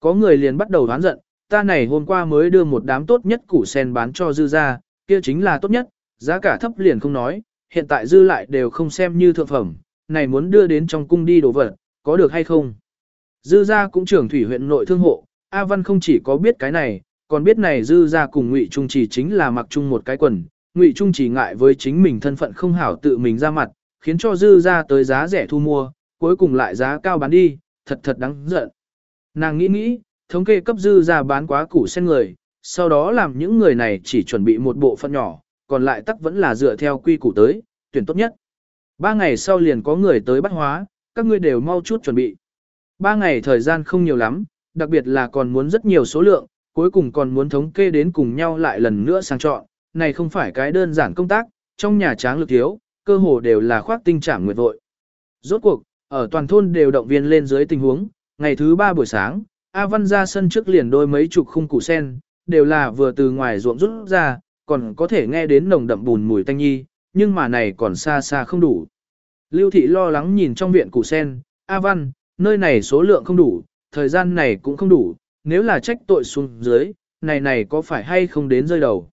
Có người liền bắt đầu đoán giận, ta này hôm qua mới đưa một đám tốt nhất củ sen bán cho dư ra, kia chính là tốt nhất, giá cả thấp liền không nói, hiện tại dư lại đều không xem như thượng phẩm, này muốn đưa đến trong cung đi đồ vật, có được hay không? Dư ra cũng trưởng thủy huyện nội thương hộ, A Văn không chỉ có biết cái này, còn biết này dư ra cùng Ngụy Trung chỉ chính là mặc chung một cái quần, Ngụy Trung chỉ ngại với chính mình thân phận không hảo tự mình ra mặt, khiến cho dư ra tới giá rẻ thu mua, cuối cùng lại giá cao bán đi, thật thật đáng giận. Nàng nghĩ nghĩ, thống kê cấp dư ra bán quá củ sen người, sau đó làm những người này chỉ chuẩn bị một bộ phận nhỏ, còn lại tắc vẫn là dựa theo quy củ tới, tuyển tốt nhất. Ba ngày sau liền có người tới bắt hóa, các ngươi đều mau chút chuẩn bị. Ba ngày thời gian không nhiều lắm, đặc biệt là còn muốn rất nhiều số lượng, cuối cùng còn muốn thống kê đến cùng nhau lại lần nữa sang chọn, này không phải cái đơn giản công tác, trong nhà tráng lực thiếu, cơ hồ đều là khoác tinh trảm nguyệt vội. Rốt cuộc, ở toàn thôn đều động viên lên dưới tình huống, ngày thứ ba buổi sáng, A Văn ra sân trước liền đôi mấy chục khung củ sen, đều là vừa từ ngoài ruộng rút ra, còn có thể nghe đến nồng đậm bùn mùi tanh nhi, nhưng mà này còn xa xa không đủ. Lưu thị lo lắng nhìn trong viện củ sen, A Văn, nơi này số lượng không đủ, thời gian này cũng không đủ, nếu là trách tội xuống dưới, này này có phải hay không đến rơi đầu.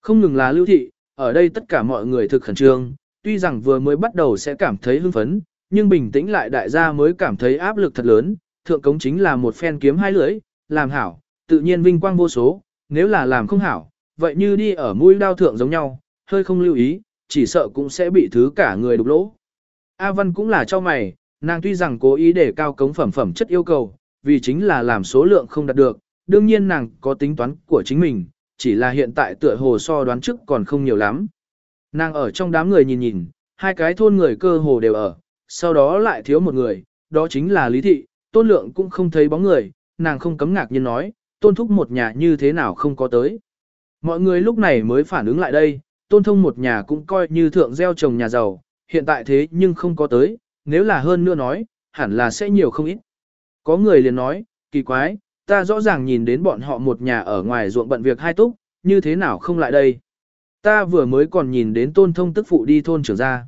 Không ngừng là lưu thị, ở đây tất cả mọi người thực khẩn trương, tuy rằng vừa mới bắt đầu sẽ cảm thấy hưng phấn, nhưng bình tĩnh lại đại gia mới cảm thấy áp lực thật lớn, thượng cống chính là một phen kiếm hai lưỡi, làm hảo, tự nhiên vinh quang vô số, nếu là làm không hảo, vậy như đi ở mũi đao thượng giống nhau, hơi không lưu ý, chỉ sợ cũng sẽ bị thứ cả người đục lỗ. A Văn cũng là cho mày, nàng tuy rằng cố ý để cao cống phẩm phẩm chất yêu cầu, vì chính là làm số lượng không đạt được, đương nhiên nàng có tính toán của chính mình, chỉ là hiện tại tựa hồ so đoán trước còn không nhiều lắm. Nàng ở trong đám người nhìn nhìn, hai cái thôn người cơ hồ đều ở, sau đó lại thiếu một người, đó chính là Lý Thị, tôn lượng cũng không thấy bóng người, nàng không cấm ngạc nhiên nói, tôn thúc một nhà như thế nào không có tới. Mọi người lúc này mới phản ứng lại đây, tôn thông một nhà cũng coi như thượng gieo trồng nhà giàu, hiện tại thế nhưng không có tới, nếu là hơn nữa nói, hẳn là sẽ nhiều không ít. Có người liền nói, kỳ quái, ta rõ ràng nhìn đến bọn họ một nhà ở ngoài ruộng bận việc hai túc, như thế nào không lại đây. Ta vừa mới còn nhìn đến tôn thông tức phụ đi thôn trưởng ra.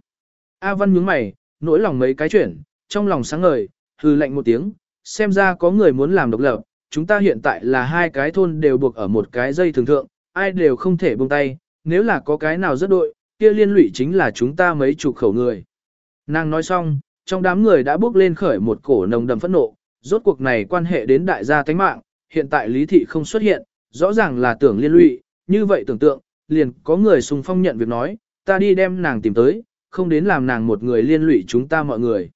A Văn nhướng mày, nỗi lòng mấy cái chuyện, trong lòng sáng ngời, hư lạnh một tiếng, xem ra có người muốn làm độc lập, chúng ta hiện tại là hai cái thôn đều buộc ở một cái dây thường thượng, ai đều không thể buông tay, nếu là có cái nào rất đội, kia liên lụy chính là chúng ta mấy chục khẩu người. Nàng nói xong, trong đám người đã bước lên khởi một cổ nồng đầm phẫn nộ, rốt cuộc này quan hệ đến đại gia tánh mạng, hiện tại lý thị không xuất hiện, rõ ràng là tưởng liên lụy, như vậy tưởng tượng, liền có người xung phong nhận việc nói, ta đi đem nàng tìm tới, không đến làm nàng một người liên lụy chúng ta mọi người.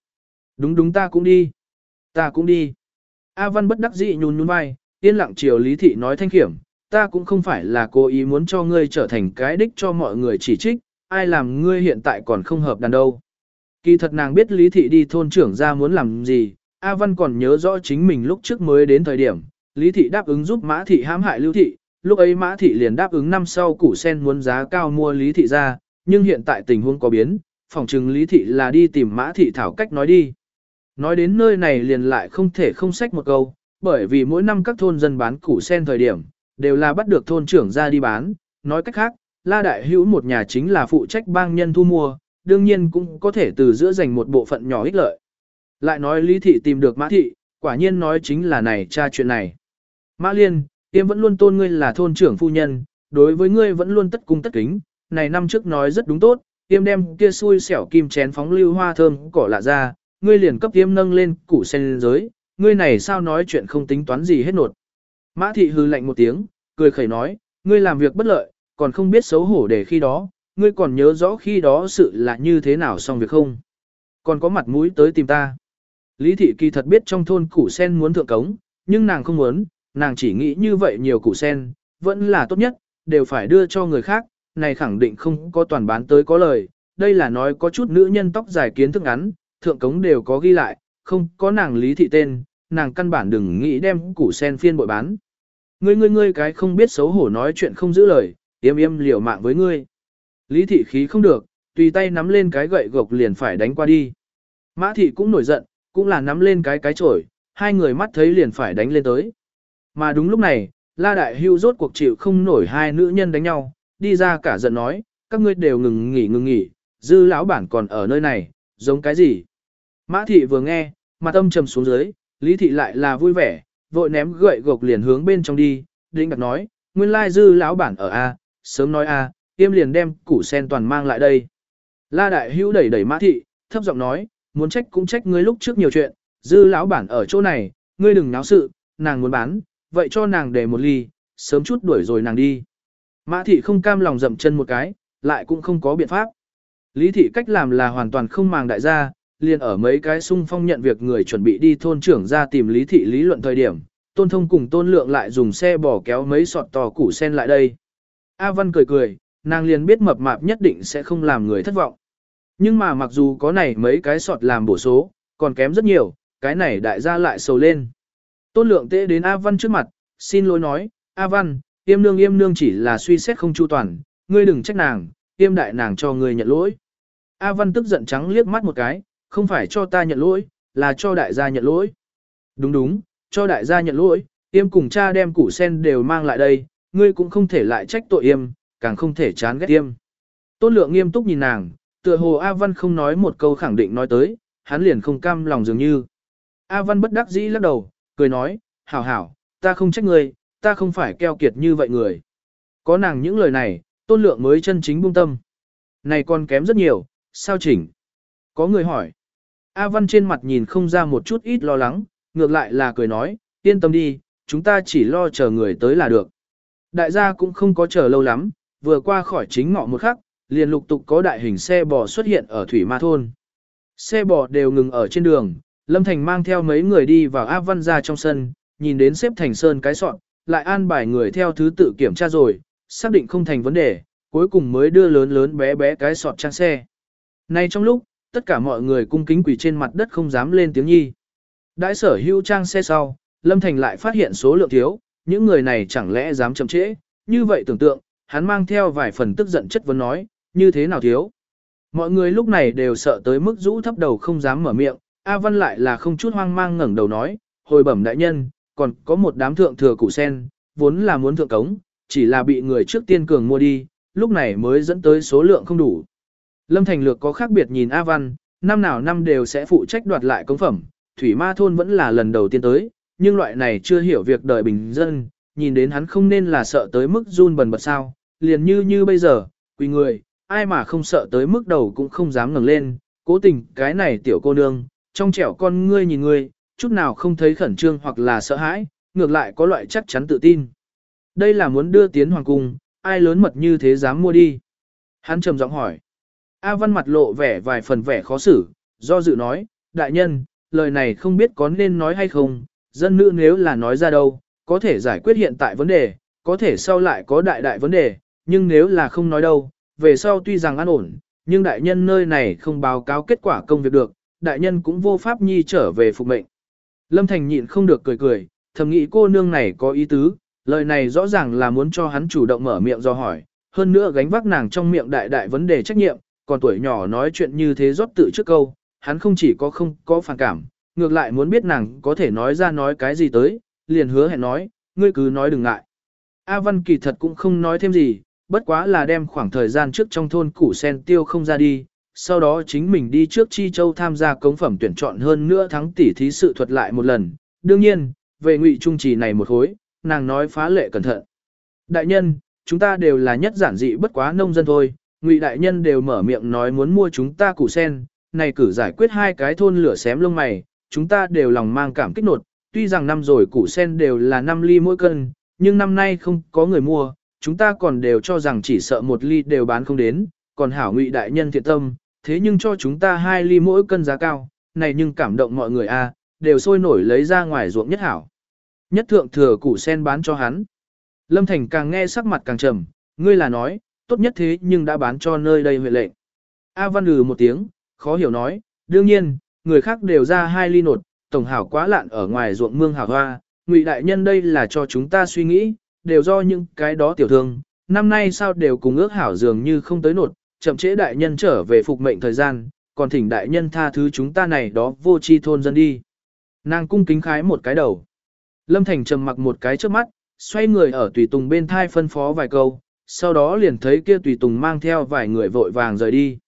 Đúng đúng ta cũng đi. Ta cũng đi. A Văn bất đắc dĩ nhún nhún vai, yên lặng chiều Lý Thị nói thanh khiểm, ta cũng không phải là cố ý muốn cho ngươi trở thành cái đích cho mọi người chỉ trích, ai làm ngươi hiện tại còn không hợp đàn đâu. Kỳ thật nàng biết Lý Thị đi thôn trưởng ra muốn làm gì, A Văn còn nhớ rõ chính mình lúc trước mới đến thời điểm, Lý Thị đáp ứng giúp Mã Thị hãm hại Lưu Thị, lúc ấy Mã Thị liền đáp ứng năm sau củ sen muốn giá cao mua Lý Thị ra, nhưng hiện tại tình huống có biến, phòng trừng Lý Thị là đi tìm Mã Thị thảo cách nói đi. Nói đến nơi này liền lại không thể không sách một câu, bởi vì mỗi năm các thôn dân bán củ sen thời điểm, đều là bắt được thôn trưởng ra đi bán, nói cách khác, La Đại Hữu một nhà chính là phụ trách bang nhân thu mua, đương nhiên cũng có thể từ giữa dành một bộ phận nhỏ ích lợi. Lại nói Lý Thị tìm được Mã Thị, quả nhiên nói chính là này cha chuyện này. Mã Liên, tiêm vẫn luôn tôn ngươi là thôn trưởng phu nhân, đối với ngươi vẫn luôn tất cung tất kính, này năm trước nói rất đúng tốt, tiêm đem kia xui xẻo kim chén phóng lưu hoa thơm cỏ lạ ra, ngươi liền cấp tiêm nâng lên củ sen lên giới, ngươi này sao nói chuyện không tính toán gì hết nột. Mã thị hư lạnh một tiếng, cười khẩy nói, ngươi làm việc bất lợi, còn không biết xấu hổ để khi đó, ngươi còn nhớ rõ khi đó sự là như thế nào xong việc không? Còn có mặt mũi tới tìm ta. Lý thị kỳ thật biết trong thôn củ sen muốn thượng cống, nhưng nàng không muốn, nàng chỉ nghĩ như vậy nhiều củ sen, vẫn là tốt nhất, đều phải đưa cho người khác, này khẳng định không có toàn bán tới có lời. Đây là nói có chút nữ nhân tóc dài kiến thức ngắn, thượng cống đều có ghi lại, không có nàng lý thị tên, nàng căn bản đừng nghĩ đem củ sen phiên bội bán. Ngươi ngươi ngươi cái không biết xấu hổ nói chuyện không giữ lời, yếm yếm liều mạng với ngươi. Lý thị khí không được, tùy tay nắm lên cái gậy gộc liền phải đánh qua đi. Mã thị cũng nổi giận, cũng là nắm lên cái cái chổi, hai người mắt thấy liền phải đánh lên tới. Mà đúng lúc này, La Đại Hưu rốt cuộc chịu không nổi hai nữ nhân đánh nhau, đi ra cả giận nói, các ngươi đều ngừng nghỉ ngừng nghỉ, dư lão bản còn ở nơi này, giống cái gì? Mã thị vừa nghe, mặt âm trầm xuống dưới, lý thị lại là vui vẻ, vội ném gậy gộc liền hướng bên trong đi, định đặt nói, nguyên lai dư lão bản ở A, sớm nói A, tiêm liền đem củ sen toàn mang lại đây. La đại hữu đẩy đẩy mã thị, thấp giọng nói, muốn trách cũng trách ngươi lúc trước nhiều chuyện, dư lão bản ở chỗ này, ngươi đừng náo sự, nàng muốn bán, vậy cho nàng để một ly, sớm chút đuổi rồi nàng đi. Mã thị không cam lòng dậm chân một cái, lại cũng không có biện pháp. Lý thị cách làm là hoàn toàn không màng đại gia, liền ở mấy cái sung phong nhận việc người chuẩn bị đi thôn trưởng ra tìm lý thị lý luận thời điểm, tôn thông cùng tôn lượng lại dùng xe bỏ kéo mấy sọt tò củ sen lại đây. A Văn cười cười, nàng liền biết mập mạp nhất định sẽ không làm người thất vọng. Nhưng mà mặc dù có này mấy cái sọt làm bổ số, còn kém rất nhiều, cái này đại gia lại sầu lên. Tôn lượng tế đến A Văn trước mặt, xin lỗi nói, A Văn, yêm nương yêm nương chỉ là suy xét không chu toàn, ngươi đừng trách nàng, yêm đại nàng cho ngươi nhận lỗi. A Văn tức giận trắng liếc mắt một cái, không phải cho ta nhận lỗi, là cho đại gia nhận lỗi. Đúng đúng, cho đại gia nhận lỗi, yêm cùng cha đem củ sen đều mang lại đây, ngươi cũng không thể lại trách tội yêm, càng không thể chán ghét yêm. Tôn lượng nghiêm túc nhìn nàng, tựa hồ A Văn không nói một câu khẳng định nói tới, hắn liền không cam lòng dường như. A Văn bất đắc dĩ lắc đầu, cười nói, hảo hảo, ta không trách ngươi, ta không phải keo kiệt như vậy người. Có nàng những lời này, tôn lượng mới chân chính buông tâm. Này còn kém rất nhiều, sao chỉnh? Có người hỏi. A Văn trên mặt nhìn không ra một chút ít lo lắng, ngược lại là cười nói, yên tâm đi, chúng ta chỉ lo chờ người tới là được. Đại gia cũng không có chờ lâu lắm, vừa qua khỏi chính ngọ một khắc, liền lục tục có đại hình xe bò xuất hiện ở Thủy Ma Thôn. Xe bò đều ngừng ở trên đường, Lâm Thành mang theo mấy người đi vào A Văn ra trong sân, nhìn đến xếp thành sơn cái sọn, lại an bài người theo thứ tự kiểm tra rồi, xác định không thành vấn đề, cuối cùng mới đưa lớn lớn bé bé cái sọt trang xe. Nay trong lúc, tất cả mọi người cung kính quỳ trên mặt đất không dám lên tiếng nhi. Đãi sở hữu trang xe sau, Lâm Thành lại phát hiện số lượng thiếu, những người này chẳng lẽ dám chậm trễ, như vậy tưởng tượng, hắn mang theo vài phần tức giận chất vấn nói, như thế nào thiếu. Mọi người lúc này đều sợ tới mức rũ thấp đầu không dám mở miệng, A Văn lại là không chút hoang mang ngẩng đầu nói, hồi bẩm đại nhân, còn có một đám thượng thừa củ sen, vốn là muốn thượng cống, chỉ là bị người trước tiên cường mua đi, lúc này mới dẫn tới số lượng không đủ. Lâm Thành Lược có khác biệt nhìn A Văn, năm nào năm đều sẽ phụ trách đoạt lại công phẩm, Thủy Ma Thôn vẫn là lần đầu tiên tới, nhưng loại này chưa hiểu việc đời bình dân, nhìn đến hắn không nên là sợ tới mức run bần bật sao, liền như như bây giờ, quỳ người, ai mà không sợ tới mức đầu cũng không dám ngẩng lên, cố tình cái này tiểu cô nương, trong trẻo con ngươi nhìn ngươi, chút nào không thấy khẩn trương hoặc là sợ hãi, ngược lại có loại chắc chắn tự tin. Đây là muốn đưa tiến hoàng cung, ai lớn mật như thế dám mua đi. Hắn trầm giọng hỏi. A Văn mặt lộ vẻ vài phần vẻ khó xử, do dự nói, đại nhân, lời này không biết có nên nói hay không, dân nữ nếu là nói ra đâu, có thể giải quyết hiện tại vấn đề, có thể sau lại có đại đại vấn đề, nhưng nếu là không nói đâu, về sau tuy rằng an ổn, nhưng đại nhân nơi này không báo cáo kết quả công việc được, đại nhân cũng vô pháp nhi trở về phục mệnh. Lâm Thành nhịn không được cười cười, thầm nghĩ cô nương này có ý tứ, lời này rõ ràng là muốn cho hắn chủ động mở miệng do hỏi, hơn nữa gánh vác nàng trong miệng đại đại vấn đề trách nhiệm, còn tuổi nhỏ nói chuyện như thế rót tự trước câu, hắn không chỉ có không có phản cảm, ngược lại muốn biết nàng có thể nói ra nói cái gì tới, liền hứa hẹn nói, ngươi cứ nói đừng ngại. A Văn kỳ thật cũng không nói thêm gì, bất quá là đem khoảng thời gian trước trong thôn củ sen tiêu không ra đi, sau đó chính mình đi trước Chi Châu tham gia cống phẩm tuyển chọn hơn nữa thắng tỷ thí sự thuật lại một lần. Đương nhiên, về ngụy trung trì này một hối, nàng nói phá lệ cẩn thận. Đại nhân, chúng ta đều là nhất giản dị bất quá nông dân thôi, ngụy đại nhân đều mở miệng nói muốn mua chúng ta củ sen, này cử giải quyết hai cái thôn lửa xém lông mày, chúng ta đều lòng mang cảm kích nột, tuy rằng năm rồi củ sen đều là 5 ly mỗi cân, nhưng năm nay không có người mua, chúng ta còn đều cho rằng chỉ sợ một ly đều bán không đến, còn hảo ngụy đại nhân thiện tâm, thế nhưng cho chúng ta hai ly mỗi cân giá cao, này nhưng cảm động mọi người a, đều sôi nổi lấy ra ngoài ruộng nhất hảo. Nhất thượng thừa củ sen bán cho hắn. Lâm Thành càng nghe sắc mặt càng trầm, ngươi là nói, tốt nhất thế nhưng đã bán cho nơi đây huệ lệnh. A Văn lừ một tiếng, khó hiểu nói, đương nhiên, người khác đều ra hai ly nột, tổng hảo quá lạn ở ngoài ruộng mương hảo hoa, ngụy đại nhân đây là cho chúng ta suy nghĩ, đều do những cái đó tiểu thương, năm nay sao đều cùng ước hảo dường như không tới nột, chậm trễ đại nhân trở về phục mệnh thời gian, còn thỉnh đại nhân tha thứ chúng ta này đó vô chi thôn dân đi. Nàng cung kính khái một cái đầu. Lâm Thành trầm mặc một cái trước mắt, xoay người ở tùy tùng bên thai phân phó vài câu, sau đó liền thấy kia tùy tùng mang theo vài người vội vàng rời đi.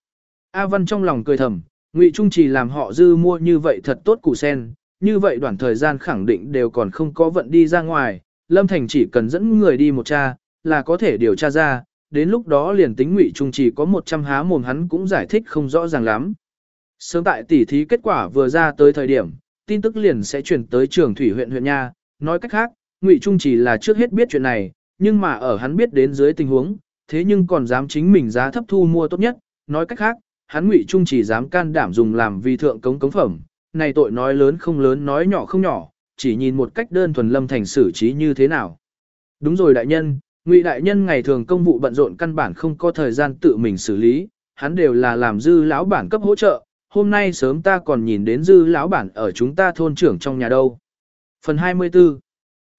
A Văn trong lòng cười thầm, Ngụy Trung chỉ làm họ dư mua như vậy thật tốt củ sen, như vậy đoạn thời gian khẳng định đều còn không có vận đi ra ngoài, Lâm Thành chỉ cần dẫn người đi một cha, là có thể điều tra ra, đến lúc đó liền tính ngụy trung chỉ có 100 há mồm hắn cũng giải thích không rõ ràng lắm. Sớm tại tỉ thí kết quả vừa ra tới thời điểm, tin tức liền sẽ chuyển tới trường thủy huyện huyện nha, nói cách khác, ngụy trung chỉ là trước hết biết chuyện này, nhưng mà ở hắn biết đến dưới tình huống, thế nhưng còn dám chính mình giá thấp thu mua tốt nhất, nói cách khác, hắn ngụy trung chỉ dám can đảm dùng làm vì thượng cống cống phẩm, này tội nói lớn không lớn nói nhỏ không nhỏ, chỉ nhìn một cách đơn thuần lâm thành xử trí như thế nào. Đúng rồi đại nhân, ngụy đại nhân ngày thường công vụ bận rộn căn bản không có thời gian tự mình xử lý, hắn đều là làm dư lão bản cấp hỗ trợ, hôm nay sớm ta còn nhìn đến dư lão bản ở chúng ta thôn trưởng trong nhà đâu. Phần 24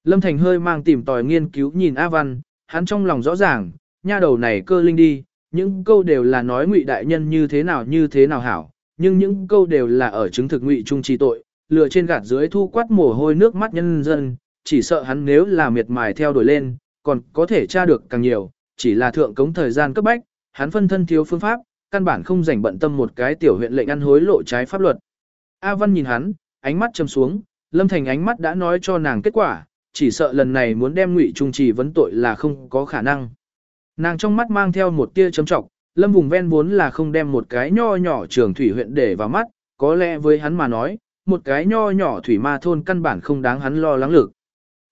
Lâm Thành hơi mang tìm tòi nghiên cứu nhìn A Văn, hắn trong lòng rõ ràng, nha đầu này cơ linh đi, những câu đều là nói ngụy đại nhân như thế nào như thế nào hảo, nhưng những câu đều là ở chứng thực ngụy trung trì tội, lừa trên gạt dưới thu quát mồ hôi nước mắt nhân dân, chỉ sợ hắn nếu là miệt mài theo đuổi lên, còn có thể tra được càng nhiều, chỉ là thượng cống thời gian cấp bách, hắn phân thân thiếu phương pháp, căn bản không rảnh bận tâm một cái tiểu huyện lệnh ăn hối lộ trái pháp luật. A Văn nhìn hắn, ánh mắt châm xuống, Lâm Thành ánh mắt đã nói cho nàng kết quả, chỉ sợ lần này muốn đem ngụy trung trì vấn tội là không có khả năng. Nàng trong mắt mang theo một tia châm trọng, lâm vùng ven vốn là không đem một cái nho nhỏ trường thủy huyện để vào mắt, có lẽ với hắn mà nói, một cái nho nhỏ thủy ma thôn căn bản không đáng hắn lo lắng lực.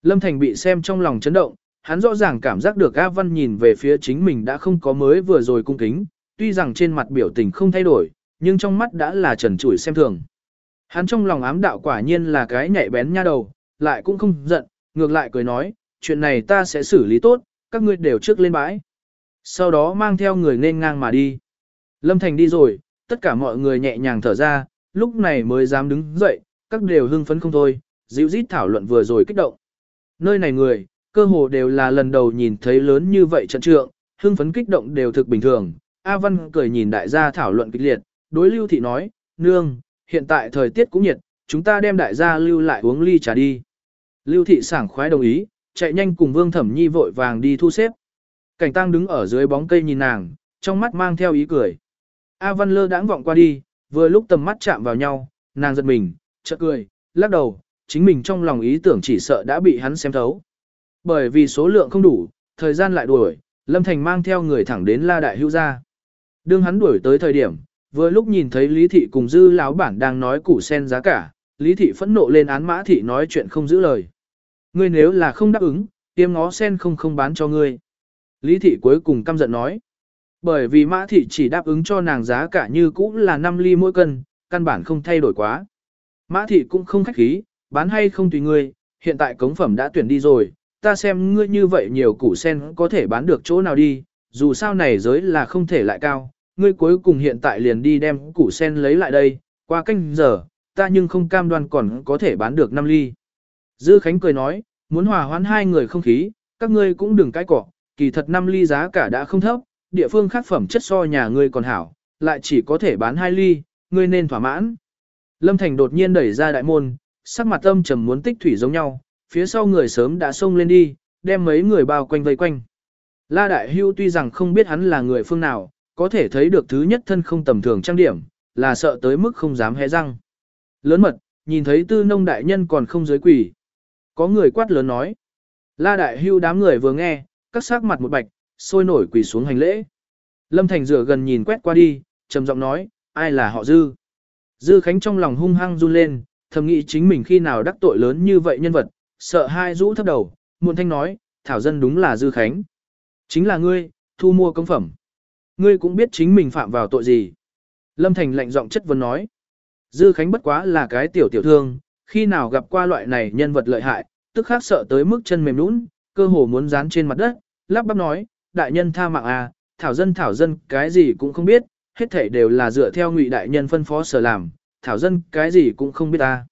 Lâm Thành bị xem trong lòng chấn động, hắn rõ ràng cảm giác được A Văn nhìn về phía chính mình đã không có mới vừa rồi cung kính, tuy rằng trên mặt biểu tình không thay đổi, nhưng trong mắt đã là trần trụi xem thường. Hắn trong lòng ám đạo quả nhiên là cái nhạy bén nha đầu, lại cũng không giận, ngược lại cười nói, chuyện này ta sẽ xử lý tốt, các ngươi đều trước lên bãi. Sau đó mang theo người nên ngang mà đi. Lâm Thành đi rồi, tất cả mọi người nhẹ nhàng thở ra, lúc này mới dám đứng dậy, các đều hưng phấn không thôi, dịu dít thảo luận vừa rồi kích động. Nơi này người, cơ hồ đều là lần đầu nhìn thấy lớn như vậy trận trượng, hưng phấn kích động đều thực bình thường. A Văn cười nhìn đại gia thảo luận kịch liệt, đối Lưu Thị nói, nương, hiện tại thời tiết cũng nhiệt, chúng ta đem đại gia lưu lại uống ly trà đi. Lưu Thị sảng khoái đồng ý, chạy nhanh cùng Vương Thẩm Nhi vội vàng đi thu xếp. Cảnh tăng đứng ở dưới bóng cây nhìn nàng, trong mắt mang theo ý cười. A Văn lơ đãng vọng qua đi, vừa lúc tầm mắt chạm vào nhau, nàng giật mình, chợt cười, lắc đầu, chính mình trong lòng ý tưởng chỉ sợ đã bị hắn xem thấu. Bởi vì số lượng không đủ, thời gian lại đuổi, Lâm Thành mang theo người thẳng đến La Đại Hữu gia. Đương hắn đuổi tới thời điểm, vừa lúc nhìn thấy Lý Thị cùng Dư lão bản đang nói củ sen giá cả, Lý Thị phẫn nộ lên án Mã Thị nói chuyện không giữ lời. Ngươi nếu là không đáp ứng, tiêm ngó sen không không bán cho ngươi. Lý thị cuối cùng căm giận nói. Bởi vì mã thị chỉ đáp ứng cho nàng giá cả như cũ là 5 ly mỗi cân, căn bản không thay đổi quá. Mã thị cũng không khách khí, bán hay không tùy ngươi, hiện tại cống phẩm đã tuyển đi rồi, ta xem ngươi như vậy nhiều củ sen có thể bán được chỗ nào đi, dù sao này giới là không thể lại cao, ngươi cuối cùng hiện tại liền đi đem củ sen lấy lại đây, qua canh giờ, ta nhưng không cam đoan còn có thể bán được 5 ly. Dư Khánh cười nói, muốn hòa hoãn hai người không khí, các ngươi cũng đừng cãi cỏ, kỳ thật năm ly giá cả đã không thấp, địa phương khác phẩm chất so nhà ngươi còn hảo, lại chỉ có thể bán hai ly, ngươi nên thỏa mãn. Lâm Thành đột nhiên đẩy ra đại môn, sắc mặt âm trầm muốn tích thủy giống nhau, phía sau người sớm đã xông lên đi, đem mấy người bao quanh vây quanh. La Đại Hưu tuy rằng không biết hắn là người phương nào, có thể thấy được thứ nhất thân không tầm thường trang điểm, là sợ tới mức không dám hé răng. Lớn mật, nhìn thấy tư nông đại nhân còn không giới quỷ. Có người quát lớn nói. La Đại Hưu đám người vừa nghe, các sắc mặt một bạch, sôi nổi quỳ xuống hành lễ. Lâm Thành rửa gần nhìn quét qua đi, trầm giọng nói, ai là họ Dư? Dư Khánh trong lòng hung hăng run lên, thầm nghĩ chính mình khi nào đắc tội lớn như vậy nhân vật, sợ hai rũ thấp đầu, muôn thanh nói, thảo dân đúng là Dư Khánh. Chính là ngươi, thu mua công phẩm. Ngươi cũng biết chính mình phạm vào tội gì. Lâm Thành lạnh giọng chất vấn nói. Dư Khánh bất quá là cái tiểu tiểu thương, khi nào gặp qua loại này nhân vật lợi hại, tức khác sợ tới mức chân mềm nũng, cơ hồ muốn dán trên mặt đất, lắp bắp nói, đại nhân tha mạng à, thảo dân thảo dân cái gì cũng không biết, hết thể đều là dựa theo ngụy đại nhân phân phó sở làm, thảo dân cái gì cũng không biết ta.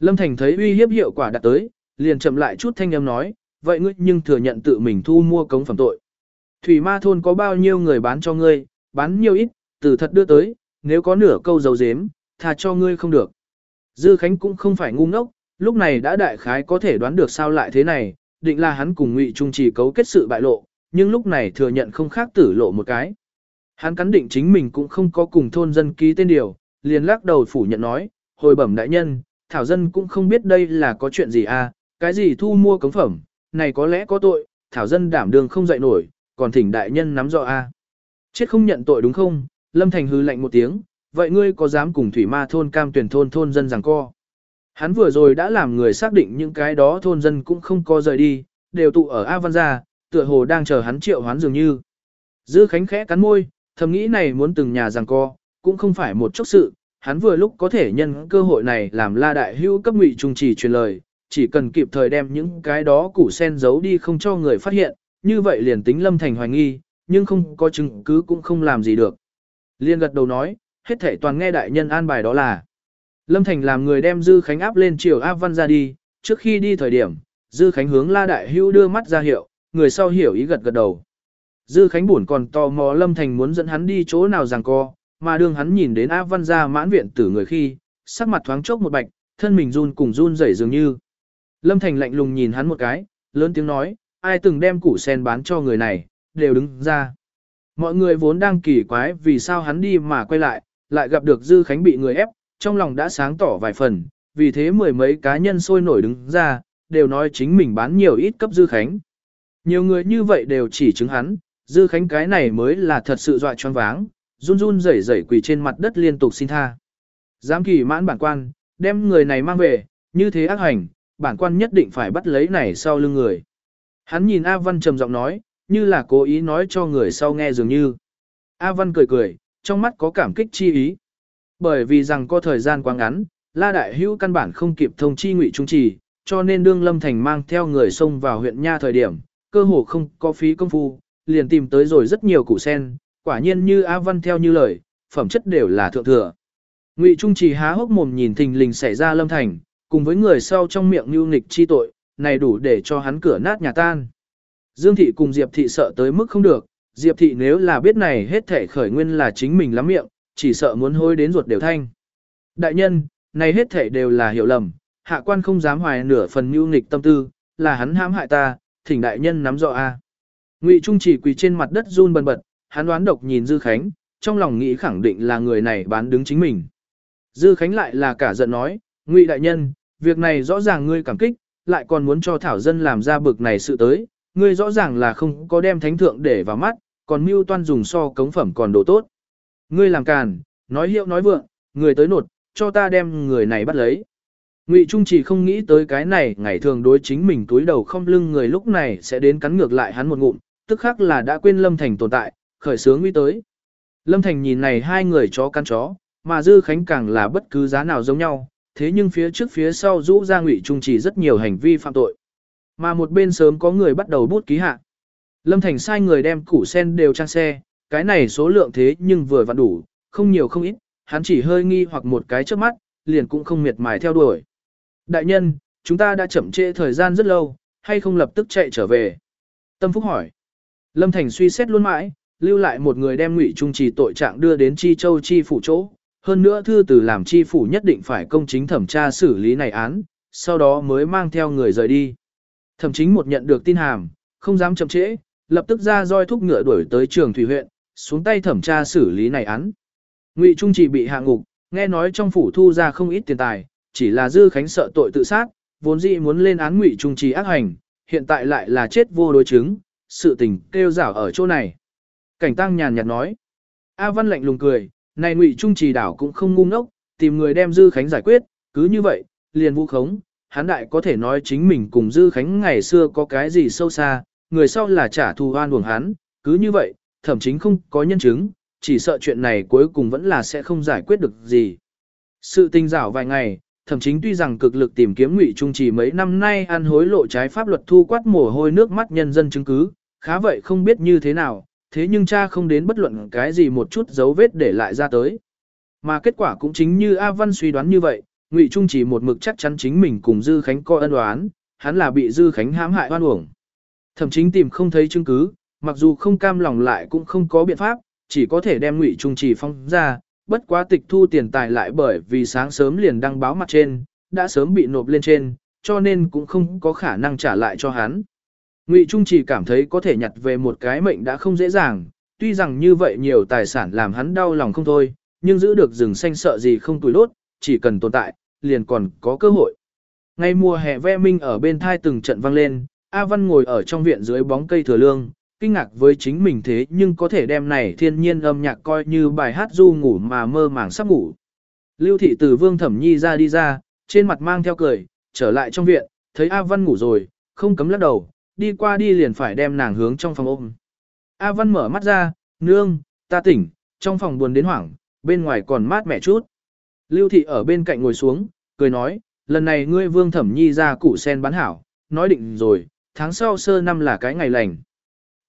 Lâm Thành thấy uy hiếp hiệu quả đạt tới, liền chậm lại chút thanh âm nói, vậy ngươi nhưng thừa nhận tự mình thu mua cống phẩm tội. Thủy ma thôn có bao nhiêu người bán cho ngươi, bán nhiều ít, từ thật đưa tới, nếu có nửa câu dấu dếm, tha cho ngươi không được. Dư Khánh cũng không phải ngu ngốc, lúc này đã đại khái có thể đoán được sao lại thế này, định là hắn cùng Ngụy Trung chỉ cấu kết sự bại lộ, nhưng lúc này thừa nhận không khác tử lộ một cái. Hắn cắn định chính mình cũng không có cùng thôn dân ký tên điều, liền lắc đầu phủ nhận nói, hồi bẩm đại nhân, Thảo Dân cũng không biết đây là có chuyện gì à, cái gì thu mua cống phẩm, này có lẽ có tội, Thảo Dân đảm đường không dậy nổi, còn thỉnh đại nhân nắm rõ a. À. Chết không nhận tội đúng không? Lâm Thành hư lạnh một tiếng, vậy ngươi có dám cùng thủy ma thôn cam tuyển thôn thôn dân rằng co? Hắn vừa rồi đã làm người xác định những cái đó thôn dân cũng không có rời đi, đều tụ ở A Văn gia, tựa hồ đang chờ hắn triệu hoán dường như. Dư Khánh khẽ cắn môi, thầm nghĩ này muốn từng nhà rằng co, cũng không phải một chốc sự, hắn vừa lúc có thể nhân cơ hội này làm la đại hưu cấp ngụy trung trì truyền lời, chỉ cần kịp thời đem những cái đó củ sen giấu đi không cho người phát hiện, như vậy liền tính lâm thành hoài nghi, nhưng không có chứng cứ cũng không làm gì được. Liên gật đầu nói, hết thể toàn nghe đại nhân an bài đó là. Lâm Thành làm người đem Dư Khánh áp lên chiều áp văn ra đi, trước khi đi thời điểm, Dư Khánh hướng La Đại Hữu đưa mắt ra hiệu, người sau hiểu ý gật gật đầu. Dư Khánh buồn còn tò mò Lâm Thành muốn dẫn hắn đi chỗ nào rằng co, mà đương hắn nhìn đến áp văn ra mãn viện tử người khi, sắc mặt thoáng chốc một bạch, thân mình run cùng run rẩy dường như. Lâm Thành lạnh lùng nhìn hắn một cái, lớn tiếng nói, ai từng đem củ sen bán cho người này, đều đứng ra. Mọi người vốn đang kỳ quái vì sao hắn đi mà quay lại, lại gặp được Dư Khánh bị người ép, trong lòng đã sáng tỏ vài phần, vì thế mười mấy cá nhân sôi nổi đứng ra, đều nói chính mình bán nhiều ít cấp Dư Khánh. Nhiều người như vậy đều chỉ chứng hắn, Dư Khánh cái này mới là thật sự dọa choáng váng, run run rẩy rẩy quỳ trên mặt đất liên tục xin tha. Giám kỳ mãn bản quan, đem người này mang về, như thế ác hành, bản quan nhất định phải bắt lấy này sau lưng người. Hắn nhìn A Văn trầm giọng nói, như là cố ý nói cho người sau nghe dường như. A Văn cười cười, trong mắt có cảm kích chi ý. Bởi vì rằng có thời gian quá ngắn, La Đại Hữu căn bản không kịp thông chi ngụy trung trì, cho nên đương Lâm Thành mang theo người xông vào huyện Nha thời điểm, cơ hồ không có phí công phu, liền tìm tới rồi rất nhiều củ sen, quả nhiên như A Văn theo như lời, phẩm chất đều là thượng thừa. Ngụy Trung Trì há hốc mồm nhìn thình lình xảy ra Lâm Thành, cùng với người sau trong miệng nhu nghịch chi tội, này đủ để cho hắn cửa nát nhà tan. Dương Thị cùng Diệp Thị sợ tới mức không được, Diệp Thị nếu là biết này hết thể khởi nguyên là chính mình lắm miệng, chỉ sợ muốn hôi đến ruột đều thanh. Đại nhân, này hết thể đều là hiểu lầm, hạ quan không dám hoài nửa phần mưu nghịch tâm tư, là hắn hãm hại ta, thỉnh đại nhân nắm rõ a. Ngụy Trung chỉ quỳ trên mặt đất run bần bật, hắn đoán độc nhìn Dư Khánh, trong lòng nghĩ khẳng định là người này bán đứng chính mình. Dư Khánh lại là cả giận nói, Ngụy đại nhân, việc này rõ ràng ngươi cảm kích, lại còn muốn cho Thảo Dân làm ra bực này sự tới, ngươi rõ ràng là không có đem thánh thượng để vào mắt, còn mưu toan dùng so cống phẩm còn đồ tốt. Ngươi làm càn, nói hiệu nói vượng, người tới nột, cho ta đem người này bắt lấy. Ngụy Trung chỉ không nghĩ tới cái này, ngày thường đối chính mình túi đầu không lưng người lúc này sẽ đến cắn ngược lại hắn một ngụm, tức khắc là đã quên Lâm Thành tồn tại, khởi sướng nguy tới. Lâm Thành nhìn này hai người chó cắn chó, mà Dư Khánh càng là bất cứ giá nào giống nhau, thế nhưng phía trước phía sau rũ ra Ngụy Trung chỉ rất nhiều hành vi phạm tội. Mà một bên sớm có người bắt đầu bút ký hạ. Lâm Thành sai người đem củ sen đều trang xe, cái này số lượng thế nhưng vừa vặn đủ, không nhiều không ít, hắn chỉ hơi nghi hoặc một cái trước mắt, liền cũng không miệt mài theo đuổi. Đại nhân, chúng ta đã chậm trễ thời gian rất lâu, hay không lập tức chạy trở về? Tâm Phúc hỏi. Lâm Thành suy xét luôn mãi, lưu lại một người đem ngụy trung trì tội trạng đưa đến Chi Châu Chi phủ chỗ. Hơn nữa thư từ làm Chi phủ nhất định phải công chính thẩm tra xử lý này án, sau đó mới mang theo người rời đi. Thẩm chính một nhận được tin hàm, không dám chậm trễ, lập tức ra roi thúc ngựa đuổi tới trường thủy huyện, xuống tay thẩm tra xử lý này án. Ngụy Trung chỉ bị hạ ngục, nghe nói trong phủ thu ra không ít tiền tài, chỉ là Dư Khánh sợ tội tự sát, vốn dĩ muốn lên án Ngụy Trung trì ác hành, hiện tại lại là chết vô đối chứng, sự tình kêu rảo ở chỗ này. Cảnh Tăng nhàn nhạt nói. A Văn lạnh lùng cười, này Ngụy Trung trì đảo cũng không ngu ngốc, tìm người đem Dư Khánh giải quyết, cứ như vậy, liền vu khống, hắn đại có thể nói chính mình cùng Dư Khánh ngày xưa có cái gì sâu xa, người sau là trả thù oan uổng hắn, cứ như vậy, thậm chí không có nhân chứng, chỉ sợ chuyện này cuối cùng vẫn là sẽ không giải quyết được gì. Sự tình rảo vài ngày, thậm chí tuy rằng cực lực tìm kiếm ngụy trung chỉ mấy năm nay ăn hối lộ trái pháp luật thu quát mồ hôi nước mắt nhân dân chứng cứ, khá vậy không biết như thế nào, thế nhưng cha không đến bất luận cái gì một chút dấu vết để lại ra tới. Mà kết quả cũng chính như A Văn suy đoán như vậy, Ngụy Trung chỉ một mực chắc chắn chính mình cùng Dư Khánh coi ân oán, hắn là bị Dư Khánh hãm hại oan uổng. Thậm chí tìm không thấy chứng cứ, mặc dù không cam lòng lại cũng không có biện pháp, chỉ có thể đem Ngụy Trung chỉ phong ra, bất quá tịch thu tiền tài lại bởi vì sáng sớm liền đăng báo mặt trên, đã sớm bị nộp lên trên, cho nên cũng không có khả năng trả lại cho hắn. Ngụy Trung chỉ cảm thấy có thể nhặt về một cái mệnh đã không dễ dàng, tuy rằng như vậy nhiều tài sản làm hắn đau lòng không thôi, nhưng giữ được rừng xanh sợ gì không tuổi lốt, chỉ cần tồn tại, liền còn có cơ hội. Ngày mùa hè ve minh ở bên thai từng trận vang lên, A Văn ngồi ở trong viện dưới bóng cây thừa lương, kinh ngạc với chính mình thế nhưng có thể đem này thiên nhiên âm nhạc coi như bài hát du ngủ mà mơ màng sắp ngủ. Lưu thị từ vương thẩm nhi ra đi ra, trên mặt mang theo cười, trở lại trong viện, thấy A Văn ngủ rồi, không cấm lắc đầu, đi qua đi liền phải đem nàng hướng trong phòng ôm. A Văn mở mắt ra, nương, ta tỉnh, trong phòng buồn đến hoảng, bên ngoài còn mát mẻ chút. Lưu thị ở bên cạnh ngồi xuống, cười nói, lần này ngươi vương thẩm nhi ra củ sen bán hảo, nói định rồi, tháng sau sơ năm là cái ngày lành.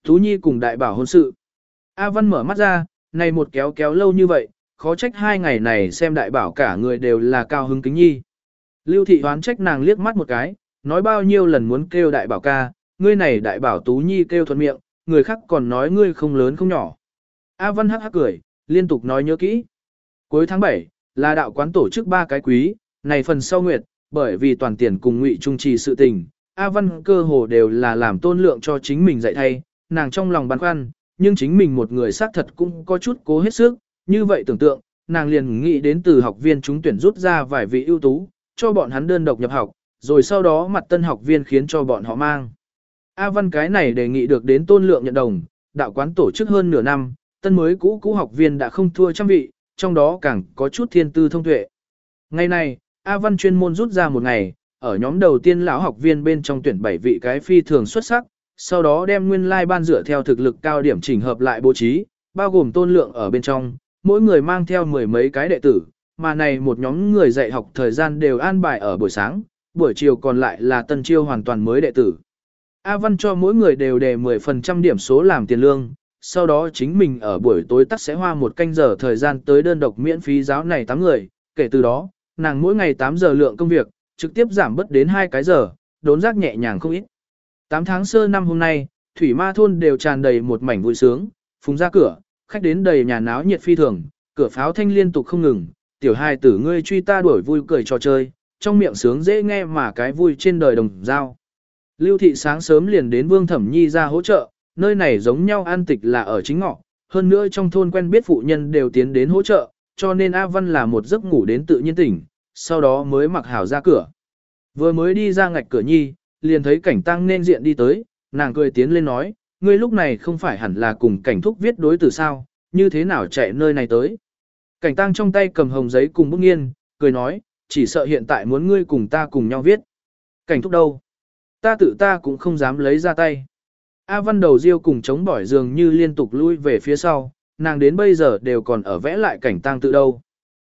Tú Nhi cùng đại bảo hôn sự. A Văn mở mắt ra, này một kéo kéo lâu như vậy, khó trách hai ngày này xem đại bảo cả người đều là cao hứng kính nhi. Lưu thị hoán trách nàng liếc mắt một cái, nói bao nhiêu lần muốn kêu đại bảo ca, ngươi này đại bảo Tú Nhi kêu thuận miệng, người khác còn nói ngươi không lớn không nhỏ. A Văn hắc hắc cười, liên tục nói nhớ kỹ. Cuối tháng 7, là đạo quán tổ chức ba cái quý, này phần sau nguyệt, bởi vì toàn tiền cùng ngụy trung trì sự tình, A Văn cơ hồ đều là làm tôn lượng cho chính mình dạy thay, nàng trong lòng băn khoăn, nhưng chính mình một người xác thật cũng có chút cố hết sức, như vậy tưởng tượng, nàng liền nghĩ đến từ học viên chúng tuyển rút ra vài vị ưu tú, cho bọn hắn đơn độc nhập học, rồi sau đó mặt tân học viên khiến cho bọn họ mang. A Văn cái này đề nghị được đến tôn lượng nhận đồng, đạo quán tổ chức hơn nửa năm, tân mới cũ cũ học viên đã không thua trăm vị, trong đó càng có chút thiên tư thông tuệ. Ngày này, A Văn chuyên môn rút ra một ngày, ở nhóm đầu tiên lão học viên bên trong tuyển 7 vị cái phi thường xuất sắc, sau đó đem nguyên lai ban dựa theo thực lực cao điểm chỉnh hợp lại bố trí, bao gồm tôn lượng ở bên trong, mỗi người mang theo mười mấy cái đệ tử, mà này một nhóm người dạy học thời gian đều an bài ở buổi sáng, buổi chiều còn lại là tân chiêu hoàn toàn mới đệ tử. A Văn cho mỗi người đều đề 10% điểm số làm tiền lương, sau đó chính mình ở buổi tối tắt sẽ hoa một canh giờ thời gian tới đơn độc miễn phí giáo này 8 người, kể từ đó, nàng mỗi ngày 8 giờ lượng công việc, trực tiếp giảm bớt đến 2 cái giờ, đốn giác nhẹ nhàng không ít. 8 tháng sơ năm hôm nay, thủy ma thôn đều tràn đầy một mảnh vui sướng, phùng ra cửa, khách đến đầy nhà náo nhiệt phi thường, cửa pháo thanh liên tục không ngừng, tiểu hai tử ngươi truy ta đuổi vui cười trò chơi, trong miệng sướng dễ nghe mà cái vui trên đời đồng giao. Lưu thị sáng sớm liền đến Vương Thẩm Nhi ra hỗ trợ, nơi này giống nhau an tịch là ở chính ngọ, hơn nữa trong thôn quen biết phụ nhân đều tiến đến hỗ trợ, cho nên A Văn là một giấc ngủ đến tự nhiên tỉnh, sau đó mới mặc hảo ra cửa. Vừa mới đi ra ngạch cửa nhi, liền thấy cảnh tăng nên diện đi tới, nàng cười tiến lên nói, ngươi lúc này không phải hẳn là cùng cảnh thúc viết đối từ sao, như thế nào chạy nơi này tới. Cảnh tăng trong tay cầm hồng giấy cùng bút nghiên, cười nói, chỉ sợ hiện tại muốn ngươi cùng ta cùng nhau viết. Cảnh thúc đâu? Ta tự ta cũng không dám lấy ra tay. A văn đầu riêu cùng chống bỏi dường như liên tục lui về phía sau, nàng đến bây giờ đều còn ở vẽ lại cảnh tăng tự đâu.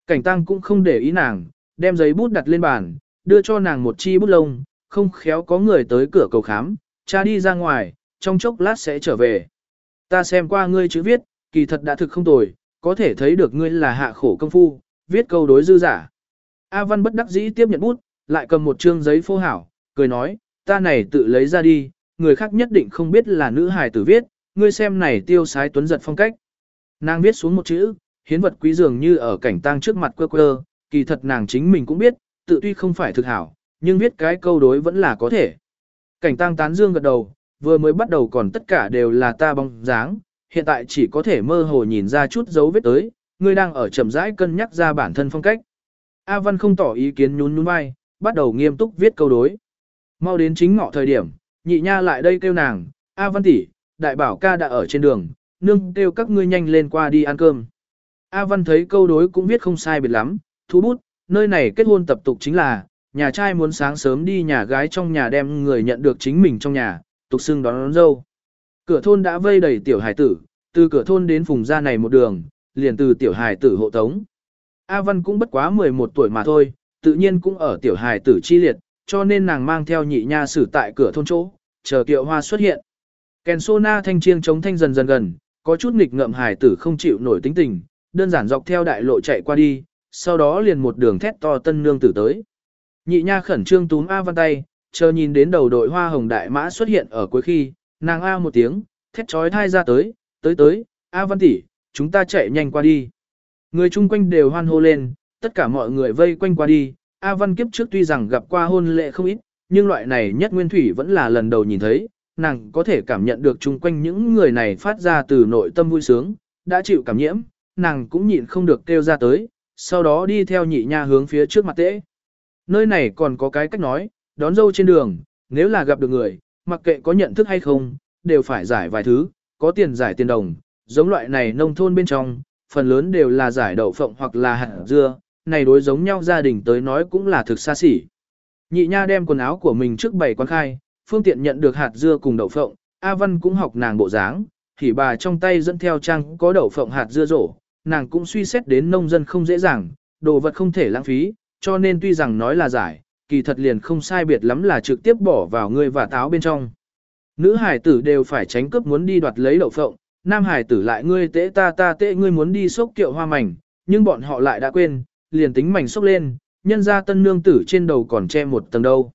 Cảnh tăng cũng không để ý nàng, đem giấy bút đặt lên bàn, đưa cho nàng một chi bút lông, không khéo có người tới cửa cầu khám, cha đi ra ngoài, trong chốc lát sẽ trở về. Ta xem qua ngươi chữ viết, kỳ thật đã thực không tồi, có thể thấy được ngươi là hạ khổ công phu, viết câu đối dư giả. A Văn bất đắc dĩ tiếp nhận bút, lại cầm một trương giấy phô hảo, cười nói, ta này tự lấy ra đi, người khác nhất định không biết là nữ hài tử viết, ngươi xem này tiêu sái tuấn giật phong cách. Nàng viết xuống một chữ, hiến vật quý dường như ở cảnh tang trước mặt quơ quơ, kỳ thật nàng chính mình cũng biết, tự tuy không phải thực hảo, nhưng viết cái câu đối vẫn là có thể. Cảnh Tăng tán dương gật đầu, vừa mới bắt đầu còn tất cả đều là ta bóng dáng, hiện tại chỉ có thể mơ hồ nhìn ra chút dấu vết tới, ngươi đang ở chậm rãi cân nhắc ra bản thân phong cách. A Văn không tỏ ý kiến nhún nhún vai, bắt đầu nghiêm túc viết câu đối. Mau đến chính ngọ thời điểm, nhị nha lại đây kêu nàng, A Văn tỷ, đại bảo ca đã ở trên đường, nương kêu các ngươi nhanh lên qua đi ăn cơm. A Văn thấy câu đối cũng viết không sai biệt lắm, thú bút, nơi này kết hôn tập tục chính là, nhà trai muốn sáng sớm đi nhà gái trong nhà đem người nhận được chính mình trong nhà, tục xưng đón, đón dâu. Cửa thôn đã vây đầy tiểu hải tử, từ cửa thôn đến vùng ra này một đường, liền từ tiểu hải tử hộ tống. A Văn cũng bất quá 11 tuổi mà thôi, tự nhiên cũng ở tiểu hải tử chi liệt, cho nên nàng mang theo nhị nha sử tại cửa thôn chỗ, chờ kiệu hoa xuất hiện. Kèn sô na thanh chiêng chống thanh dần dần gần, có chút nghịch ngợm hải tử không chịu nổi tính tình, đơn giản dọc theo đại lộ chạy qua đi, sau đó liền một đường thét to tân nương tử tới. Nhị nha khẩn trương túm A văn tay, chờ nhìn đến đầu đội hoa hồng đại mã xuất hiện ở cuối khi, nàng A một tiếng, thét trói thai ra tới, tới tới, A văn tỷ, chúng ta chạy nhanh qua đi. Người chung quanh đều hoan hô lên, tất cả mọi người vây quanh qua đi, A văn kiếp trước tuy rằng gặp qua hôn lệ không ít, nhưng loại này nhất nguyên thủy vẫn là lần đầu nhìn thấy, nàng có thể cảm nhận được chung quanh những người này phát ra từ nội tâm vui sướng, đã chịu cảm nhiễm, nàng cũng nhịn không được kêu ra tới, sau đó đi theo nhị nha hướng phía trước mặt tễ. nơi này còn có cái cách nói, đón dâu trên đường, nếu là gặp được người, mặc kệ có nhận thức hay không, đều phải giải vài thứ, có tiền giải tiền đồng, giống loại này nông thôn bên trong, phần lớn đều là giải đậu phộng hoặc là hạt dưa, này đối giống nhau gia đình tới nói cũng là thực xa xỉ. Nhị nha đem quần áo của mình trước bày quán khai, phương tiện nhận được hạt dưa cùng đậu phộng, A Văn cũng học nàng bộ dáng, thì bà trong tay dẫn theo trang có đậu phộng hạt dưa rổ, nàng cũng suy xét đến nông dân không dễ dàng, đồ vật không thể lãng phí, cho nên tuy rằng nói là giải, kỳ thật liền không sai biệt lắm là trực tiếp bỏ vào người và táo bên trong. Nữ hải tử đều phải tránh cướp muốn đi đoạt lấy đậu phộng, nam hải tử lại ngươi tế ta ta tế ngươi muốn đi sốc kiệu hoa mảnh, nhưng bọn họ lại đã quên, liền tính mảnh sốc lên, nhân ra tân nương tử trên đầu còn che một tầng đâu.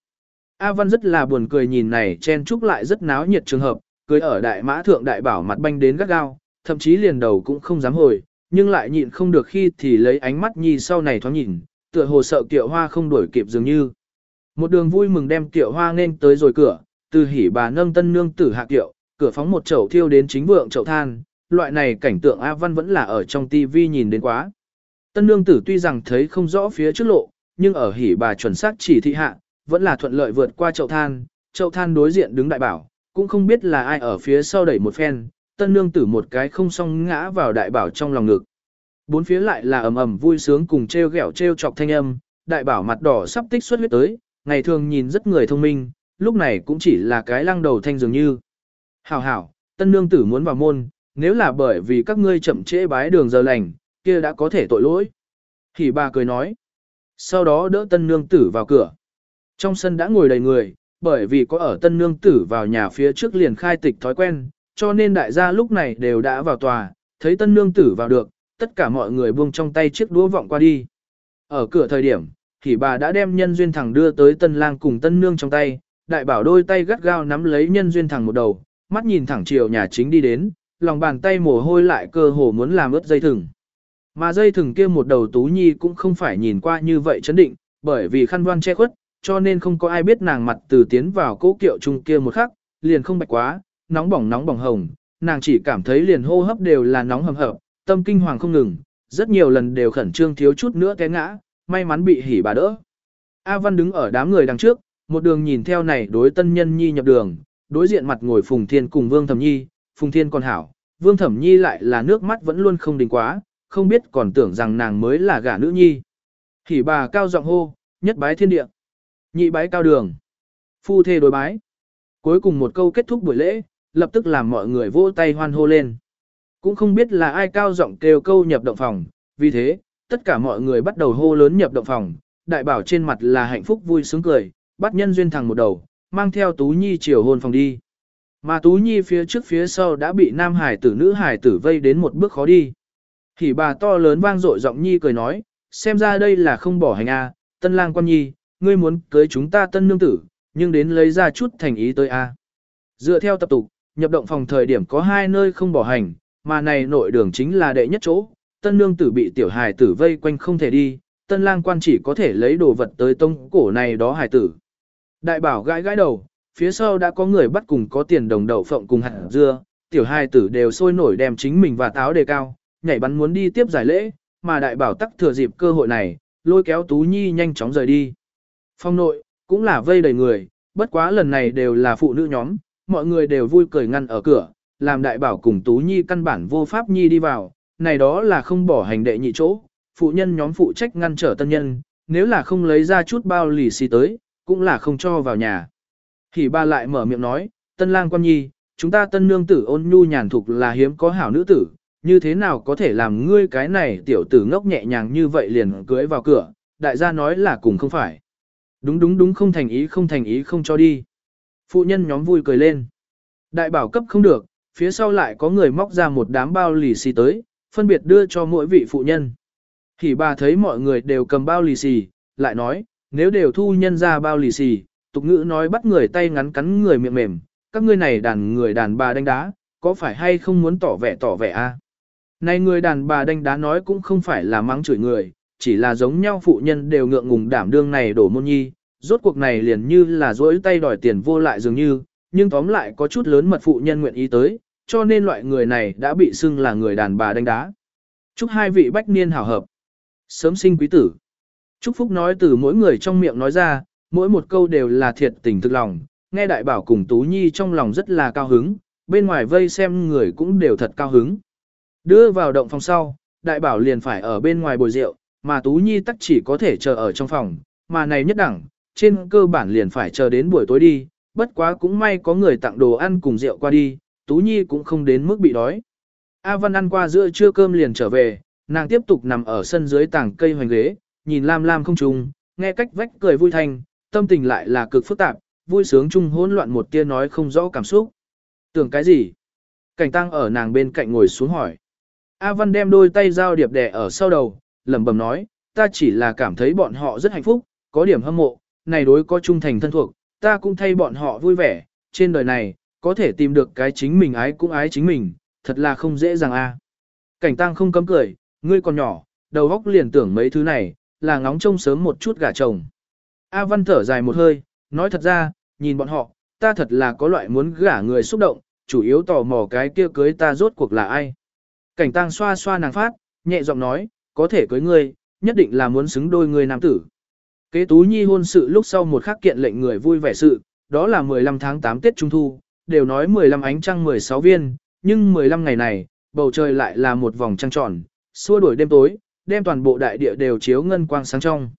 A Văn rất là buồn cười nhìn này chen chúc lại rất náo nhiệt trường hợp, cười ở đại mã thượng đại bảo mặt banh đến gắt gao, thậm chí liền đầu cũng không dám hồi, nhưng lại nhịn không được khi thì lấy ánh mắt nhi sau này thoáng nhìn, tựa hồ sợ kiệu hoa không đuổi kịp dường như. Một đường vui mừng đem kiệu hoa nên tới rồi cửa, từ hỉ bà nâng tân nương tử hạ kiệu, cửa phóng một chậu thiêu đến chính vượng chậu than, loại này cảnh tượng A Văn vẫn là ở trong tivi nhìn đến quá. Tân nương tử tuy rằng thấy không rõ phía trước lộ, nhưng ở hỉ bà chuẩn xác chỉ thị hạ, vẫn là thuận lợi vượt qua chậu than, chậu than đối diện đứng đại bảo, cũng không biết là ai ở phía sau đẩy một phen, tân nương tử một cái không song ngã vào đại bảo trong lòng ngực. Bốn phía lại là ầm ầm vui sướng cùng treo gẹo treo chọc thanh âm, đại bảo mặt đỏ sắp tích xuất huyết tới, ngày thường nhìn rất người thông minh, lúc này cũng chỉ là cái lăng đầu thanh dường như. Hảo hảo, tân nương tử muốn vào môn, nếu là bởi vì các ngươi chậm trễ bái đường giờ lành, kia đã có thể tội lỗi. Thì bà cười nói. Sau đó đỡ tân nương tử vào cửa. Trong sân đã ngồi đầy người, bởi vì có ở tân nương tử vào nhà phía trước liền khai tịch thói quen, cho nên đại gia lúc này đều đã vào tòa, thấy tân nương tử vào được, tất cả mọi người buông trong tay chiếc đũa vọng qua đi. Ở cửa thời điểm, thì bà đã đem nhân duyên thẳng đưa tới tân lang cùng tân nương trong tay, đại bảo đôi tay gắt gao nắm lấy nhân duyên thẳng một đầu, mắt nhìn thẳng chiều nhà chính đi đến, lòng bàn tay mồ hôi lại cơ hồ muốn làm ướt dây thừng. Mà dây thừng kia một đầu tú nhi cũng không phải nhìn qua như vậy chấn định, bởi vì khăn voan che khuất, cho nên không có ai biết nàng mặt từ tiến vào cố kiệu chung kia một khắc, liền không bạch quá, nóng bỏng nóng bỏng hồng, nàng chỉ cảm thấy liền hô hấp đều là nóng hầm hập, tâm kinh hoàng không ngừng, rất nhiều lần đều khẩn trương thiếu chút nữa té ngã, may mắn bị hỉ bà đỡ. A Văn đứng ở đám người đằng trước, một đường nhìn theo này đối tân nhân nhi nhập đường, đối diện mặt ngồi Phùng Thiên cùng Vương Thẩm Nhi, Phùng Thiên còn hảo, Vương Thẩm Nhi lại là nước mắt vẫn luôn không đình quá, không biết còn tưởng rằng nàng mới là gả nữ nhi. Hỉ bà cao giọng hô, nhất bái thiên địa, nhị bái cao đường, phu thê đối bái. Cuối cùng một câu kết thúc buổi lễ, lập tức làm mọi người vỗ tay hoan hô lên. Cũng không biết là ai cao giọng kêu câu nhập động phòng, vì thế, tất cả mọi người bắt đầu hô lớn nhập động phòng, đại bảo trên mặt là hạnh phúc vui sướng cười, bắt nhân duyên thẳng một đầu, mang theo Tú Nhi chiều hôn phòng đi. Mà Tú Nhi phía trước phía sau đã bị nam hải tử nữ hải tử vây đến một bước khó đi. Thì bà to lớn vang dội giọng Nhi cười nói, xem ra đây là không bỏ hành a, tân lang quan Nhi, ngươi muốn cưới chúng ta tân nương tử, nhưng đến lấy ra chút thành ý tới a. Dựa theo tập tục, nhập động phòng thời điểm có hai nơi không bỏ hành, mà này nội đường chính là đệ nhất chỗ, tân nương tử bị tiểu hài tử vây quanh không thể đi, tân lang quan chỉ có thể lấy đồ vật tới tông cổ này đó hài tử. Đại bảo gãi gãi đầu, phía sau đã có người bắt cùng có tiền đồng đậu phộng cùng hạt dưa, tiểu hài tử đều sôi nổi đem chính mình và táo đề cao, nhảy bắn muốn đi tiếp giải lễ, mà đại bảo tắc thừa dịp cơ hội này, lôi kéo Tú Nhi nhanh chóng rời đi. Phong nội, cũng là vây đầy người, bất quá lần này đều là phụ nữ nhóm, mọi người đều vui cười ngăn ở cửa, làm đại bảo cùng Tú Nhi căn bản vô pháp Nhi đi vào, này đó là không bỏ hành đệ nhị chỗ, phụ nhân nhóm phụ trách ngăn trở tân nhân, nếu là không lấy ra chút bao lì xì tới, cũng là không cho vào nhà. Thì ba lại mở miệng nói, tân lang quan nhi, chúng ta tân nương tử ôn nhu nhàn thục là hiếm có hảo nữ tử, như thế nào có thể làm ngươi cái này tiểu tử ngốc nhẹ nhàng như vậy liền cưới vào cửa, đại gia nói là cùng không phải. Đúng đúng đúng không thành ý không thành ý không cho đi. Phụ nhân nhóm vui cười lên. Đại bảo cấp không được, phía sau lại có người móc ra một đám bao lì xì tới, phân biệt đưa cho mỗi vị phụ nhân. Thì bà thấy mọi người đều cầm bao lì xì, lại nói, nếu đều thu nhân ra bao lì xì, tục ngữ nói bắt người tay ngắn cắn người miệng mềm, các ngươi này đàn người đàn bà đánh đá, có phải hay không muốn tỏ vẻ tỏ vẻ a? Này người đàn bà đánh đá nói cũng không phải là mắng chửi người, chỉ là giống nhau phụ nhân đều ngượng ngùng đảm đương này đổ môn nhi, rốt cuộc này liền như là dỗi tay đòi tiền vô lại dường như, nhưng tóm lại có chút lớn mật phụ nhân nguyện ý tới, cho nên loại người này đã bị xưng là người đàn bà đánh đá. Chúc hai vị bách niên hảo hợp. Sớm sinh quý tử. Chúc phúc nói từ mỗi người trong miệng nói ra, mỗi một câu đều là thiệt tình thực lòng, nghe đại bảo cùng Tú Nhi trong lòng rất là cao hứng, bên ngoài vây xem người cũng đều thật cao hứng. Đưa vào động phòng sau, đại bảo liền phải ở bên ngoài bồi rượu, mà Tú Nhi tắc chỉ có thể chờ ở trong phòng, mà này nhất đẳng, trên cơ bản liền phải chờ đến buổi tối đi, bất quá cũng may có người tặng đồ ăn cùng rượu qua đi, Tú Nhi cũng không đến mức bị đói. A Văn ăn qua giữa trưa cơm liền trở về, nàng tiếp tục nằm ở sân dưới tảng cây hoành ghế, nhìn lam lam không trùng, nghe cách vách cười vui thanh, tâm tình lại là cực phức tạp, vui sướng chung hỗn loạn một tia nói không rõ cảm xúc. Tưởng cái gì? Cảnh tăng ở nàng bên cạnh ngồi xuống hỏi. A Văn đem đôi tay giao điệp đè ở sau đầu, lẩm bẩm nói, ta chỉ là cảm thấy bọn họ rất hạnh phúc, có điểm hâm mộ, này đối có trung thành thân thuộc, ta cũng thay bọn họ vui vẻ, trên đời này, có thể tìm được cái chính mình ái cũng ái chính mình, thật là không dễ dàng a. Cảnh tăng không cấm cười, ngươi còn nhỏ, đầu óc liền tưởng mấy thứ này, là ngóng trông sớm một chút gả chồng. A Văn thở dài một hơi, nói thật ra, nhìn bọn họ, ta thật là có loại muốn gả người xúc động, chủ yếu tò mò cái kia cưới ta rốt cuộc là ai. Cảnh tăng xoa xoa nàng phát, nhẹ giọng nói, có thể cưới ngươi, nhất định là muốn xứng đôi người nam tử. Kế tú nhi hôn sự lúc sau một khắc kiện lệnh người vui vẻ sự, đó là 15 tháng 8 Tết Trung Thu, đều nói 15 ánh trăng 16 viên, nhưng 15 ngày này, bầu trời lại là một vòng trăng tròn, xua đuổi đêm tối, đem toàn bộ đại địa đều chiếu ngân quang sáng trong.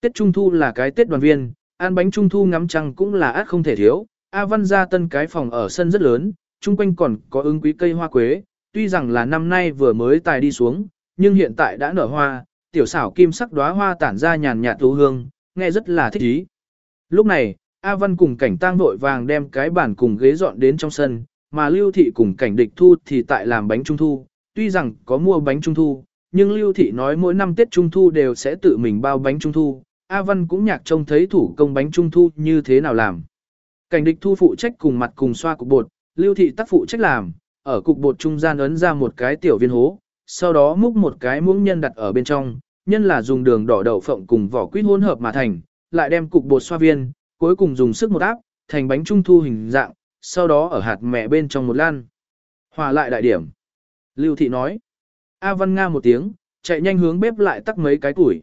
Tết Trung Thu là cái Tết đoàn viên, ăn bánh Trung Thu ngắm trăng cũng là át không thể thiếu. A Văn ra tân cái phòng ở sân rất lớn, chung quanh còn có ứng quý cây hoa quế, tuy rằng là năm nay vừa mới tài đi xuống, nhưng hiện tại đã nở hoa, tiểu xảo kim sắc đóa hoa tản ra nhàn nhạt thú hương, nghe rất là thích ý. Lúc này, A Văn cùng cảnh tang vội vàng đem cái bàn cùng ghế dọn đến trong sân, mà Lưu Thị cùng cảnh địch thu thì tại làm bánh trung thu, tuy rằng có mua bánh trung thu, nhưng Lưu Thị nói mỗi năm Tết Trung Thu đều sẽ tự mình bao bánh Trung Thu, A Văn cũng nhạc trông thấy thủ công bánh Trung Thu như thế nào làm. Cảnh địch thu phụ trách cùng mặt cùng xoa cục bột, Lưu Thị tác phụ trách làm, ở cục bột trung gian ấn ra một cái tiểu viên hố, sau đó múc một cái muỗng nhân đặt ở bên trong, nhân là dùng đường đỏ đậu phộng cùng vỏ quýt hỗn hợp mà thành, lại đem cục bột xoa viên, cuối cùng dùng sức một áp, thành bánh Trung Thu hình dạng, sau đó ở hạt mẹ bên trong một lan. Hòa lại đại điểm. Lưu Thị nói. A Văn Nga một tiếng, chạy nhanh hướng bếp lại tắt mấy cái củi.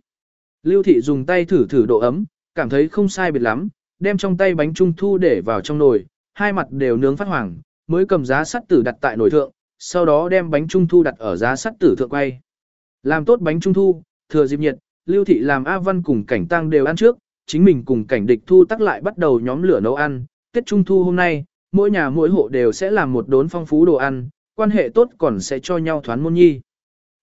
Lưu Thị dùng tay thử thử độ ấm, cảm thấy không sai biệt lắm, đem trong tay bánh trung thu để vào trong nồi, hai mặt đều nướng phát hoàng, mới cầm giá sắt tử đặt tại nồi thượng, sau đó đem bánh trung thu đặt ở giá sắt tử thượng quay. Làm tốt bánh trung thu, thừa dịp nhiệt, Lưu Thị làm A Văn cùng cảnh tăng đều ăn trước, chính mình cùng cảnh địch thu tắc lại bắt đầu nhóm lửa nấu ăn. Tết trung thu hôm nay, mỗi nhà mỗi hộ đều sẽ làm một đốn phong phú đồ ăn, quan hệ tốt còn sẽ cho nhau thoán môn nhi.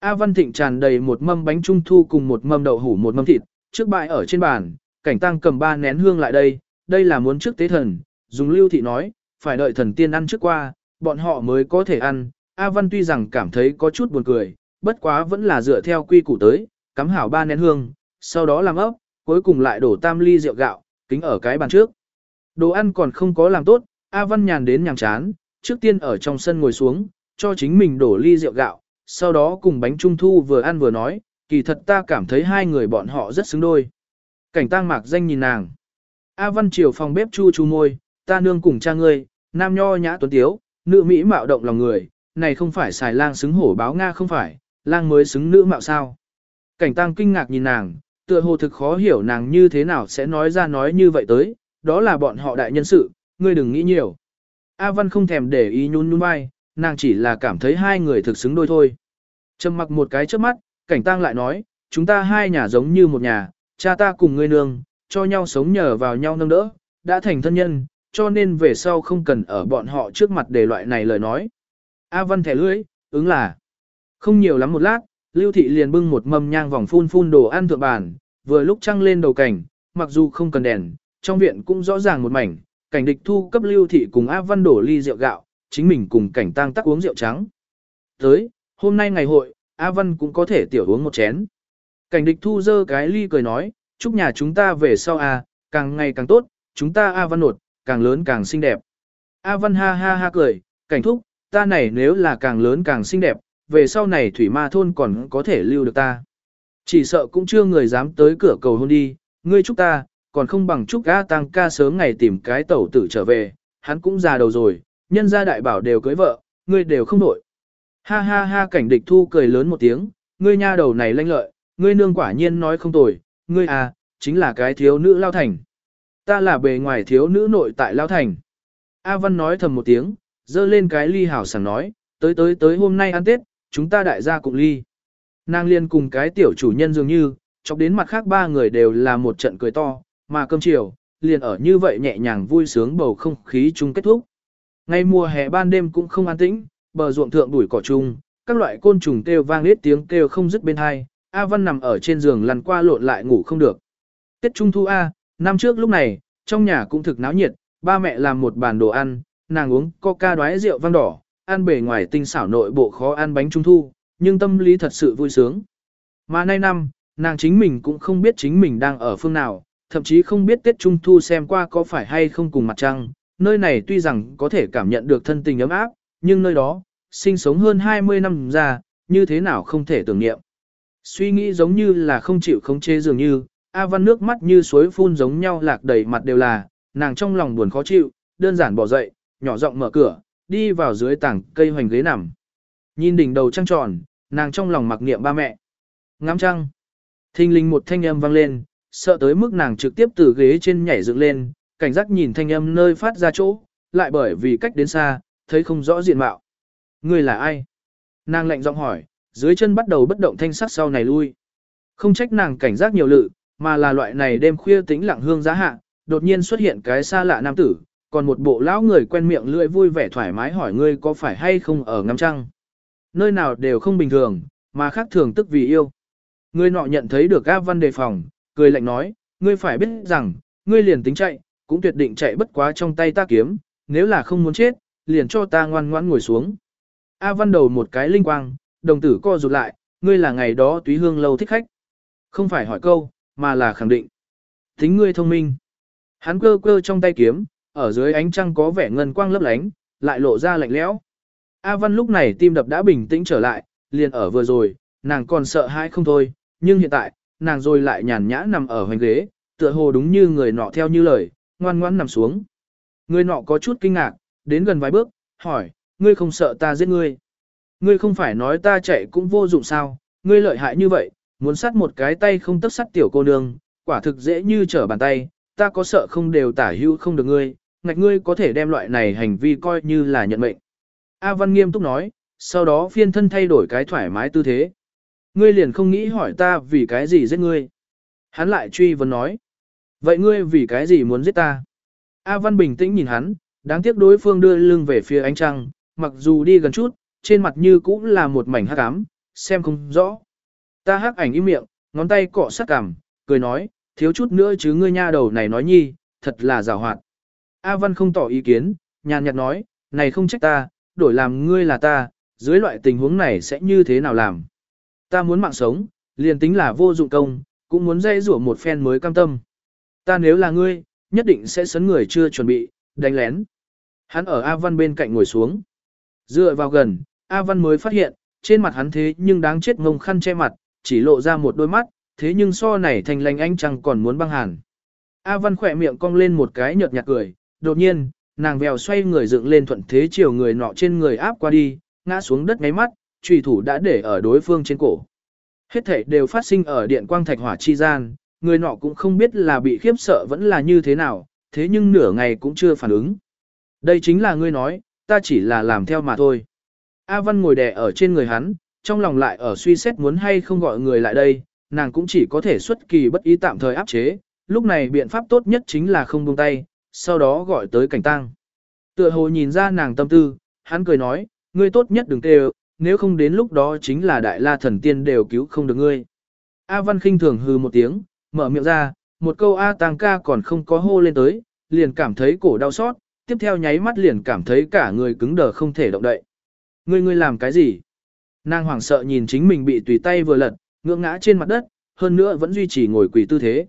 A Văn Thịnh tràn đầy một mâm bánh trung thu cùng một mâm đậu hủ một mâm thịt, trước bại ở trên bàn, cảnh tăng cầm ba nén hương lại đây, đây là muốn trước tế thần, dùng lưu thị nói, phải đợi thần tiên ăn trước qua, bọn họ mới có thể ăn. A Văn tuy rằng cảm thấy có chút buồn cười, bất quá vẫn là dựa theo quy củ tới, cắm hảo ba nén hương, sau đó làm ốc, cuối cùng lại đổ tam ly rượu gạo, kính ở cái bàn trước. Đồ ăn còn không có làm tốt, A Văn nhàn đến nhàng chán, trước tiên ở trong sân ngồi xuống, cho chính mình đổ ly rượu gạo, sau đó cùng bánh trung thu vừa ăn vừa nói, kỳ thật ta cảm thấy hai người bọn họ rất xứng đôi. Cảnh tang mạc danh nhìn nàng. A Văn Triều phòng bếp chu chu môi, ta nương cùng cha ngươi, nam nho nhã tuấn tiếu, nữ mỹ mạo động lòng người, này không phải xài lang xứng hổ báo Nga không phải, lang mới xứng nữ mạo sao. Cảnh tăng kinh ngạc nhìn nàng, tựa hồ thực khó hiểu nàng như thế nào sẽ nói ra nói như vậy tới, đó là bọn họ đại nhân sự, ngươi đừng nghĩ nhiều. A Văn không thèm để ý nhún nhún vai, nàng chỉ là cảm thấy hai người thực xứng đôi thôi. Trầm mặc một cái trước mắt, cảnh Tăng lại nói, chúng ta hai nhà giống như một nhà, cha ta cùng ngươi nương, cho nhau sống nhờ vào nhau nâng đỡ, đã thành thân nhân, cho nên về sau không cần ở bọn họ trước mặt để loại này lời nói. A Văn thẻ lưỡi, ứng là, không nhiều lắm một lát, Lưu Thị liền bưng một mâm nhang vòng phun phun đồ ăn thượng bàn, vừa lúc trăng lên đầu cảnh, mặc dù không cần đèn, trong viện cũng rõ ràng một mảnh, cảnh địch thu cấp Lưu Thị cùng A Văn đổ ly rượu gạo, chính mình cùng cảnh tang tắc uống rượu trắng. Tới, hôm nay ngày hội, A Văn cũng có thể tiểu uống một chén. Cảnh địch thu dơ cái ly cười nói, chúc nhà chúng ta về sau A, càng ngày càng tốt, chúng ta A Văn nột, càng lớn càng xinh đẹp. A Văn ha ha ha cười, cảnh thúc, ta này nếu là càng lớn càng xinh đẹp, về sau này thủy ma thôn còn có thể lưu được ta. Chỉ sợ cũng chưa người dám tới cửa cầu hôn đi, ngươi chúc ta, còn không bằng chúc A Tăng ca sớm ngày tìm cái tẩu tử trở về, hắn cũng già đầu rồi, nhân gia đại bảo đều cưới vợ, ngươi đều không đổi. Ha ha ha cảnh địch thu cười lớn một tiếng, ngươi nha đầu này lanh lợi, ngươi nương quả nhiên nói không tồi, ngươi à, chính là cái thiếu nữ lao thành. Ta là bề ngoài thiếu nữ nội tại lao thành. A Văn nói thầm một tiếng, dơ lên cái ly hảo sảng nói, tới tới tới hôm nay ăn Tết, chúng ta đại gia cùng ly. Nàng liên cùng cái tiểu chủ nhân dường như, chọc đến mặt khác ba người đều là một trận cười to, mà cơm chiều, liền ở như vậy nhẹ nhàng vui sướng bầu không khí chung kết thúc. Ngày mùa hè ban đêm cũng không an tĩnh, bờ ruộng thượng đuổi cỏ chung, các loại côn trùng kêu vang lết tiếng kêu không dứt bên hai, A Văn nằm ở trên giường lăn qua lộn lại ngủ không được. Tết Trung Thu A, năm trước lúc này, trong nhà cũng thực náo nhiệt, ba mẹ làm một bàn đồ ăn, nàng uống coca đoái rượu vang đỏ, ăn bề ngoài tinh xảo nội bộ khó ăn bánh Trung Thu, nhưng tâm lý thật sự vui sướng. Mà nay năm, nàng chính mình cũng không biết chính mình đang ở phương nào, thậm chí không biết Tết Trung Thu xem qua có phải hay không cùng mặt trăng, nơi này tuy rằng có thể cảm nhận được thân tình ấm áp, nhưng nơi đó, sinh sống hơn 20 năm ra, như thế nào không thể tưởng niệm. Suy nghĩ giống như là không chịu khống chế dường như, A Văn nước mắt như suối phun giống nhau lạc đầy mặt đều là, nàng trong lòng buồn khó chịu, đơn giản bỏ dậy, nhỏ giọng mở cửa, đi vào dưới tảng cây hoành ghế nằm. Nhìn đỉnh đầu trăng tròn, nàng trong lòng mặc niệm ba mẹ. Ngắm trăng. Thinh linh một thanh âm vang lên, sợ tới mức nàng trực tiếp từ ghế trên nhảy dựng lên, cảnh giác nhìn thanh âm nơi phát ra chỗ, lại bởi vì cách đến xa, thấy không rõ diện mạo. Người là ai? Nàng lạnh giọng hỏi, dưới chân bắt đầu bất động thanh sắc sau này lui. Không trách nàng cảnh giác nhiều lự, mà là loại này đêm khuya tĩnh lặng hương giá hạ, đột nhiên xuất hiện cái xa lạ nam tử, còn một bộ lão người quen miệng lưỡi vui vẻ thoải mái hỏi ngươi có phải hay không ở ngắm trăng. Nơi nào đều không bình thường, mà khác thường tức vì yêu. Ngươi nọ nhận thấy được A Văn đề phòng, cười lạnh nói, ngươi phải biết rằng, ngươi liền tính chạy, cũng tuyệt định chạy bất quá trong tay ta kiếm, nếu là không muốn chết, liền cho ta ngoan ngoãn ngồi xuống. A Văn đầu một cái linh quang, đồng tử co rụt lại, ngươi là ngày đó túy hương lâu thích khách. Không phải hỏi câu, mà là khẳng định. Tính ngươi thông minh. Hắn cơ cơ trong tay kiếm, ở dưới ánh trăng có vẻ ngân quang lấp lánh, lại lộ ra lạnh lẽo. A Văn lúc này tim đập đã bình tĩnh trở lại, liền ở vừa rồi, nàng còn sợ hãi không thôi, nhưng hiện tại, nàng rồi lại nhàn nhã nằm ở hoành ghế, tựa hồ đúng như người nọ theo như lời, ngoan ngoãn nằm xuống. Người nọ có chút kinh ngạc, đến gần vài bước, hỏi, ngươi không sợ ta giết ngươi. Ngươi không phải nói ta chạy cũng vô dụng sao, ngươi lợi hại như vậy, muốn sát một cái tay không tất sắt tiểu cô nương, quả thực dễ như trở bàn tay, ta có sợ không đều tả hữu không được ngươi, ngạch ngươi có thể đem loại này hành vi coi như là nhận mệnh. A Văn nghiêm túc nói, sau đó phiên thân thay đổi cái thoải mái tư thế. Ngươi liền không nghĩ hỏi ta vì cái gì giết ngươi. Hắn lại truy vấn nói. Vậy ngươi vì cái gì muốn giết ta? A Văn bình tĩnh nhìn hắn, đáng tiếc đối phương đưa lưng về phía ánh trăng, mặc dù đi gần chút, trên mặt như cũng là một mảnh hắc ám, xem không rõ. Ta hắc ảnh im miệng, ngón tay cọ sát cằm, cười nói, thiếu chút nữa chứ ngươi nha đầu này nói nhi, thật là rào hoạt. A Văn không tỏ ý kiến, nhàn nhạt nói, này không trách ta, đổi làm ngươi là ta, dưới loại tình huống này sẽ như thế nào làm. Ta muốn mạng sống, liền tính là vô dụng công, cũng muốn dây rủa một phen mới cam tâm. Ta nếu là ngươi, nhất định sẽ sấn người chưa chuẩn bị, đánh lén. Hắn ở A Văn bên cạnh ngồi xuống. Dựa vào gần, A Văn mới phát hiện, trên mặt hắn thế nhưng đáng chết ngông khăn che mặt, chỉ lộ ra một đôi mắt, thế nhưng so này thành lành anh chẳng còn muốn băng hàn. A Văn khỏe miệng cong lên một cái nhợt nhạt cười, đột nhiên, nàng vèo xoay người dựng lên thuận thế chiều người nọ trên người áp qua đi, ngã xuống đất ngáy mắt, trùy thủ đã để ở đối phương trên cổ. Hết thể đều phát sinh ở điện quang thạch hỏa chi gian, người nọ cũng không biết là bị khiếp sợ vẫn là như thế nào, thế nhưng nửa ngày cũng chưa phản ứng. Đây chính là ngươi nói, ta chỉ là làm theo mà thôi. A Văn ngồi đè ở trên người hắn, trong lòng lại ở suy xét muốn hay không gọi người lại đây, nàng cũng chỉ có thể xuất kỳ bất ý tạm thời áp chế, lúc này biện pháp tốt nhất chính là không buông tay, sau đó gọi tới cảnh tăng. Tựa hồ nhìn ra nàng tâm tư, hắn cười nói, ngươi tốt nhất đừng kêu, nếu không đến lúc đó chính là đại la thần tiên đều cứu không được ngươi. A Văn khinh thường hừ một tiếng, mở miệng ra, một câu A Tăng ca còn không có hô lên tới, liền cảm thấy cổ đau xót, tiếp theo nháy mắt liền cảm thấy cả người cứng đờ không thể động đậy. Ngươi ngươi làm cái gì? Nàng hoảng sợ nhìn chính mình bị tùy tay vừa lật, ngưỡng ngã trên mặt đất, hơn nữa vẫn duy trì ngồi quỳ tư thế.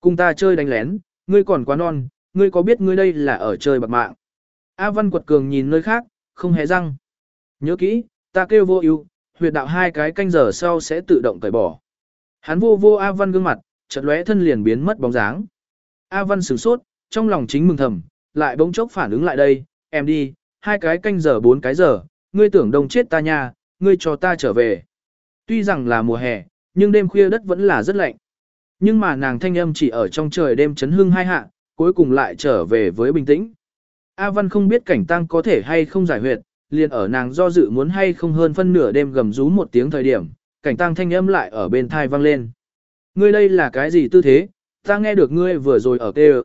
Cùng ta chơi đánh lén, ngươi còn quá non, ngươi có biết ngươi đây là ở chơi bạc mạng. A Văn quật cường nhìn nơi khác, không hề răng. Nhớ kỹ, ta kêu vô ưu, huyệt đạo hai cái canh giờ sau sẽ tự động cởi bỏ. Hắn vô vô A Văn gương mặt, chợt lóe thân liền biến mất bóng dáng. A Văn sửng sốt, trong lòng chính mừng thầm, lại bỗng chốc phản ứng lại đây, em đi, hai cái canh giờ bốn cái giờ, ngươi tưởng đông chết ta nha, ngươi cho ta trở về. Tuy rằng là mùa hè, nhưng đêm khuya đất vẫn là rất lạnh. Nhưng mà nàng thanh âm chỉ ở trong trời đêm chấn hưng hai hạ, cuối cùng lại trở về với bình tĩnh. A Văn không biết cảnh tăng có thể hay không giải huyệt, liền ở nàng do dự muốn hay không hơn phân nửa đêm gầm rú một tiếng thời điểm, cảnh tăng thanh âm lại ở bên thai vang lên. Ngươi đây là cái gì tư thế, ta nghe được ngươi vừa rồi ở kêu.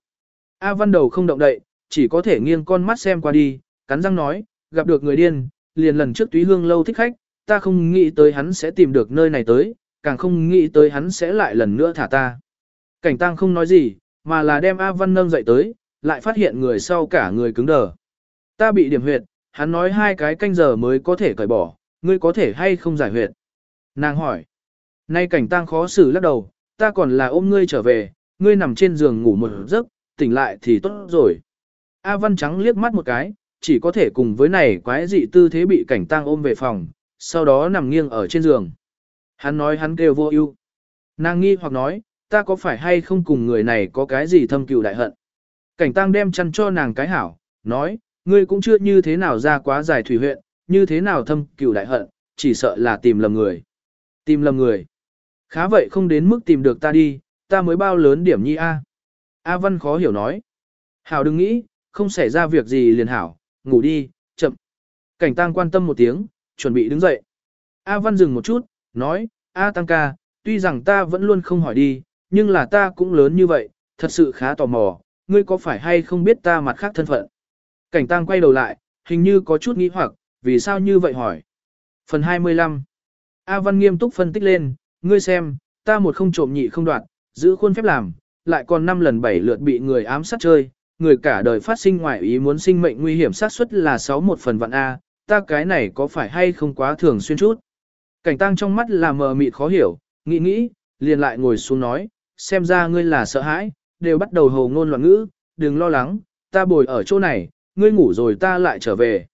A Văn đầu không động đậy, chỉ có thể nghiêng con mắt xem qua đi, cắn răng nói, gặp được người điên, liền lần trước túy hương lâu thích khách, ta không nghĩ tới hắn sẽ tìm được nơi này tới, càng không nghĩ tới hắn sẽ lại lần nữa thả ta. Cảnh tăng không nói gì, mà là đem A Văn nâng dậy tới, lại phát hiện người sau cả người cứng đờ. Ta bị điểm huyệt, hắn nói hai cái canh giờ mới có thể cởi bỏ, ngươi có thể hay không giải huyệt. Nàng hỏi. Nay cảnh tăng khó xử lắc đầu, ta còn là ôm ngươi trở về, ngươi nằm trên giường ngủ một giấc, tỉnh lại thì tốt rồi. A Văn Trắng liếc mắt một cái, chỉ có thể cùng với này quái dị tư thế bị cảnh tăng ôm về phòng, sau đó nằm nghiêng ở trên giường. Hắn nói hắn kêu vô ưu. Nàng nghi hoặc nói, ta có phải hay không cùng người này có cái gì thâm cừu đại hận. Cảnh tăng đem chăn cho nàng cái hảo, nói, ngươi cũng chưa như thế nào ra quá dài thủy huyện, như thế nào thâm cừu đại hận, chỉ sợ là tìm lầm người. Tìm lầm người. Khá vậy không đến mức tìm được ta đi, ta mới bao lớn điểm nhi A. A Văn khó hiểu nói. Hảo đừng nghĩ, không xảy ra việc gì liền hảo, ngủ đi, chậm. Cảnh tăng quan tâm một tiếng, chuẩn bị đứng dậy. A Văn dừng một chút, nói, A Tăng ca, tuy rằng ta vẫn luôn không hỏi đi, nhưng là ta cũng lớn như vậy, thật sự khá tò mò, ngươi có phải hay không biết ta mặt khác thân phận. Cảnh Tăng quay đầu lại, hình như có chút nghĩ hoặc, vì sao như vậy hỏi. Phần 25 A Văn nghiêm túc phân tích lên, ngươi xem, ta một không trộm nhị không đoạt, giữ khuôn phép làm, lại còn năm lần bảy lượt bị người ám sát chơi, người cả đời phát sinh ngoại ý muốn sinh mệnh nguy hiểm xác suất là 6 một phần vạn A, ta cái này có phải hay không quá thường xuyên chút. Cảnh tăng trong mắt là mờ mịt khó hiểu, nghĩ nghĩ, liền lại ngồi xuống nói, xem ra ngươi là sợ hãi, đều bắt đầu hồ ngôn loạn ngữ, đừng lo lắng, ta bồi ở chỗ này, ngươi ngủ rồi ta lại trở về.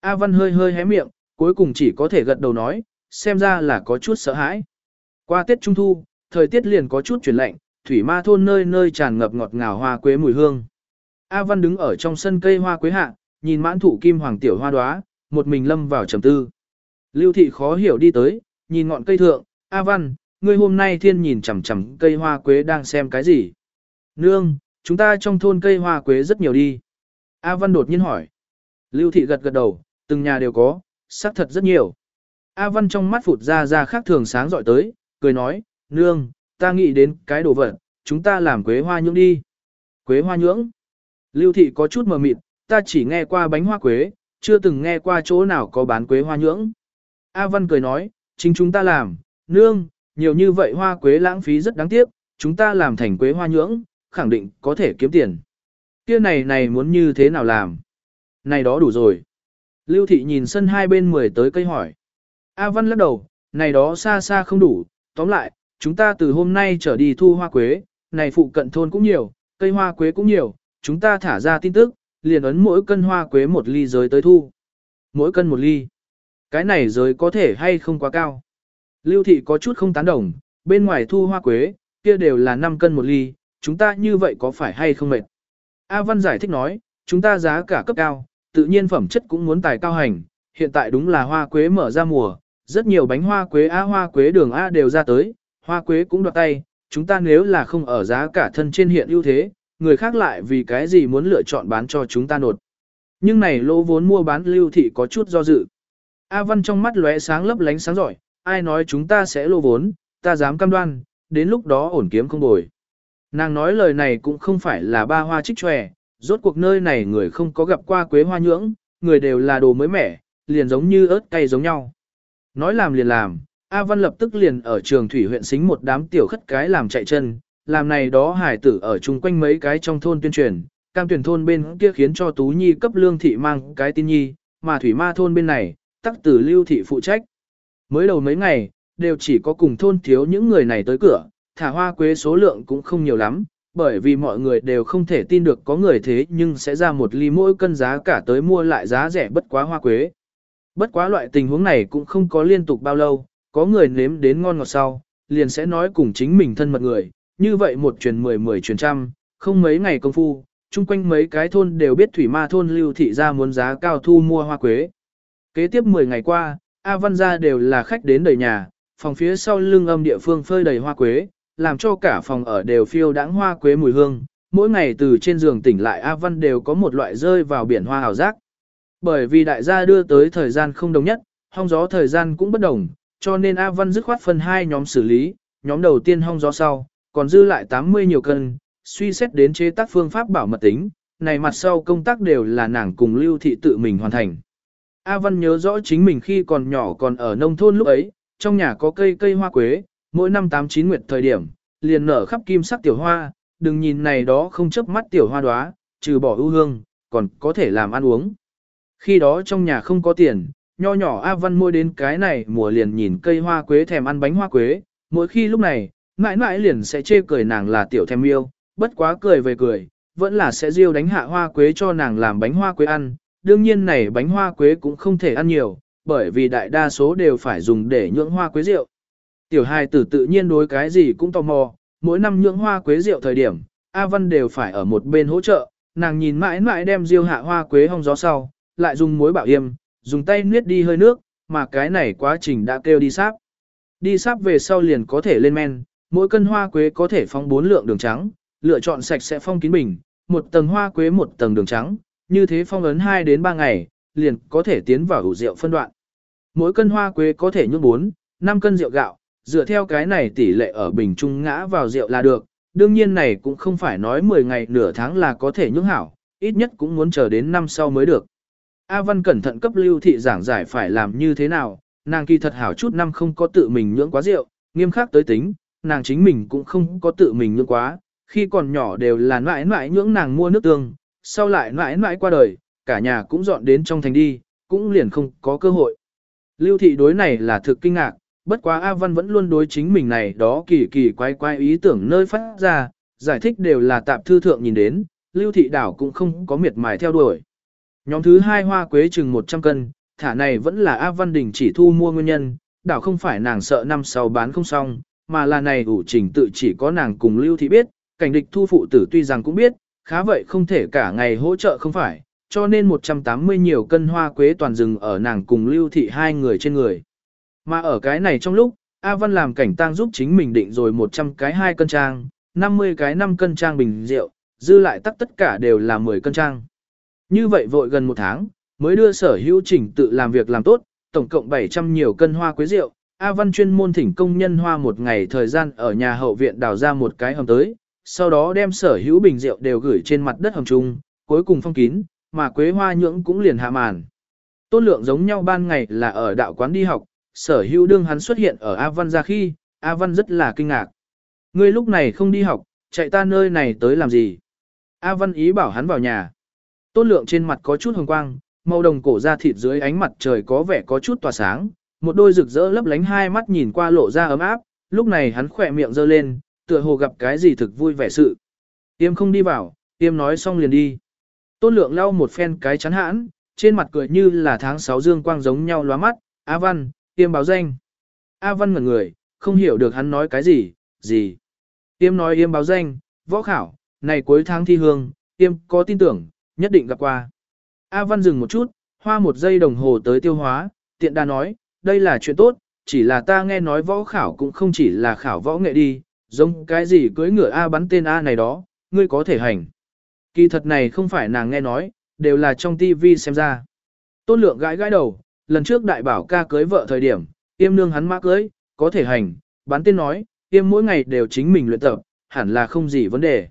A Văn hơi hơi hé miệng, cuối cùng chỉ có thể gật đầu nói, xem ra là có chút sợ hãi. Qua Tết Trung Thu, thời tiết liền có chút chuyển lạnh, thủy ma thôn nơi nơi tràn ngập ngọt ngào hoa quế mùi hương. A Văn đứng ở trong sân cây hoa quế hạ, nhìn mãn thủ kim hoàng tiểu hoa đóa, một mình lâm vào trầm tư. Lưu thị khó hiểu đi tới, nhìn ngọn cây thượng, A Văn, ngươi hôm nay thiên nhìn chằm chằm cây hoa quế đang xem cái gì? Nương, chúng ta trong thôn cây hoa quế rất nhiều đi. A Văn đột nhiên hỏi. Lưu thị gật gật đầu, từng nhà đều có, xác thật rất nhiều. A Văn trong mắt phụt ra ra khác thường sáng dọi tới, cười nói, nương, ta nghĩ đến cái đồ vật, chúng ta làm quế hoa nhưỡng đi. Quế hoa nhưỡng. Lưu thị có chút mờ mịt, ta chỉ nghe qua bánh hoa quế, chưa từng nghe qua chỗ nào có bán quế hoa nhưỡng. A Văn cười nói, chính chúng ta làm, nương, nhiều như vậy hoa quế lãng phí rất đáng tiếc, chúng ta làm thành quế hoa nhưỡng, khẳng định có thể kiếm tiền. Kia này này muốn như thế nào làm? Này đó đủ rồi. Lưu thị nhìn sân hai bên mười tới cây hỏi. A Văn lắc đầu, này đó xa xa không đủ, tóm lại, chúng ta từ hôm nay trở đi thu hoa quế, này phụ cận thôn cũng nhiều, cây hoa quế cũng nhiều, chúng ta thả ra tin tức, liền ấn mỗi cân hoa quế một ly giới tới thu. Mỗi cân một ly. Cái này giới có thể hay không quá cao. Lưu thị có chút không tán đồng, bên ngoài thu hoa quế, kia đều là 5 cân một ly, chúng ta như vậy có phải hay không mệt? A Văn giải thích nói, chúng ta giá cả cấp cao, tự nhiên phẩm chất cũng muốn tài cao hành, hiện tại đúng là hoa quế mở ra mùa, rất nhiều bánh hoa quế A hoa quế đường A đều ra tới, hoa quế cũng đoạt tay, chúng ta nếu là không ở giá cả thân trên hiện ưu thế, người khác lại vì cái gì muốn lựa chọn bán cho chúng ta nột. Nhưng này lỗ vốn mua bán lưu thị có chút do dự. A Văn trong mắt lóe sáng lấp lánh sáng giỏi, ai nói chúng ta sẽ lô vốn, ta dám cam đoan, đến lúc đó ổn kiếm không bồi. Nàng nói lời này cũng không phải là ba hoa trích tròe, rốt cuộc nơi này người không có gặp qua quế hoa nhưỡng, người đều là đồ mới mẻ, liền giống như ớt cay giống nhau. Nói làm liền làm, A Văn lập tức liền ở trường thủy huyện xính một đám tiểu khất cái làm chạy chân, làm này đó hải tử ở chung quanh mấy cái trong thôn tuyên truyền, cam tuyển thôn bên kia khiến cho Tú Nhi cấp lương thị mang cái tin nhi, mà thủy ma thôn bên này, tắc tử lưu thị phụ trách. Mới đầu mấy ngày, đều chỉ có cùng thôn thiếu những người này tới cửa, thả hoa quế số lượng cũng không nhiều lắm, bởi vì mọi người đều không thể tin được có người thế nhưng sẽ ra một ly mỗi cân giá cả tới mua lại giá rẻ bất quá hoa quế. Bất quá loại tình huống này cũng không có liên tục bao lâu, có người nếm đến ngon ngọt sau, liền sẽ nói cùng chính mình thân mật người, như vậy một truyền mười mười truyền trăm, không mấy ngày công phu, chung quanh mấy cái thôn đều biết thủy ma thôn lưu thị ra muốn giá cao thu mua hoa quế. Kế tiếp 10 ngày qua, A Văn gia đều là khách đến đầy nhà, phòng phía sau lưng âm địa phương phơi đầy hoa quế, làm cho cả phòng ở đều phiêu đãng hoa quế mùi hương. Mỗi ngày từ trên giường tỉnh lại A Văn đều có một loại rơi vào biển hoa hào giác. Bởi vì đại gia đưa tới thời gian không đồng nhất, hong gió thời gian cũng bất đồng, cho nên A Văn dứt khoát phân hai nhóm xử lý, nhóm đầu tiên hong gió sau, còn dư lại 80 nhiều cân, suy xét đến chế tác phương pháp bảo mật tính, này mặt sau công tác đều là nàng cùng lưu thị tự mình hoàn thành. A Văn nhớ rõ chính mình khi còn nhỏ còn ở nông thôn lúc ấy, trong nhà có cây cây hoa quế, mỗi năm 8-9 nguyệt thời điểm, liền nở khắp kim sắc tiểu hoa, đừng nhìn này đó không chấp mắt tiểu hoa đóa, trừ bỏ ưu hương, còn có thể làm ăn uống. Khi đó trong nhà không có tiền, nho nhỏ A Văn mua đến cái này mùa liền nhìn cây hoa quế thèm ăn bánh hoa quế, mỗi khi lúc này, mãi mãi liền sẽ chê cười nàng là tiểu thèm yêu, bất quá cười về cười, vẫn là sẽ riêu đánh hạ hoa quế cho nàng làm bánh hoa quế ăn. Đương nhiên này bánh hoa quế cũng không thể ăn nhiều, bởi vì đại đa số đều phải dùng để nhưỡng hoa quế rượu. Tiểu hài tử tự nhiên đối cái gì cũng tò mò, mỗi năm nhưỡng hoa quế rượu thời điểm, A Văn đều phải ở một bên hỗ trợ, nàng nhìn mãi mãi đem riêu hạ hoa quế hong gió sau, lại dùng muối bảo yêm, dùng tay niết đi hơi nước, mà cái này quá trình đã kêu đi sáp. Đi sáp về sau liền có thể lên men, mỗi cân hoa quế có thể phong 4 lượng đường trắng, lựa chọn sạch sẽ phong kín bình, một tầng hoa quế một tầng đường trắng, như thế phong ấn 2 đến 3 ngày, liền có thể tiến vào ủ rượu phân đoạn. Mỗi cân hoa quế có thể nhúng 4, 5 cân rượu gạo, dựa theo cái này tỷ lệ ở bình trung ngã vào rượu là được, đương nhiên này cũng không phải nói 10 ngày nửa tháng là có thể nhúng hảo, ít nhất cũng muốn chờ đến năm sau mới được. A Văn cẩn thận cấp lưu thị giảng giải phải làm như thế nào, nàng kỳ thật hảo chút năm không có tự mình nhưỡng quá rượu, nghiêm khắc tới tính, nàng chính mình cũng không có tự mình nhưỡng quá, khi còn nhỏ đều là mãi mãi nhưỡng nàng mua nước tương, sau lại mãi mãi qua đời, cả nhà cũng dọn đến trong thành đi, cũng liền không có cơ hội. Lưu thị đối này là thực kinh ngạc, bất quá A Văn vẫn luôn đối chính mình này đó kỳ kỳ quái quái ý tưởng nơi phát ra, giải thích đều là tạp thư thượng nhìn đến, lưu thị đảo cũng không có miệt mài theo đuổi. Nhóm thứ hai hoa quế chừng 100 cân, thả này vẫn là A Văn Đình chỉ thu mua nguyên nhân, đảo không phải nàng sợ năm sau bán không xong, mà là này ủ trình tự chỉ có nàng cùng lưu thị biết, cảnh địch thu phụ tử tuy rằng cũng biết, khá vậy không thể cả ngày hỗ trợ không phải, cho nên 180 nhiều cân hoa quế toàn rừng ở nàng cùng lưu thị hai người trên người. Mà ở cái này trong lúc, A Văn làm cảnh tang giúp chính mình định rồi 100 cái 2 cân trang, 50 cái 5 cân trang bình rượu, dư lại tắc tất cả đều là 10 cân trang. Như vậy vội gần một tháng, mới đưa sở hữu chỉnh tự làm việc làm tốt, tổng cộng 700 nhiều cân hoa quế rượu. A Văn chuyên môn thỉnh công nhân hoa một ngày thời gian ở nhà hậu viện đào ra một cái hầm tới, sau đó đem sở hữu bình rượu đều gửi trên mặt đất hầm chung, cuối cùng phong kín, mà quế hoa nhưỡng cũng liền hạ màn. Tôn lượng giống nhau ban ngày là ở đạo quán đi học, sở hữu đương hắn xuất hiện ở A Văn ra khi, A Văn rất là kinh ngạc. Ngươi lúc này không đi học, chạy ta nơi này tới làm gì? A Văn ý bảo hắn vào nhà. Tôn lượng trên mặt có chút hồng quang, màu đồng cổ da thịt dưới ánh mặt trời có vẻ có chút tỏa sáng, một đôi rực rỡ lấp lánh hai mắt nhìn qua lộ ra ấm áp, lúc này hắn khỏe miệng giơ lên, tựa hồ gặp cái gì thực vui vẻ sự. Tiêm không đi vào, tiêm nói xong liền đi. Tôn lượng lau một phen cái chắn hãn, trên mặt cười như là tháng 6 dương quang giống nhau lóa mắt, A Văn, tiêm báo danh. A Văn ngẩn người, không hiểu được hắn nói cái gì, gì. Tiêm nói yêm báo danh, võ khảo, này cuối tháng thi hương, tiêm có tin tưởng, nhất định gặp qua. A Văn dừng một chút, hoa một giây đồng hồ tới tiêu hóa, tiện đà nói, đây là chuyện tốt, chỉ là ta nghe nói võ khảo cũng không chỉ là khảo võ nghệ đi, giống cái gì cưới ngựa A bắn tên A này đó, ngươi có thể hành. Kỳ thật này không phải nàng nghe nói, đều là trong tivi xem ra. Tôn lượng gãi gãi đầu, lần trước đại bảo ca cưới vợ thời điểm, tiêm nương hắn mã cưới, có thể hành, bắn tên nói, tiêm mỗi ngày đều chính mình luyện tập, hẳn là không gì vấn đề.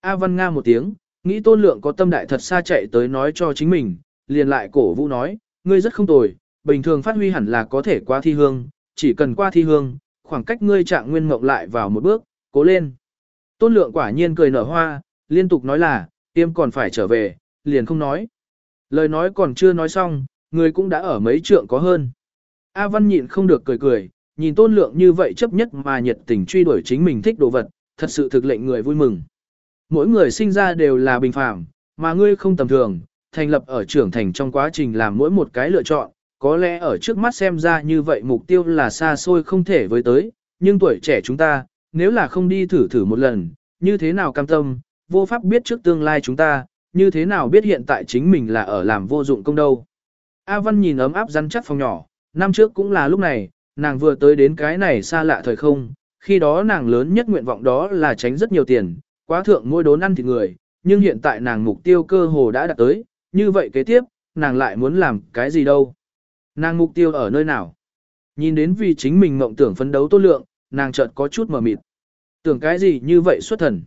A Văn Nga một tiếng, Nghĩ tôn lượng có tâm đại thật xa chạy tới nói cho chính mình, liền lại cổ vũ nói, ngươi rất không tồi, bình thường phát huy hẳn là có thể qua thi hương, chỉ cần qua thi hương, khoảng cách ngươi trạng nguyên mộng lại vào một bước, cố lên. Tôn lượng quả nhiên cười nở hoa, liên tục nói là, tiêm còn phải trở về, liền không nói. Lời nói còn chưa nói xong, người cũng đã ở mấy trượng có hơn. A Văn nhịn không được cười cười, nhìn tôn lượng như vậy chấp nhất mà nhiệt tình truy đuổi chính mình thích đồ vật, thật sự thực lệnh người vui mừng mỗi người sinh ra đều là bình phạm, mà ngươi không tầm thường, thành lập ở trưởng thành trong quá trình làm mỗi một cái lựa chọn, có lẽ ở trước mắt xem ra như vậy mục tiêu là xa xôi không thể với tới, nhưng tuổi trẻ chúng ta, nếu là không đi thử thử một lần, như thế nào cam tâm, vô pháp biết trước tương lai chúng ta, như thế nào biết hiện tại chính mình là ở làm vô dụng công đâu. A Văn nhìn ấm áp rắn chắc phòng nhỏ, năm trước cũng là lúc này, nàng vừa tới đến cái này xa lạ thời không, khi đó nàng lớn nhất nguyện vọng đó là tránh rất nhiều tiền, quá thượng mỗi đốn ăn thịt người, nhưng hiện tại nàng mục tiêu cơ hồ đã đạt tới, như vậy kế tiếp, nàng lại muốn làm cái gì đâu. Nàng mục tiêu ở nơi nào? Nhìn đến vì chính mình mộng tưởng phấn đấu tốt lượng, nàng chợt có chút mờ mịt. Tưởng cái gì như vậy xuất thần?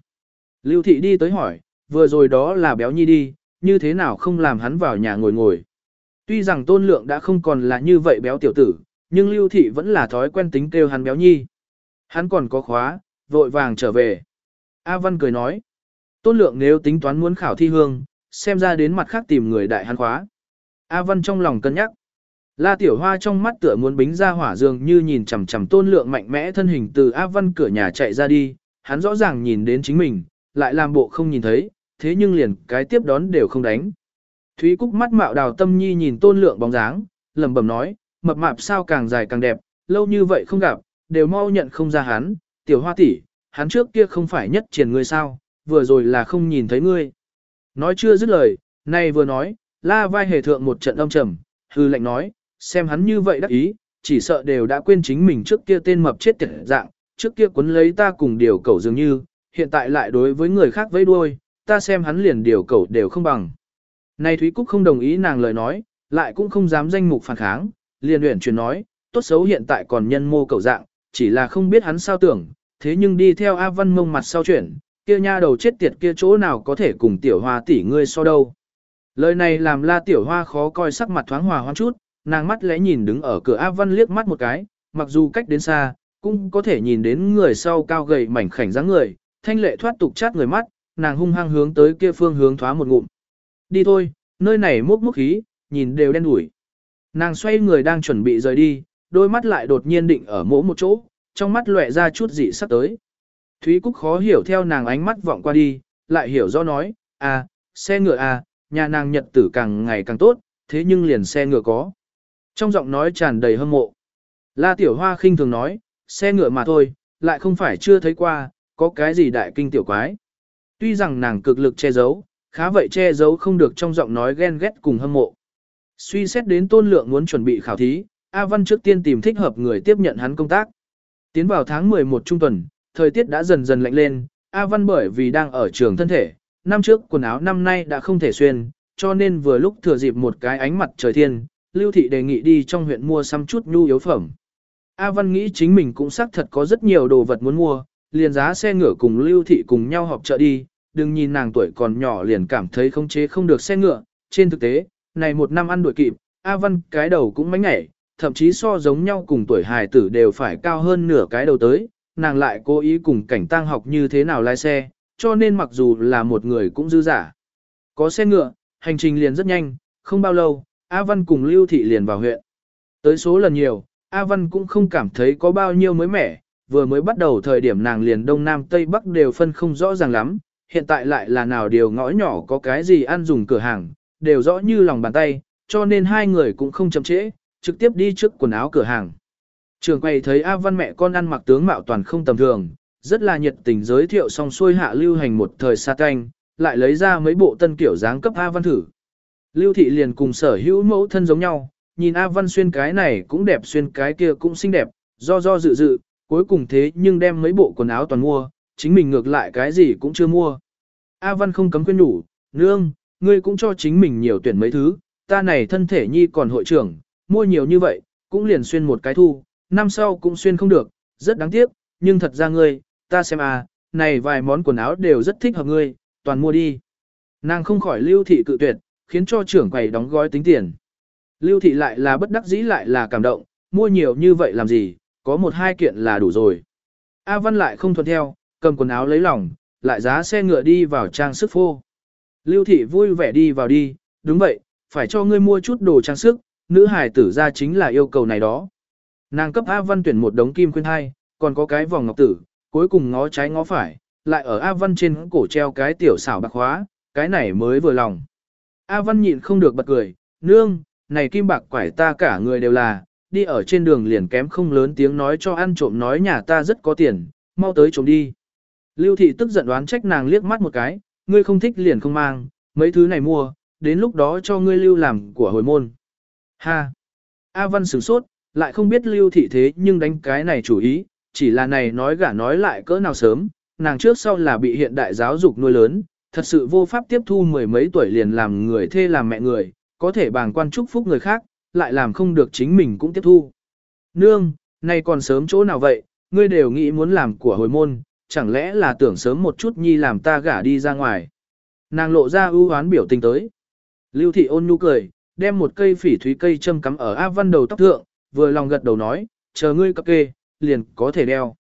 Lưu thị đi tới hỏi, vừa rồi đó là béo nhi đi, như thế nào không làm hắn vào nhà ngồi ngồi. Tuy rằng tôn lượng đã không còn là như vậy béo tiểu tử, nhưng lưu thị vẫn là thói quen tính kêu hắn béo nhi. Hắn còn có khóa, vội vàng trở về. A Văn cười nói, tôn lượng nếu tính toán muốn khảo thi hương, xem ra đến mặt khác tìm người đại hắn khóa. A Văn trong lòng cân nhắc. La Tiểu Hoa trong mắt tựa muốn bính ra hỏa dường như nhìn chằm chằm tôn lượng mạnh mẽ thân hình từ áp Văn cửa nhà chạy ra đi, hắn rõ ràng nhìn đến chính mình, lại làm bộ không nhìn thấy, thế nhưng liền cái tiếp đón đều không đánh. Thúy Cúc mắt mạo đào tâm nhi nhìn tôn lượng bóng dáng, lẩm bẩm nói, mập mạp sao càng dài càng đẹp, lâu như vậy không gặp, đều mau nhận không ra hắn, tiểu hoa tỷ, hắn trước kia không phải nhất triển ngươi sao, vừa rồi là không nhìn thấy ngươi. Nói chưa dứt lời, nay vừa nói, la vai hề thượng một trận âm trầm, hư lệnh nói, xem hắn như vậy đắc ý, chỉ sợ đều đã quên chính mình trước kia tên mập chết tiệt dạng, trước kia cuốn lấy ta cùng điều cầu dường như, hiện tại lại đối với người khác vẫy đuôi, ta xem hắn liền điều cầu đều không bằng. Này Thúy Cúc không đồng ý nàng lời nói, lại cũng không dám danh mục phản kháng, liền uyển chuyển nói, tốt xấu hiện tại còn nhân mô cầu dạng, chỉ là không biết hắn sao tưởng, thế nhưng đi theo A Văn mông mặt sau chuyển, kia nha đầu chết tiệt kia chỗ nào có thể cùng tiểu hoa tỷ ngươi so đâu. Lời này làm la tiểu hoa khó coi sắc mặt thoáng hòa hoan chút, nàng mắt lẽ nhìn đứng ở cửa A Văn liếc mắt một cái, mặc dù cách đến xa, cũng có thể nhìn đến người sau cao gầy mảnh khảnh dáng người, thanh lệ thoát tục chát người mắt, nàng hung hăng hướng tới kia phương hướng thoá một ngụm. Đi thôi, nơi này mốc mốc khí, nhìn đều đen đủi. Nàng xoay người đang chuẩn bị rời đi, đôi mắt lại đột nhiên định ở mỗi một chỗ, trong mắt lóe ra chút dị sắc tới. Thúy Cúc khó hiểu theo nàng ánh mắt vọng qua đi, lại hiểu rõ nói, à, xe ngựa à, nhà nàng nhật tử càng ngày càng tốt, thế nhưng liền xe ngựa có. Trong giọng nói tràn đầy hâm mộ. La Tiểu Hoa khinh thường nói, xe ngựa mà thôi, lại không phải chưa thấy qua, có cái gì đại kinh tiểu quái. Tuy rằng nàng cực lực che giấu, khá vậy che giấu không được trong giọng nói ghen ghét cùng hâm mộ. Suy xét đến tôn lượng muốn chuẩn bị khảo thí, A Văn trước tiên tìm thích hợp người tiếp nhận hắn công tác. Tiến vào tháng 11 trung tuần, thời tiết đã dần dần lạnh lên, A Văn bởi vì đang ở trường thân thể, năm trước quần áo năm nay đã không thể xuyên, cho nên vừa lúc thừa dịp một cái ánh mặt trời thiên, Lưu Thị đề nghị đi trong huyện mua xăm chút nhu yếu phẩm. A Văn nghĩ chính mình cũng xác thật có rất nhiều đồ vật muốn mua, liền giá xe ngựa cùng Lưu Thị cùng nhau họp chợ đi, đừng nhìn nàng tuổi còn nhỏ liền cảm thấy không chế không được xe ngựa, trên thực tế, này một năm ăn đuổi kịp, A Văn cái đầu cũng mánh ngảy, thậm chí so giống nhau cùng tuổi hài tử đều phải cao hơn nửa cái đầu tới, nàng lại cố ý cùng cảnh tăng học như thế nào lái xe, cho nên mặc dù là một người cũng dư giả. Có xe ngựa, hành trình liền rất nhanh, không bao lâu, A Văn cùng Lưu Thị liền vào huyện. Tới số lần nhiều, A Văn cũng không cảm thấy có bao nhiêu mới mẻ, vừa mới bắt đầu thời điểm nàng liền Đông Nam Tây Bắc đều phân không rõ ràng lắm, hiện tại lại là nào điều ngõ nhỏ có cái gì ăn dùng cửa hàng, đều rõ như lòng bàn tay, cho nên hai người cũng không chậm trễ, trực tiếp đi trước quần áo cửa hàng. Trường quay thấy A Văn mẹ con ăn mặc tướng mạo toàn không tầm thường, rất là nhiệt tình giới thiệu xong xuôi hạ lưu hành một thời xa canh, lại lấy ra mấy bộ tân kiểu dáng cấp A Văn thử. Lưu thị liền cùng sở hữu mẫu thân giống nhau, nhìn A Văn xuyên cái này cũng đẹp xuyên cái kia cũng xinh đẹp, do do dự dự, cuối cùng thế nhưng đem mấy bộ quần áo toàn mua, chính mình ngược lại cái gì cũng chưa mua. A Văn không cấm khuyên nhủ, nương, ngươi cũng cho chính mình nhiều tuyển mấy thứ, ta này thân thể nhi còn hội trưởng, mua nhiều như vậy, cũng liền xuyên một cái thu, năm sau cũng xuyên không được, rất đáng tiếc, nhưng thật ra ngươi, ta xem à, này vài món quần áo đều rất thích hợp ngươi, toàn mua đi. Nàng không khỏi lưu thị cự tuyệt, khiến cho trưởng quầy đóng gói tính tiền. Lưu thị lại là bất đắc dĩ lại là cảm động, mua nhiều như vậy làm gì, có một hai kiện là đủ rồi. A Văn lại không thuận theo, cầm quần áo lấy lòng, lại giá xe ngựa đi vào trang sức phô. Lưu thị vui vẻ đi vào đi, đúng vậy, phải cho ngươi mua chút đồ trang sức, nữ hài tử ra chính là yêu cầu này đó. Nàng cấp A Văn tuyển một đống kim khuyên hai, còn có cái vòng ngọc tử, cuối cùng ngó trái ngó phải, lại ở A Văn trên cổ treo cái tiểu xảo bạc hóa, cái này mới vừa lòng. A Văn nhịn không được bật cười, nương, này kim bạc quải ta cả người đều là, đi ở trên đường liền kém không lớn tiếng nói cho ăn trộm nói nhà ta rất có tiền, mau tới trộm đi. Lưu thị tức giận đoán trách nàng liếc mắt một cái, ngươi không thích liền không mang, mấy thứ này mua, đến lúc đó cho ngươi lưu làm của hồi môn. Ha! A Văn sửng sốt, lại không biết lưu thị thế nhưng đánh cái này chủ ý, chỉ là này nói gả nói lại cỡ nào sớm, nàng trước sau là bị hiện đại giáo dục nuôi lớn, thật sự vô pháp tiếp thu mười mấy tuổi liền làm người thê làm mẹ người, có thể bàng quan chúc phúc người khác, lại làm không được chính mình cũng tiếp thu. Nương, nay còn sớm chỗ nào vậy, ngươi đều nghĩ muốn làm của hồi môn, chẳng lẽ là tưởng sớm một chút nhi làm ta gả đi ra ngoài. Nàng lộ ra ưu hoán biểu tình tới. Lưu thị ôn nhu cười, đem một cây phỉ thúy cây châm cắm ở A Văn đầu tóc thượng, vừa lòng gật đầu nói, chờ ngươi cập kê, liền có thể đeo.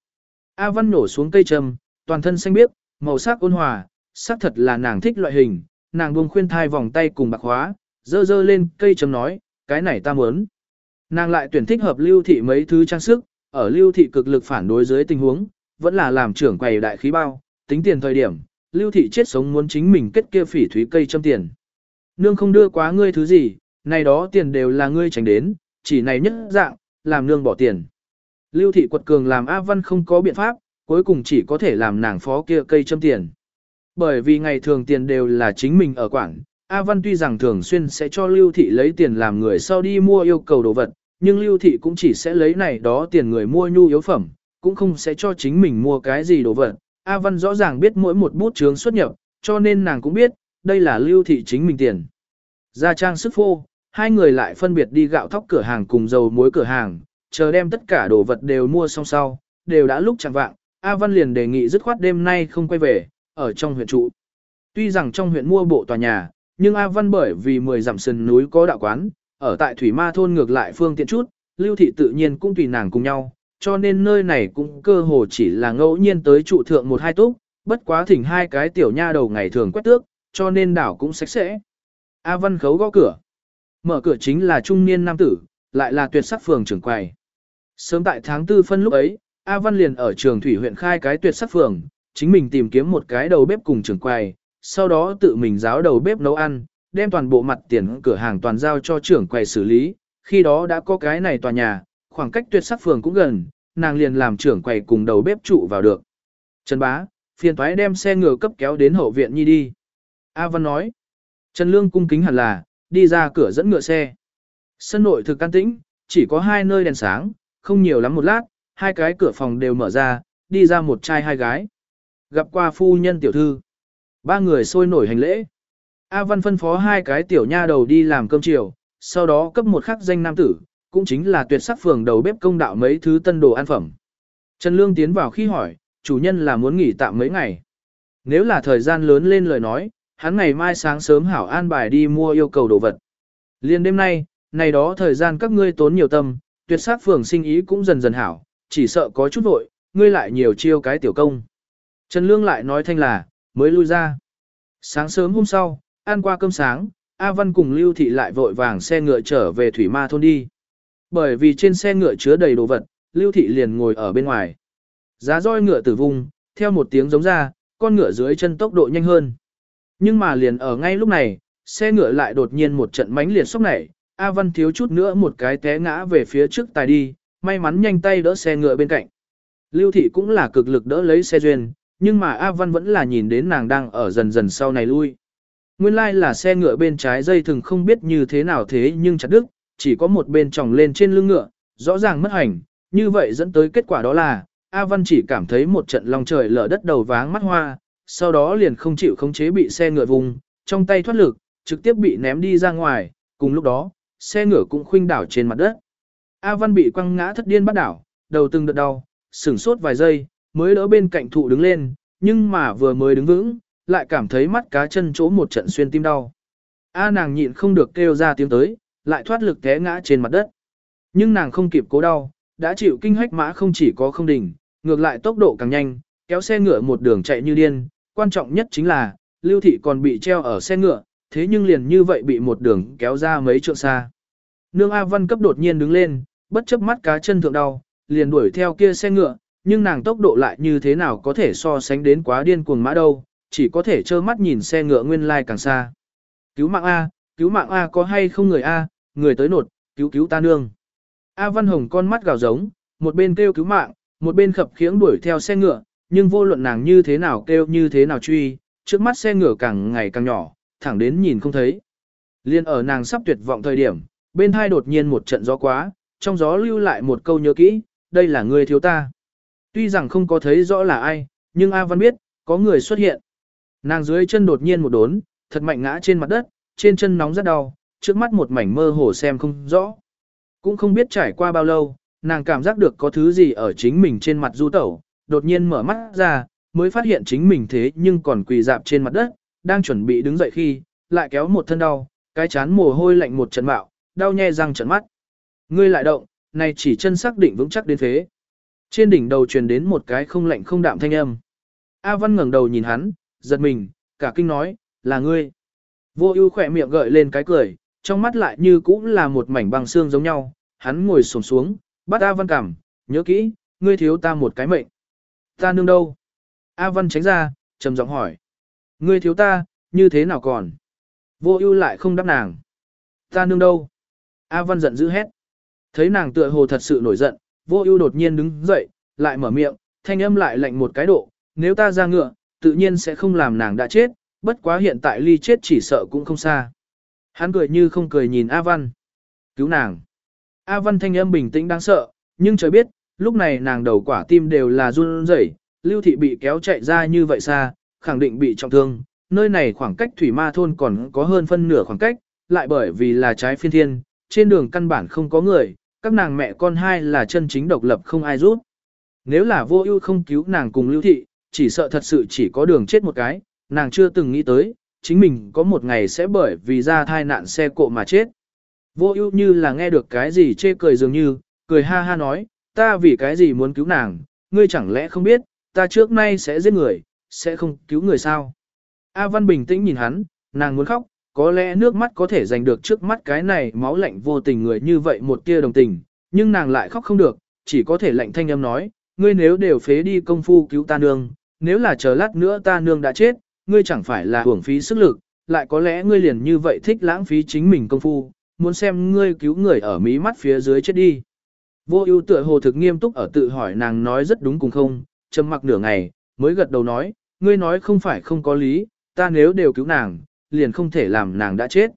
A Văn nổ xuống cây châm, toàn thân xanh biếc, màu sắc ôn hòa, xác thật là nàng thích loại hình, nàng buông khuyên thai vòng tay cùng bạc hóa, dơ dơ lên cây chấm nói, cái này ta muốn. Nàng lại tuyển thích hợp lưu thị mấy thứ trang sức, ở lưu thị cực lực phản đối dưới tình huống, vẫn là làm trưởng quầy đại khí bao, tính tiền thời điểm, lưu thị chết sống muốn chính mình kết kia phỉ thúy cây châm tiền. Nương không đưa quá ngươi thứ gì, này đó tiền đều là ngươi tránh đến, chỉ này nhất dạng, làm nương bỏ tiền. Lưu thị quật cường làm A Văn không có biện pháp, cuối cùng chỉ có thể làm nàng phó kia cây châm tiền. Bởi vì ngày thường tiền đều là chính mình ở quảng, A Văn tuy rằng thường xuyên sẽ cho Lưu thị lấy tiền làm người sau đi mua yêu cầu đồ vật, nhưng Lưu thị cũng chỉ sẽ lấy này đó tiền người mua nhu yếu phẩm, cũng không sẽ cho chính mình mua cái gì đồ vật. A Văn rõ ràng biết mỗi một bút chướng xuất nhập, cho nên nàng cũng biết, đây là Lưu thị chính mình tiền. Ra trang sức phô, hai người lại phân biệt đi gạo thóc cửa hàng cùng dầu muối cửa hàng, chờ đem tất cả đồ vật đều mua xong sau, đều đã lúc chẳng vạng, A Văn liền đề nghị dứt khoát đêm nay không quay về, ở trong huyện trụ. Tuy rằng trong huyện mua bộ tòa nhà, nhưng A Văn bởi vì 10 dặm sườn núi có đạo quán, ở tại Thủy Ma thôn ngược lại phương tiện chút, Lưu thị tự nhiên cũng tùy nàng cùng nhau, cho nên nơi này cũng cơ hồ chỉ là ngẫu nhiên tới trụ thượng một hai túc, bất quá thỉnh hai cái tiểu nha đầu ngày thường quét tước, cho nên đảo cũng sạch sẽ. A Văn khấu gõ cửa. Mở cửa chính là trung niên nam tử, lại là tuyệt sắc phường trưởng quầy. Sớm tại tháng tư phân lúc ấy, A Văn liền ở trường thủy huyện khai cái tuyệt sắc phường, chính mình tìm kiếm một cái đầu bếp cùng trưởng quầy, sau đó tự mình giáo đầu bếp nấu ăn, đem toàn bộ mặt tiền cửa hàng toàn giao cho trưởng quầy xử lý, khi đó đã có cái này tòa nhà, khoảng cách tuyệt sắc phường cũng gần, nàng liền làm trưởng quầy cùng đầu bếp trụ vào được. Trần Bá, phiền toái đem xe ngựa cấp kéo đến hậu viện nhi đi. A Văn nói, Trần Lương cung kính hẳn là, đi ra cửa dẫn ngựa xe. Sân nội thực can tĩnh, chỉ có hai nơi đèn sáng, không nhiều lắm một lát, hai cái cửa phòng đều mở ra, đi ra một trai hai gái. Gặp qua phu nhân tiểu thư. Ba người sôi nổi hành lễ. A Văn phân phó hai cái tiểu nha đầu đi làm cơm chiều, sau đó cấp một khắc danh nam tử, cũng chính là tuyệt sắc phường đầu bếp công đạo mấy thứ tân đồ ăn phẩm. Trần Lương tiến vào khi hỏi, chủ nhân là muốn nghỉ tạm mấy ngày. Nếu là thời gian lớn lên lời nói, hắn ngày mai sáng sớm hảo an bài đi mua yêu cầu đồ vật. Liên đêm nay, này đó thời gian các ngươi tốn nhiều tâm, tuyệt sắc phường sinh ý cũng dần dần hảo, chỉ sợ có chút vội, ngươi lại nhiều chiêu cái tiểu công. Trần Lương lại nói thanh là, mới lui ra. Sáng sớm hôm sau, ăn qua cơm sáng, A Văn cùng Lưu Thị lại vội vàng xe ngựa trở về Thủy Ma thôn đi. Bởi vì trên xe ngựa chứa đầy đồ vật, Lưu Thị liền ngồi ở bên ngoài. Giá roi ngựa tử vùng, theo một tiếng giống ra, con ngựa dưới chân tốc độ nhanh hơn. Nhưng mà liền ở ngay lúc này, xe ngựa lại đột nhiên một trận mánh liệt sốc nảy, A Văn thiếu chút nữa một cái té ngã về phía trước tài đi, may mắn nhanh tay đỡ xe ngựa bên cạnh. Lưu Thị cũng là cực lực đỡ lấy xe duyên, nhưng mà A Văn vẫn là nhìn đến nàng đang ở dần dần sau này lui. Nguyên lai like là xe ngựa bên trái dây thừng không biết như thế nào thế nhưng chặt đứt, chỉ có một bên tròng lên trên lưng ngựa, rõ ràng mất hành, như vậy dẫn tới kết quả đó là, A Văn chỉ cảm thấy một trận lòng trời lở đất đầu váng mắt hoa, sau đó liền không chịu khống chế bị xe ngựa vùng, trong tay thoát lực, trực tiếp bị ném đi ra ngoài, cùng lúc đó, xe ngựa cũng khuynh đảo trên mặt đất. A Văn bị quăng ngã thất điên bắt đảo, đầu từng đợt đau, sửng sốt vài giây, mới đỡ bên cạnh thụ đứng lên, nhưng mà vừa mới đứng vững, lại cảm thấy mắt cá chân chỗ một trận xuyên tim đau. A nàng nhịn không được kêu ra tiếng tới, lại thoát lực té ngã trên mặt đất. Nhưng nàng không kịp cố đau, đã chịu kinh hách mã không chỉ có không đỉnh, ngược lại tốc độ càng nhanh, kéo xe ngựa một đường chạy như điên, quan trọng nhất chính là, Lưu Thị còn bị treo ở xe ngựa, thế nhưng liền như vậy bị một đường kéo ra mấy trượng xa. Nương A Văn cấp đột nhiên đứng lên, bất chấp mắt cá chân thượng đau, liền đuổi theo kia xe ngựa, nhưng nàng tốc độ lại như thế nào có thể so sánh đến quá điên cuồng mã đâu, chỉ có thể trơ mắt nhìn xe ngựa nguyên lai càng xa. Cứu mạng A, cứu mạng A có hay không người A, người tới nột, cứu cứu ta nương. A Văn Hồng con mắt gào giống, một bên kêu cứu mạng, một bên khập khiễng đuổi theo xe ngựa, nhưng vô luận nàng như thế nào kêu như thế nào truy, trước mắt xe ngựa càng ngày càng nhỏ, thẳng đến nhìn không thấy. Liên ở nàng sắp tuyệt vọng thời điểm, bên hai đột nhiên một trận gió quá, trong gió lưu lại một câu nhớ kỹ, đây là người thiếu ta. Tuy rằng không có thấy rõ là ai, nhưng A Văn biết, có người xuất hiện. Nàng dưới chân đột nhiên một đốn, thật mạnh ngã trên mặt đất, trên chân nóng rất đau, trước mắt một mảnh mơ hồ xem không rõ. Cũng không biết trải qua bao lâu, nàng cảm giác được có thứ gì ở chính mình trên mặt du tẩu, đột nhiên mở mắt ra, mới phát hiện chính mình thế nhưng còn quỳ dạp trên mặt đất, đang chuẩn bị đứng dậy khi, lại kéo một thân đau, cái chán mồ hôi lạnh một trận bạo, đau nhè răng trận mắt. Ngươi lại động, này chỉ chân xác định vững chắc đến thế. Trên đỉnh đầu truyền đến một cái không lạnh không đạm thanh âm. A Văn ngẩng đầu nhìn hắn, giật mình, cả kinh nói, là ngươi. Vô ưu khỏe miệng gợi lên cái cười, trong mắt lại như cũng là một mảnh băng xương giống nhau, hắn ngồi xổm xuống, bắt A Văn cảm, nhớ kỹ, ngươi thiếu ta một cái mệnh. Ta nương đâu? A Văn tránh ra, trầm giọng hỏi. Ngươi thiếu ta, như thế nào còn? Vô ưu lại không đáp nàng. Ta nương đâu? A Văn giận dữ hét. Thấy nàng tựa hồ thật sự nổi giận, vô ưu đột nhiên đứng dậy, lại mở miệng, thanh âm lại lạnh một cái độ, nếu ta ra ngựa, tự nhiên sẽ không làm nàng đã chết, bất quá hiện tại ly chết chỉ sợ cũng không xa. Hắn cười như không cười nhìn A Văn. Cứu nàng. A Văn thanh âm bình tĩnh đáng sợ, nhưng trời biết, lúc này nàng đầu quả tim đều là run rẩy, lưu thị bị kéo chạy ra như vậy xa, khẳng định bị trọng thương, nơi này khoảng cách thủy ma thôn còn có hơn phân nửa khoảng cách, lại bởi vì là trái phiên thiên, trên đường căn bản không có người, các nàng mẹ con hai là chân chính độc lập không ai giúp. Nếu là vô ưu không cứu nàng cùng lưu thị, chỉ sợ thật sự chỉ có đường chết một cái, nàng chưa từng nghĩ tới, chính mình có một ngày sẽ bởi vì ra thai nạn xe cộ mà chết. Vô ưu như là nghe được cái gì chê cười dường như, cười ha ha nói, ta vì cái gì muốn cứu nàng, ngươi chẳng lẽ không biết, ta trước nay sẽ giết người, sẽ không cứu người sao. A Văn bình tĩnh nhìn hắn, nàng muốn khóc, có lẽ nước mắt có thể giành được trước mắt cái này máu lạnh vô tình người như vậy một tia đồng tình, nhưng nàng lại khóc không được, chỉ có thể lạnh thanh âm nói, ngươi nếu đều phế đi công phu cứu ta nương, nếu là chờ lát nữa ta nương đã chết, ngươi chẳng phải là hưởng phí sức lực, lại có lẽ ngươi liền như vậy thích lãng phí chính mình công phu, muốn xem ngươi cứu người ở mí mắt phía dưới chết đi. Vô ưu tựa hồ thực nghiêm túc ở tự hỏi nàng nói rất đúng cùng không, trầm mặc nửa ngày, mới gật đầu nói, ngươi nói không phải không có lý, ta nếu đều cứu nàng, liền không thể làm nàng đã chết.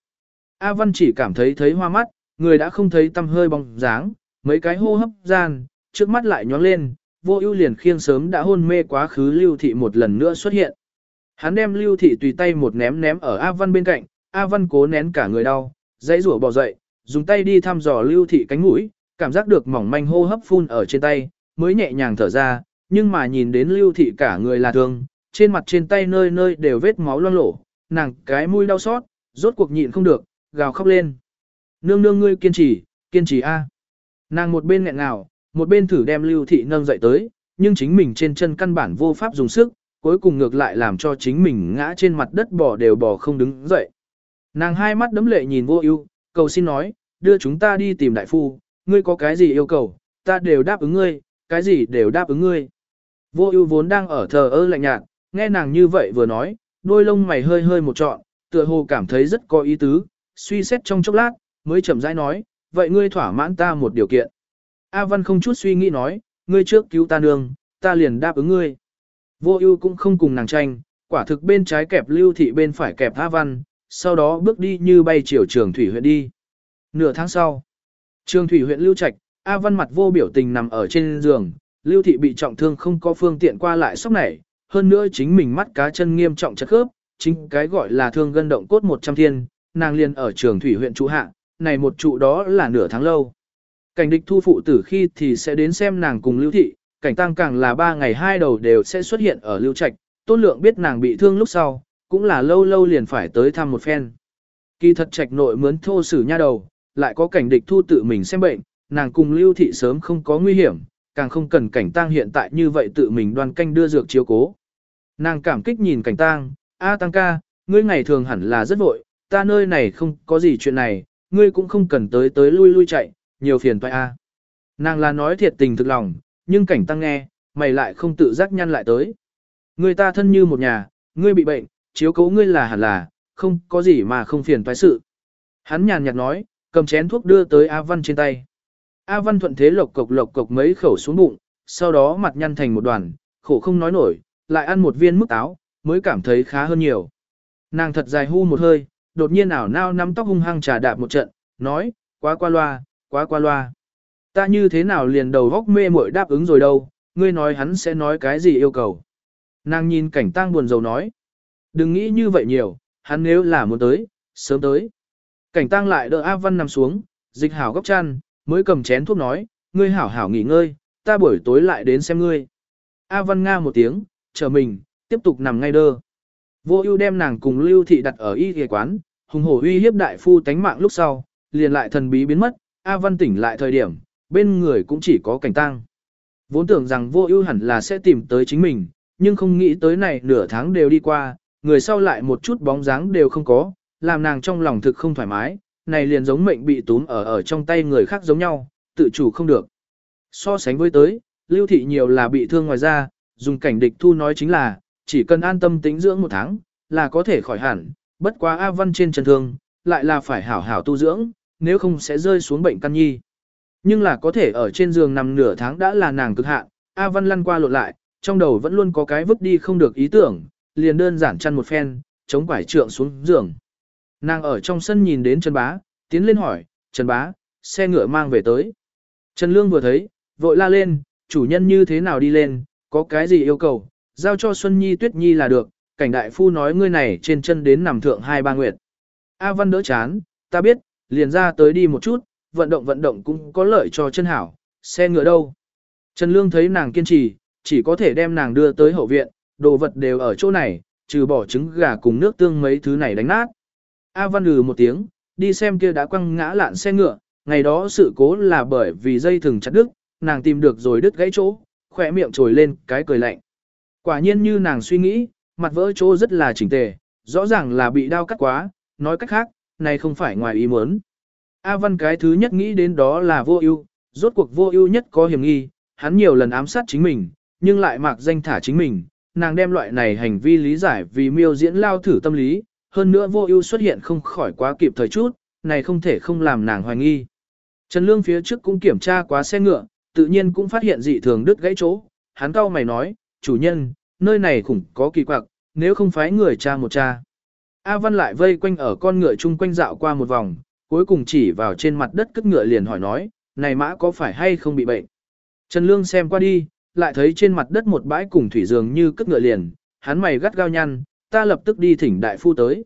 A Văn chỉ cảm thấy thấy hoa mắt, người đã không thấy tâm hơi bóng dáng, mấy cái hô hấp gian, trước mắt lại nhóng lên, vô ưu liền khiêng sớm đã hôn mê quá khứ lưu thị một lần nữa xuất hiện. Hắn đem lưu thị tùy tay một ném ném ở A Văn bên cạnh, A Văn cố nén cả người đau, dãy rủa bò dậy, dùng tay đi thăm dò lưu thị cánh mũi, cảm giác được mỏng manh hô hấp phun ở trên tay, mới nhẹ nhàng thở ra, nhưng mà nhìn đến lưu thị cả người là thương, trên mặt trên tay nơi nơi đều vết máu loang lổ, nàng cái mũi đau xót, rốt cuộc nhịn không được, gào khóc lên. Nương nương ngươi kiên trì, kiên trì a. Nàng một bên nghẹn ngào, một bên thử đem lưu thị nâng dậy tới, nhưng chính mình trên chân căn bản vô pháp dùng sức, cuối cùng ngược lại làm cho chính mình ngã trên mặt đất bò đều bò không đứng dậy. Nàng hai mắt đấm lệ nhìn vô ưu, cầu xin nói, đưa chúng ta đi tìm đại phu, ngươi có cái gì yêu cầu, ta đều đáp ứng ngươi, cái gì đều đáp ứng ngươi. Vô ưu vốn đang ở thờ ơ lạnh nhạt, nghe nàng như vậy vừa nói, đôi lông mày hơi hơi một trọn, tựa hồ cảm thấy rất có ý tứ, suy xét trong chốc lát, mới chậm rãi nói, vậy ngươi thỏa mãn ta một điều kiện. A Văn không chút suy nghĩ nói, ngươi trước cứu ta nương, ta liền đáp ứng ngươi. Vô ưu cũng không cùng nàng tranh, quả thực bên trái kẹp lưu thị bên phải kẹp A Văn, sau đó bước đi như bay chiều trường thủy huyện đi. Nửa tháng sau, trường thủy huyện lưu trạch, A Văn mặt vô biểu tình nằm ở trên giường, lưu thị bị trọng thương không có phương tiện qua lại sốc nảy, hơn nữa chính mình mắt cá chân nghiêm trọng chất khớp, chính cái gọi là thương gân động cốt 100 thiên, nàng liền ở trường thủy huyện trụ hạ, này một trụ đó là nửa tháng lâu. Cảnh địch thu phụ tử khi thì sẽ đến xem nàng cùng lưu thị, cảnh tăng càng là ba ngày hai đầu đều sẽ xuất hiện ở lưu trạch, tôn lượng biết nàng bị thương lúc sau, cũng là lâu lâu liền phải tới thăm một phen. Kỳ thật trạch nội mướn thô sử nha đầu, lại có cảnh địch thu tự mình xem bệnh, nàng cùng lưu thị sớm không có nguy hiểm, càng không cần cảnh tang hiện tại như vậy tự mình đoan canh đưa dược chiếu cố. Nàng cảm kích nhìn cảnh tang, A tăng ca, ngươi ngày thường hẳn là rất vội, ta nơi này không có gì chuyện này, ngươi cũng không cần tới tới lui lui chạy, nhiều phiền toái A. Nàng là nói thiệt tình thực lòng, nhưng cảnh tăng nghe, mày lại không tự giác nhăn lại tới. Người ta thân như một nhà, ngươi bị bệnh, chiếu cố ngươi là hẳn là, không có gì mà không phiền toái sự. Hắn nhàn nhạt nói, cầm chén thuốc đưa tới A Văn trên tay. A Văn thuận thế lộc cộc lộc cộc mấy khẩu xuống bụng, sau đó mặt nhăn thành một đoàn, khổ không nói nổi, lại ăn một viên mức táo, mới cảm thấy khá hơn nhiều. Nàng thật dài hu một hơi, đột nhiên ảo nao nắm tóc hung hăng trà đạp một trận, nói, quá qua loa, quá qua loa. Ta như thế nào liền đầu góc mê muội đáp ứng rồi đâu, ngươi nói hắn sẽ nói cái gì yêu cầu. Nàng nhìn cảnh tang buồn rầu nói. Đừng nghĩ như vậy nhiều, hắn nếu là muốn tới, sớm tới. Cảnh tang lại đỡ A Văn nằm xuống, dịch hảo góc chăn, mới cầm chén thuốc nói, ngươi hảo hảo nghỉ ngơi, ta buổi tối lại đến xem ngươi. A Văn Nga một tiếng, chờ mình, tiếp tục nằm ngay đơ. Vô ưu đem nàng cùng Lưu Thị đặt ở y ghề quán, hùng hổ uy hiếp đại phu tánh mạng lúc sau, liền lại thần bí biến mất, A Văn tỉnh lại thời điểm, bên người cũng chỉ có cảnh tang Vốn tưởng rằng vô ưu hẳn là sẽ tìm tới chính mình, nhưng không nghĩ tới này nửa tháng đều đi qua, người sau lại một chút bóng dáng đều không có, làm nàng trong lòng thực không thoải mái, này liền giống mệnh bị túm ở ở trong tay người khác giống nhau, tự chủ không được. So sánh với tới, lưu thị nhiều là bị thương ngoài ra, dùng cảnh địch thu nói chính là, chỉ cần an tâm tĩnh dưỡng một tháng, là có thể khỏi hẳn, bất quá A Văn trên chân thương, lại là phải hảo hảo tu dưỡng, nếu không sẽ rơi xuống bệnh căn nhi. Nhưng là có thể ở trên giường nằm nửa tháng đã là nàng cực hạn, A Văn lăn qua lộn lại, trong đầu vẫn luôn có cái vứt đi không được ý tưởng, liền đơn giản chăn một phen, chống quải trượng xuống giường. Nàng ở trong sân nhìn đến Trần Bá, tiến lên hỏi, Trần Bá, xe ngựa mang về tới. Trần Lương vừa thấy, vội la lên, chủ nhân như thế nào đi lên, có cái gì yêu cầu, giao cho Xuân Nhi Tuyết Nhi là được, cảnh đại phu nói ngươi này trên chân đến nằm thượng hai ba nguyệt. A Văn đỡ chán, ta biết, liền ra tới đi một chút, vận động vận động cũng có lợi cho chân hảo, xe ngựa đâu. Trần Lương thấy nàng kiên trì, chỉ có thể đem nàng đưa tới hậu viện, đồ vật đều ở chỗ này, trừ bỏ trứng gà cùng nước tương mấy thứ này đánh nát. A Văn lừ một tiếng, đi xem kia đã quăng ngã lạn xe ngựa, ngày đó sự cố là bởi vì dây thừng chặt đứt, nàng tìm được rồi đứt gãy chỗ, khỏe miệng trồi lên cái cười lạnh. Quả nhiên như nàng suy nghĩ, mặt vỡ chỗ rất là chỉnh tề, rõ ràng là bị đau cắt quá, nói cách khác, này không phải ngoài ý muốn. A Văn cái thứ nhất nghĩ đến đó là vô ưu, rốt cuộc vô ưu nhất có hiểm nghi, hắn nhiều lần ám sát chính mình, nhưng lại mạc danh thả chính mình, nàng đem loại này hành vi lý giải vì miêu diễn lao thử tâm lý, hơn nữa vô ưu xuất hiện không khỏi quá kịp thời chút, này không thể không làm nàng hoài nghi. Trần Lương phía trước cũng kiểm tra quá xe ngựa, tự nhiên cũng phát hiện dị thường đứt gãy chỗ, hắn cau mày nói, chủ nhân, nơi này khủng có kỳ quặc, nếu không phải người cha một cha. A Văn lại vây quanh ở con ngựa chung quanh dạo qua một vòng, cuối cùng chỉ vào trên mặt đất cất ngựa liền hỏi nói, này mã có phải hay không bị bệnh. Trần Lương xem qua đi, lại thấy trên mặt đất một bãi cùng thủy dường như cất ngựa liền, hắn mày gắt gao nhăn, ta lập tức đi thỉnh đại phu tới.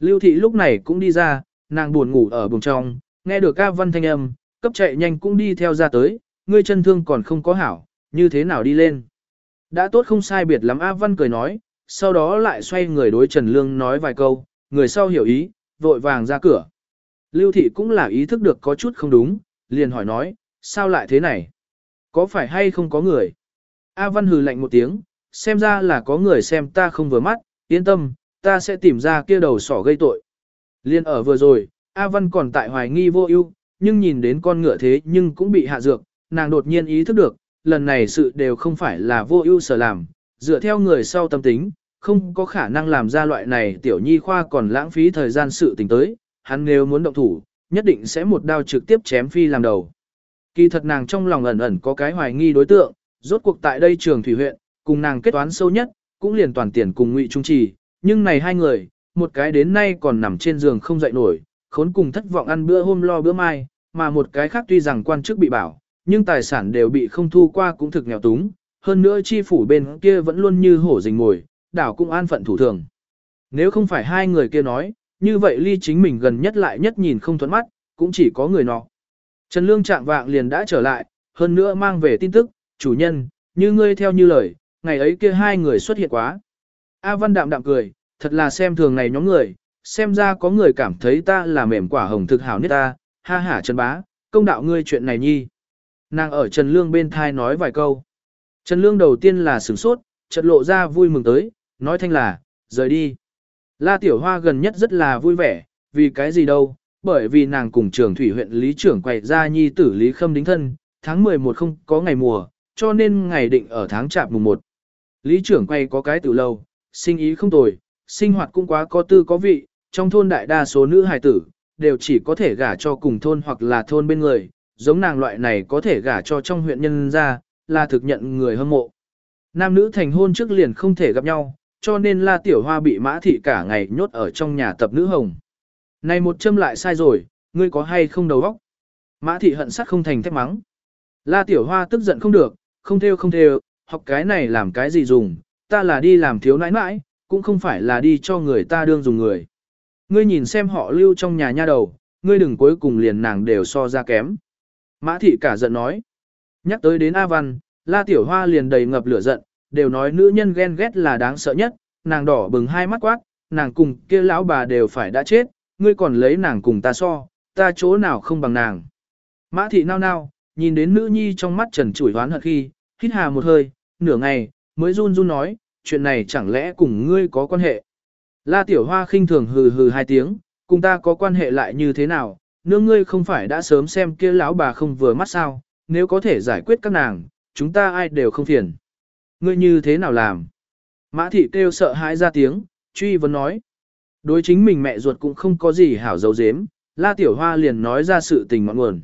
Lưu thị lúc này cũng đi ra, nàng buồn ngủ ở buồng trong, nghe được A Văn thanh âm, cấp chạy nhanh cũng đi theo ra tới, ngươi chân thương còn không có hảo, như thế nào đi lên. Đã tốt không sai biệt lắm A Văn cười nói, sau đó lại xoay người đối Trần Lương nói vài câu, người sau hiểu ý, vội vàng ra cửa. Lưu thị cũng là ý thức được có chút không đúng, liền hỏi nói, sao lại thế này? Có phải hay không có người? A Văn hừ lạnh một tiếng, xem ra là có người xem ta không vừa mắt, yên tâm, ta sẽ tìm ra kia đầu sỏ gây tội. Liên ở vừa rồi, A Văn còn tại hoài nghi vô ưu, nhưng nhìn đến con ngựa thế nhưng cũng bị hạ dược, nàng đột nhiên ý thức được, lần này sự đều không phải là vô ưu sở làm, dựa theo người sau tâm tính, không có khả năng làm ra loại này tiểu nhi khoa còn lãng phí thời gian sự tình tới, hắn nếu muốn động thủ, nhất định sẽ một đao trực tiếp chém phi làm đầu. Kỳ thật nàng trong lòng ẩn ẩn có cái hoài nghi đối tượng, rốt cuộc tại đây trường thủy huyện, cùng nàng kết toán sâu nhất, cũng liền toàn tiền cùng ngụy trung trì, nhưng này hai người, một cái đến nay còn nằm trên giường không dậy nổi, khốn cùng thất vọng ăn bữa hôm lo bữa mai, mà một cái khác tuy rằng quan chức bị bảo, nhưng tài sản đều bị không thu qua cũng thực nghèo túng, hơn nữa chi phủ bên kia vẫn luôn như hổ rình ngồi, đảo cũng an phận thủ thường. Nếu không phải hai người kia nói, như vậy ly chính mình gần nhất lại nhất nhìn không thuẫn mắt, cũng chỉ có người nọ. Trần Lương trạng vạng liền đã trở lại, hơn nữa mang về tin tức, chủ nhân, như ngươi theo như lời, ngày ấy kia hai người xuất hiện quá. A Văn đạm đạm cười, thật là xem thường này nhóm người, xem ra có người cảm thấy ta là mềm quả hồng thực hảo nhất ta, ha ha Trần Bá, công đạo ngươi chuyện này nhi. Nàng ở Trần Lương bên thai nói vài câu. Trần Lương đầu tiên là sửng sốt, chợt lộ ra vui mừng tới, nói thanh là, rời đi. La Tiểu Hoa gần nhất rất là vui vẻ, vì cái gì đâu, bởi vì nàng cùng trường thủy huyện lý trưởng quậy ra nhi tử lý khâm đính thân, tháng 11 không có ngày mùa, cho nên ngày định ở tháng chạp mùng 1. Lý trưởng quay có cái từ lâu, sinh ý không tồi, sinh hoạt cũng quá có tư có vị, trong thôn đại đa số nữ hài tử, đều chỉ có thể gả cho cùng thôn hoặc là thôn bên người, giống nàng loại này có thể gả cho trong huyện nhân ra, là thực nhận người hâm mộ. Nam nữ thành hôn trước liền không thể gặp nhau, cho nên La Tiểu Hoa bị mã thị cả ngày nhốt ở trong nhà tập nữ hồng. Này một châm lại sai rồi, ngươi có hay không đầu óc? Mã thị hận sắt không thành thép mắng. La Tiểu Hoa tức giận không được, không theo không theo, học cái này làm cái gì dùng, ta là đi làm thiếu nãi nãi, cũng không phải là đi cho người ta đương dùng người. Ngươi nhìn xem họ lưu trong nhà nha đầu, ngươi đừng cuối cùng liền nàng đều so ra kém. Mã thị cả giận nói. Nhắc tới đến A Văn, La Tiểu Hoa liền đầy ngập lửa giận, đều nói nữ nhân ghen ghét là đáng sợ nhất, nàng đỏ bừng hai mắt quát, nàng cùng kia lão bà đều phải đã chết, ngươi còn lấy nàng cùng ta so, ta chỗ nào không bằng nàng. Mã thị nao nao, nhìn đến nữ nhi trong mắt trần chủi hoán hận khi, hít hà một hơi, nửa ngày, mới run run nói, chuyện này chẳng lẽ cùng ngươi có quan hệ. La Tiểu Hoa khinh thường hừ hừ hai tiếng, cùng ta có quan hệ lại như thế nào, nương ngươi không phải đã sớm xem kia lão bà không vừa mắt sao, nếu có thể giải quyết các nàng, chúng ta ai đều không phiền. Ngươi như thế nào làm? Mã thị kêu sợ hãi ra tiếng, truy vấn nói. Đối chính mình mẹ ruột cũng không có gì hảo dấu dếm, La Tiểu Hoa liền nói ra sự tình ngọn nguồn.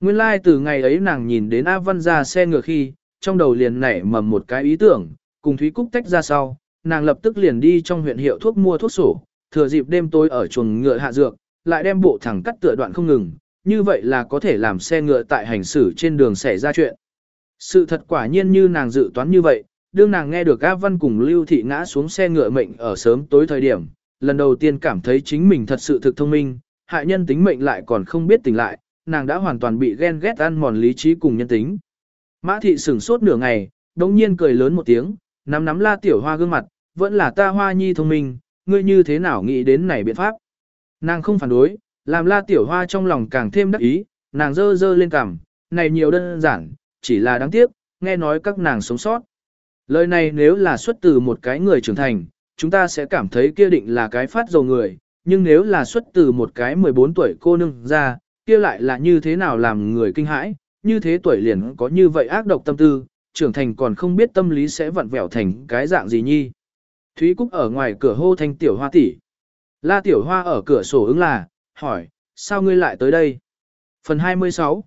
Nguyên lai like từ ngày ấy nàng nhìn đến A Văn ra xe ngựa khi, trong đầu liền nảy mầm một cái ý tưởng, cùng Thúy Cúc tách ra sau, nàng lập tức liền đi trong huyện hiệu thuốc mua thuốc sổ, thừa dịp đêm tối ở chuồng ngựa hạ dược, lại đem bộ thẳng cắt tựa đoạn không ngừng, như vậy là có thể làm xe ngựa tại hành xử trên đường xảy ra chuyện. Sự thật quả nhiên như nàng dự toán như vậy, đương nàng nghe được A Văn cùng Lưu Thị ngã xuống xe ngựa mệnh ở sớm tối thời điểm, lần đầu tiên cảm thấy chính mình thật sự thực thông minh, hại nhân tính mệnh lại còn không biết tỉnh lại, nàng đã hoàn toàn bị ghen ghét ăn mòn lý trí cùng nhân tính. Mã thị sửng sốt nửa ngày, đống nhiên cười lớn một tiếng, nắm nắm la tiểu hoa gương mặt, vẫn là ta hoa nhi thông minh, ngươi như thế nào nghĩ đến này biện pháp. Nàng không phản đối, làm la tiểu hoa trong lòng càng thêm đắc ý, nàng dơ dơ lên cằm, này nhiều đơn giản, chỉ là đáng tiếc, nghe nói các nàng sống sót. Lời này nếu là xuất từ một cái người trưởng thành, chúng ta sẽ cảm thấy kia định là cái phát dầu người, nhưng nếu là xuất từ một cái 14 tuổi cô nương ra, kia lại là như thế nào làm người kinh hãi, như thế tuổi liền có như vậy ác độc tâm tư, trưởng thành còn không biết tâm lý sẽ vặn vẹo thành cái dạng gì nhi. Thúy Cúc ở ngoài cửa hô thanh tiểu hoa tỷ. La tiểu hoa ở cửa sổ ứng là, hỏi, sao ngươi lại tới đây? Phần 26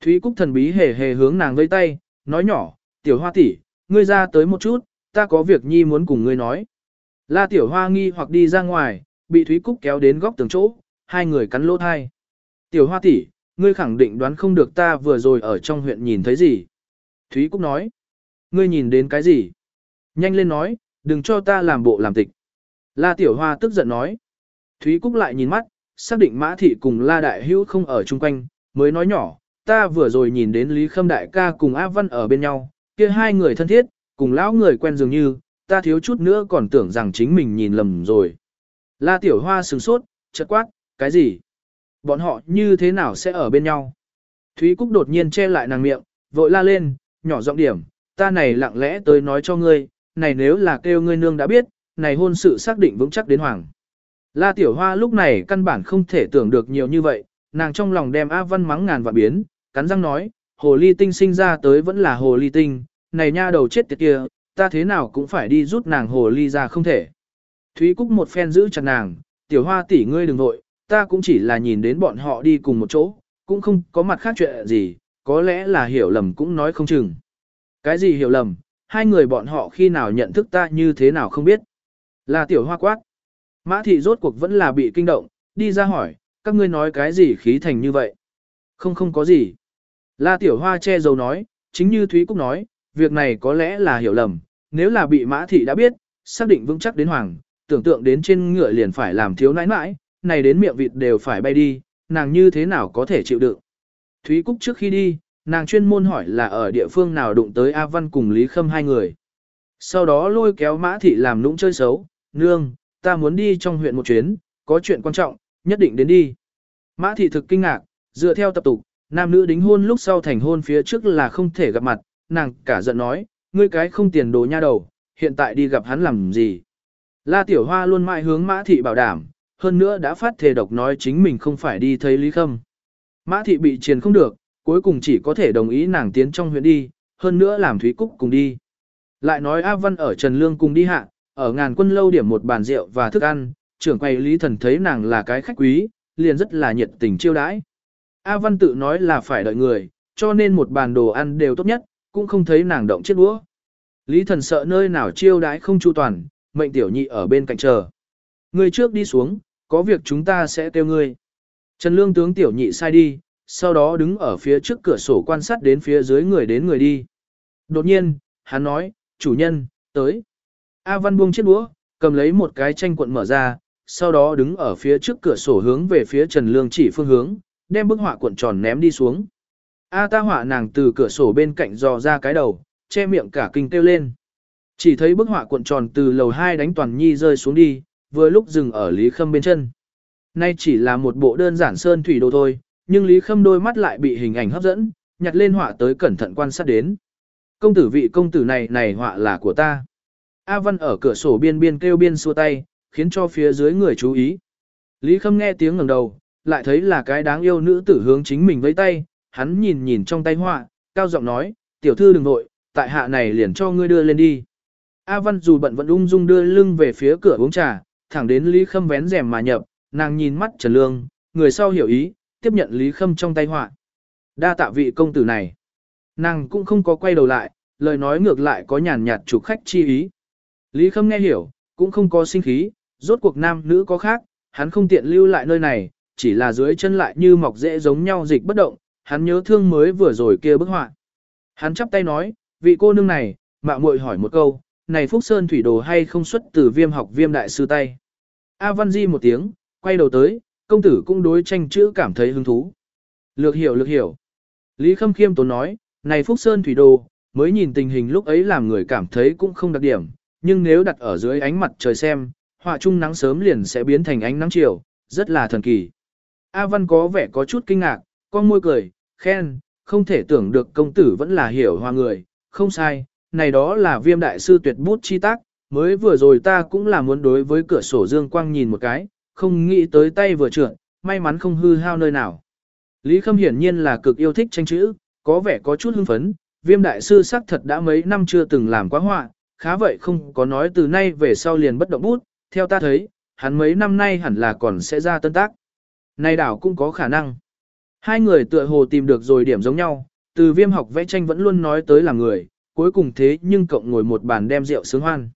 Thúy Cúc thần bí hề hề hướng nàng vây tay, nói nhỏ, tiểu hoa tỷ, ngươi ra tới một chút, ta có việc nhi muốn cùng ngươi nói. La tiểu hoa nghi hoặc đi ra ngoài, bị Thúy Cúc kéo đến góc tường chỗ, hai người cắn lỗ thai. Tiểu hoa tỷ, ngươi khẳng định đoán không được ta vừa rồi ở trong huyện nhìn thấy gì. Thúy Cúc nói, ngươi nhìn đến cái gì? Nhanh lên nói, đừng cho ta làm bộ làm tịch. La Tiểu Hoa tức giận nói. Thúy Cúc lại nhìn mắt, xác định Mã Thị cùng La Đại Hữu không ở chung quanh, mới nói nhỏ, ta vừa rồi nhìn đến Lý Khâm Đại ca cùng A Văn ở bên nhau, kia hai người thân thiết, cùng lão người quen dường như, ta thiếu chút nữa còn tưởng rằng chính mình nhìn lầm rồi. La Tiểu Hoa sừng sốt, chợt quát, cái gì? Bọn họ như thế nào sẽ ở bên nhau? Thúy Cúc đột nhiên che lại nàng miệng, vội la lên, nhỏ giọng điểm, ta này lặng lẽ tới nói cho ngươi, này nếu là kêu ngươi nương đã biết, này hôn sự xác định vững chắc đến hoàng. La Tiểu Hoa lúc này căn bản không thể tưởng được nhiều như vậy, nàng trong lòng đem A Văn mắng ngàn vạn biến, cắn răng nói, hồ ly tinh sinh ra tới vẫn là hồ ly tinh, này nha đầu chết tiệt kia, ta thế nào cũng phải đi rút nàng hồ ly ra không thể. Thúy Cúc một phen giữ chặt nàng, Tiểu Hoa tỷ ngươi đừng vội, ta cũng chỉ là nhìn đến bọn họ đi cùng một chỗ, cũng không có mặt khác chuyện gì, có lẽ là hiểu lầm cũng nói không chừng. Cái gì hiểu lầm, hai người bọn họ khi nào nhận thức ta như thế nào không biết. Là tiểu hoa quát. Mã thị rốt cuộc vẫn là bị kinh động, đi ra hỏi, các ngươi nói cái gì khí thành như vậy. Không không có gì. La tiểu hoa che dầu nói, chính như Thúy Cúc nói, việc này có lẽ là hiểu lầm, nếu là bị mã thị đã biết, xác định vững chắc đến hoàng, tưởng tượng đến trên ngựa liền phải làm thiếu nãi nãi, này đến miệng vịt đều phải bay đi, nàng như thế nào có thể chịu đựng. Thúy Cúc trước khi đi, nàng chuyên môn hỏi là ở địa phương nào đụng tới A Văn cùng Lý Khâm hai người. Sau đó lôi kéo Mã Thị làm nũng chơi xấu, nương, ta muốn đi trong huyện một chuyến, có chuyện quan trọng, nhất định đến đi. Mã Thị thực kinh ngạc, dựa theo tập tục, nam nữ đính hôn lúc sau thành hôn phía trước là không thể gặp mặt, nàng cả giận nói, ngươi cái không tiền đồ nha đầu, hiện tại đi gặp hắn làm gì. La Tiểu Hoa luôn mãi hướng Mã Thị bảo đảm, hơn nữa đã phát thề độc nói chính mình không phải đi thấy Lý Khâm. Mã thị bị triền không được, cuối cùng chỉ có thể đồng ý nàng tiến trong huyện đi, hơn nữa làm Thúy Cúc cùng đi. Lại nói A Văn ở Trần Lương cùng đi hạ, ở ngàn quân lâu điểm một bàn rượu và thức ăn, trưởng quầy Lý Thần thấy nàng là cái khách quý, liền rất là nhiệt tình chiêu đãi. A Văn tự nói là phải đợi người, cho nên một bàn đồ ăn đều tốt nhất, cũng không thấy nàng động chiếc đũa. Lý Thần sợ nơi nào chiêu đãi không chu toàn, mệnh tiểu nhị ở bên cạnh chờ. Người trước đi xuống, có việc chúng ta sẽ kêu ngươi. Trần Lương tướng tiểu nhị sai đi, sau đó đứng ở phía trước cửa sổ quan sát đến phía dưới người đến người đi. Đột nhiên, hắn nói, chủ nhân, tới. A Văn buông chiếc đũa, cầm lấy một cái tranh cuộn mở ra, sau đó đứng ở phía trước cửa sổ hướng về phía Trần Lương chỉ phương hướng, đem bức họa cuộn tròn ném đi xuống. A ta họa nàng từ cửa sổ bên cạnh dò ra cái đầu, che miệng cả kinh kêu lên. Chỉ thấy bức họa cuộn tròn từ lầu 2 đánh toàn nhi rơi xuống đi, vừa lúc dừng ở Lý Khâm bên chân. Nay chỉ là một bộ đơn giản sơn thủy đồ thôi, nhưng Lý Khâm đôi mắt lại bị hình ảnh hấp dẫn, nhặt lên họa tới cẩn thận quan sát đến. Công tử vị công tử này này họa là của ta. A Văn ở cửa sổ biên biên kêu biên xua tay, khiến cho phía dưới người chú ý. Lý Khâm nghe tiếng ngẩng đầu, lại thấy là cái đáng yêu nữ tử hướng chính mình với tay, hắn nhìn nhìn trong tay họa, cao giọng nói, tiểu thư đừng nội, tại hạ này liền cho ngươi đưa lên đi. A Văn dù bận vẫn ung dung đưa lưng về phía cửa uống trà, thẳng đến Lý Khâm vén rèm mà nhập, nàng nhìn mắt Trần Lương, người sau hiểu ý, tiếp nhận Lý Khâm trong tay họa. Đa tạ vị công tử này. Nàng cũng không có quay đầu lại, lời nói ngược lại có nhàn nhạt chủ khách chi ý. Lý Khâm nghe hiểu, cũng không có sinh khí, rốt cuộc nam nữ có khác, hắn không tiện lưu lại nơi này, chỉ là dưới chân lại như mọc rễ giống nhau dịch bất động, hắn nhớ thương mới vừa rồi kia bức họa. Hắn chắp tay nói, vị cô nương này, mạo muội hỏi một câu, này Phúc Sơn thủy đồ hay không xuất từ viêm học viêm đại sư tay. A Văn Di một tiếng, quay đầu tới, công tử cũng đối tranh chữ cảm thấy hứng thú. Lược hiểu lược hiểu. Lý Khâm Khiêm tốn nói, này Phúc Sơn thủy đồ, mới nhìn tình hình lúc ấy làm người cảm thấy cũng không đặc điểm, nhưng nếu đặt ở dưới ánh mặt trời xem, họa chung nắng sớm liền sẽ biến thành ánh nắng chiều, rất là thần kỳ. A Văn có vẻ có chút kinh ngạc, con môi cười, khen, không thể tưởng được công tử vẫn là hiểu hoa người, không sai, này đó là viêm đại sư tuyệt bút chi tác, mới vừa rồi ta cũng là muốn đối với cửa sổ dương quang nhìn một cái, không nghĩ tới tay vừa trượt, may mắn không hư hao nơi nào. Lý Khâm hiển nhiên là cực yêu thích tranh chữ, có vẻ có chút hưng phấn, viêm đại sư xác thật đã mấy năm chưa từng làm quá họa, khá vậy không có nói từ nay về sau liền bất động bút, theo ta thấy, hắn mấy năm nay hẳn là còn sẽ ra tân tác. nay đảo cũng có khả năng. Hai người tựa hồ tìm được rồi điểm giống nhau, từ viêm học vẽ tranh vẫn luôn nói tới là người, cuối cùng thế nhưng cộng ngồi một bàn đem rượu sướng hoan.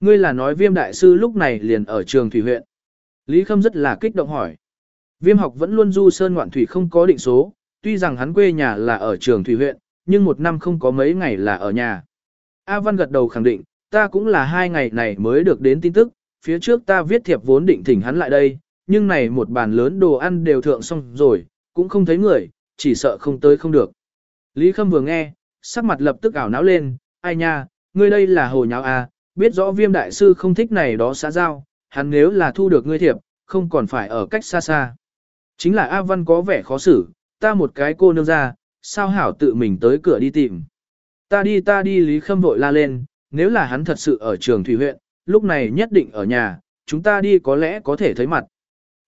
Ngươi là nói viêm đại sư lúc này liền ở trường thủy huyện. Lý Khâm rất là kích động hỏi. Viêm học vẫn luôn du sơn ngoạn thủy không có định số, tuy rằng hắn quê nhà là ở trường thủy huyện, nhưng một năm không có mấy ngày là ở nhà. A Văn gật đầu khẳng định, ta cũng là hai ngày này mới được đến tin tức, phía trước ta viết thiệp vốn định thỉnh hắn lại đây, nhưng này một bàn lớn đồ ăn đều thượng xong rồi, cũng không thấy người, chỉ sợ không tới không được. Lý Khâm vừa nghe, sắc mặt lập tức ảo não lên, ai nha, ngươi đây là hồ nháo à, biết rõ viêm đại sư không thích này đó xã giao, hắn nếu là thu được ngươi thiệp, không còn phải ở cách xa xa. Chính là A Văn có vẻ khó xử, ta một cái cô nương ra, sao hảo tự mình tới cửa đi tìm. Ta đi ta đi Lý Khâm vội la lên, nếu là hắn thật sự ở trường thủy huyện, lúc này nhất định ở nhà, chúng ta đi có lẽ có thể thấy mặt.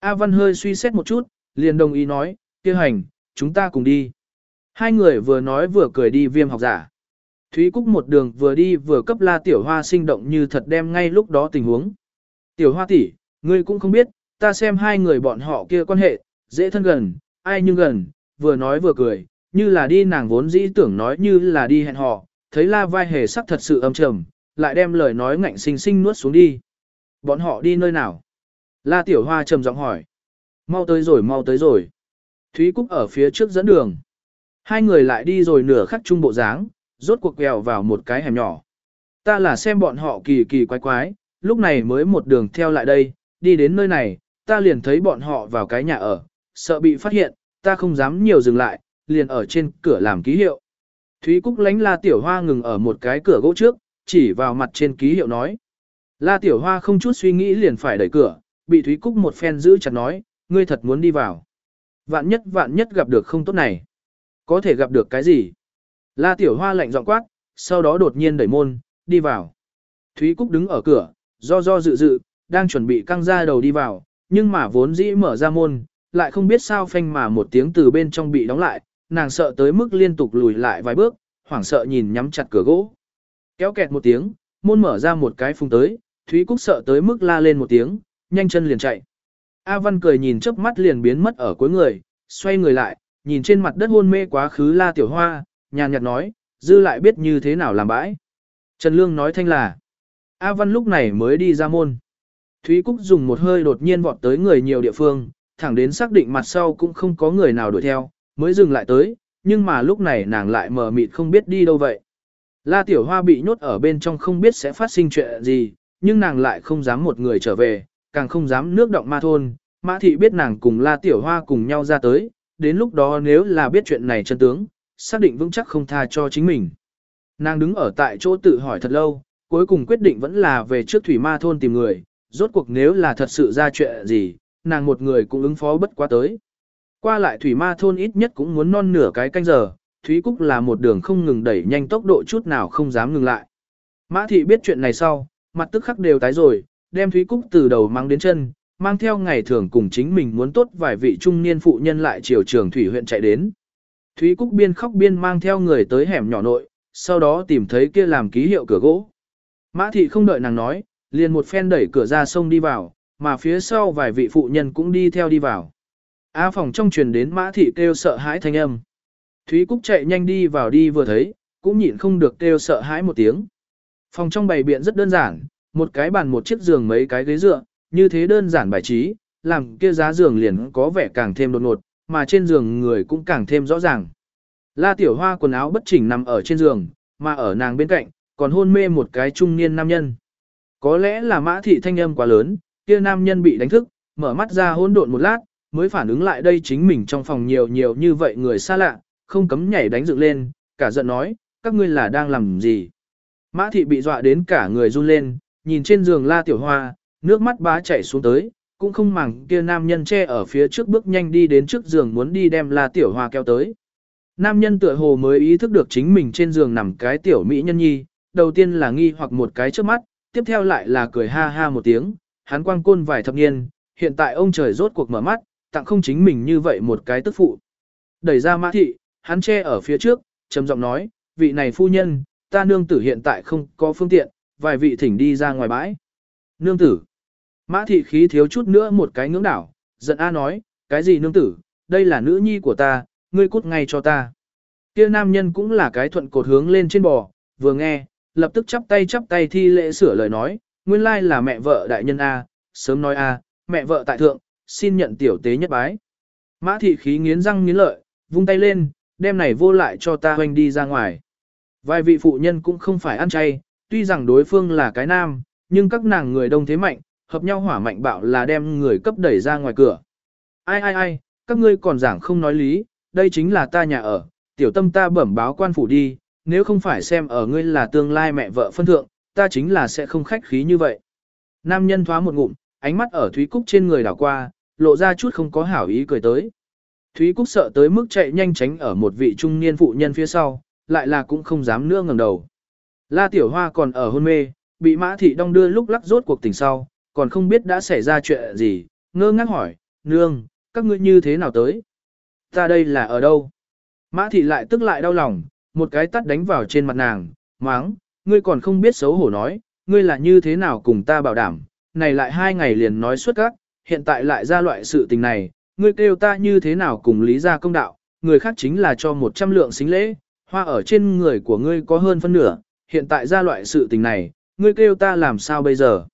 A Văn hơi suy xét một chút, liền đồng ý nói, kia hành, chúng ta cùng đi. Hai người vừa nói vừa cười đi viêm học giả. Thúy Cúc một đường vừa đi vừa cấp la tiểu hoa sinh động như thật đem ngay lúc đó tình huống. Tiểu hoa tỷ, ngươi cũng không biết, ta xem hai người bọn họ kia quan hệ, dễ thân gần, ai nhưng gần, vừa nói vừa cười, như là đi nàng vốn dĩ tưởng nói như là đi hẹn hò, thấy la vai hề sắc thật sự âm trầm, lại đem lời nói ngạnh sinh sinh nuốt xuống đi. Bọn họ đi nơi nào? La tiểu hoa trầm giọng hỏi. Mau tới rồi mau tới rồi. Thúy Cúc ở phía trước dẫn đường. Hai người lại đi rồi nửa khắc trung bộ dáng, rốt cuộc quẹo vào một cái hẻm nhỏ. Ta là xem bọn họ kỳ kỳ quái quái, lúc này mới một đường theo lại đây, đi đến nơi này, ta liền thấy bọn họ vào cái nhà ở, sợ bị phát hiện, ta không dám nhiều dừng lại, liền ở trên cửa làm ký hiệu. Thúy Cúc lánh La Tiểu Hoa ngừng ở một cái cửa gỗ trước, chỉ vào mặt trên ký hiệu nói. La Tiểu Hoa không chút suy nghĩ liền phải đẩy cửa, bị Thúy Cúc một phen giữ chặt nói, ngươi thật muốn đi vào. Vạn nhất vạn nhất gặp được không tốt này. Có thể gặp được cái gì? La Tiểu Hoa lạnh giọng quát, sau đó đột nhiên đẩy môn, đi vào. Thúy Cúc đứng ở cửa, do do dự dự, đang chuẩn bị căng ra đầu đi vào, nhưng mà vốn dĩ mở ra môn, lại không biết sao phanh mà một tiếng từ bên trong bị đóng lại, nàng sợ tới mức liên tục lùi lại vài bước, hoảng sợ nhìn nhắm chặt cửa gỗ. Kéo kẹt một tiếng, môn mở ra một cái phung tới, Thúy Cúc sợ tới mức la lên một tiếng, nhanh chân liền chạy. A Văn cười nhìn chớp mắt liền biến mất ở cuối người, xoay người lại, nhìn trên mặt đất hôn mê quá khứ La Tiểu Hoa, nhàn nhạt nói, dư lại biết như thế nào làm bãi. Trần Lương nói thanh là, A Văn lúc này mới đi ra môn. Thúy Cúc dùng một hơi đột nhiên vọt tới người nhiều địa phương, thẳng đến xác định mặt sau cũng không có người nào đuổi theo, mới dừng lại tới, nhưng mà lúc này nàng lại mờ mịt không biết đi đâu vậy. La Tiểu Hoa bị nhốt ở bên trong không biết sẽ phát sinh chuyện gì, nhưng nàng lại không dám một người trở về, càng không dám nước động ma thôn. Mã thị biết nàng cùng La Tiểu Hoa cùng nhau ra tới, đến lúc đó nếu là biết chuyện này chân tướng, xác định vững chắc không tha cho chính mình. Nàng đứng ở tại chỗ tự hỏi thật lâu, cuối cùng quyết định vẫn là về trước thủy ma thôn tìm người, rốt cuộc nếu là thật sự ra chuyện gì, nàng một người cũng ứng phó bất quá tới. Qua lại thủy ma thôn ít nhất cũng muốn non nửa cái canh giờ, Thúy Cúc là một đường không ngừng đẩy nhanh tốc độ chút nào không dám ngừng lại. Mã thị biết chuyện này sau, mặt tức khắc đều tái rồi, đem Thúy Cúc từ đầu mang đến chân, mang theo ngày thường cùng chính mình muốn tốt vài vị trung niên phụ nhân lại chiều trường thủy huyện chạy đến. Thúy Cúc biên khóc biên mang theo người tới hẻm nhỏ nội, sau đó tìm thấy kia làm ký hiệu cửa gỗ. Mã thị không đợi nàng nói, liền một phen đẩy cửa ra sông đi vào, mà phía sau vài vị phụ nhân cũng đi theo đi vào. A phòng trong truyền đến mã thị kêu sợ hãi thanh âm. Thúy Cúc chạy nhanh đi vào đi vừa thấy, cũng nhịn không được kêu sợ hãi một tiếng. Phòng trong bày biện rất đơn giản, một cái bàn một chiếc giường mấy cái ghế dựa, như thế đơn giản bài trí, làm kia giá giường liền có vẻ càng thêm đột ngột, mà trên giường người cũng càng thêm rõ ràng. La Tiểu Hoa quần áo bất chỉnh nằm ở trên giường, mà ở nàng bên cạnh, còn hôn mê một cái trung niên nam nhân. Có lẽ là mã thị thanh âm quá lớn, kia nam nhân bị đánh thức, mở mắt ra hỗn độn một lát, mới phản ứng lại đây chính mình trong phòng nhiều nhiều như vậy người xa lạ, không cấm nhảy đánh dựng lên, cả giận nói, các ngươi là đang làm gì. Mã thị bị dọa đến cả người run lên, nhìn trên giường la tiểu hoa, nước mắt bá chảy xuống tới, cũng không màng kia nam nhân che ở phía trước bước nhanh đi đến trước giường muốn đi đem la tiểu hoa kéo tới. Nam nhân tựa hồ mới ý thức được chính mình trên giường nằm cái tiểu mỹ nhân nhi, đầu tiên là nghi hoặc một cái trước mắt, tiếp theo lại là cười ha ha một tiếng, hắn quang côn vài thập niên, hiện tại ông trời rốt cuộc mở mắt, tặng không chính mình như vậy một cái tức phụ. Đẩy ra mã thị, hắn che ở phía trước, trầm giọng nói, vị này phu nhân, ta nương tử hiện tại không có phương tiện, vài vị thỉnh đi ra ngoài bãi. Nương tử. Mã thị khí thiếu chút nữa một cái ngưỡng đảo, giận A nói, cái gì nương tử, đây là nữ nhi của ta, ngươi cút ngay cho ta. Kia nam nhân cũng là cái thuận cột hướng lên trên bò, vừa nghe, lập tức chắp tay chắp tay thi lễ sửa lời nói, nguyên lai là mẹ vợ đại nhân A, sớm nói A, mẹ vợ tại thượng, xin nhận tiểu tế nhất bái. Mã thị khí nghiến răng nghiến lợi, vung tay lên, đem này vô lại cho ta hoành đi ra ngoài. Vài vị phụ nhân cũng không phải ăn chay, tuy rằng đối phương là cái nam, nhưng các nàng người đông thế mạnh, hợp nhau hỏa mạnh bạo là đem người cấp đẩy ra ngoài cửa. Ai ai ai, các ngươi còn giảng không nói lý, đây chính là ta nhà ở, tiểu tâm ta bẩm báo quan phủ đi, nếu không phải xem ở ngươi là tương lai mẹ vợ phân thượng, ta chính là sẽ không khách khí như vậy. Nam nhân thoá một ngụm, ánh mắt ở Thúy Cúc trên người đảo qua, lộ ra chút không có hảo ý cười tới. Thúy Cúc sợ tới mức chạy nhanh tránh ở một vị trung niên phụ nhân phía sau, lại là cũng không dám nữa ngẩng đầu. La Tiểu Hoa còn ở hôn mê, bị Mã Thị Đông đưa lúc lắc rốt cuộc tình sau, còn không biết đã xảy ra chuyện gì, ngơ ngác hỏi, nương, các ngươi như thế nào tới? Ta đây là ở đâu? Mã Thị lại tức lại đau lòng, một cái tắt đánh vào trên mặt nàng, máng, ngươi còn không biết xấu hổ nói, ngươi là như thế nào cùng ta bảo đảm, này lại hai ngày liền nói suốt các, hiện tại lại ra loại sự tình này, ngươi kêu ta như thế nào cùng lý ra công đạo, người khác chính là cho một trăm lượng xính lễ, hoa ở trên người của ngươi có hơn phân nửa, hiện tại ra loại sự tình này, ngươi kêu ta làm sao bây giờ.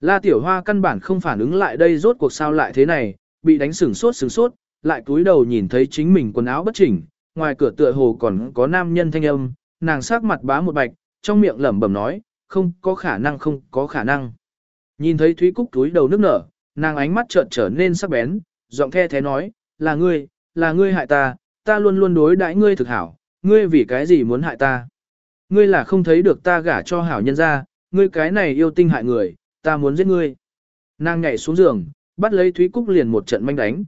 La tiểu hoa căn bản không phản ứng lại đây rốt cuộc sao lại thế này, bị đánh sửng sốt sửng sốt, lại cúi đầu nhìn thấy chính mình quần áo bất chỉnh, ngoài cửa tựa hồ còn có nam nhân thanh âm, nàng sát mặt bá một bạch, trong miệng lẩm bẩm nói, không có khả năng không có khả năng. Nhìn thấy Thúy Cúc túi đầu nước nở, nàng ánh mắt chợt trở nên sắc bén, giọng the thế nói, là ngươi, là ngươi hại ta, ta luôn luôn đối đãi ngươi thực hảo, ngươi vì cái gì muốn hại ta? Ngươi là không thấy được ta gả cho hảo nhân ra, ngươi cái này yêu tinh hại người, ta muốn giết ngươi. Nàng nhảy xuống giường, bắt lấy Thúy Cúc liền một trận manh đánh.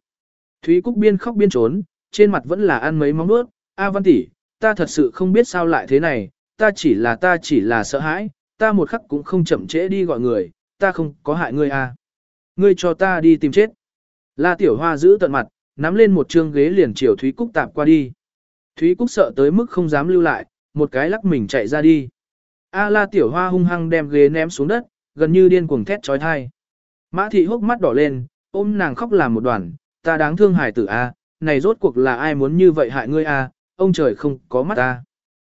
Thúy Cúc biên khóc biên trốn, trên mặt vẫn là ăn mấy móng nuốt, A Văn tỷ, ta thật sự không biết sao lại thế này, ta chỉ là ta chỉ là sợ hãi, ta một khắc cũng không chậm trễ đi gọi người, ta không có hại ngươi à. Ngươi cho ta đi tìm chết. La Tiểu Hoa giữ tận mặt, nắm lên một trương ghế liền chiều Thúy Cúc tạp qua đi. Thúy Cúc sợ tới mức không dám lưu lại, một cái lắc mình chạy ra đi. A La Tiểu Hoa hung hăng đem ghế ném xuống đất, gần như điên cuồng thét trói thai. Mã thị hốc mắt đỏ lên, ôm nàng khóc làm một đoàn, ta đáng thương hải tử A, này rốt cuộc là ai muốn như vậy hại ngươi A, ông trời không có mắt ta.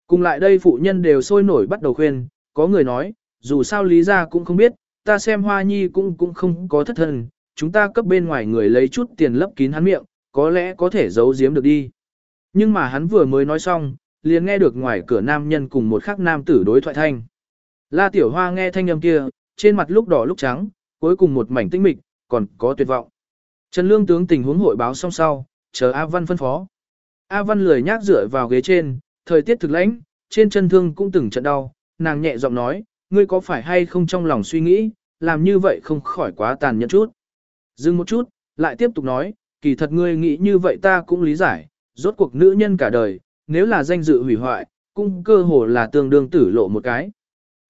Cùng lại đây phụ nhân đều sôi nổi bắt đầu khuyên, có người nói, dù sao lý ra cũng không biết, ta xem hoa nhi cũng cũng không có thất thân, chúng ta cấp bên ngoài người lấy chút tiền lấp kín hắn miệng, có lẽ có thể giấu giếm được đi. Nhưng mà hắn vừa mới nói xong, liền nghe được ngoài cửa nam nhân cùng một khắc nam tử đối thoại thanh. La Tiểu Hoa nghe thanh âm kia, trên mặt lúc đỏ lúc trắng, cuối cùng một mảnh tinh mịch, còn có tuyệt vọng. Trần Lương tướng tình huống hội báo xong sau, chờ A Văn phân phó. A Văn lười nhác dựa vào ghế trên, thời tiết thực lãnh, trên chân thương cũng từng trận đau, nàng nhẹ giọng nói, ngươi có phải hay không trong lòng suy nghĩ, làm như vậy không khỏi quá tàn nhẫn chút. Dừng một chút, lại tiếp tục nói, kỳ thật ngươi nghĩ như vậy ta cũng lý giải, rốt cuộc nữ nhân cả đời, nếu là danh dự hủy hoại, cũng cơ hồ là tương đương tử lộ một cái.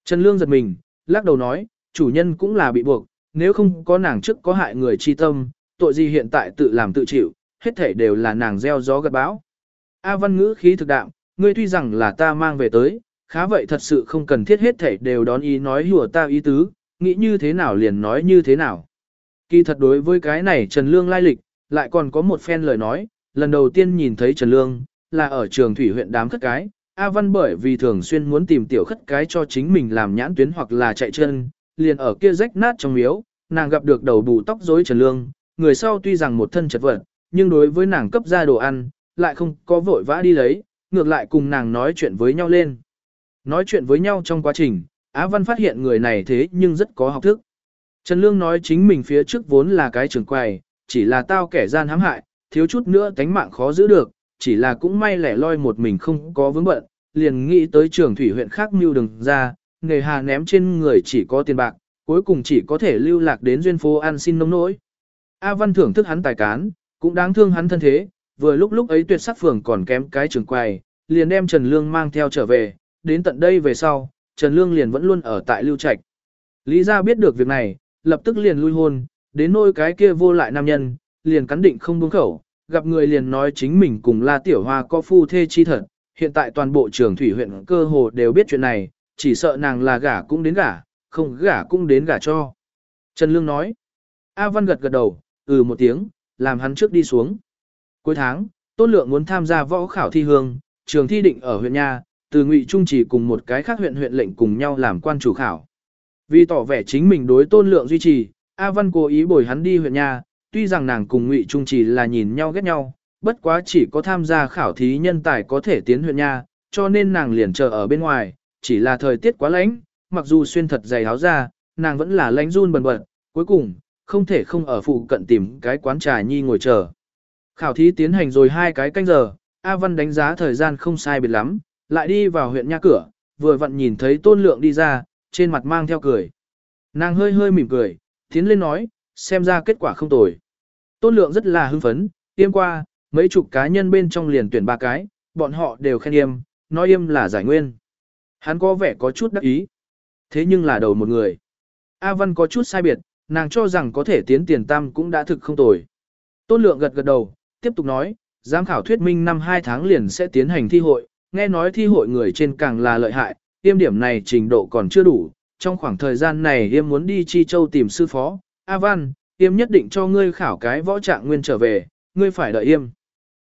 Trần Lương giật mình, lắc đầu nói, chủ nhân cũng là bị buộc, nếu không có nàng trước có hại người chi tâm, tội gì hiện tại tự làm tự chịu, hết thể đều là nàng gieo gió gặt bão. A văn ngữ khí thực đạm, ngươi tuy rằng là ta mang về tới, khá vậy thật sự không cần thiết hết thảy đều đón ý nói hùa ta ý tứ, nghĩ như thế nào liền nói như thế nào. Kỳ thật đối với cái này Trần Lương lai lịch, lại còn có một phen lời nói, lần đầu tiên nhìn thấy Trần Lương, là ở trường thủy huyện đám khất cái, A Văn bởi vì thường xuyên muốn tìm tiểu khất cái cho chính mình làm nhãn tuyến hoặc là chạy chân, liền ở kia rách nát trong miếu, nàng gặp được đầu bù tóc rối Trần Lương, người sau tuy rằng một thân chật vật, nhưng đối với nàng cấp ra đồ ăn, lại không có vội vã đi lấy, ngược lại cùng nàng nói chuyện với nhau lên. Nói chuyện với nhau trong quá trình, Á Văn phát hiện người này thế nhưng rất có học thức. Trần Lương nói chính mình phía trước vốn là cái trường quầy, chỉ là tao kẻ gian hãm hại, thiếu chút nữa tánh mạng khó giữ được, chỉ là cũng may lẻ loi một mình không có vướng bận, liền nghĩ tới trường thủy huyện khác mưu đừng ra, nghề hà ném trên người chỉ có tiền bạc, cuối cùng chỉ có thể lưu lạc đến duyên phố ăn xin nông nỗi. A Văn thưởng thức hắn tài cán, cũng đáng thương hắn thân thế, vừa lúc lúc ấy tuyệt sắc phường còn kém cái trường quầy, liền đem Trần Lương mang theo trở về, đến tận đây về sau, Trần Lương liền vẫn luôn ở tại Lưu Trạch. Lý gia biết được việc này, lập tức liền lui hôn, đến nôi cái kia vô lại nam nhân, liền cắn định không buông khẩu, gặp người liền nói chính mình cùng La Tiểu Hoa có phu thê chi thật, hiện tại toàn bộ trường thủy huyện cơ hồ đều biết chuyện này, chỉ sợ nàng là gả cũng đến gả, không gả cũng đến gả cho. Trần Lương nói, A Văn gật gật đầu, ừ một tiếng, làm hắn trước đi xuống. Cuối tháng, Tôn Lượng muốn tham gia võ khảo thi hương, trường thi định ở huyện nhà từ Ngụy Trung chỉ cùng một cái khác huyện huyện lệnh cùng nhau làm quan chủ khảo. Vì tỏ vẻ chính mình đối Tôn Lượng duy trì, A Văn cố ý bồi hắn đi huyện nhà. tuy rằng nàng cùng Ngụy Trung chỉ là nhìn nhau ghét nhau, bất quá chỉ có tham gia khảo thí nhân tài có thể tiến huyện nhà, cho nên nàng liền chờ ở bên ngoài, chỉ là thời tiết quá lạnh, mặc dù xuyên thật dày áo ra, nàng vẫn là lạnh run bần bật, cuối cùng, không thể không ở phụ cận tìm cái quán trà nhi ngồi chờ. Khảo thí tiến hành rồi hai cái canh giờ, A Văn đánh giá thời gian không sai biệt lắm, lại đi vào huyện nha cửa, vừa vặn nhìn thấy tôn lượng đi ra, trên mặt mang theo cười. Nàng hơi hơi mỉm cười, tiến lên nói, xem ra kết quả không tồi. Tôn lượng rất là hưng phấn, yêm qua, mấy chục cá nhân bên trong liền tuyển ba cái, bọn họ đều khen yêm, nói yêm là giải nguyên. Hắn có vẻ có chút đắc ý. Thế nhưng là đầu một người. A Văn có chút sai biệt, nàng cho rằng có thể tiến tiền tam cũng đã thực không tồi. Tôn lượng gật gật đầu, tiếp tục nói, giám khảo thuyết minh năm 2 tháng liền sẽ tiến hành thi hội, nghe nói thi hội người trên càng là lợi hại, tiêm điểm này trình độ còn chưa đủ, trong khoảng thời gian này yêm muốn đi Chi Châu tìm sư phó, A Văn, yêm nhất định cho ngươi khảo cái võ trạng nguyên trở về, ngươi phải đợi yêm.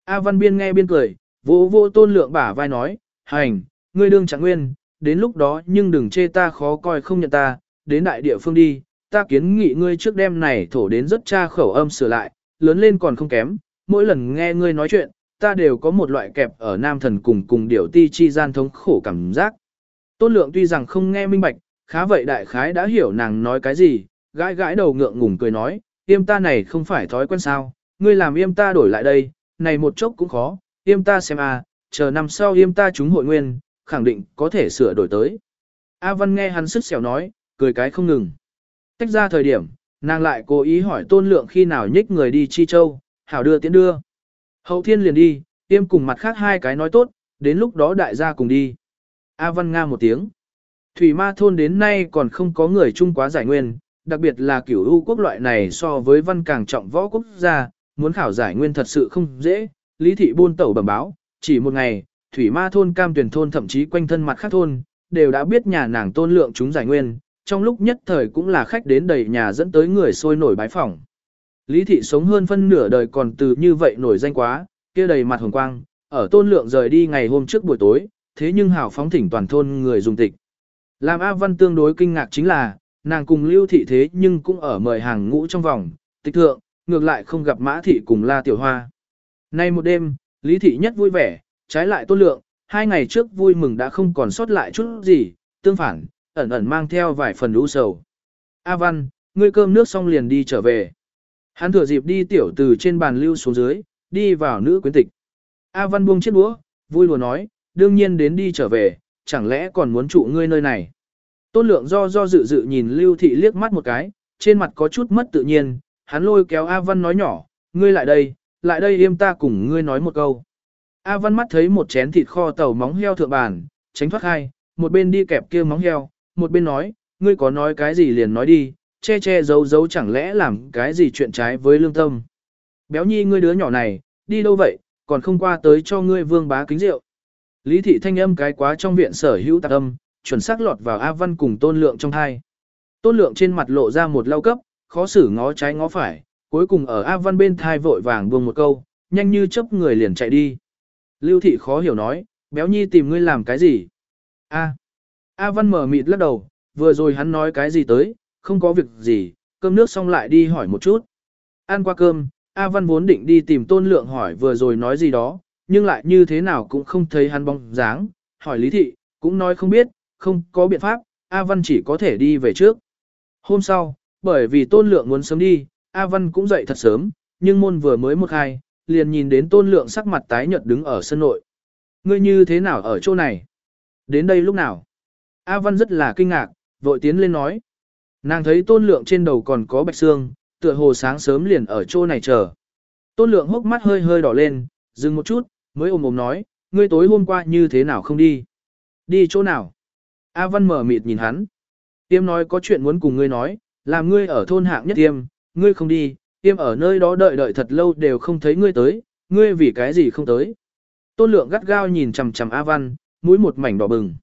A Văn biên nghe biên cười, vô vô tôn lượng bả vai nói, hành, ngươi đương trạng nguyên, đến lúc đó nhưng đừng chê ta khó coi không nhận ta, đến đại địa phương đi, ta kiến nghị ngươi trước đêm này thổ đến rất cha khẩu âm sửa lại, lớn lên còn không kém, mỗi lần nghe ngươi nói chuyện, ta đều có một loại kẹp ở nam thần cùng cùng điểu ti chi gian thống khổ cảm giác. Tôn lượng tuy rằng không nghe minh bạch, khá vậy đại khái đã hiểu nàng nói cái gì, gãi gãi đầu ngượng ngùng cười nói, yêm ta này không phải thói quen sao, ngươi làm yêm ta đổi lại đây, này một chốc cũng khó, yêm ta xem à, chờ năm sau yêm ta chúng hội nguyên, khẳng định có thể sửa đổi tới. A Văn nghe hắn sức xẻo nói, cười cái không ngừng. Tách ra thời điểm, nàng lại cố ý hỏi tôn lượng khi nào nhích người đi chi châu, hảo đưa tiến đưa. Hậu thiên liền đi, tiêm cùng mặt khác hai cái nói tốt, đến lúc đó đại gia cùng đi. A Văn Nga một tiếng. Thủy ma thôn đến nay còn không có người chung quá giải nguyên, đặc biệt là kiểu ưu quốc loại này so với văn càng trọng võ quốc gia, muốn khảo giải nguyên thật sự không dễ. Lý thị buôn tẩu bẩm báo, chỉ một ngày, thủy ma thôn cam tuyển thôn thậm chí quanh thân mặt khác thôn, đều đã biết nhà nàng tôn lượng chúng giải nguyên, trong lúc nhất thời cũng là khách đến đầy nhà dẫn tới người sôi nổi bái phỏng. Lý thị sống hơn phân nửa đời còn từ như vậy nổi danh quá, kia đầy mặt hồng quang, ở tôn lượng rời đi ngày hôm trước buổi tối, thế nhưng hảo phóng thỉnh toàn thôn người dùng tịch. Làm A Văn tương đối kinh ngạc chính là, nàng cùng lưu thị thế nhưng cũng ở mời hàng ngũ trong vòng, tịch thượng, ngược lại không gặp mã thị cùng la tiểu hoa. Nay một đêm, Lý thị nhất vui vẻ, trái lại tôn lượng, hai ngày trước vui mừng đã không còn sót lại chút gì, tương phản, ẩn ẩn mang theo vài phần lũ sầu. A Văn, ngươi cơm nước xong liền đi trở về. Hắn thừa dịp đi tiểu từ trên bàn lưu xuống dưới, đi vào nữ quyến tịch. A Văn buông chiếc đũa, vui lùa nói, đương nhiên đến đi trở về, chẳng lẽ còn muốn trụ ngươi nơi này. Tôn lượng do do dự dự nhìn lưu thị liếc mắt một cái, trên mặt có chút mất tự nhiên, hắn lôi kéo A Văn nói nhỏ, ngươi lại đây, lại đây im ta cùng ngươi nói một câu. A Văn mắt thấy một chén thịt kho tàu móng heo thượng bàn, tránh thoát hai, một bên đi kẹp kia móng heo, một bên nói, ngươi có nói cái gì liền nói đi, che che giấu giấu chẳng lẽ làm cái gì chuyện trái với lương tâm. Béo nhi ngươi đứa nhỏ này, đi đâu vậy, còn không qua tới cho ngươi vương bá kính rượu. Lý thị thanh âm cái quá trong viện sở hữu tạc âm, chuẩn xác lọt vào A Văn cùng tôn lượng trong hai. Tôn lượng trên mặt lộ ra một lau cấp, khó xử ngó trái ngó phải, cuối cùng ở A Văn bên thai vội vàng buông một câu, nhanh như chớp người liền chạy đi. Lưu thị khó hiểu nói, béo nhi tìm ngươi làm cái gì? A. A Văn mở mịt lắc đầu, vừa rồi hắn nói cái gì tới, không có việc gì, cơm nước xong lại đi hỏi một chút. Ăn qua cơm, A Văn vốn định đi tìm tôn lượng hỏi vừa rồi nói gì đó, nhưng lại như thế nào cũng không thấy hắn bóng dáng, hỏi lý thị, cũng nói không biết, không có biện pháp, A Văn chỉ có thể đi về trước. Hôm sau, bởi vì tôn lượng muốn sớm đi, A Văn cũng dậy thật sớm, nhưng môn vừa mới một hai, liền nhìn đến tôn lượng sắc mặt tái nhợt đứng ở sân nội. Ngươi như thế nào ở chỗ này? Đến đây lúc nào? A Văn rất là kinh ngạc, vội tiến lên nói. Nàng thấy tôn lượng trên đầu còn có bạch xương, tựa hồ sáng sớm liền ở chỗ này chờ. Tôn lượng hốc mắt hơi hơi đỏ lên, dừng một chút, mới ôm ôm nói, ngươi tối hôm qua như thế nào không đi? Đi chỗ nào? A Văn mở mịt nhìn hắn. Tiêm nói có chuyện muốn cùng ngươi nói, làm ngươi ở thôn hạng nhất tiêm, ngươi không đi, tiêm ở nơi đó đợi đợi thật lâu đều không thấy ngươi tới, ngươi vì cái gì không tới. Tôn lượng gắt gao nhìn chằm chằm A Văn, mũi một mảnh đỏ bừng.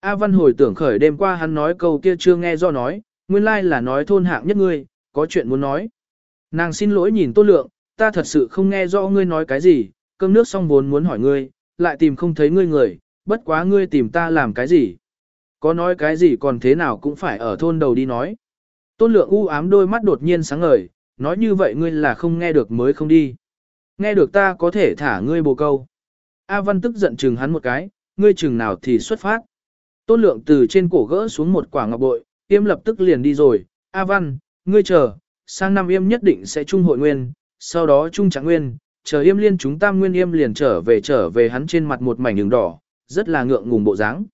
A Văn hồi tưởng khởi đêm qua hắn nói câu kia chưa nghe do nói, nguyên lai là nói thôn hạng nhất ngươi, có chuyện muốn nói. Nàng xin lỗi nhìn Tôn Lượng, ta thật sự không nghe rõ ngươi nói cái gì, cơm nước xong vốn muốn hỏi ngươi, lại tìm không thấy ngươi người, bất quá ngươi tìm ta làm cái gì. Có nói cái gì còn thế nào cũng phải ở thôn đầu đi nói. Tôn Lượng u ám đôi mắt đột nhiên sáng ngời, nói như vậy ngươi là không nghe được mới không đi. Nghe được ta có thể thả ngươi bồ câu. A Văn tức giận chừng hắn một cái, ngươi chừng nào thì xuất phát. Tôn lượng từ trên cổ gỡ xuống một quả ngọc bội, yêm lập tức liền đi rồi, A Văn, ngươi chờ, sang năm yêm nhất định sẽ trung hội nguyên, sau đó trung trạng nguyên, chờ yêm liên chúng tam nguyên yêm liền trở về trở về hắn trên mặt một mảnh đường đỏ, rất là ngượng ngùng bộ dáng.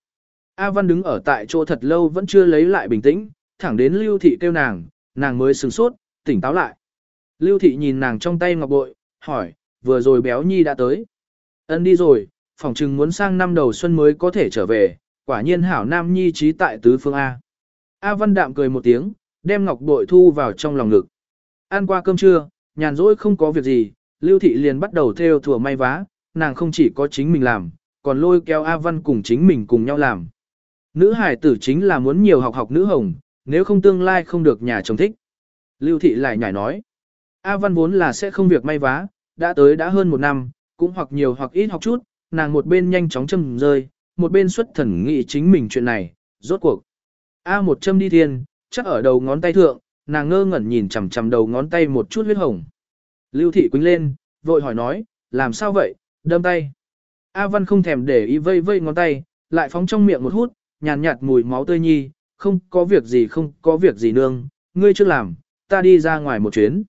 A Văn đứng ở tại chỗ thật lâu vẫn chưa lấy lại bình tĩnh, thẳng đến Lưu Thị kêu nàng, nàng mới sừng sốt, tỉnh táo lại. Lưu Thị nhìn nàng trong tay ngọc bội, hỏi, vừa rồi béo nhi đã tới. Ân đi rồi, phòng chừng muốn sang năm đầu xuân mới có thể trở về, quả nhiên hảo nam nhi trí tại tứ phương A. A Văn đạm cười một tiếng, đem ngọc bội thu vào trong lòng ngực. Ăn qua cơm trưa, nhàn rỗi không có việc gì, Lưu Thị liền bắt đầu theo thùa may vá, nàng không chỉ có chính mình làm, còn lôi kéo A Văn cùng chính mình cùng nhau làm. Nữ hải tử chính là muốn nhiều học học nữ hồng, nếu không tương lai không được nhà chồng thích. Lưu Thị lại nhảy nói, A Văn vốn là sẽ không việc may vá, đã tới đã hơn một năm, cũng hoặc nhiều hoặc ít học chút, nàng một bên nhanh chóng châm rơi, một bên xuất thần nghĩ chính mình chuyện này, rốt cuộc. A một châm đi thiên, chắc ở đầu ngón tay thượng, nàng ngơ ngẩn nhìn chằm chằm đầu ngón tay một chút huyết hồng. Lưu thị quính lên, vội hỏi nói, làm sao vậy, đâm tay. A văn không thèm để ý vây vây ngón tay, lại phóng trong miệng một hút, nhàn nhạt, mùi máu tươi nhi, không có việc gì không có việc gì nương, ngươi chưa làm, ta đi ra ngoài một chuyến.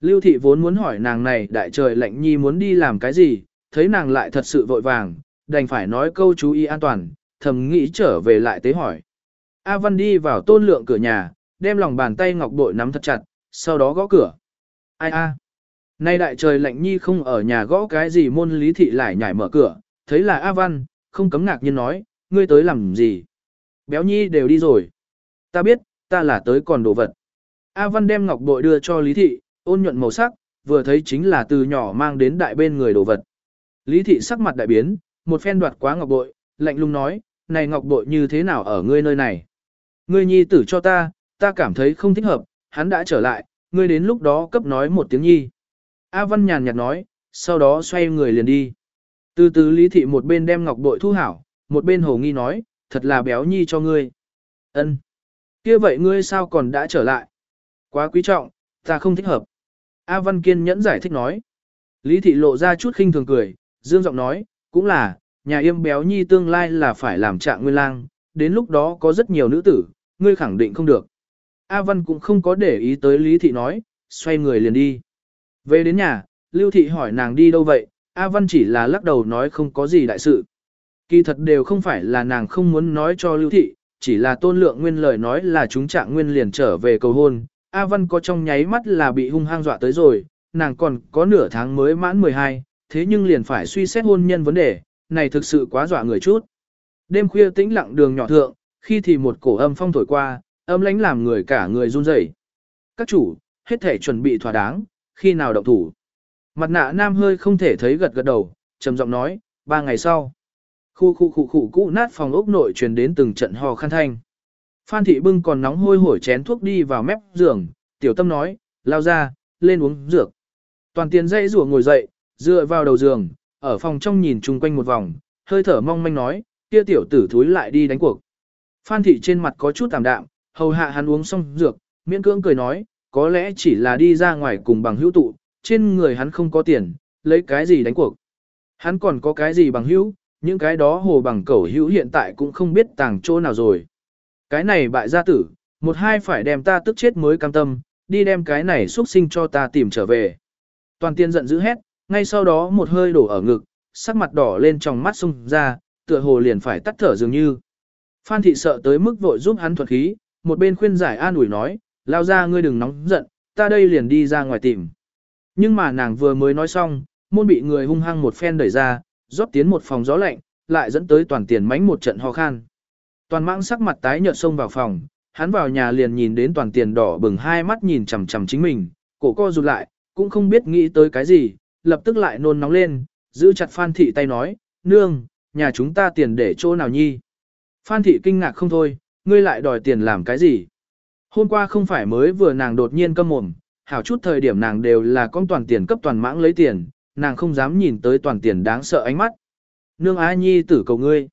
Lưu thị vốn muốn hỏi nàng này đại trời lạnh nhi muốn đi làm cái gì, thấy nàng lại thật sự vội vàng, đành phải nói câu chú ý an toàn, thầm nghĩ trở về lại tế hỏi. A Văn đi vào tôn lượng cửa nhà, đem lòng bàn tay ngọc bội nắm thật chặt, sau đó gõ cửa. Ai a? Nay đại trời lạnh nhi không ở nhà gõ cái gì môn lý thị lại nhảy mở cửa, thấy là A Văn, không cấm ngạc nhiên nói, ngươi tới làm gì? Béo nhi đều đi rồi. Ta biết, ta là tới còn đồ vật. A Văn đem ngọc bội đưa cho lý thị, ôn nhuận màu sắc, vừa thấy chính là từ nhỏ mang đến đại bên người đồ vật. Lý thị sắc mặt đại biến, một phen đoạt quá ngọc bội, lạnh lùng nói, này ngọc bội như thế nào ở ngươi nơi này? Ngươi nhi tử cho ta, ta cảm thấy không thích hợp, hắn đã trở lại, ngươi đến lúc đó cấp nói một tiếng nhi. A Văn nhàn nhạt nói, sau đó xoay người liền đi. Từ từ lý thị một bên đem ngọc bội thu hảo, một bên hồ nghi nói, thật là béo nhi cho ngươi. Ân, kia vậy ngươi sao còn đã trở lại? Quá quý trọng, ta không thích hợp. A Văn kiên nhẫn giải thích nói. Lý thị lộ ra chút khinh thường cười, dương giọng nói, cũng là, nhà yêm béo nhi tương lai là phải làm trạng nguyên lang, đến lúc đó có rất nhiều nữ tử, ngươi khẳng định không được. A Văn cũng không có để ý tới Lý Thị nói, xoay người liền đi. Về đến nhà, Lưu Thị hỏi nàng đi đâu vậy, A Văn chỉ là lắc đầu nói không có gì đại sự. Kỳ thật đều không phải là nàng không muốn nói cho Lưu Thị, chỉ là tôn lượng nguyên lời nói là chúng trạng nguyên liền trở về cầu hôn. A Văn có trong nháy mắt là bị hung hăng dọa tới rồi, nàng còn có nửa tháng mới mãn 12, thế nhưng liền phải suy xét hôn nhân vấn đề, này thực sự quá dọa người chút. Đêm khuya tĩnh lặng đường nhỏ thượng, khi thì một cổ âm phong thổi qua, âm lãnh làm người cả người run rẩy. Các chủ, hết thể chuẩn bị thỏa đáng, khi nào động thủ. Mặt nạ nam hơi không thể thấy gật gật đầu, trầm giọng nói, ba ngày sau. Khu khu khu khu cũ nát phòng ốc nội truyền đến từng trận hò khăn thanh. Phan thị bưng còn nóng hôi hổi chén thuốc đi vào mép giường, tiểu tâm nói, lao ra, lên uống dược. Toàn tiền dây rùa ngồi dậy, dựa vào đầu giường, ở phòng trong nhìn chung quanh một vòng, hơi thở mong manh nói, kia tiểu tử thúi lại đi đánh cuộc. Phan thị trên mặt có chút tạm đạm, hầu hạ hắn uống xong dược, miễn cưỡng cười nói, có lẽ chỉ là đi ra ngoài cùng bằng hữu tụ, trên người hắn không có tiền, lấy cái gì đánh cuộc. Hắn còn có cái gì bằng hữu, những cái đó hồ bằng cẩu hữu hiện tại cũng không biết tàng chỗ nào rồi. Cái này bại gia tử, một hai phải đem ta tức chết mới cam tâm, đi đem cái này xuất sinh cho ta tìm trở về. Toàn tiên giận dữ hét, ngay sau đó một hơi đổ ở ngực, sắc mặt đỏ lên trong mắt sung ra, tựa hồ liền phải tắt thở dường như. Phan thị sợ tới mức vội giúp hắn thuật khí, một bên khuyên giải an ủi nói, lao ra ngươi đừng nóng giận, ta đây liền đi ra ngoài tìm. Nhưng mà nàng vừa mới nói xong, môn bị người hung hăng một phen đẩy ra, rót tiến một phòng gió lạnh, lại dẫn tới toàn tiền mánh một trận ho khan. Toàn mãng sắc mặt tái nhợt xông vào phòng, hắn vào nhà liền nhìn đến toàn tiền đỏ bừng hai mắt nhìn chằm chằm chính mình, cổ co rụt lại, cũng không biết nghĩ tới cái gì, lập tức lại nôn nóng lên, giữ chặt Phan Thị tay nói, nương, nhà chúng ta tiền để chỗ nào nhi. Phan Thị kinh ngạc không thôi, ngươi lại đòi tiền làm cái gì. Hôm qua không phải mới vừa nàng đột nhiên câm mồm, hảo chút thời điểm nàng đều là con toàn tiền cấp toàn mãng lấy tiền, nàng không dám nhìn tới toàn tiền đáng sợ ánh mắt. Nương Á Nhi tử cầu ngươi.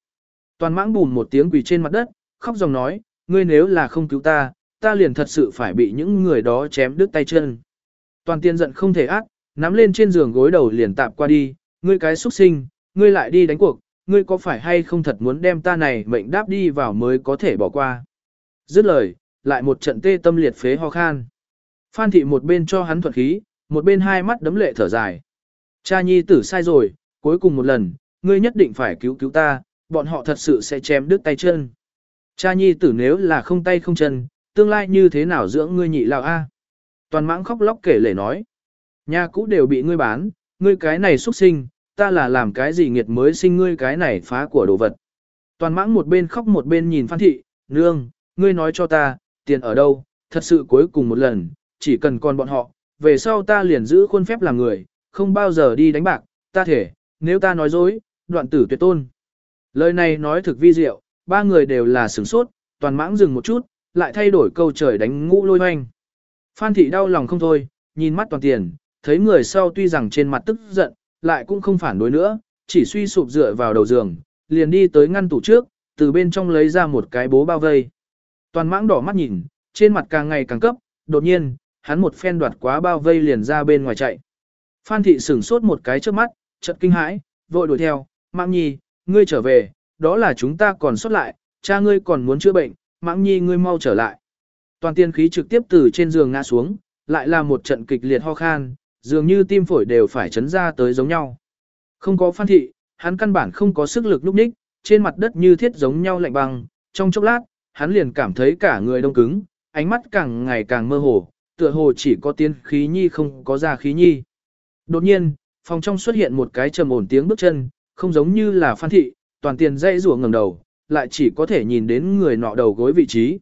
Toàn mãng bùm một tiếng quỳ trên mặt đất, khóc dòng nói, ngươi nếu là không cứu ta, ta liền thật sự phải bị những người đó chém đứt tay chân. Toàn tiền giận không thể ác, nắm lên trên giường gối đầu liền tạp qua đi, ngươi cái xuất sinh, ngươi lại đi đánh cuộc, ngươi có phải hay không thật muốn đem ta này mệnh đáp đi vào mới có thể bỏ qua. Dứt lời, lại một trận tê tâm liệt phế ho khan. Phan thị một bên cho hắn thuật khí, một bên hai mắt đấm lệ thở dài. Cha nhi tử sai rồi, cuối cùng một lần, ngươi nhất định phải cứu cứu ta, bọn họ thật sự sẽ chém đứt tay chân. Cha nhi tử nếu là không tay không chân, tương lai như thế nào dưỡng ngươi nhị lão a? Toàn mãng khóc lóc kể lể nói. Nhà cũ đều bị ngươi bán, ngươi cái này xuất sinh, ta là làm cái gì nghiệt mới sinh ngươi cái này phá của đồ vật. Toàn mãng một bên khóc một bên nhìn Phan thị, nương, ngươi nói cho ta, tiền ở đâu, thật sự cuối cùng một lần, chỉ cần còn bọn họ, về sau ta liền giữ khuôn phép làm người, không bao giờ đi đánh bạc, ta thể, nếu ta nói dối, đoạn tử tuyệt tôn. Lời này nói thực vi diệu, ba người đều là sửng sốt, toàn mãng dừng một chút, lại thay đổi câu trời đánh ngũ lôi hoanh. Phan thị đau lòng không thôi, nhìn mắt toàn tiền, thấy người sau tuy rằng trên mặt tức giận, lại cũng không phản đối nữa, chỉ suy sụp dựa vào đầu giường, liền đi tới ngăn tủ trước, từ bên trong lấy ra một cái bố bao vây. Toàn mãng đỏ mắt nhìn, trên mặt càng ngày càng cấp, đột nhiên, hắn một phen đoạt quá bao vây liền ra bên ngoài chạy. Phan thị sửng sốt một cái trước mắt, chợt kinh hãi, vội đuổi theo, Mãng Nhi, ngươi trở về, đó là chúng ta còn sót lại, cha ngươi còn muốn chữa bệnh, Mãng Nhi ngươi mau trở lại. Toàn tiên khí trực tiếp từ trên giường ngã xuống, lại là một trận kịch liệt ho khan, dường như tim phổi đều phải chấn ra tới giống nhau. Không có Phan thị, hắn căn bản không có sức lực lúc ních, trên mặt đất như thiết giống nhau lạnh băng, trong chốc lát, hắn liền cảm thấy cả người đông cứng, ánh mắt càng ngày càng mơ hồ, tựa hồ chỉ có tiên khí nhi không có ra khí nhi. Đột nhiên, phòng trong xuất hiện một cái trầm ổn tiếng bước chân, không giống như là phan thị, toàn tiền dây rùa ngẩng đầu, lại chỉ có thể nhìn đến người nọ đầu gối vị trí.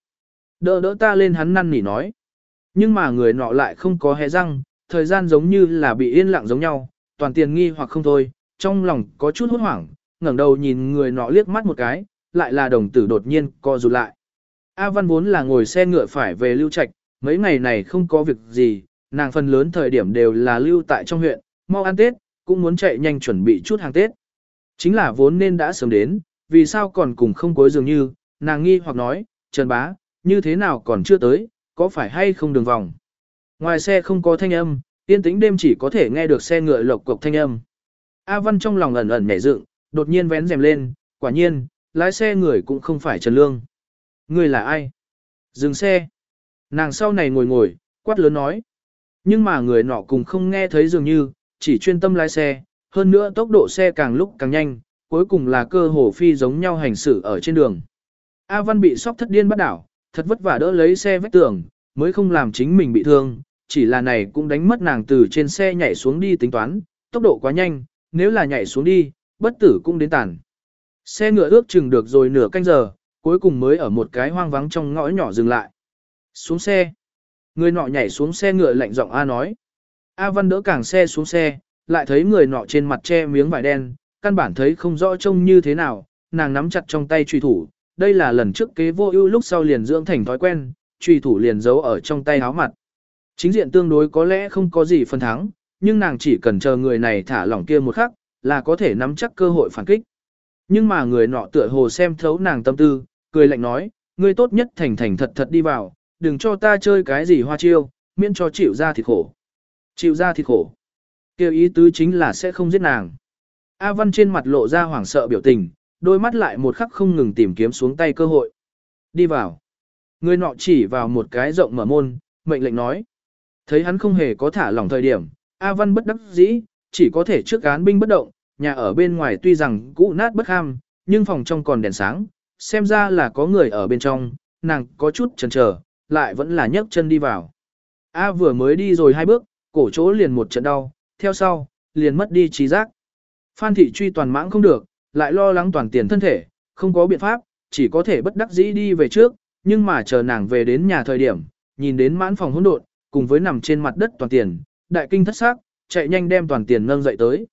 Đỡ đỡ ta lên hắn năn nỉ nói. Nhưng mà người nọ lại không có hé răng, thời gian giống như là bị yên lặng giống nhau, toàn tiền nghi hoặc không thôi, trong lòng có chút hốt hoảng, ngẩng đầu nhìn người nọ liếc mắt một cái, lại là đồng tử đột nhiên co rụt lại. A Văn vốn là ngồi xe ngựa phải về Lưu Trạch, mấy ngày này không có việc gì, nàng phần lớn thời điểm đều là lưu tại trong huyện, mau ăn Tết, cũng muốn chạy nhanh chuẩn bị chút hàng Tết. Chính là vốn nên đã sớm đến, vì sao còn cùng không cuối dường như, nàng nghi hoặc nói, Trần Bá, như thế nào còn chưa tới, có phải hay không đường vòng. Ngoài xe không có thanh âm, yên tĩnh đêm chỉ có thể nghe được xe ngựa lộc cộc thanh âm. A Văn trong lòng ẩn ẩn nhảy dựng, đột nhiên vén rèm lên, quả nhiên, lái xe người cũng không phải Trần Lương. Người là ai? Dừng xe. Nàng sau này ngồi ngồi, quát lớn nói. Nhưng mà người nọ cùng không nghe thấy dường như, chỉ chuyên tâm lái xe, hơn nữa tốc độ xe càng lúc càng nhanh, cuối cùng là cơ hồ phi giống nhau hành xử ở trên đường. A Văn bị sóc thất điên bắt đảo, thật vất vả đỡ lấy xe vách tường, mới không làm chính mình bị thương, chỉ là này cũng đánh mất nàng từ trên xe nhảy xuống đi tính toán, tốc độ quá nhanh, nếu là nhảy xuống đi, bất tử cũng đến tàn. Xe ngựa ước chừng được rồi nửa canh giờ, cuối cùng mới ở một cái hoang vắng trong ngõ nhỏ dừng lại. Xuống xe. Người nọ nhảy xuống xe ngựa lạnh giọng A nói. A Văn đỡ cảng xe xuống xe, lại thấy người nọ trên mặt che miếng vải đen, căn bản thấy không rõ trông như thế nào, nàng nắm chặt trong tay truy thủ, đây là lần trước kế vô ưu lúc sau liền dưỡng thành thói quen, truy thủ liền giấu ở trong tay áo mặt. Chính diện tương đối có lẽ không có gì phân thắng, nhưng nàng chỉ cần chờ người này thả lỏng kia một khắc, là có thể nắm chắc cơ hội phản kích. Nhưng mà người nọ tựa hồ xem thấu nàng tâm tư, cười lạnh nói, ngươi tốt nhất thành thành thật thật đi vào, đừng cho ta chơi cái gì hoa chiêu, miễn cho chịu ra thịt khổ. Chịu ra thịt khổ. Kêu ý tứ chính là sẽ không giết nàng. A Văn trên mặt lộ ra hoảng sợ biểu tình, đôi mắt lại một khắc không ngừng tìm kiếm xuống tay cơ hội. Đi vào. Người nọ chỉ vào một cái rộng mở môn, mệnh lệnh nói. Thấy hắn không hề có thả lỏng thời điểm, A Văn bất đắc dĩ, chỉ có thể trước án binh bất động, nhà ở bên ngoài tuy rằng cũ nát bất ham, nhưng phòng trong còn đèn sáng, xem ra là có người ở bên trong, nàng có chút chần chờ, lại vẫn là nhấc chân đi vào. A vừa mới đi rồi hai bước, cổ chỗ liền một trận đau, theo sau, liền mất đi trí giác. Phan thị truy toàn mãng không được, lại lo lắng toàn tiền thân thể, không có biện pháp, chỉ có thể bất đắc dĩ đi về trước, nhưng mà chờ nàng về đến nhà thời điểm, nhìn đến mãn phòng hỗn độn, cùng với nằm trên mặt đất toàn tiền, đại kinh thất xác, chạy nhanh đem toàn tiền nâng dậy tới.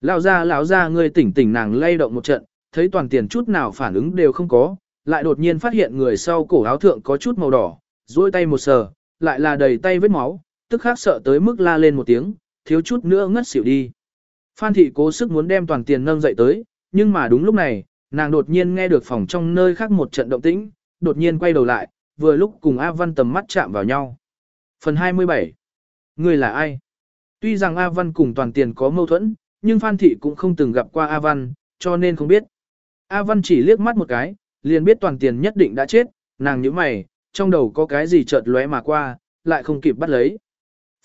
Lão ra lão ra người tỉnh tỉnh nàng lay động một trận, thấy toàn tiền chút nào phản ứng đều không có, lại đột nhiên phát hiện người sau cổ áo thượng có chút màu đỏ, duỗi tay một sờ, lại là đầy tay vết máu, tức khắc sợ tới mức la lên một tiếng, thiếu chút nữa ngất xỉu đi. Phan thị cố sức muốn đem toàn tiền nâng dậy tới, nhưng mà đúng lúc này, nàng đột nhiên nghe được phòng trong nơi khác một trận động tĩnh, đột nhiên quay đầu lại, vừa lúc cùng A Văn tầm mắt chạm vào nhau. Phần 27 Người là ai? Tuy rằng A Văn cùng toàn tiền có mâu thuẫn, nhưng Phan Thị cũng không từng gặp qua A Văn, cho nên không biết. A Văn chỉ liếc mắt một cái, liền biết toàn tiền nhất định đã chết, nàng nhíu mày, trong đầu có cái gì chợt lóe mà qua, lại không kịp bắt lấy.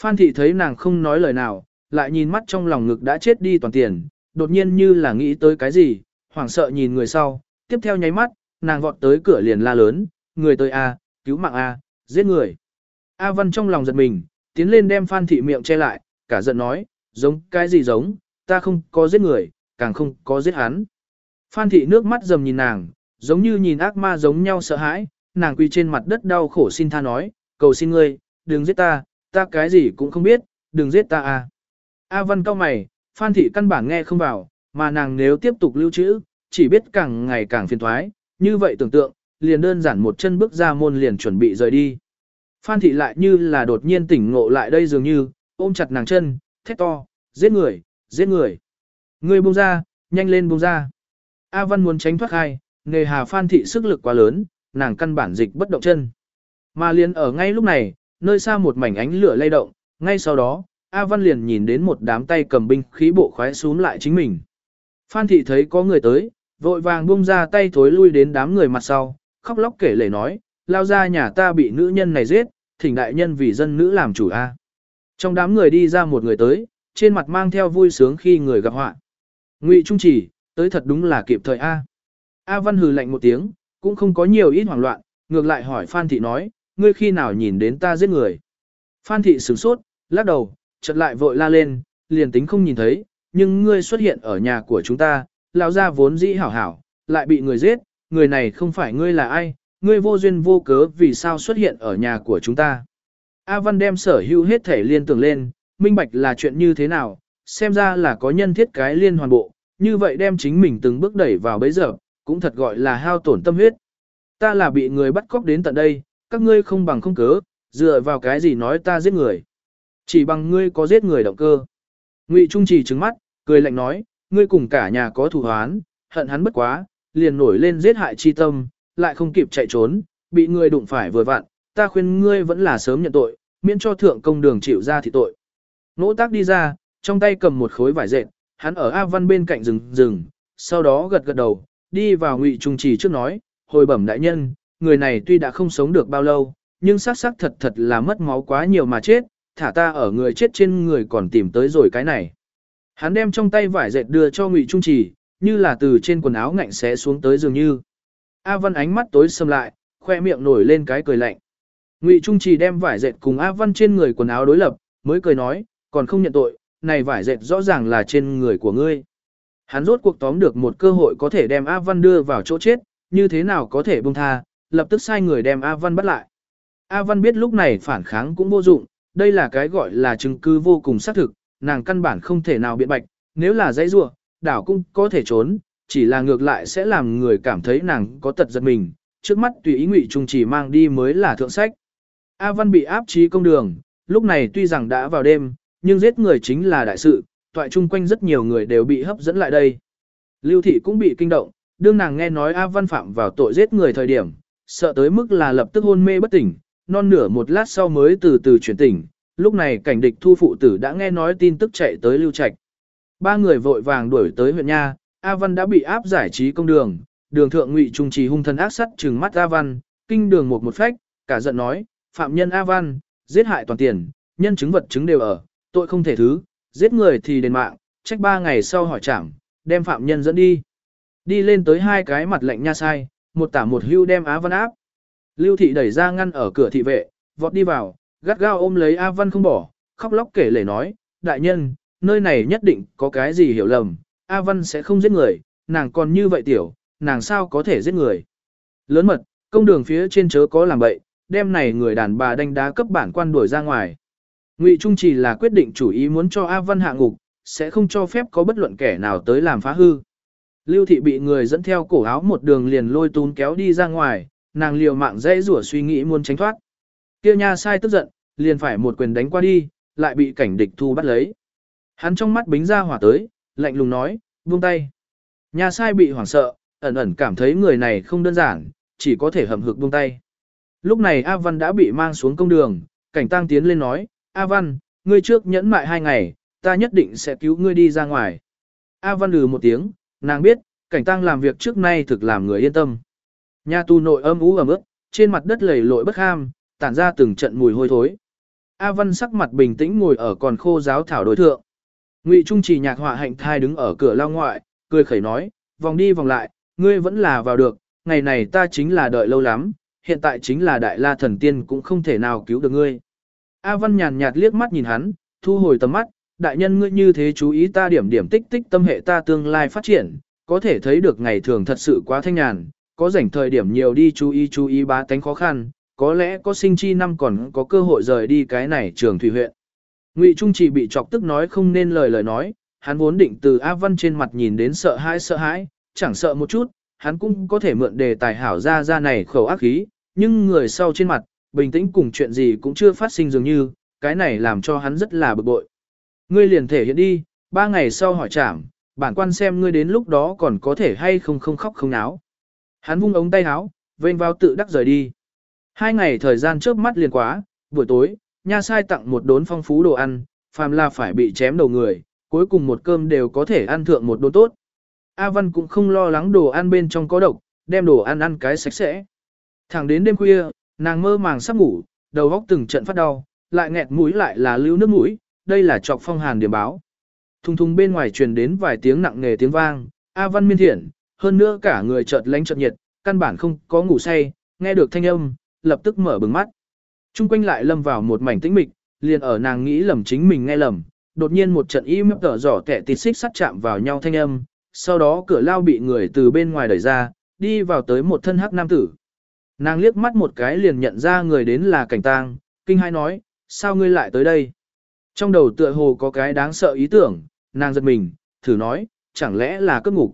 Phan Thị thấy nàng không nói lời nào, lại nhìn mắt trong lòng ngực đã chết đi toàn tiền, đột nhiên như là nghĩ tới cái gì, hoảng sợ nhìn người sau, tiếp theo nháy mắt, nàng vọt tới cửa liền la lớn, người tới A, cứu mạng A, giết người. A Văn trong lòng giật mình, tiến lên đem Phan Thị miệng che lại, cả giận nói, giống cái gì giống, ta không có giết người, càng không có giết hắn. Phan Thị nước mắt dầm nhìn nàng, giống như nhìn ác ma giống nhau sợ hãi, nàng quỳ trên mặt đất đau khổ xin tha nói, cầu xin ngươi, đừng giết ta, ta cái gì cũng không biết, đừng giết ta à. A Văn cao mày, Phan Thị căn bản nghe không vào, mà nàng nếu tiếp tục lưu trữ, chỉ biết càng ngày càng phiền thoái, như vậy tưởng tượng, liền đơn giản một chân bước ra môn liền chuẩn bị rời đi. Phan Thị lại như là đột nhiên tỉnh ngộ lại đây dường như, ôm chặt nàng chân, thét to, giết người, giết người. Người buông ra, nhanh lên buông ra. A Văn muốn tránh thoát khai, nghề hà Phan Thị sức lực quá lớn, nàng căn bản dịch bất động chân. Mà liền ở ngay lúc này, nơi xa một mảnh ánh lửa lay động, ngay sau đó, A Văn liền nhìn đến một đám tay cầm binh khí bộ khoái xuống lại chính mình. Phan Thị thấy có người tới, vội vàng buông ra tay thối lui đến đám người mặt sau, khóc lóc kể lể nói, lao ra nhà ta bị nữ nhân này giết, thỉnh đại nhân vì dân nữ làm chủ A. Trong đám người đi ra một người tới, trên mặt mang theo vui sướng khi người gặp họa. Ngụy Trung chỉ, tới thật đúng là kịp thời A. A Văn hừ lạnh một tiếng, cũng không có nhiều ít hoảng loạn, ngược lại hỏi Phan Thị nói, ngươi khi nào nhìn đến ta giết người. Phan Thị sửng sốt, lắc đầu, chợt lại vội la lên, liền tính không nhìn thấy, nhưng ngươi xuất hiện ở nhà của chúng ta, lão gia vốn dĩ hảo hảo, lại bị người giết, người này không phải ngươi là ai, ngươi vô duyên vô cớ vì sao xuất hiện ở nhà của chúng ta. A Văn đem sở hữu hết thể liên tưởng lên, minh bạch là chuyện như thế nào, xem ra là có nhân thiết cái liên hoàn bộ, như vậy đem chính mình từng bước đẩy vào bấy giờ, cũng thật gọi là hao tổn tâm huyết. Ta là bị người bắt cóc đến tận đây, các ngươi không bằng không cớ, dựa vào cái gì nói ta giết người. Chỉ bằng ngươi có giết người động cơ. Ngụy Trung Trì trừng mắt, cười lạnh nói, ngươi cùng cả nhà có thù hoán, hận hắn bất quá, liền nổi lên giết hại chi tâm, lại không kịp chạy trốn, bị ngươi đụng phải vừa vặn, ta khuyên ngươi vẫn là sớm nhận tội, miễn cho thượng công đường chịu ra thì tội. Nỗ tác đi ra, trong tay cầm một khối vải dệt, hắn ở A Văn bên cạnh rừng rừng, sau đó gật gật đầu, đi vào ngụy trung trì trước nói, hồi bẩm đại nhân, người này tuy đã không sống được bao lâu, nhưng xác xác thật thật là mất máu quá nhiều mà chết, thả ta ở người chết trên người còn tìm tới rồi cái này. Hắn đem trong tay vải dệt đưa cho ngụy trung trì, như là từ trên quần áo ngạnh xé xuống tới dường như. A Văn ánh mắt tối sầm lại, khoe miệng nổi lên cái cười lạnh. Ngụy Trung Trì đem vải dệt cùng A Văn trên người quần áo đối lập, mới cười nói, còn không nhận tội, này vải dệt rõ ràng là trên người của ngươi. Hắn rốt cuộc tóm được một cơ hội có thể đem A Văn đưa vào chỗ chết, như thế nào có thể buông tha, lập tức sai người đem A Văn bắt lại. A Văn biết lúc này phản kháng cũng vô dụng, đây là cái gọi là chứng cứ vô cùng xác thực, nàng căn bản không thể nào biện bạch, nếu là dãy rua, đảo cũng có thể trốn, chỉ là ngược lại sẽ làm người cảm thấy nàng có tật giật mình, trước mắt tùy ý ngụy trung chỉ mang đi mới là thượng sách. A Văn bị áp trí công đường, lúc này tuy rằng đã vào đêm, nhưng giết người chính là đại sự, toại chung quanh rất nhiều người đều bị hấp dẫn lại đây. Lưu thị cũng bị kinh động, đương nàng nghe nói A Văn phạm vào tội giết người thời điểm, sợ tới mức là lập tức hôn mê bất tỉnh, non nửa một lát sau mới từ từ chuyển tỉnh, lúc này cảnh địch thu phụ tử đã nghe nói tin tức chạy tới Lưu Trạch. Ba người vội vàng đuổi tới huyện Nha, A Văn đã bị áp giải trí công đường, đường thượng ngụy trung trì hung thần ác sắt trừng mắt A Văn, kinh đường một một phách, cả giận nói, phạm nhân A Văn, giết hại toàn tiền, nhân chứng vật chứng đều ở, tội không thể thứ, giết người thì đền mạng, trách ba ngày sau hỏi trảm, đem phạm nhân dẫn đi. Đi lên tới hai cái mặt lệnh nha sai, một tả một hưu đem Á Văn áp. Lưu thị đẩy ra ngăn ở cửa thị vệ, vọt đi vào, gắt gao ôm lấy A Văn không bỏ, khóc lóc kể lể nói, đại nhân, nơi này nhất định có cái gì hiểu lầm, A Văn sẽ không giết người, nàng còn như vậy tiểu, nàng sao có thể giết người. Lớn mật, công đường phía trên chớ có làm bậy, đem này người đàn bà đánh đá cấp bản quan đuổi ra ngoài. Ngụy Trung chỉ là quyết định chủ ý muốn cho A Văn hạ ngục, sẽ không cho phép có bất luận kẻ nào tới làm phá hư. Lưu thị bị người dẫn theo cổ áo một đường liền lôi tún kéo đi ra ngoài, nàng liều mạng dễ rủa suy nghĩ muốn tránh thoát. Kia nha sai tức giận, liền phải một quyền đánh qua đi, lại bị cảnh địch thu bắt lấy. Hắn trong mắt bính ra hỏa tới, lạnh lùng nói, buông tay. Nha sai bị hoảng sợ, ẩn ẩn cảm thấy người này không đơn giản, chỉ có thể hầm hực buông tay. Lúc này A Văn đã bị mang xuống công đường, cảnh tăng tiến lên nói, A Văn, ngươi trước nhẫn mại hai ngày, ta nhất định sẽ cứu ngươi đi ra ngoài. A Văn lừ một tiếng, nàng biết, cảnh tăng làm việc trước nay thực làm người yên tâm. Nhà tù nội âm ú ẩm ướt, trên mặt đất lầy lội bất ham, tản ra từng trận mùi hôi thối. A Văn sắc mặt bình tĩnh ngồi ở còn khô giáo thảo đối thượng. Ngụy Trung chỉ nhạc họa hạnh thai đứng ở cửa lao ngoại, cười khẩy nói, vòng đi vòng lại, ngươi vẫn là vào được, ngày này ta chính là đợi lâu lắm, hiện tại chính là đại la thần tiên cũng không thể nào cứu được ngươi. A Văn nhàn nhạt liếc mắt nhìn hắn, thu hồi tầm mắt, đại nhân ngươi như thế chú ý ta điểm điểm tích tích tâm hệ ta tương lai phát triển, có thể thấy được ngày thường thật sự quá thanh nhàn, có rảnh thời điểm nhiều đi chú ý chú ý bá tánh khó khăn, có lẽ có sinh chi năm còn có cơ hội rời đi cái này trường thủy huyện. Ngụy Trung chỉ bị chọc tức nói không nên lời lời nói, hắn vốn định từ A Văn trên mặt nhìn đến sợ hãi sợ hãi, chẳng sợ một chút, hắn cũng có thể mượn đề tài hảo ra ra này khẩu ác khí, nhưng người sau trên mặt, bình tĩnh cùng chuyện gì cũng chưa phát sinh dường như, cái này làm cho hắn rất là bực bội. Ngươi liền thể hiện đi, ba ngày sau hỏi trảm, bản quan xem ngươi đến lúc đó còn có thể hay không không khóc không náo. Hắn vung ống tay áo, vênh vào tự đắc rời đi. Hai ngày thời gian trước mắt liền quá, buổi tối, nha sai tặng một đốn phong phú đồ ăn, phàm là phải bị chém đầu người, cuối cùng một cơm đều có thể ăn thượng một đốn tốt. A Văn cũng không lo lắng đồ ăn bên trong có độc, đem đồ ăn ăn cái sạch sẽ. Thẳng đến đêm khuya, nàng mơ màng sắp ngủ, đầu óc từng trận phát đau, lại nghẹt mũi lại là lưu nước mũi, đây là trọc phong hàn điểm báo. Thùng thùng bên ngoài truyền đến vài tiếng nặng nề tiếng vang, A Văn miên thiện, hơn nữa cả người chợt lánh chợt nhiệt, căn bản không có ngủ say, nghe được thanh âm, lập tức mở bừng mắt. Trung quanh lại lâm vào một mảnh tĩnh mịch, liền ở nàng nghĩ lầm chính mình nghe lầm, đột nhiên một trận im tở giỏ kẻ tịt xích sắt chạm vào nhau thanh âm, sau đó cửa lao bị người từ bên ngoài đẩy ra, đi vào tới một thân hắc nam tử. Nàng liếc mắt một cái liền nhận ra người đến là cảnh tang, kinh hai nói, sao ngươi lại tới đây? Trong đầu tựa hồ có cái đáng sợ ý tưởng, nàng giật mình, thử nói, chẳng lẽ là cướp ngục.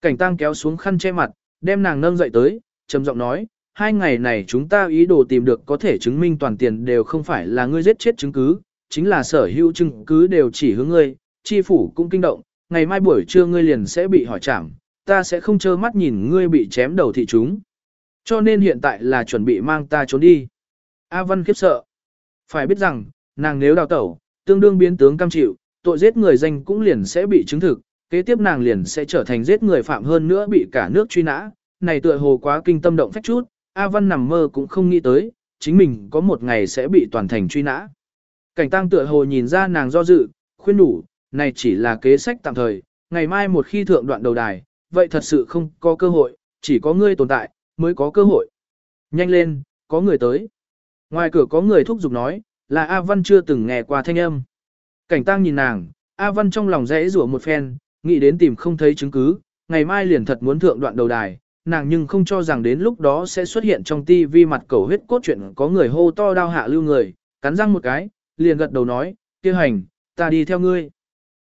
Cảnh tang kéo xuống khăn che mặt, đem nàng nâng dậy tới, trầm giọng nói, hai ngày này chúng ta ý đồ tìm được có thể chứng minh toàn tiền đều không phải là ngươi giết chết chứng cứ, chính là sở hữu chứng cứ đều chỉ hướng ngươi, chi phủ cũng kinh động, ngày mai buổi trưa ngươi liền sẽ bị hỏi trảm, ta sẽ không trơ mắt nhìn ngươi bị chém đầu thị chúng. Cho nên hiện tại là chuẩn bị mang ta trốn đi. A Văn khiếp sợ. Phải biết rằng, nàng nếu đào tẩu, tương đương biến tướng cam chịu, tội giết người danh cũng liền sẽ bị chứng thực, kế tiếp nàng liền sẽ trở thành giết người phạm hơn nữa bị cả nước truy nã, này tựa hồ quá kinh tâm động phách chút, A Văn nằm mơ cũng không nghĩ tới, chính mình có một ngày sẽ bị toàn thành truy nã. Cảnh tăng tựa hồ nhìn ra nàng do dự, khuyên đủ, này chỉ là kế sách tạm thời, ngày mai một khi thượng đoạn đầu đài, vậy thật sự không có cơ hội, chỉ có ngươi tồn tại, mới có cơ hội. Nhanh lên, có người tới. Ngoài cửa có người thúc giục nói, là A Văn chưa từng nghe qua thanh âm. Cảnh tăng nhìn nàng, A Văn trong lòng rẽ rủa một phen, nghĩ đến tìm không thấy chứng cứ, ngày mai liền thật muốn thượng đoạn đầu đài, nàng nhưng không cho rằng đến lúc đó sẽ xuất hiện trong tivi mặt cầu huyết cốt chuyện có người hô to đao hạ lưu người, cắn răng một cái, liền gật đầu nói, kia hành, ta đi theo ngươi.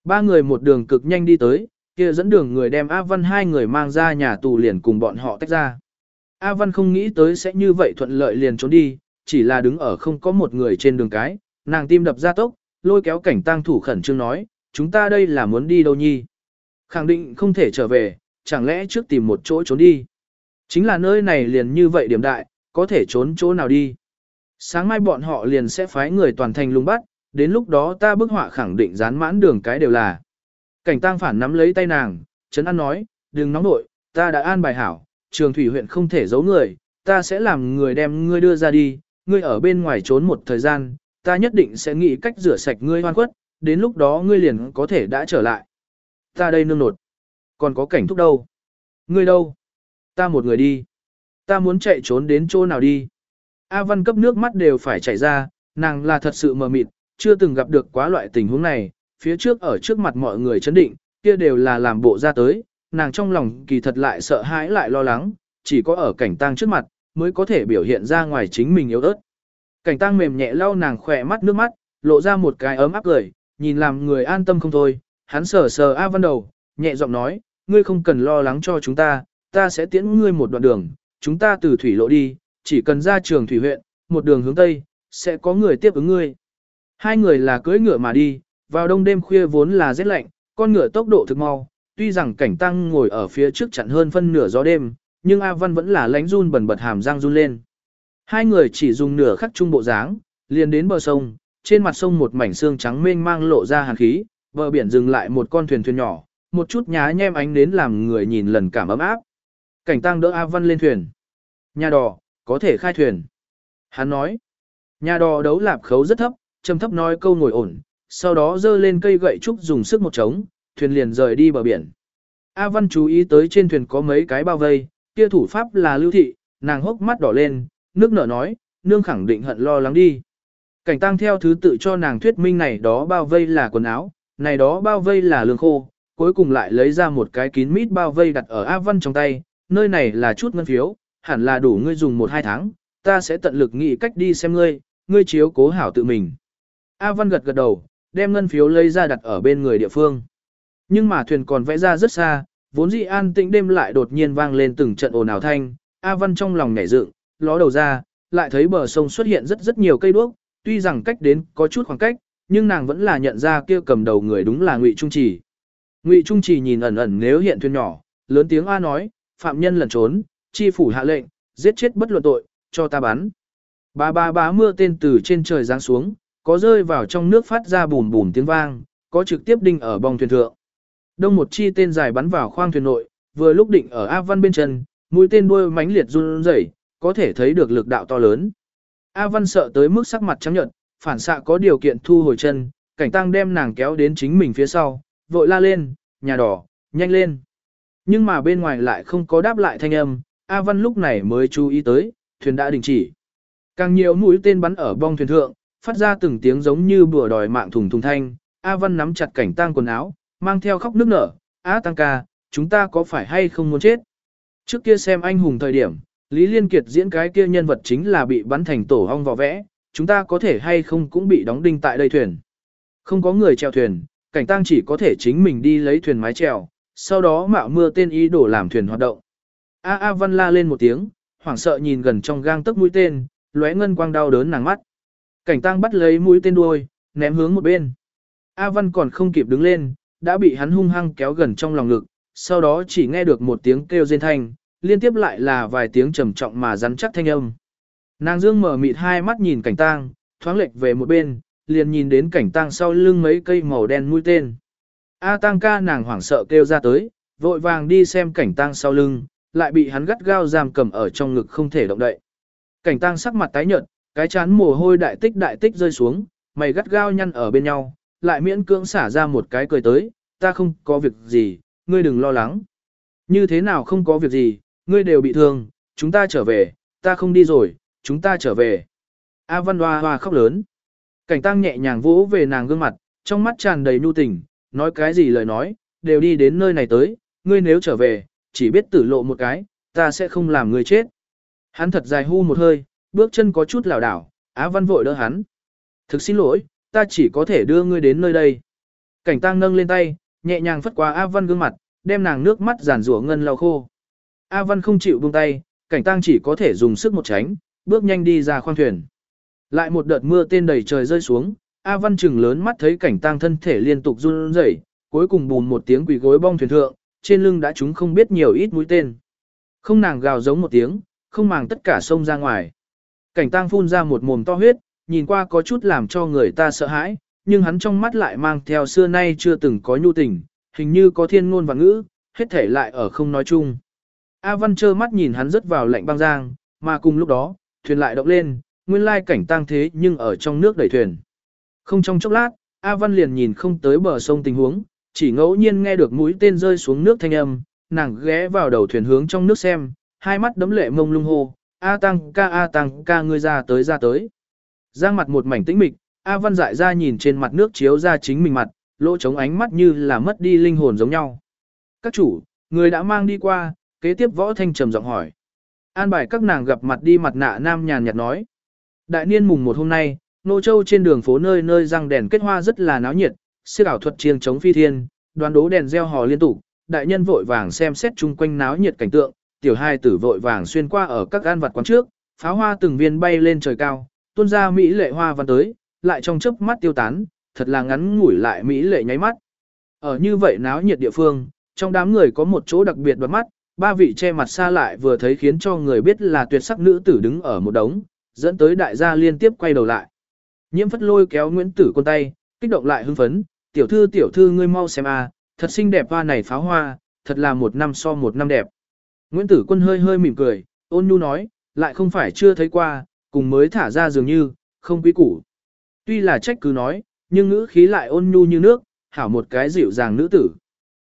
Ba người một đường cực nhanh đi tới, kia dẫn đường người đem A Văn hai người mang ra nhà tù liền cùng bọn họ tách ra. A Văn không nghĩ tới sẽ như vậy thuận lợi liền trốn đi, chỉ là đứng ở không có một người trên đường cái, nàng tim đập ra tốc, lôi kéo cảnh tang thủ khẩn trương nói, chúng ta đây là muốn đi đâu nhi. Khẳng định không thể trở về, chẳng lẽ trước tìm một chỗ trốn đi. Chính là nơi này liền như vậy điểm đại, có thể trốn chỗ nào đi. Sáng mai bọn họ liền sẽ phái người toàn thành lùng bắt, đến lúc đó ta bức họa khẳng định dán mãn đường cái đều là. Cảnh tang phản nắm lấy tay nàng, Trấn An nói, đừng nóng nội, ta đã an bài hảo, trường thủy huyện không thể giấu người, ta sẽ làm người đem ngươi đưa ra đi, ngươi ở bên ngoài trốn một thời gian, ta nhất định sẽ nghĩ cách rửa sạch ngươi hoan khuất, đến lúc đó ngươi liền có thể đã trở lại. Ta đây nương nột. Còn có cảnh thúc đâu? Ngươi đâu? Ta một người đi. Ta muốn chạy trốn đến chỗ nào đi? A Văn cấp nước mắt đều phải chảy ra, nàng là thật sự mờ mịt, chưa từng gặp được quá loại tình huống này, phía trước ở trước mặt mọi người chấn định, kia đều là làm bộ ra tới, nàng trong lòng kỳ thật lại sợ hãi lại lo lắng, chỉ có ở cảnh tang trước mặt, mới có thể biểu hiện ra ngoài chính mình yếu ớt. Cảnh tang mềm nhẹ lau nàng khỏe mắt nước mắt, lộ ra một cái ấm áp cười, nhìn làm người an tâm không thôi, hắn sờ sờ A Văn đầu, nhẹ giọng nói, ngươi không cần lo lắng cho chúng ta, ta sẽ tiễn ngươi một đoạn đường, chúng ta từ thủy lộ đi, chỉ cần ra trường thủy huyện, một đường hướng tây, sẽ có người tiếp ứng ngươi. Hai người là cưỡi ngựa mà đi, vào đông đêm khuya vốn là rét lạnh, con ngựa tốc độ thực mau, tuy rằng cảnh tăng ngồi ở phía trước chặn hơn phân nửa gió đêm, nhưng A Văn vẫn là lánh run bần bật hàm răng run lên. Hai người chỉ dùng nửa khắc trung bộ dáng, liền đến bờ sông, trên mặt sông một mảnh xương trắng mênh mang lộ ra hàn khí, bờ biển dừng lại một con thuyền thuyền nhỏ, một chút nhá nhem ánh đến làm người nhìn lần cảm ấm áp. Cảnh tăng đỡ A Văn lên thuyền. Nhà đò, có thể khai thuyền. Hắn nói, nhà đò đấu lạp khấu rất thấp, trầm thấp nói câu ngồi ổn, sau đó dơ lên cây gậy trúc dùng sức một trống, thuyền liền rời đi bờ biển. A Văn chú ý tới trên thuyền có mấy cái bao vây, kia thủ pháp là lưu thị, nàng hốc mắt đỏ lên, nước nở nói, nương khẳng định hận lo lắng đi. Cảnh tăng theo thứ tự cho nàng thuyết minh này đó bao vây là quần áo, này đó bao vây là lương khô, cuối cùng lại lấy ra một cái kín mít bao vây đặt ở A Văn trong tay, nơi này là chút ngân phiếu, hẳn là đủ ngươi dùng một hai tháng, ta sẽ tận lực nghĩ cách đi xem ngươi, ngươi chiếu cố hảo tự mình. A Văn gật gật đầu, đem ngân phiếu lấy ra đặt ở bên người địa phương. Nhưng mà thuyền còn vẽ ra rất xa, vốn dĩ an tĩnh đêm lại đột nhiên vang lên từng trận ồn ào thanh, A Văn trong lòng nhảy dựng, ló đầu ra, lại thấy bờ sông xuất hiện rất rất nhiều cây đuốc, tuy rằng cách đến có chút khoảng cách, nhưng nàng vẫn là nhận ra kia cầm đầu người đúng là Ngụy Trung Trì. Ngụy Trung chỉ nhìn ẩn ẩn nếu hiện thuyền nhỏ, lớn tiếng A nói, phạm nhân lẩn trốn, chi phủ hạ lệnh, giết chết bất luận tội, cho ta bắn. Ba ba ba mưa tên từ trên trời giáng xuống, có rơi vào trong nước phát ra bùm bùm tiếng vang, có trực tiếp đinh ở bong thuyền thượng. Đông một chi tên dài bắn vào khoang thuyền nội, vừa lúc định ở A Văn bên chân, mũi tên đuôi mánh liệt run rẩy, có thể thấy được lực đạo to lớn. A Văn sợ tới mức sắc mặt trắng nhợt, phản xạ có điều kiện thu hồi chân, cảnh tăng đem nàng kéo đến chính mình phía sau, vội la lên, nhà đỏ, nhanh lên. Nhưng mà bên ngoài lại không có đáp lại thanh âm, A Văn lúc này mới chú ý tới, thuyền đã đình chỉ. Càng nhiều mũi tên bắn ở bong thuyền thượng, phát ra từng tiếng giống như bùa đòi mạng thùng thùng thanh. A Văn nắm chặt cảnh tang quần áo, mang theo khóc nước nở, A Tăng ca, chúng ta có phải hay không muốn chết? Trước kia xem anh hùng thời điểm, Lý Liên Kiệt diễn cái kia nhân vật chính là bị bắn thành tổ hong vò vẽ, chúng ta có thể hay không cũng bị đóng đinh tại đây thuyền. Không có người chèo thuyền, cảnh tang chỉ có thể chính mình đi lấy thuyền mái chèo, sau đó mạo mưa tên ý đổ làm thuyền hoạt động. A A Văn la lên một tiếng, hoảng sợ nhìn gần trong gang tấc mũi tên, lóe ngân quang đau đớn nàng mắt. Cảnh tang bắt lấy mũi tên đuôi, ném hướng một bên. A Văn còn không kịp đứng lên, đã bị hắn hung hăng kéo gần trong lòng ngực, sau đó chỉ nghe được một tiếng kêu rên thanh, liên tiếp lại là vài tiếng trầm trọng mà rắn chắc thanh âm. Nàng dương mở mịt hai mắt nhìn cảnh tang, thoáng lệch về một bên, liền nhìn đến cảnh tang sau lưng mấy cây màu đen mũi tên. A Tang ca nàng hoảng sợ kêu ra tới, vội vàng đi xem cảnh tang sau lưng, lại bị hắn gắt gao giam cầm ở trong ngực không thể động đậy. Cảnh tang sắc mặt tái nhợt, cái chán mồ hôi đại tích đại tích rơi xuống, mày gắt gao nhăn ở bên nhau, lại miễn cưỡng xả ra một cái cười tới, ta không có việc gì, ngươi đừng lo lắng. Như thế nào không có việc gì, ngươi đều bị thương, chúng ta trở về, ta không đi rồi, chúng ta trở về. A Văn Hoa Hoa khóc lớn. Cảnh tăng nhẹ nhàng vỗ về nàng gương mặt, trong mắt tràn đầy nhu tình, nói cái gì lời nói, đều đi đến nơi này tới, ngươi nếu trở về, chỉ biết tử lộ một cái, ta sẽ không làm ngươi chết. Hắn thật dài hu một hơi, bước chân có chút lảo đảo, Á Văn vội đỡ hắn. Thực xin lỗi, ta chỉ có thể đưa ngươi đến nơi đây. Cảnh tăng nâng lên tay, nhẹ nhàng phất qua A Văn gương mặt, đem nàng nước mắt giàn rủa ngân lau khô. A Văn không chịu buông tay, cảnh tăng chỉ có thể dùng sức một tránh, bước nhanh đi ra khoang thuyền. Lại một đợt mưa tên đầy trời rơi xuống, A Văn chừng lớn mắt thấy cảnh tang thân thể liên tục run rẩy, cuối cùng bùn một tiếng quỳ gối bong thuyền thượng, trên lưng đã chúng không biết nhiều ít mũi tên. Không nàng gào giống một tiếng, không màng tất cả sông ra ngoài. Cảnh tang phun ra một mồm to huyết, nhìn qua có chút làm cho người ta sợ hãi, nhưng hắn trong mắt lại mang theo xưa nay chưa từng có nhu tình, hình như có thiên ngôn và ngữ, hết thể lại ở không nói chung. A Văn trơ mắt nhìn hắn rớt vào lạnh băng giang, mà cùng lúc đó, thuyền lại động lên, nguyên lai cảnh tăng thế nhưng ở trong nước đẩy thuyền. Không trong chốc lát, A Văn liền nhìn không tới bờ sông tình huống, chỉ ngẫu nhiên nghe được mũi tên rơi xuống nước thanh âm, nàng ghé vào đầu thuyền hướng trong nước xem, hai mắt đấm lệ mông lung hô, A Tăng ca A Tăng ca ngươi ra tới ra tới. Giang mặt một mảnh tĩnh mịch, A Văn dại ra nhìn trên mặt nước chiếu ra chính mình mặt, lỗ trống ánh mắt như là mất đi linh hồn giống nhau. Các chủ, người đã mang đi qua, kế tiếp võ thanh trầm giọng hỏi. An bài các nàng gặp mặt đi mặt nạ nam nhàn nhạt nói. Đại niên mùng một hôm nay, Nô Châu trên đường phố nơi nơi răng đèn kết hoa rất là náo nhiệt, siêu ảo thuật chiêng chống phi thiên, đoán đố đèn reo hò liên tục, đại nhân vội vàng xem xét chung quanh náo nhiệt cảnh tượng, tiểu hai tử vội vàng xuyên qua ở các an vật quán trước, pháo hoa từng viên bay lên trời cao, tuôn ra mỹ lệ hoa văn tới, lại trong chớp mắt tiêu tán, thật là ngắn ngủi lại mỹ lệ nháy mắt. Ở như vậy náo nhiệt địa phương, trong đám người có một chỗ đặc biệt bắt mắt, ba vị che mặt xa lại vừa thấy khiến cho người biết là tuyệt sắc nữ tử đứng ở một đống, dẫn tới đại gia liên tiếp quay đầu lại. Nhiễm phất lôi kéo Nguyễn Tử quân tay, kích động lại hưng phấn, tiểu thư tiểu thư ngươi mau xem a, thật xinh đẹp hoa này pháo hoa, thật là một năm so một năm đẹp. Nguyễn Tử quân hơi hơi mỉm cười, ôn nhu nói, lại không phải chưa thấy qua, cùng mới thả ra dường như, không quý củ. Tuy là trách cứ nói, nhưng ngữ khí lại ôn nhu như nước, hảo một cái dịu dàng nữ tử.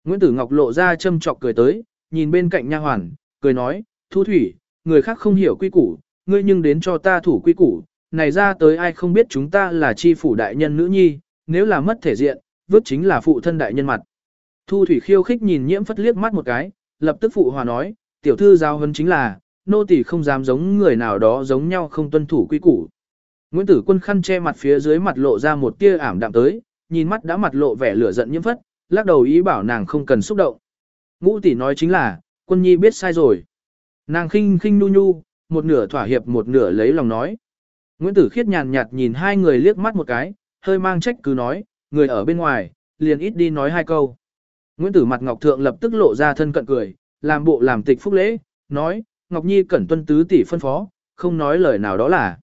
Nguyễn Tử Ngọc lộ ra châm chọc cười tới, nhìn bên cạnh nha hoàn, cười nói, thu thủy, người khác không hiểu quy củ, ngươi nhưng đến cho ta thủ quy củ, này ra tới ai không biết chúng ta là chi phủ đại nhân nữ nhi, nếu là mất thể diện, vứt chính là phụ thân đại nhân mặt. Thu thủy khiêu khích nhìn nhiễm phất liếc mắt một cái, lập tức phụ hòa nói, tiểu thư giao hấn chính là, nô tỳ không dám giống người nào đó giống nhau không tuân thủ quy củ. Nguyễn Tử Quân khăn che mặt phía dưới mặt lộ ra một tia ảm đạm tới, nhìn mắt đã mặt lộ vẻ lửa giận nhiễm phất, lắc đầu ý bảo nàng không cần xúc động. Ngũ tỷ nói chính là, quân nhi biết sai rồi. Nàng khinh khinh nu nhu, một nửa thỏa hiệp một nửa lấy lòng nói. Nguyễn Tử Khiết nhàn nhạt nhìn hai người liếc mắt một cái, hơi mang trách cứ nói, người ở bên ngoài, liền ít đi nói hai câu. Nguyễn Tử mặt Ngọc Thượng lập tức lộ ra thân cận cười, làm bộ làm tịch phúc lễ, nói, Ngọc Nhi cẩn tuân tứ tỷ phân phó, không nói lời nào đó là.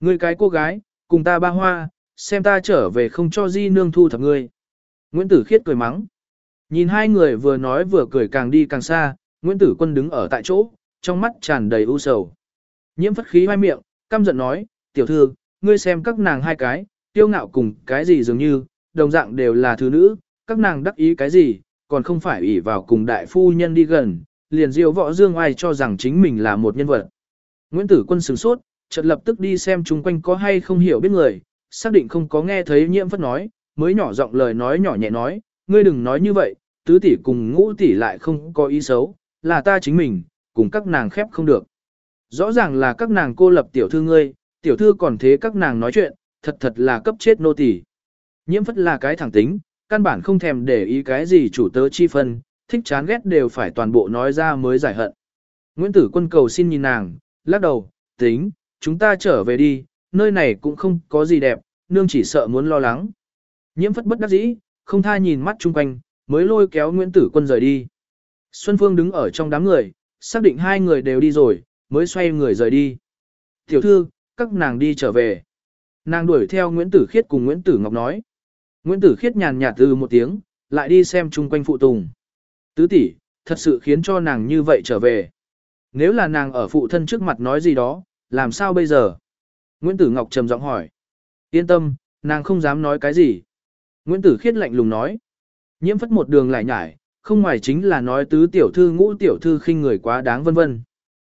Ngươi cái cô gái, cùng ta ba hoa, xem ta trở về không cho di nương thu thập ngươi. Nguyễn Tử Khiết cười mắng. Nhìn hai người vừa nói vừa cười càng đi càng xa, Nguyễn Tử Quân đứng ở tại chỗ, trong mắt tràn đầy u sầu. Nhiễm phất khí hai miệng, căm giận nói, tiểu thư, ngươi xem các nàng hai cái, tiêu ngạo cùng cái gì dường như, đồng dạng đều là thứ nữ, các nàng đắc ý cái gì, còn không phải ủy vào cùng đại phu nhân đi gần, liền diêu võ dương ai cho rằng chính mình là một nhân vật. Nguyễn Tử Quân sửng sốt, chợt lập tức đi xem chung quanh có hay không hiểu biết người, xác định không có nghe thấy nhiễm phất nói, mới nhỏ giọng lời nói nhỏ nhẹ nói, ngươi đừng nói như vậy, tứ tỷ cùng ngũ tỷ lại không có ý xấu, là ta chính mình, cùng các nàng khép không được. Rõ ràng là các nàng cô lập tiểu thư ngươi, tiểu thư còn thế các nàng nói chuyện, thật thật là cấp chết nô tỳ. Nhiễm phất là cái thẳng tính, căn bản không thèm để ý cái gì chủ tớ chi phân, thích chán ghét đều phải toàn bộ nói ra mới giải hận. Nguyễn Tử Quân cầu xin nhìn nàng, lắc đầu, tính, chúng ta trở về đi, nơi này cũng không có gì đẹp, nương chỉ sợ muốn lo lắng. Nhiễm phất bất đắc dĩ, không tha nhìn mắt chung quanh, mới lôi kéo Nguyễn Tử Quân rời đi. Xuân Phương đứng ở trong đám người, xác định hai người đều đi rồi, mới xoay người rời đi. Tiểu thư, các nàng đi trở về. Nàng đuổi theo Nguyễn Tử Khiết cùng Nguyễn Tử Ngọc nói. Nguyễn Tử Khiết nhàn nhạt từ một tiếng, lại đi xem chung quanh phụ tùng. Tứ tỷ, thật sự khiến cho nàng như vậy trở về. Nếu là nàng ở phụ thân trước mặt nói gì đó, làm sao bây giờ? Nguyễn Tử Ngọc trầm giọng hỏi. Yên tâm, nàng không dám nói cái gì. Nguyễn Tử Khiết lạnh lùng nói. Nhiễm phất một đường lại nhải, không ngoài chính là nói tứ tiểu thư ngũ tiểu thư khinh người quá đáng vân vân.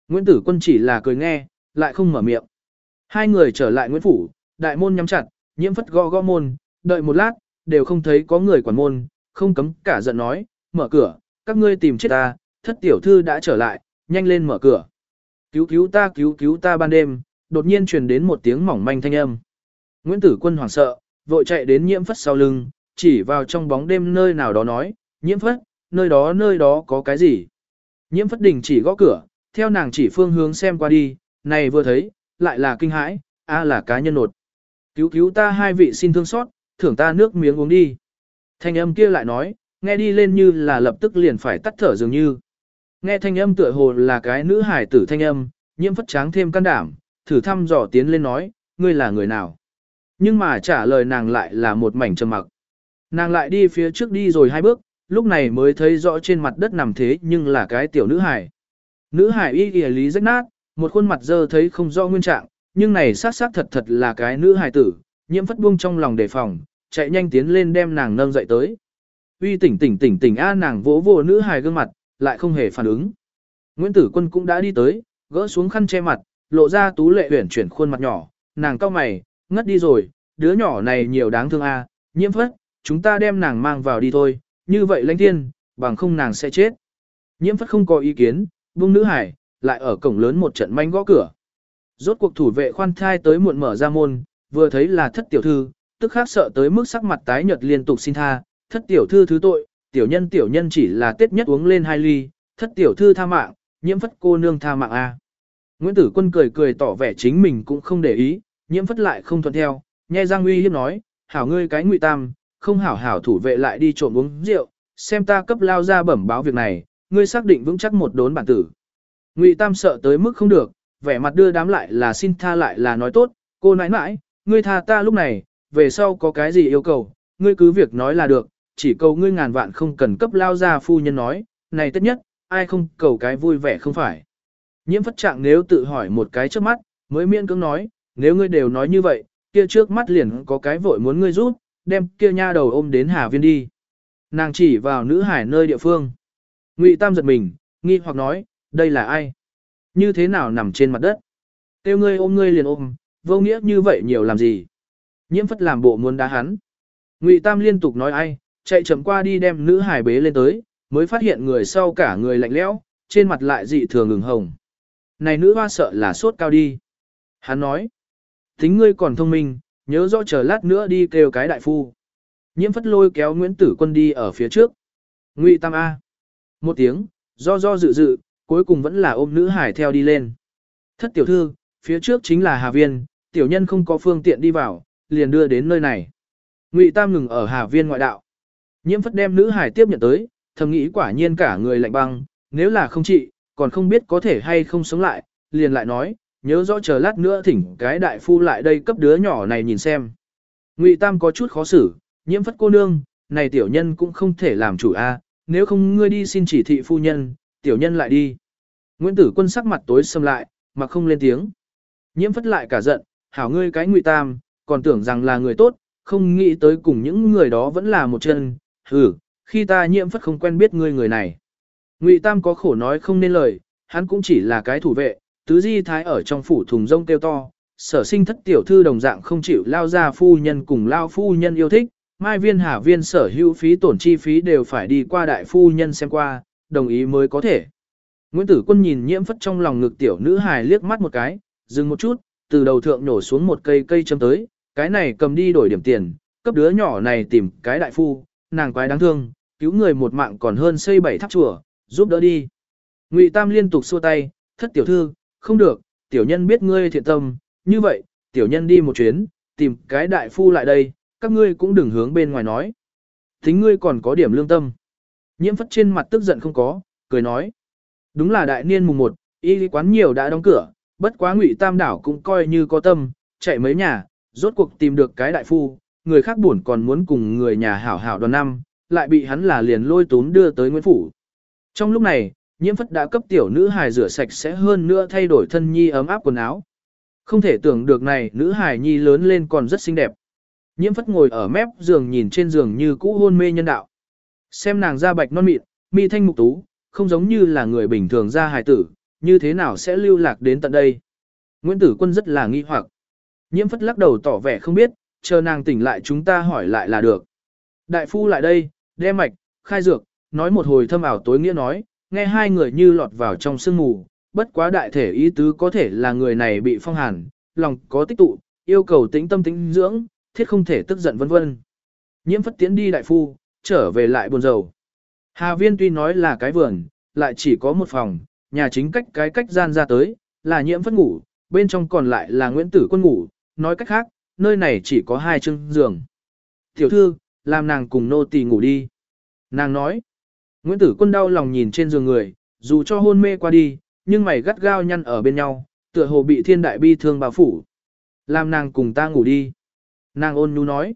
Nguyễn Tử Quân chỉ là cười nghe, lại không mở miệng. Hai người trở lại Nguyễn Phủ, đại môn nhắm chặt, nhiễm phất gõ gõ môn, đợi một lát, đều không thấy có người quản môn, không cấm cả giận nói, mở cửa, các ngươi tìm chết ta, thất tiểu thư đã trở lại, nhanh lên mở cửa. Cứu cứu ta cứu cứu ta ban đêm, đột nhiên truyền đến một tiếng mỏng manh thanh âm. Nguyễn Tử Quân hoảng sợ, vội chạy đến nhiễm phất sau lưng, chỉ vào trong bóng đêm nơi nào đó nói, nhiễm phất, nơi đó nơi đó có cái gì. Nhiễm phất đình chỉ gõ cửa, theo nàng chỉ phương hướng xem qua đi, này vừa thấy, lại là kinh hãi, a là cá nhân nột. Cứu cứu ta hai vị xin thương xót, thưởng ta nước miếng uống đi. Thanh âm kia lại nói, nghe đi lên như là lập tức liền phải tắt thở dường như. Nghe thanh âm tựa hồ là cái nữ hải tử thanh âm, nhiễm phất tráng thêm can đảm, thử thăm dò tiến lên nói, ngươi là người nào. Nhưng mà trả lời nàng lại là một mảnh trầm mặc. Nàng lại đi phía trước đi rồi hai bước, lúc này mới thấy rõ trên mặt đất nằm thế nhưng là cái tiểu nữ hải. Nữ hải y y lý rách nát, một khuôn mặt dơ thấy không rõ nguyên trạng, nhưng này sát sát thật thật là cái nữ hải tử, nhiễm phất buông trong lòng đề phòng, chạy nhanh tiến lên đem nàng nâng dậy tới. Uy tỉnh tỉnh tỉnh tỉnh a nàng vỗ vỗ nữ hải gương mặt, lại không hề phản ứng. Nguyễn Tử Quân cũng đã đi tới, gỡ xuống khăn che mặt, lộ ra tú lệ uyển chuyển khuôn mặt nhỏ, nàng cau mày, ngất đi rồi, đứa nhỏ này nhiều đáng thương a, nhiễm phất, chúng ta đem nàng mang vào đi thôi, như vậy lãnh thiên, bằng không nàng sẽ chết. Nhiễm phất không có ý kiến, buông nữ hải, lại ở cổng lớn một trận manh gõ cửa. Rốt cuộc thủ vệ khoan thai tới muộn mở ra môn, vừa thấy là thất tiểu thư, tức khác sợ tới mức sắc mặt tái nhợt liên tục xin tha, thất tiểu thư thứ tội, tiểu nhân tiểu nhân chỉ là tết nhất uống lên hai ly, thất tiểu thư tha mạng, nhiễm phất cô nương tha mạng a. Nguyễn Tử Quân cười cười tỏ vẻ chính mình cũng không để ý, nhiễm phất lại không thuận theo, nghe Giang Uy hiếp nói, hảo ngươi cái ngụy tam, không hảo hảo thủ vệ lại đi trộm uống rượu, xem ta cấp lao ra bẩm báo việc này, ngươi xác định vững chắc một đốn bản tử. Ngụy tam sợ tới mức không được, vẻ mặt đưa đám lại là xin tha lại là nói tốt, cô nãi nãi, ngươi tha ta lúc này, về sau có cái gì yêu cầu, ngươi cứ việc nói là được, chỉ cầu ngươi ngàn vạn không cần cấp lao ra phu nhân nói, này tất nhất, ai không cầu cái vui vẻ không phải. Nhiễm phất trạng nếu tự hỏi một cái trước mắt, mới miễn cưỡng nói, nếu ngươi đều nói như vậy, kia trước mắt liền có cái vội muốn ngươi rút, đem kia nha đầu ôm đến Hà Viên đi. Nàng chỉ vào nữ hải nơi địa phương. Ngụy Tam giật mình, nghi hoặc nói, đây là ai? Như thế nào nằm trên mặt đất? Tiêu ngươi ôm ngươi liền ôm, vô nghĩa như vậy nhiều làm gì? Nhiễm phất làm bộ muốn đá hắn. Ngụy Tam liên tục nói ai, chạy chậm qua đi đem nữ hải bế lên tới, mới phát hiện người sau cả người lạnh lẽo, trên mặt lại dị thường ngừng hồng. Này nữ hoa sợ là sốt cao đi. Hắn nói, tính ngươi còn thông minh, nhớ rõ chờ lát nữa đi kêu cái đại phu. Nhiễm phất lôi kéo Nguyễn Tử Quân đi ở phía trước. Ngụy Tam A. Một tiếng, do do dự dự, cuối cùng vẫn là ôm nữ hải theo đi lên. Thất tiểu thư, phía trước chính là Hà Viên, tiểu nhân không có phương tiện đi vào, liền đưa đến nơi này. Ngụy Tam ngừng ở Hà Viên ngoại đạo. Nhiễm phất đem nữ hải tiếp nhận tới, thầm nghĩ quả nhiên cả người lạnh băng, nếu là không trị, còn không biết có thể hay không sống lại, liền lại nói, nhớ rõ chờ lát nữa thỉnh cái đại phu lại đây cấp đứa nhỏ này nhìn xem. Ngụy Tam có chút khó xử, nhiễm phất cô nương, này tiểu nhân cũng không thể làm chủ a, nếu không ngươi đi xin chỉ thị phu nhân, tiểu nhân lại đi. Nguyễn Tử Quân sắc mặt tối sầm lại, mà không lên tiếng. Nhiễm phất lại cả giận, hảo ngươi cái Ngụy Tam, còn tưởng rằng là người tốt, không nghĩ tới cùng những người đó vẫn là một chân, hừ, khi ta nhiễm phất không quen biết ngươi người này. Ngụy Tam có khổ nói không nên lời, hắn cũng chỉ là cái thủ vệ, tứ di thái ở trong phủ thùng rông kêu to, sở sinh thất tiểu thư đồng dạng không chịu lao ra phu nhân cùng lao phu nhân yêu thích, mai viên hà viên sở hữu phí tổn chi phí đều phải đi qua đại phu nhân xem qua, đồng ý mới có thể. Nguyễn Tử Quân nhìn nhiễm phất trong lòng ngực tiểu nữ hài liếc mắt một cái, dừng một chút, từ đầu thượng nổ xuống một cây cây châm tới, cái này cầm đi đổi điểm tiền, cấp đứa nhỏ này tìm cái đại phu, nàng quái đáng thương, cứu người một mạng còn hơn xây bảy tháp chùa, giúp đỡ đi. Ngụy Tam liên tục xua tay, thất tiểu thư, không được, tiểu nhân biết ngươi thiện tâm, như vậy, tiểu nhân đi một chuyến, tìm cái đại phu lại đây, các ngươi cũng đừng hướng bên ngoài nói. thính ngươi còn có điểm lương tâm. Nhiễm phất trên mặt tức giận không có, cười nói. Đúng là đại niên mùng một, y quán nhiều đã đóng cửa, bất quá ngụy tam đảo cũng coi như có tâm, chạy mấy nhà, rốt cuộc tìm được cái đại phu, người khác buồn còn muốn cùng người nhà hảo hảo đoàn năm, lại bị hắn là liền lôi tún đưa tới Nguyễn Phủ. Trong lúc này, nhiễm phất đã cấp tiểu nữ hài rửa sạch sẽ hơn nữa thay đổi thân nhi ấm áp quần áo. Không thể tưởng được này, nữ hài nhi lớn lên còn rất xinh đẹp. Nhiễm phất ngồi ở mép giường nhìn trên giường như cũ hôn mê nhân đạo. Xem nàng da bạch non mịn, mi thanh mục tú, không giống như là người bình thường ra hài tử, như thế nào sẽ lưu lạc đến tận đây. Nguyễn Tử Quân rất là nghi hoặc. Nhiễm phất lắc đầu tỏ vẻ không biết, chờ nàng tỉnh lại chúng ta hỏi lại là được. Đại phu lại đây, đem mạch, khai dược, nói một hồi thâm ảo tối nghĩa nói, nghe hai người như lọt vào trong sương mù, bất quá đại thể ý tứ có thể là người này bị phong hàn, lòng có tích tụ, yêu cầu tĩnh tâm tĩnh dưỡng, thiết không thể tức giận vân vân. Nhiễm phất tiến đi đại phu, trở về lại buồn rầu. Hà viên tuy nói là cái vườn, lại chỉ có một phòng, nhà chính cách cái cách gian ra tới, là nhiễm phất ngủ, bên trong còn lại là Nguyễn Tử Quân ngủ, nói cách khác, nơi này chỉ có hai chân giường. Tiểu thư, làm nàng cùng nô tỳ ngủ đi. Nàng nói, Nguyễn Tử Quân đau lòng nhìn trên giường người, dù cho hôn mê qua đi, nhưng mày gắt gao nhăn ở bên nhau, tựa hồ bị thiên đại bi thương bao phủ. Làm nàng cùng ta ngủ đi. Nàng ôn nhu nói.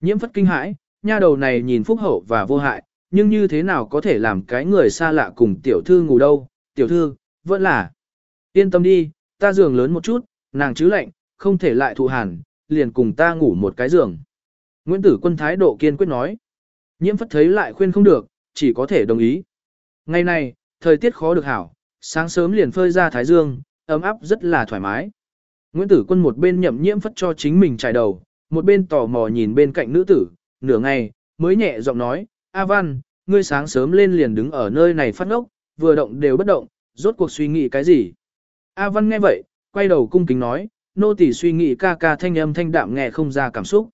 Nhiễm phất kinh hãi, nha đầu này nhìn phúc hậu và vô hại, nhưng như thế nào có thể làm cái người xa lạ cùng tiểu thư ngủ đâu, tiểu thư, vẫn là. Yên tâm đi, ta giường lớn một chút, nàng chứ lạnh, không thể lại thụ hàn, liền cùng ta ngủ một cái giường. Nguyễn Tử Quân thái độ kiên quyết nói. Nhiễm phất thấy lại khuyên không được, chỉ có thể đồng ý. Ngày này, thời tiết khó được hảo, sáng sớm liền phơi ra thái dương, ấm áp rất là thoải mái. Nguyễn Tử Quân một bên nhậm nhiễm phất cho chính mình trải đầu, một bên tò mò nhìn bên cạnh nữ tử, nửa ngày, mới nhẹ giọng nói, A Văn, ngươi sáng sớm lên liền đứng ở nơi này phát ngốc, vừa động đều bất động, rốt cuộc suy nghĩ cái gì. A Văn nghe vậy, quay đầu cung kính nói, nô tỳ suy nghĩ ca ca thanh âm thanh đạm nghe không ra cảm xúc.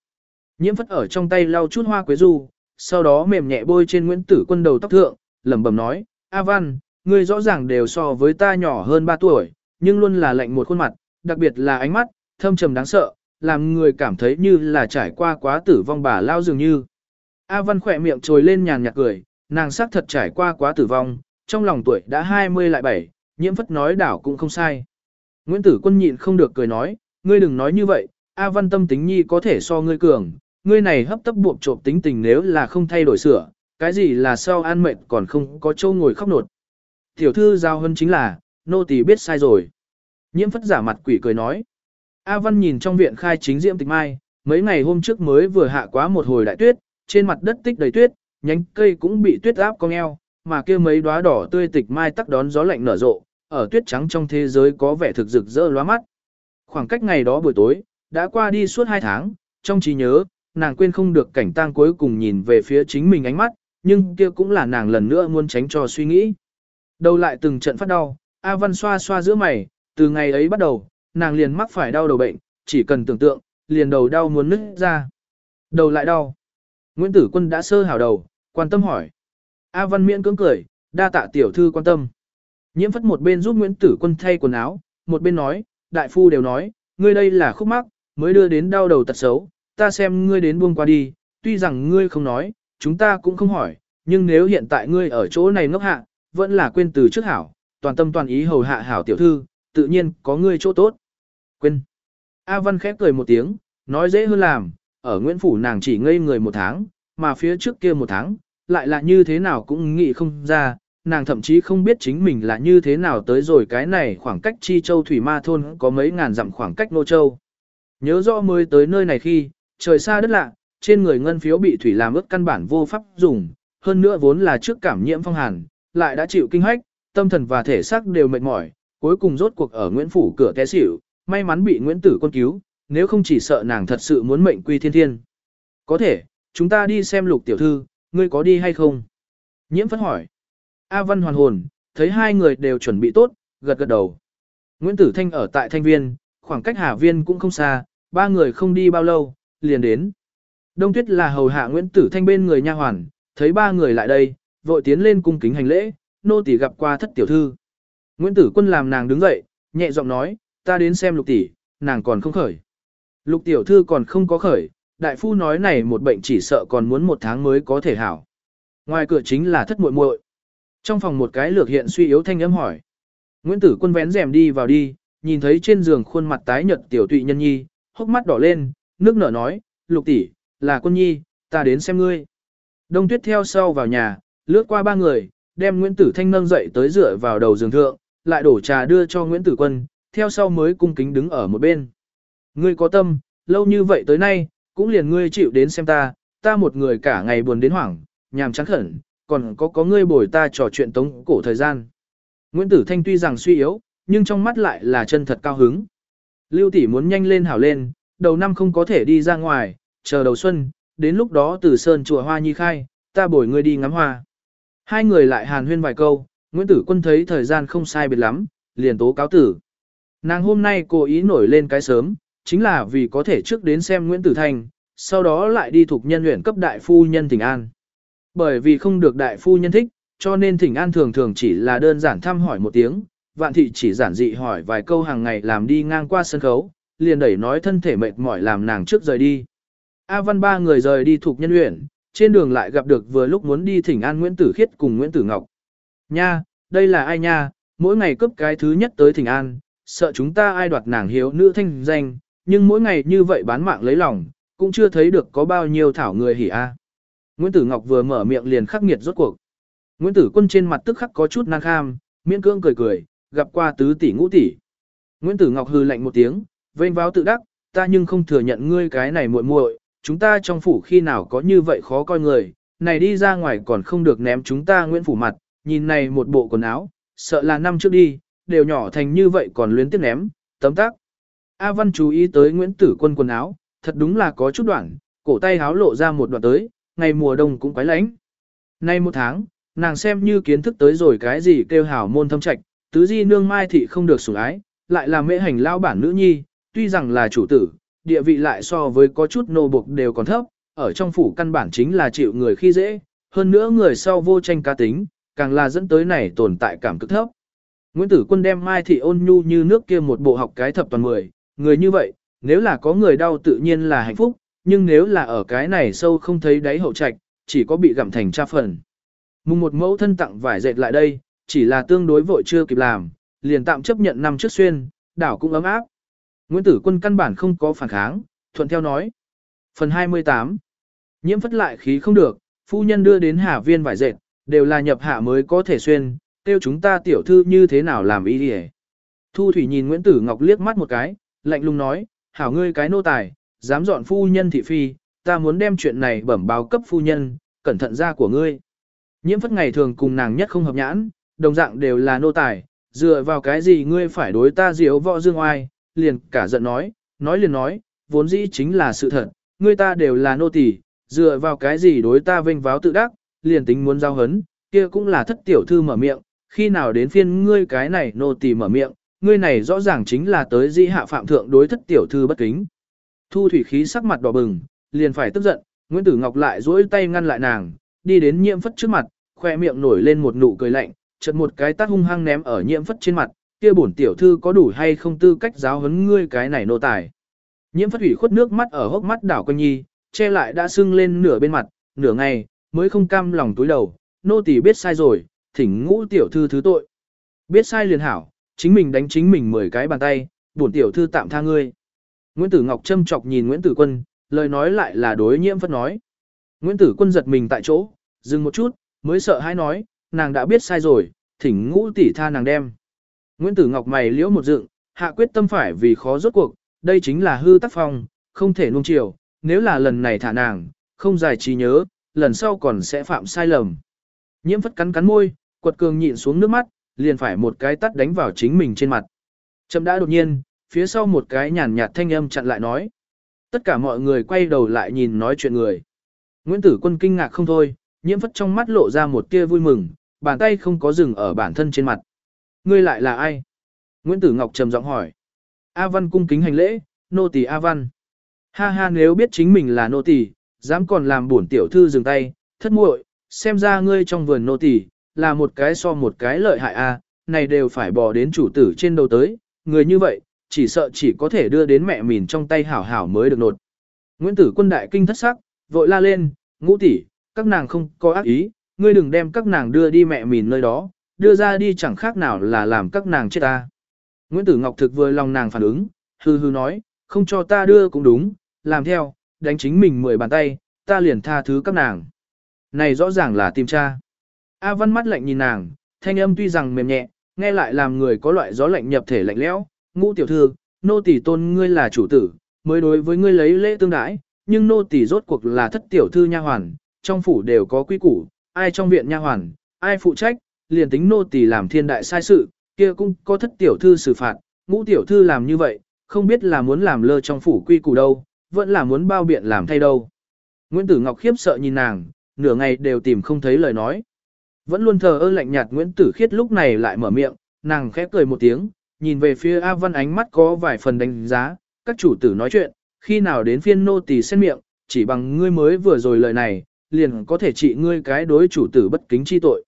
Nhiễm phất ở trong tay lau chút hoa quế du, sau đó mềm nhẹ bôi trên Nguyễn Tử Quân đầu tóc thượng, lẩm bẩm nói, A Văn, ngươi rõ ràng đều so với ta nhỏ hơn 3 tuổi, nhưng luôn là lạnh một khuôn mặt, đặc biệt là ánh mắt, thâm trầm đáng sợ, làm người cảm thấy như là trải qua quá tử vong bà lao dường như. A Văn khỏe miệng trồi lên nhàn nhạt cười, nàng xác thật trải qua quá tử vong, trong lòng tuổi đã 20 lại 7, nhiễm phất nói đảo cũng không sai. Nguyễn Tử Quân nhịn không được cười nói, ngươi đừng nói như vậy, A Văn tâm tính nhi có thể so ngươi cường, ngươi này hấp tấp buộc trộm tính tình nếu là không thay đổi sửa, cái gì là sao an mệnh còn không có châu ngồi khóc nột. Tiểu thư giao hơn chính là, nô tỳ biết sai rồi. Nhiễm phất giả mặt quỷ cười nói. A Văn nhìn trong viện khai chính diễm tịch mai, mấy ngày hôm trước mới vừa hạ quá một hồi đại tuyết, trên mặt đất tích đầy tuyết, nhánh cây cũng bị tuyết áp cong eo, mà kia mấy đóa đỏ tươi tịch mai tắc đón gió lạnh nở rộ, ở tuyết trắng trong thế giới có vẻ thực rực rỡ lóa mắt. Khoảng cách ngày đó buổi tối, đã qua đi suốt hai tháng, trong trí nhớ, nàng quên không được cảnh tang cuối cùng nhìn về phía chính mình ánh mắt, nhưng kia cũng là nàng lần nữa muốn tránh cho suy nghĩ. Đầu lại từng trận phát đau, A Văn xoa xoa giữa mày, từ ngày ấy bắt đầu, nàng liền mắc phải đau đầu bệnh, chỉ cần tưởng tượng, liền đầu đau muốn nứt ra. Đầu lại đau. Nguyễn Tử Quân đã sơ hảo đầu, quan tâm hỏi. A Văn miễn cưỡng cười, đa tạ tiểu thư quan tâm. Nhiễm phất một bên giúp Nguyễn Tử Quân thay quần áo, một bên nói, đại phu đều nói, ngươi đây là khúc mắc, mới đưa đến đau đầu tật xấu, ta xem ngươi đến buông qua đi, tuy rằng ngươi không nói, chúng ta cũng không hỏi, nhưng nếu hiện tại ngươi ở chỗ này ngốc hạ, vẫn là quên từ trước hảo, toàn tâm toàn ý hầu hạ hảo tiểu thư, tự nhiên có ngươi chỗ tốt. Quên. A Văn khép cười một tiếng, nói dễ hơn làm, ở Nguyễn Phủ nàng chỉ ngây người một tháng, mà phía trước kia một tháng, lại là như thế nào cũng nghĩ không ra, nàng thậm chí không biết chính mình là như thế nào tới rồi cái này khoảng cách Chi Châu Thủy Ma Thôn có mấy ngàn dặm khoảng cách Nô Châu. Nhớ rõ mới tới nơi này khi, trời xa đất lạ, trên người ngân phiếu bị thủy làm ướt căn bản vô pháp dùng, hơn nữa vốn là trước cảm nhiễm phong hàn, lại đã chịu kinh hách, tâm thần và thể xác đều mệt mỏi, cuối cùng rốt cuộc ở Nguyễn Phủ cửa té xỉu, may mắn bị Nguyễn Tử quân cứu, nếu không chỉ sợ nàng thật sự muốn mệnh quy thiên thiên. Có thể, chúng ta đi xem lục tiểu thư, ngươi có đi hay không? Nhiễm phất hỏi. A Văn hoàn hồn, thấy hai người đều chuẩn bị tốt, gật gật đầu. Nguyễn Tử Thanh ở tại Thanh Viên, khoảng cách Hà Viên cũng không xa, ba người không đi bao lâu, liền đến. Đông Tuyết là hầu hạ Nguyễn Tử Thanh bên người nha hoàn, thấy ba người lại đây, vội tiến lên cung kính hành lễ, nô tỳ gặp qua thất tiểu thư. Nguyễn Tử Quân làm nàng đứng dậy, nhẹ giọng nói, ta đến xem lục tỷ, nàng còn không khởi. Lục tiểu thư còn không có khởi, đại phu nói này một bệnh chỉ sợ còn muốn một tháng mới có thể hảo. Ngoài cửa chính là thất muội muội. Trong phòng một cái lược hiện suy yếu thanh âm hỏi. Nguyễn Tử Quân vén rèm đi vào đi, nhìn thấy trên giường khuôn mặt tái nhợt tiểu tụy nhân nhi, hốc mắt đỏ lên, nước nở nói, lục tỷ, là quân nhi, ta đến xem ngươi. Đông tuyết theo sau vào nhà, lướt qua ba người, đem Nguyễn Tử Thanh nâng dậy tới dựa vào đầu giường thượng, lại đổ trà đưa cho Nguyễn Tử Quân, theo sau mới cung kính đứng ở một bên. Ngươi có tâm, lâu như vậy tới nay, cũng liền ngươi chịu đến xem ta, ta một người cả ngày buồn đến hoảng, nhàm chán khẩn, còn có có ngươi bồi ta trò chuyện tống cổ thời gian. Nguyễn Tử Thanh tuy rằng suy yếu, nhưng trong mắt lại là chân thật cao hứng. Lưu tỷ muốn nhanh lên hảo lên, đầu năm không có thể đi ra ngoài, chờ đầu xuân, đến lúc đó từ sơn chùa hoa nhi khai, ta bồi ngươi đi ngắm hoa. Hai người lại hàn huyên vài câu, Nguyễn Tử Quân thấy thời gian không sai biệt lắm, liền tố cáo tử. Nàng hôm nay cố ý nổi lên cái sớm, chính là vì có thể trước đến xem Nguyễn Tử Thành, sau đó lại đi thuộc nhân luyện cấp đại phu nhân thỉnh an. Bởi vì không được đại phu nhân thích, cho nên thỉnh an thường thường chỉ là đơn giản thăm hỏi một tiếng, vạn thị chỉ giản dị hỏi vài câu hàng ngày làm đi ngang qua sân khấu, liền đẩy nói thân thể mệt mỏi làm nàng trước rời đi. A Văn ba người rời đi thuộc nhân luyện, trên đường lại gặp được vừa lúc muốn đi thỉnh an Nguyễn Tử Khiết cùng Nguyễn Tử Ngọc. Nha, đây là ai nha, mỗi ngày cấp cái thứ nhất tới thỉnh an, sợ chúng ta ai đoạt nàng hiếu nữ thanh danh, nhưng mỗi ngày như vậy bán mạng lấy lòng, cũng chưa thấy được có bao nhiêu thảo người hỉ a. Nguyễn Tử Ngọc vừa mở miệng liền khắc nghiệt rốt cuộc. Nguyễn Tử Quân trên mặt tức khắc có chút năng kham, miễn cưỡng cười cười, gặp qua tứ tỷ ngũ tỷ. Nguyễn Tử Ngọc hừ lạnh một tiếng, vênh váo tự đắc, ta nhưng không thừa nhận ngươi cái này muội muội, chúng ta trong phủ khi nào có như vậy khó coi người, này đi ra ngoài còn không được ném chúng ta Nguyễn phủ mặt, nhìn này một bộ quần áo, sợ là năm trước đi, đều nhỏ thành như vậy còn luyến tiếp ném, tấm tắc. A Văn chú ý tới Nguyễn Tử Quân quần áo, thật đúng là có chút đoạn, cổ tay háo lộ ra một đoạn tới, ngày mùa đông cũng quái lạnh. Nay một tháng, nàng xem như kiến thức tới rồi cái gì kêu hảo môn thâm trạch, tứ di nương mai thị không được sủng ái, lại là mễ hành lao bản nữ nhi, tuy rằng là chủ tử, địa vị lại so với có chút nô buộc đều còn thấp, ở trong phủ căn bản chính là chịu người khi dễ, hơn nữa người sau vô tranh cá tính, càng là dẫn tới này tồn tại cảm cực thấp. Nguyễn Tử Quân đem Mai Thị ôn nhu như nước kia một bộ học cái thập toàn mười, người như vậy, nếu là có người đau tự nhiên là hạnh phúc, nhưng nếu là ở cái này sâu không thấy đáy hậu trạch, chỉ có bị gặm thành cha phần. Mùng một mẫu thân tặng vải dệt lại đây, chỉ là tương đối vội chưa kịp làm, liền tạm chấp nhận năm trước xuyên, đảo cũng ấm áp. Nguyễn Tử Quân căn bản không có phản kháng, thuận theo nói. Phần 28 Nhiễm phất lại khí không được, phu nhân đưa đến hạ viên vải dệt, đều là nhập hạ mới có thể xuyên, tiêu chúng ta tiểu thư như thế nào làm ý đi Thu Thủy nhìn Nguyễn Tử Ngọc liếc mắt một cái, lạnh lùng nói, hảo ngươi cái nô tài, dám dọn phu nhân thị phi, ta muốn đem chuyện này bẩm báo cấp phu nhân, cẩn thận ra của ngươi. Nhiễm phất ngày thường cùng nàng nhất không hợp nhãn, đồng dạng đều là nô tài, dựa vào cái gì ngươi phải đối ta diếu võ dương oai, liền cả giận nói, nói liền nói, vốn dĩ chính là sự thật, người ta đều là nô tỳ, dựa vào cái gì đối ta vênh váo tự đắc, liền tính muốn giao hấn, kia cũng là thất tiểu thư mở miệng, khi nào đến phiên ngươi cái này nô tỳ mở miệng, ngươi này rõ ràng chính là tới dĩ hạ phạm thượng đối thất tiểu thư bất kính. Thu thủy khí sắc mặt đỏ bừng, liền phải tức giận, Nguyễn Tử Ngọc lại duỗi tay ngăn lại nàng, đi đến nhiễm phất trước mặt, khoe miệng nổi lên một nụ cười lạnh, chợt một cái tát hung hăng ném ở nhiễm phất trên mặt, kia bổn tiểu thư có đủ hay không tư cách giáo huấn ngươi cái này nô tài. Nhiễm phất ủy khuất nước mắt ở hốc mắt đảo quanh nhi, che lại đã sưng lên nửa bên mặt, nửa ngày, mới không cam lòng túi đầu, nô tỳ biết sai rồi, thỉnh ngũ tiểu thư thứ tội. Biết sai liền hảo, chính mình đánh chính mình mười cái bàn tay, bổn tiểu thư tạm tha ngươi. Nguyễn Tử Ngọc châm chọc nhìn Nguyễn Tử Quân, lời nói lại là đối nhiễm phất nói. Nguyễn Tử Quân giật mình tại chỗ, dừng một chút, mới sợ hãi nói, nàng đã biết sai rồi, thỉnh ngũ tỷ tha nàng đem. Nguyễn Tử Ngọc mày liễu một dựng, hạ quyết tâm phải vì khó rốt cuộc, đây chính là hư tác phong, không thể nuông chiều, nếu là lần này thả nàng, không giải trí nhớ, lần sau còn sẽ phạm sai lầm. Nhiễm phất cắn cắn môi, quật cường nhịn xuống nước mắt, liền phải một cái tắt đánh vào chính mình trên mặt. Chậm đã đột nhiên, phía sau một cái nhàn nhạt thanh âm chặn lại nói. Tất cả mọi người quay đầu lại nhìn nói chuyện người. Nguyễn Tử Quân kinh ngạc không thôi, nhiễm phất trong mắt lộ ra một tia vui mừng, bàn tay không có dừng ở bản thân trên mặt. Ngươi lại là ai? Nguyễn Tử Ngọc trầm giọng hỏi. A Văn cung kính hành lễ, nô tỳ A Văn. Ha ha nếu biết chính mình là nô tỳ, dám còn làm bổn tiểu thư dừng tay, thất muội, xem ra ngươi trong vườn nô tỳ là một cái so một cái lợi hại a, này đều phải bỏ đến chủ tử trên đầu tới, người như vậy, chỉ sợ chỉ có thể đưa đến mẹ mìn trong tay hảo hảo mới được nột. Nguyễn Tử Quân đại kinh thất sắc, vội la lên, ngũ tỷ, các nàng không có ác ý, ngươi đừng đem các nàng đưa đi mẹ mìn nơi đó, đưa ra đi chẳng khác nào là làm các nàng chết ta. Nguyễn Tử Ngọc thực vừa lòng nàng phản ứng, hư hư nói, không cho ta đưa cũng đúng, làm theo, đánh chính mình mười bàn tay, ta liền tha thứ các nàng. Này rõ ràng là tìm cha. A Văn mắt lạnh nhìn nàng, thanh âm tuy rằng mềm nhẹ, nghe lại làm người có loại gió lạnh nhập thể lạnh lẽo. Ngũ tiểu thư, nô tỳ tôn ngươi là chủ tử, mới đối với ngươi lấy lễ tương đãi, nhưng nô tỳ rốt cuộc là thất tiểu thư nha hoàn, trong phủ đều có quy củ, ai trong viện nha hoàn, ai phụ trách, liền tính nô tỳ làm thiên đại sai sự, kia cũng có thất tiểu thư xử phạt, ngũ tiểu thư làm như vậy, không biết là muốn làm lơ trong phủ quy củ đâu, vẫn là muốn bao biện làm thay đâu. Nguyễn Tử Ngọc khiếp sợ nhìn nàng, nửa ngày đều tìm không thấy lời nói. Vẫn luôn thờ ơ lạnh nhạt Nguyễn Tử Khiết lúc này lại mở miệng, nàng khẽ cười một tiếng, nhìn về phía A Văn ánh mắt có vài phần đánh giá, các chủ tử nói chuyện, khi nào đến phiên nô tỳ xét miệng, chỉ bằng ngươi mới vừa rồi lời này, liền có thể trị ngươi cái đối chủ tử bất kính chi tội.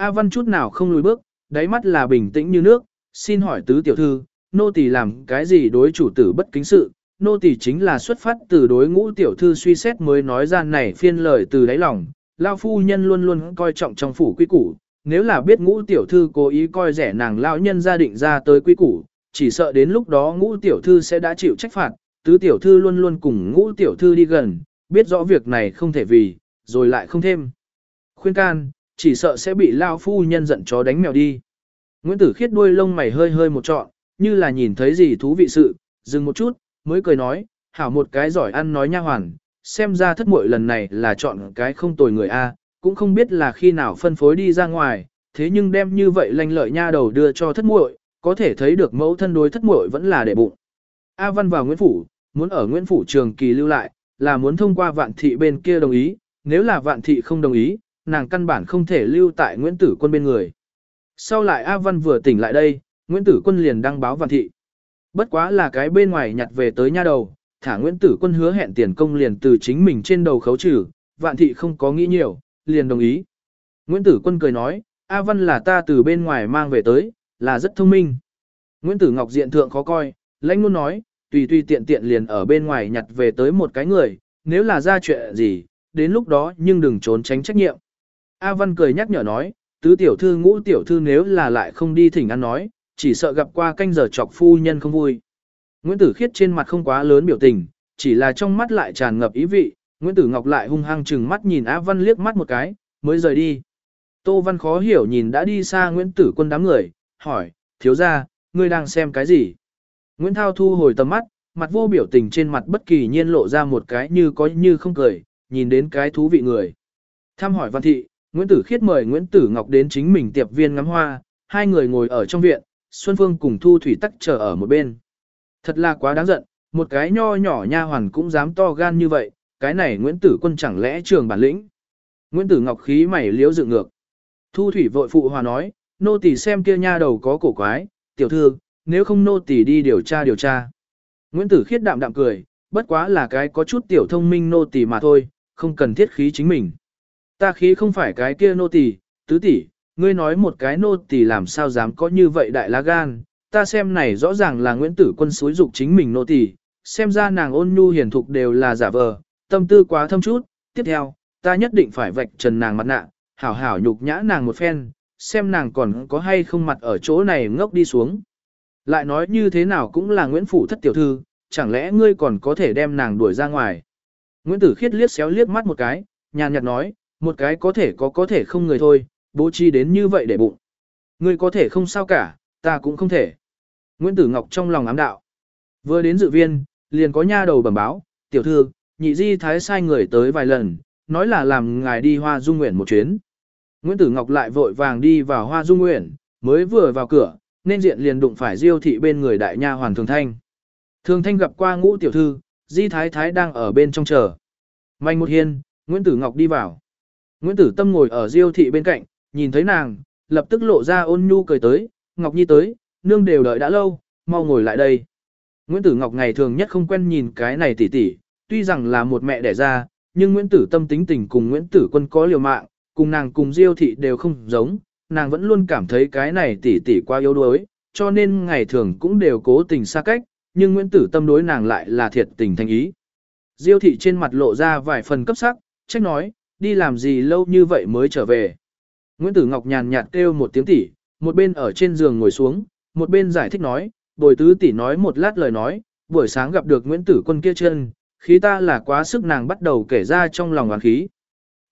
A Văn chút nào không lùi bước, đáy mắt là bình tĩnh như nước, xin hỏi tứ tiểu thư, nô tỳ làm cái gì đối chủ tử bất kính sự, nô tỳ chính là xuất phát từ đối ngũ tiểu thư suy xét mới nói ra này phiên lời từ đáy lòng, lao phu nhân luôn luôn coi trọng trong phủ quy củ, nếu là biết ngũ tiểu thư cố ý coi rẻ nàng lão nhân gia định ra tới quy củ, chỉ sợ đến lúc đó ngũ tiểu thư sẽ đã chịu trách phạt, tứ tiểu thư luôn luôn cùng ngũ tiểu thư đi gần, biết rõ việc này không thể vì, rồi lại không thêm. Khuyên can, chỉ sợ sẽ bị lao phu nhân giận chó đánh mèo đi. Nguyễn Tử Khiết đuôi lông mày hơi hơi một trọn, như là nhìn thấy gì thú vị sự, dừng một chút, mới cười nói, hảo một cái giỏi ăn nói nha hoàn, xem ra thất muội lần này là chọn cái không tồi người A, cũng không biết là khi nào phân phối đi ra ngoài, thế nhưng đem như vậy lanh lợi nha đầu đưa cho thất muội, có thể thấy được mẫu thân đối thất muội vẫn là để bụng. A Văn vào Nguyễn Phủ, muốn ở Nguyễn Phủ trường kỳ lưu lại, là muốn thông qua vạn thị bên kia đồng ý, nếu là vạn thị không đồng ý, nàng căn bản không thể lưu tại Nguyễn Tử Quân bên người. Sau lại A Văn vừa tỉnh lại đây, Nguyễn Tử Quân liền đăng báo vạn thị. Bất quá là cái bên ngoài nhặt về tới nha đầu, thả Nguyễn Tử Quân hứa hẹn tiền công liền từ chính mình trên đầu khấu trừ, vạn thị không có nghĩ nhiều, liền đồng ý. Nguyễn Tử Quân cười nói, A Văn là ta từ bên ngoài mang về tới, là rất thông minh. Nguyễn Tử Ngọc diện thượng khó coi, lãnh luôn nói, tùy tùy tiện tiện liền ở bên ngoài nhặt về tới một cái người, nếu là ra chuyện gì, đến lúc đó nhưng đừng trốn tránh trách nhiệm. A Văn cười nhắc nhở nói, tứ tiểu thư ngũ tiểu thư nếu là lại không đi thỉnh ăn nói, chỉ sợ gặp qua canh giờ chọc phu nhân không vui. Nguyễn Tử Khiết trên mặt không quá lớn biểu tình, chỉ là trong mắt lại tràn ngập ý vị, Nguyễn Tử Ngọc lại hung hăng chừng mắt nhìn A Văn liếc mắt một cái, mới rời đi. Tô Văn khó hiểu nhìn đã đi xa Nguyễn Tử quân đám người, hỏi, thiếu ra, ngươi đang xem cái gì? Nguyễn Thao thu hồi tầm mắt, mặt vô biểu tình trên mặt bất kỳ nhiên lộ ra một cái như có như không cười, nhìn đến cái thú vị người. tham hỏi Văn Thị, Nguyễn Tử Khiết mời Nguyễn Tử Ngọc đến chính mình tiệp viên ngắm hoa, hai người ngồi ở trong viện, Xuân Phương cùng Thu Thủy Tắc chờ ở một bên. Thật là quá đáng giận, một cái nho nhỏ nha hoàn cũng dám to gan như vậy, cái này Nguyễn Tử Quân chẳng lẽ trường bản lĩnh. Nguyễn Tử Ngọc khí mày liếu dựng ngược. Thu Thủy vội phụ hòa nói, nô tỳ xem kia nha đầu có cổ quái, tiểu thư, nếu không nô tỳ đi điều tra điều tra. Nguyễn Tử khiết đạm đạm cười, bất quá là cái có chút tiểu thông minh nô tỳ mà thôi, không cần thiết khí chính mình. Ta khí không phải cái kia nô tỳ, tứ tỷ, ngươi nói một cái nô tỳ làm sao dám có như vậy đại lá gan, ta xem này rõ ràng là Nguyễn Tử Quân xúi dục chính mình nô tỳ, xem ra nàng ôn nhu hiền thục đều là giả vờ, tâm tư quá thâm chút, tiếp theo, ta nhất định phải vạch trần nàng mặt nạ, hảo hảo nhục nhã nàng một phen, xem nàng còn có hay không mặt ở chỗ này ngốc đi xuống. Lại nói như thế nào cũng là Nguyễn Phủ thất tiểu thư, chẳng lẽ ngươi còn có thể đem nàng đuổi ra ngoài. Nguyễn Tử Khiết liếc xéo liếc mắt một cái, nhàn nhạt nói, một cái có thể có có thể không người thôi, bố trí đến như vậy để bụng. Ngươi có thể không sao cả, ta cũng không thể. Nguyễn Tử Ngọc trong lòng ám đạo. Vừa đến dự viên, liền có nha đầu bẩm báo, tiểu thư, nhị di thái sai người tới vài lần, nói là làm ngài đi hoa dung nguyện một chuyến. Nguyễn Tử Ngọc lại vội vàng đi vào hoa dung nguyện, mới vừa vào cửa, nên diện liền đụng phải diêu thị bên người đại nha hoàng thường thanh. Thường thanh gặp qua ngũ tiểu thư, di thái thái đang ở bên trong chờ. Mạnh một hiên, Nguyễn Tử Ngọc đi vào. Nguyễn Tử Tâm ngồi ở diêu thị bên cạnh, nhìn thấy nàng, lập tức lộ ra ôn nhu cười tới, Ngọc Nhi tới, nương đều đợi đã lâu, mau ngồi lại đây. Nguyễn Tử Ngọc ngày thường nhất không quen nhìn cái này tỉ tỉ, tuy rằng là một mẹ đẻ ra, nhưng Nguyễn Tử Tâm tính tình cùng Nguyễn Tử Quân có liều mạng, cùng nàng cùng Diêu thị đều không giống, nàng vẫn luôn cảm thấy cái này tỉ tỉ quá yếu đuối, cho nên ngày thường cũng đều cố tình xa cách, nhưng Nguyễn Tử Tâm đối nàng lại là thiệt tình thành ý. Diêu thị trên mặt lộ ra vài phần cấp sắc, trách nói, đi làm gì lâu như vậy mới trở về. Nguyễn Tử Ngọc nhàn nhạt kêu một tiếng tỉ, một bên ở trên giường ngồi xuống, một bên giải thích nói, bồi tứ tỷ nói một lát lời nói, buổi sáng gặp được Nguyễn Tử Quân kia chân, khí ta là quá sức nàng bắt đầu kể ra trong lòng oán khí.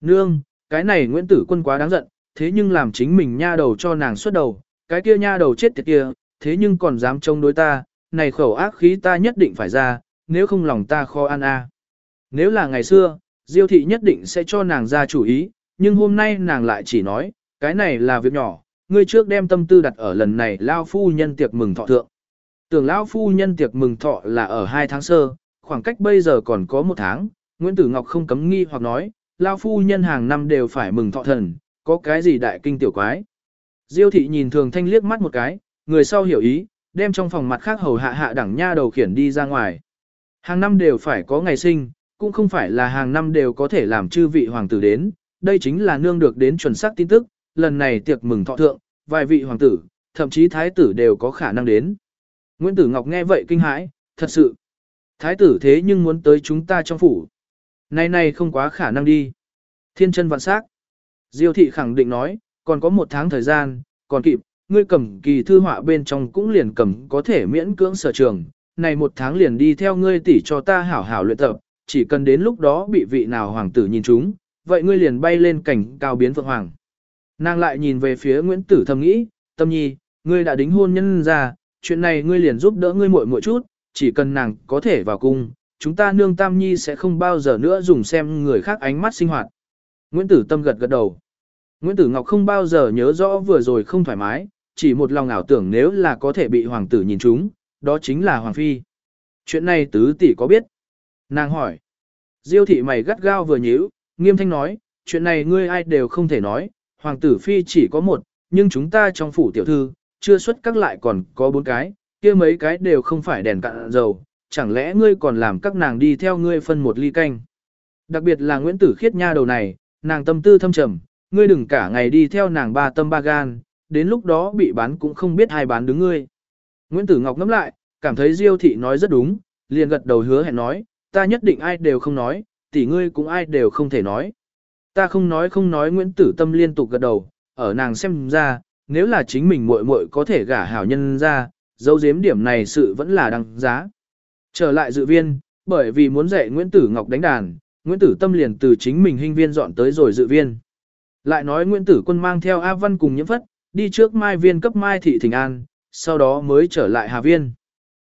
Nương, cái này Nguyễn Tử Quân quá đáng giận, thế nhưng làm chính mình nha đầu cho nàng xuất đầu, cái kia nha đầu chết tiệt kia, thế nhưng còn dám chống đối ta, này khẩu ác khí ta nhất định phải ra, nếu không lòng ta khó ăn a. Nếu là ngày xưa, Diêu thị nhất định sẽ cho nàng ra chủ ý, nhưng hôm nay nàng lại chỉ nói, cái này là việc nhỏ, ngươi trước đem tâm tư đặt ở lần này lao phu nhân tiệc mừng thọ thượng. Tưởng lão phu nhân tiệc mừng thọ là ở hai tháng sơ, khoảng cách bây giờ còn có một tháng, Nguyễn Tử Ngọc không cấm nghi hoặc nói, lao phu nhân hàng năm đều phải mừng thọ thần, có cái gì đại kinh tiểu quái. Diêu thị nhìn thường thanh liếc mắt một cái, người sau hiểu ý, đem trong phòng mặt khác hầu hạ hạ đẳng nha đầu khiển đi ra ngoài. Hàng năm đều phải có ngày sinh, cũng không phải là hàng năm đều có thể làm chư vị hoàng tử đến, đây chính là nương được đến chuẩn xác tin tức, lần này tiệc mừng thọ thượng, vài vị hoàng tử, thậm chí thái tử đều có khả năng đến. Nguyễn Tử Ngọc nghe vậy kinh hãi, thật sự. Thái tử thế nhưng muốn tới chúng ta trong phủ. Này này không quá khả năng đi. Thiên chân vạn sắc. Diêu thị khẳng định nói, còn có một tháng thời gian, còn kịp, ngươi cầm kỳ thư họa bên trong cũng liền cầm có thể miễn cưỡng sở trường. Này một tháng liền đi theo ngươi tỷ cho ta hảo hảo luyện tập, chỉ cần đến lúc đó bị vị nào hoàng tử nhìn chúng, vậy ngươi liền bay lên cảnh cao biến phượng hoàng. Nàng lại nhìn về phía Nguyễn Tử thầm nghĩ, tâm nhi, ngươi đã đính hôn nhân ra, chuyện này ngươi liền giúp đỡ ngươi muội muội chút, chỉ cần nàng có thể vào cung, chúng ta nương tam nhi sẽ không bao giờ nữa dùng xem người khác ánh mắt sinh hoạt. Nguyễn Tử Tâm gật gật đầu. Nguyễn Tử Ngọc không bao giờ nhớ rõ vừa rồi không thoải mái, chỉ một lòng ảo tưởng nếu là có thể bị hoàng tử nhìn chúng, đó chính là hoàng phi. Chuyện này tứ tỷ có biết? Nàng hỏi. Diêu thị mày gắt gao vừa nhíu, nghiêm thanh nói, chuyện này ngươi ai đều không thể nói, hoàng tử phi chỉ có một, nhưng chúng ta trong phủ tiểu thư, chưa xuất các lại còn có bốn cái, kia mấy cái đều không phải đèn cạn dầu, chẳng lẽ ngươi còn làm các nàng đi theo ngươi phân một ly canh. Đặc biệt là Nguyễn Tử Khiết nha đầu này, nàng tâm tư thâm trầm, ngươi đừng cả ngày đi theo nàng ba tâm ba gan, đến lúc đó bị bán cũng không biết ai bán đứng ngươi. Nguyễn Tử Ngọc ngẫm lại, cảm thấy Diêu thị nói rất đúng, liền gật đầu hứa hẹn nói, ta nhất định ai đều không nói, tỷ ngươi cũng ai đều không thể nói. Ta không nói không nói Nguyễn Tử Tâm liên tục gật đầu, ở nàng xem ra, nếu là chính mình muội muội có thể gả hảo nhân ra, dấu giếm điểm này sự vẫn là đăng giá. Trở lại dự viên, bởi vì muốn dạy Nguyễn Tử Ngọc đánh đàn, Nguyễn Tử Tâm liền từ chính mình hình viên dọn tới rồi dự viên. Lại nói Nguyễn Tử Quân mang theo A Văn cùng nhiễm phất, đi trước Mai Viên cấp Mai Thị Thịnh An, sau đó mới trở lại Hà Viên.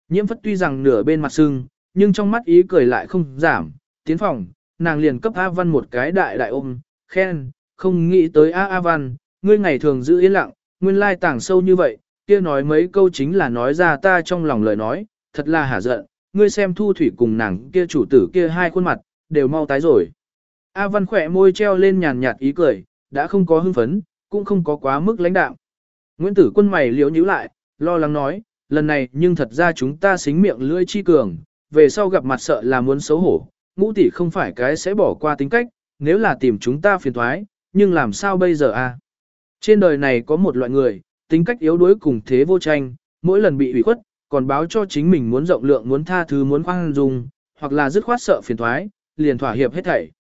Nhiễm phất tuy rằng nửa bên mặt sưng, nhưng trong mắt ý cười lại không giảm, tiến phòng, nàng liền cấp A Văn một cái đại đại ôm, khen, không nghĩ tới A A Văn, ngươi ngày thường giữ yên lặng, nguyên lai tảng sâu như vậy, kia nói mấy câu chính là nói ra ta trong lòng lời nói, thật là hả giận, ngươi xem thu thủy cùng nàng kia chủ tử kia hai khuôn mặt, đều mau tái rồi. A Văn khỏe môi treo lên nhàn nhạt ý cười, đã không có hưng phấn, cũng không có quá mức lãnh đạo. Nguyễn Tử quân mày liếu nhíu lại, lo lắng nói, lần này nhưng thật ra chúng ta xính miệng lưỡi chi cường, về sau gặp mặt sợ là muốn xấu hổ, ngũ tỷ không phải cái sẽ bỏ qua tính cách, nếu là tìm chúng ta phiền thoái, nhưng làm sao bây giờ a? Trên đời này có một loại người, tính cách yếu đuối cùng thế vô tranh, mỗi lần bị ủy khuất, còn báo cho chính mình muốn rộng lượng muốn tha thứ muốn khoan dung, hoặc là dứt khoát sợ phiền thoái, liền thỏa hiệp hết thảy.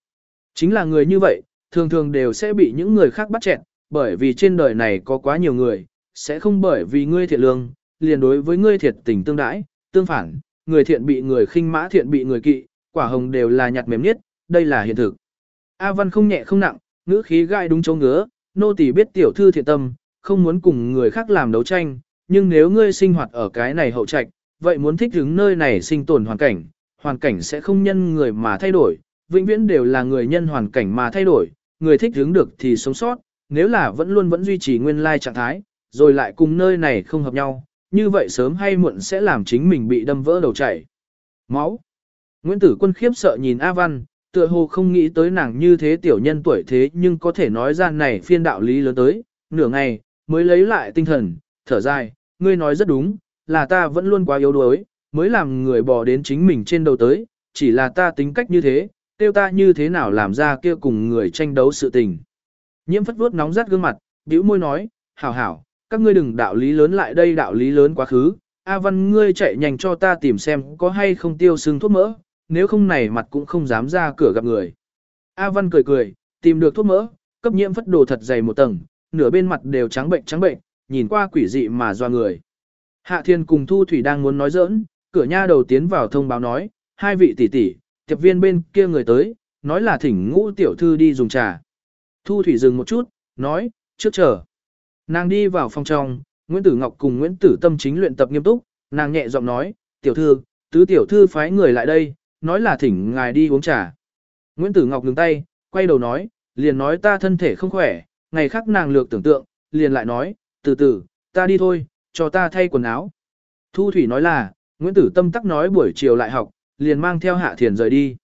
Chính là người như vậy, thường thường đều sẽ bị những người khác bắt chẹn, bởi vì trên đời này có quá nhiều người, sẽ không bởi vì ngươi thiệt lương, liền đối với ngươi thiệt tình tương đãi, tương phản, người thiện bị người khinh mã thiện bị người kỵ, quả hồng đều là nhạt mềm nhất, đây là hiện thực. A Văn không nhẹ không nặng, ngữ khí gai đúng chỗ ngứa, nô tỳ biết tiểu thư thiện tâm, không muốn cùng người khác làm đấu tranh, nhưng nếu ngươi sinh hoạt ở cái này hậu trạch, vậy muốn thích ứng nơi này sinh tồn hoàn cảnh, hoàn cảnh sẽ không nhân người mà thay đổi, vĩnh viễn đều là người nhân hoàn cảnh mà thay đổi, người thích ứng được thì sống sót, nếu là vẫn luôn vẫn duy trì nguyên lai trạng thái, rồi lại cùng nơi này không hợp nhau, như vậy sớm hay muộn sẽ làm chính mình bị đâm vỡ đầu chảy. Máu. Nguyễn Tử Quân khiếp sợ nhìn A Văn, tựa hồ không nghĩ tới nàng như thế tiểu nhân tuổi thế nhưng có thể nói ra này phiên đạo lý lớn tới, nửa ngày, mới lấy lại tinh thần, thở dài, ngươi nói rất đúng, là ta vẫn luôn quá yếu đuối, mới làm người bỏ đến chính mình trên đầu tới, chỉ là ta tính cách như thế, tiêu ta như thế nào làm ra kia cùng người tranh đấu sự tình. Nhiễm phất vuốt nóng rát gương mặt, bĩu môi nói, hảo hảo, các ngươi đừng đạo lý lớn lại đây đạo lý lớn quá khứ, A Văn ngươi chạy nhanh cho ta tìm xem có hay không tiêu sưng thuốc mỡ, nếu không này mặt cũng không dám ra cửa gặp người. A Văn cười cười, tìm được thuốc mỡ, cấp nhiễm phất đồ thật dày một tầng, nửa bên mặt đều trắng bệnh trắng bệnh, nhìn qua quỷ dị mà doa người. Hạ Thiên cùng Thu Thủy đang muốn nói giỡn, cửa nha đầu tiến vào thông báo nói, hai vị tỷ tỷ, tiệp viên bên kia người tới, nói là thỉnh ngũ tiểu thư đi dùng trà. Thu Thủy dừng một chút, nói, trước chờ. Nàng đi vào phòng trong, Nguyễn Tử Ngọc cùng Nguyễn Tử Tâm chính luyện tập nghiêm túc, nàng nhẹ giọng nói, tiểu thư, tứ tiểu thư phái người lại đây, nói là thỉnh ngài đi uống trà. Nguyễn Tử Ngọc ngừng tay, quay đầu nói, liền nói ta thân thể không khỏe, ngày khác nàng lược tưởng tượng, liền lại nói, từ từ, ta đi thôi, cho ta thay quần áo. Thu Thủy nói là, Nguyễn Tử Tâm tắc nói buổi chiều lại học, liền mang theo Hạ Thiền rời đi.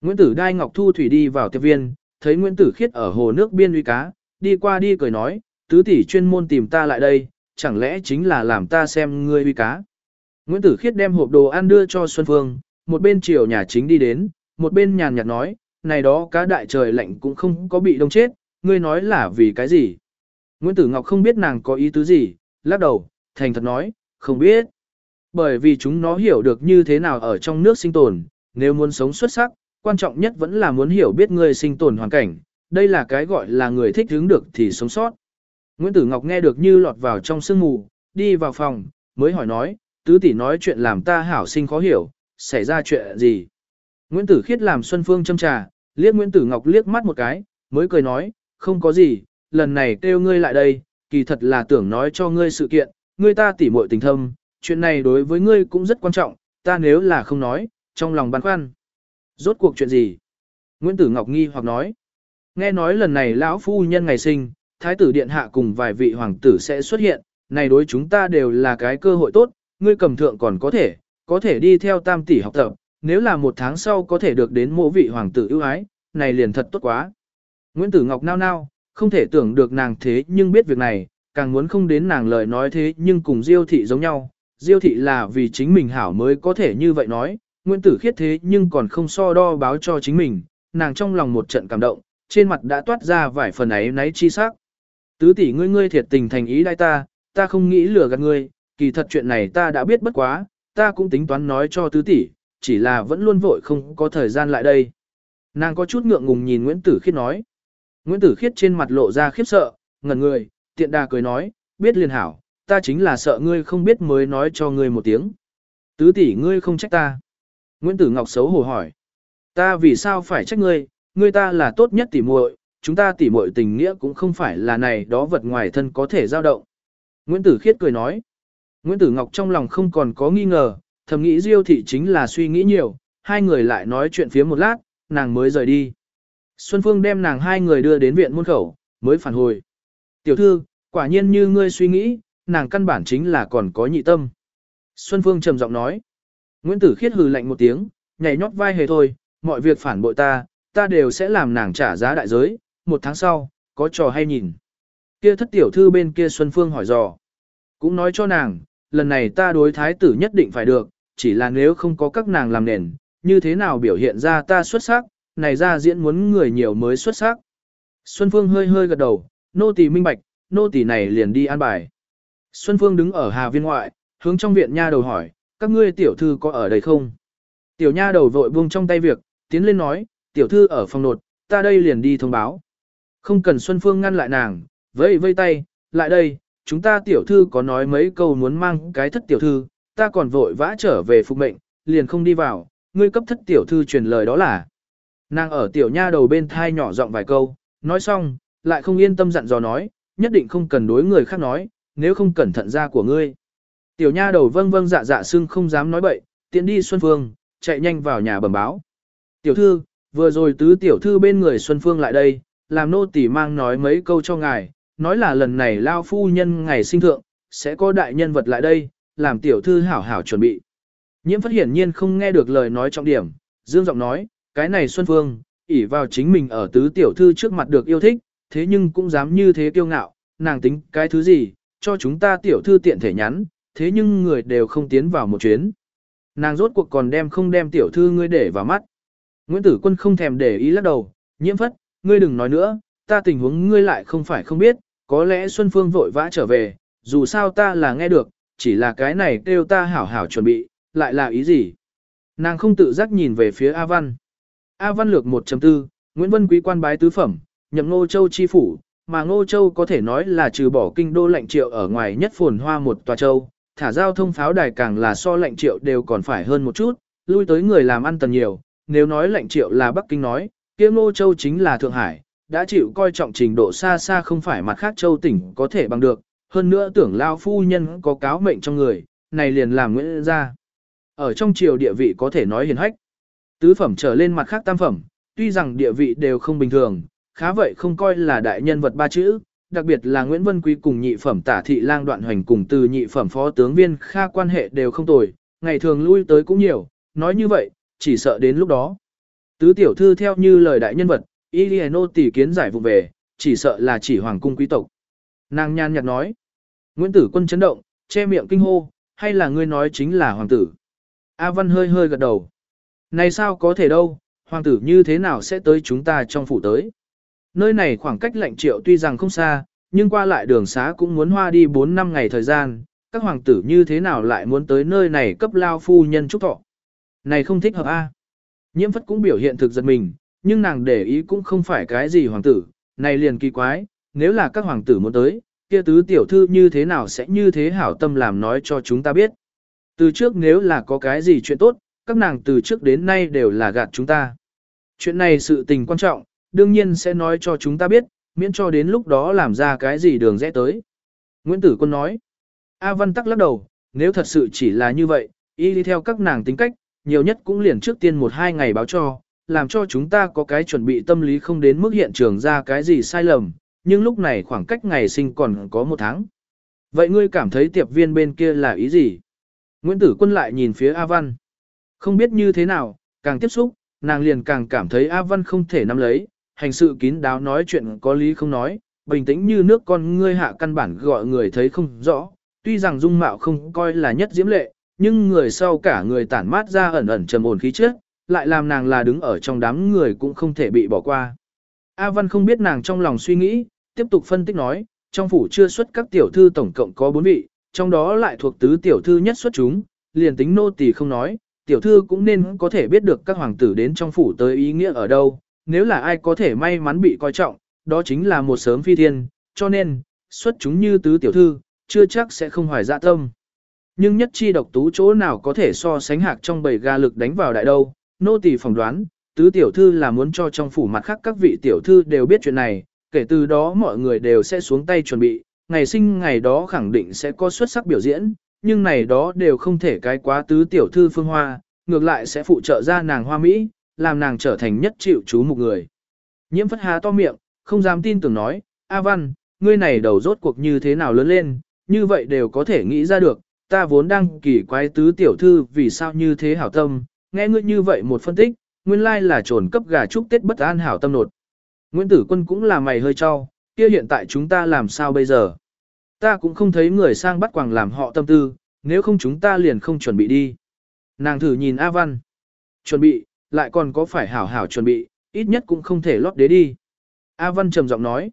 Nguyễn Tử Đai Ngọc Thu Thủy đi vào tiệp viên, thấy Nguyễn Tử Khiết ở hồ nước biên uy cá, đi qua đi cười nói, tứ tỷ chuyên môn tìm ta lại đây, chẳng lẽ chính là làm ta xem ngươi uy cá. Nguyễn Tử Khiết đem hộp đồ ăn đưa cho Xuân Phương, một bên chiều nhà chính đi đến, một bên nhàn nhạt nói, này đó cá đại trời lạnh cũng không có bị đông chết, ngươi nói là vì cái gì. Nguyễn Tử Ngọc không biết nàng có ý tứ gì, lắc đầu, thành thật nói, không biết. Bởi vì chúng nó hiểu được như thế nào ở trong nước sinh tồn, nếu muốn sống xuất sắc, quan trọng nhất vẫn là muốn hiểu biết người sinh tồn hoàn cảnh, đây là cái gọi là người thích hướng được thì sống sót. Nguyễn Tử Ngọc nghe được như lọt vào trong sương mù, đi vào phòng, mới hỏi nói, tứ tỷ nói chuyện làm ta hảo sinh khó hiểu, xảy ra chuyện gì. Nguyễn Tử Khiết làm Xuân Phương châm trà, liếc Nguyễn Tử Ngọc liếc mắt một cái, mới cười nói, không có gì, lần này kêu ngươi lại đây, kỳ thật là tưởng nói cho ngươi sự kiện, ngươi ta tỉ muội tình thâm, chuyện này đối với ngươi cũng rất quan trọng, ta nếu là không nói, trong lòng băn khoăn. Rốt cuộc chuyện gì? Nguyễn Tử Ngọc nghi hoặc nói. Nghe nói lần này lão phu nhân ngày sinh, thái tử điện hạ cùng vài vị hoàng tử sẽ xuất hiện, này đối chúng ta đều là cái cơ hội tốt, ngươi cầm thượng còn có thể, có thể đi theo tam tỷ học tập, nếu là một tháng sau có thể được đến mộ vị hoàng tử ưu ái, này liền thật tốt quá. Nguyễn Tử Ngọc nao nao, không thể tưởng được nàng thế nhưng biết việc này, càng muốn không đến nàng lời nói thế nhưng cùng Diêu thị giống nhau. Diêu thị là vì chính mình hảo mới có thể như vậy nói, Nguyễn Tử khiết thế nhưng còn không so đo báo cho chính mình, nàng trong lòng một trận cảm động, trên mặt đã toát ra vài phần ấy náy chi sắc. Tứ tỷ ngươi ngươi thiệt tình thành ý đai ta, ta không nghĩ lừa gạt ngươi, kỳ thật chuyện này ta đã biết bất quá, ta cũng tính toán nói cho tứ tỷ, chỉ là vẫn luôn vội không có thời gian lại đây. Nàng có chút ngượng ngùng nhìn Nguyễn Tử Khiết nói. Nguyễn Tử Khiết trên mặt lộ ra khiếp sợ, ngẩn người, tiện đà cười nói, biết liền hảo, ta chính là sợ ngươi không biết mới nói cho ngươi một tiếng. Tứ tỷ ngươi không trách ta. Nguyễn Tử Ngọc xấu hổ hỏi. Ta vì sao phải trách ngươi, ngươi ta là tốt nhất tỷ muội, chúng ta tỉ muội tình nghĩa cũng không phải là này đó vật ngoài thân có thể dao động. Nguyễn Tử Khiết cười nói. Nguyễn Tử Ngọc trong lòng không còn có nghi ngờ, thầm nghĩ Diêu thị chính là suy nghĩ nhiều, hai người lại nói chuyện phía một lát, nàng mới rời đi. Xuân Phương đem nàng hai người đưa đến viện môn khẩu, mới phản hồi. Tiểu thư, quả nhiên như ngươi suy nghĩ, nàng căn bản chính là còn có nhị tâm. Xuân Phương trầm giọng nói. Nguyễn Tử Khiết hừ lạnh một tiếng, nhảy nhót vai hề thôi, mọi việc phản bội ta, ta đều sẽ làm nàng trả giá đại giới, một tháng sau, có trò hay nhìn. Kia thất tiểu thư bên kia Xuân Phương hỏi dò. Cũng nói cho nàng, lần này ta đối thái tử nhất định phải được, chỉ là nếu không có các nàng làm nền, như thế nào biểu hiện ra ta xuất sắc, này ra diễn muốn người nhiều mới xuất sắc. Xuân Phương hơi hơi gật đầu, nô tỳ minh bạch, nô tỳ này liền đi an bài. Xuân Phương đứng ở Hà Viên ngoại, hướng trong viện nha đầu hỏi, các ngươi tiểu thư có ở đây không? Tiểu nha đầu vội buông trong tay việc, tiến lên nói, tiểu thư ở phòng nột, ta đây liền đi thông báo. Không cần Xuân Phương ngăn lại nàng, vẫy vây tay, lại đây, chúng ta tiểu thư có nói mấy câu muốn mang cái thất tiểu thư, ta còn vội vã trở về phục mệnh, liền không đi vào, ngươi cấp thất tiểu thư truyền lời đó là. Nàng ở tiểu nha đầu bên thai nhỏ giọng vài câu, nói xong, lại không yên tâm dặn dò nói, nhất định không cần đối người khác nói, nếu không cẩn thận ra của ngươi. Tiểu nha đầu vâng vâng dạ dạ xưng không dám nói bậy, tiện đi Xuân Phương, chạy nhanh vào nhà bẩm báo. Tiểu thư, vừa rồi tứ tiểu thư bên người Xuân Phương lại đây, làm nô tỳ mang nói mấy câu cho ngài, nói là lần này lao phu nhân ngày sinh thượng, sẽ có đại nhân vật lại đây, làm tiểu thư hảo hảo chuẩn bị. Nhiễm phát hiển nhiên không nghe được lời nói trọng điểm, dương giọng nói, cái này Xuân Phương, ỷ vào chính mình ở tứ tiểu thư trước mặt được yêu thích, thế nhưng cũng dám như thế kiêu ngạo, nàng tính cái thứ gì, cho chúng ta tiểu thư tiện thể nhắn, thế nhưng người đều không tiến vào một chuyến. Nàng rốt cuộc còn đem không đem tiểu thư ngươi để vào mắt. Nguyễn Tử Quân không thèm để ý lắc đầu, nhiễm phất, ngươi đừng nói nữa, ta tình huống ngươi lại không phải không biết, có lẽ Xuân Phương vội vã trở về, dù sao ta là nghe được, chỉ là cái này kêu ta hảo hảo chuẩn bị, lại là ý gì? Nàng không tự giác nhìn về phía A Văn. A Văn lược 1.4, Nguyễn Vân Quý quan bái tứ phẩm, nhậm Ngô Châu chi phủ, mà Ngô Châu có thể nói là trừ bỏ kinh đô lệnh triệu ở ngoài nhất phồn hoa một tòa châu, thả giao thông pháo đài càng là so lệnh triệu đều còn phải hơn một chút, lui tới người làm ăn tần nhiều, nếu nói lệnh triệu là Bắc Kinh nói, kia Ngô Châu chính là Thượng Hải, đã chịu coi trọng trình độ xa xa không phải mặt khác châu tỉnh có thể bằng được, hơn nữa tưởng lao phu nhân có cáo mệnh trong người, này liền làm Nguyễn ra. Ở trong triều địa vị có thể nói hiền hách. Tứ phẩm trở lên mặt khác tam phẩm, tuy rằng địa vị đều không bình thường, khá vậy không coi là đại nhân vật ba chữ, đặc biệt là Nguyễn Vân Quý cùng nhị phẩm tả thị lang đoạn hoành cùng từ nhị phẩm phó tướng viên kha quan hệ đều không tồi, ngày thường lui tới cũng nhiều, nói như vậy, chỉ sợ đến lúc đó. Tứ tiểu thư theo như lời đại nhân vật, Iliano tỷ kiến giải vụ về, chỉ sợ là chỉ hoàng cung quý tộc. Nàng nhan nhạt nói. Nguyễn Tử Quân chấn động, che miệng kinh hô, hay là ngươi nói chính là hoàng tử? A Văn hơi hơi gật đầu. Này sao có thể đâu, hoàng tử như thế nào sẽ tới chúng ta trong phủ tới? Nơi này khoảng cách lệnh triệu tuy rằng không xa, nhưng qua lại đường xá cũng muốn hoa đi 4 năm ngày thời gian, các hoàng tử như thế nào lại muốn tới nơi này cấp lao phu nhân trúc thọ? Này không thích hợp a. Nhiễm phất cũng biểu hiện thực giật mình, nhưng nàng để ý cũng không phải cái gì hoàng tử, này liền kỳ quái, nếu là các hoàng tử muốn tới, kia tứ tiểu thư như thế nào sẽ như thế hảo tâm làm nói cho chúng ta biết. Từ trước nếu là có cái gì chuyện tốt, các nàng từ trước đến nay đều là gạt chúng ta. Chuyện này sự tình quan trọng, đương nhiên sẽ nói cho chúng ta biết, miễn cho đến lúc đó làm ra cái gì đường rẽ tới. Nguyễn Tử Quân nói, A Văn tắc lắc đầu, nếu thật sự chỉ là như vậy, y đi theo các nàng tính cách, nhiều nhất cũng liền trước tiên một hai ngày báo cho, làm cho chúng ta có cái chuẩn bị tâm lý không đến mức hiện trường ra cái gì sai lầm, nhưng lúc này khoảng cách ngày sinh còn có một tháng. Vậy ngươi cảm thấy tiệp viên bên kia là ý gì? Nguyễn Tử Quân lại nhìn phía A Văn. Không biết như thế nào, càng tiếp xúc, nàng liền càng cảm thấy A Văn không thể nắm lấy, hành sự kín đáo nói chuyện có lý không nói, bình tĩnh như nước con ngươi hạ căn bản gọi người thấy không rõ. Tuy rằng dung mạo không coi là nhất diễm lệ, nhưng người sau cả người tản mát ra ẩn ẩn trầm ổn khí trước, lại làm nàng là đứng ở trong đám người cũng không thể bị bỏ qua. A Văn không biết nàng trong lòng suy nghĩ, tiếp tục phân tích nói, trong phủ chưa xuất các tiểu thư tổng cộng có 4 vị, trong đó lại thuộc tứ tiểu thư nhất xuất chúng, liền tính nô tỳ không nói, tiểu thư cũng nên có thể biết được các hoàng tử đến trong phủ tới ý nghĩa ở đâu, nếu là ai có thể may mắn bị coi trọng, đó chính là một sớm phi thiên, cho nên, xuất chúng như tứ tiểu thư, chưa chắc sẽ không hoài dạ tâm. Nhưng nhất chi độc tú chỗ nào có thể so sánh hạc trong bầy ga lực đánh vào đại đâu, nô tỳ phỏng đoán, tứ tiểu thư là muốn cho trong phủ mặt khác các vị tiểu thư đều biết chuyện này, kể từ đó mọi người đều sẽ xuống tay chuẩn bị, ngày sinh ngày đó khẳng định sẽ có xuất sắc biểu diễn, nhưng này đó đều không thể cái quá tứ tiểu thư phương hoa, ngược lại sẽ phụ trợ ra nàng hoa Mỹ, làm nàng trở thành nhất chịu chú một người. Nhiễm phất há to miệng, không dám tin tưởng nói, A Văn, ngươi này đầu rốt cuộc như thế nào lớn lên, như vậy đều có thể nghĩ ra được, ta vốn đang kỳ quái tứ tiểu thư vì sao như thế hảo tâm, nghe ngươi như vậy một phân tích, nguyên lai là trồn cấp gà chúc Tết bất an hảo tâm nột. Nguyễn Tử Quân cũng là mày hơi cho, kia hiện tại chúng ta làm sao bây giờ? Ta cũng không thấy người sang bắt quàng làm họ tâm tư, nếu không chúng ta liền không chuẩn bị đi. Nàng thử nhìn A Văn. Chuẩn bị, lại còn có phải hảo hảo chuẩn bị, ít nhất cũng không thể lót đế đi. A Văn trầm giọng nói.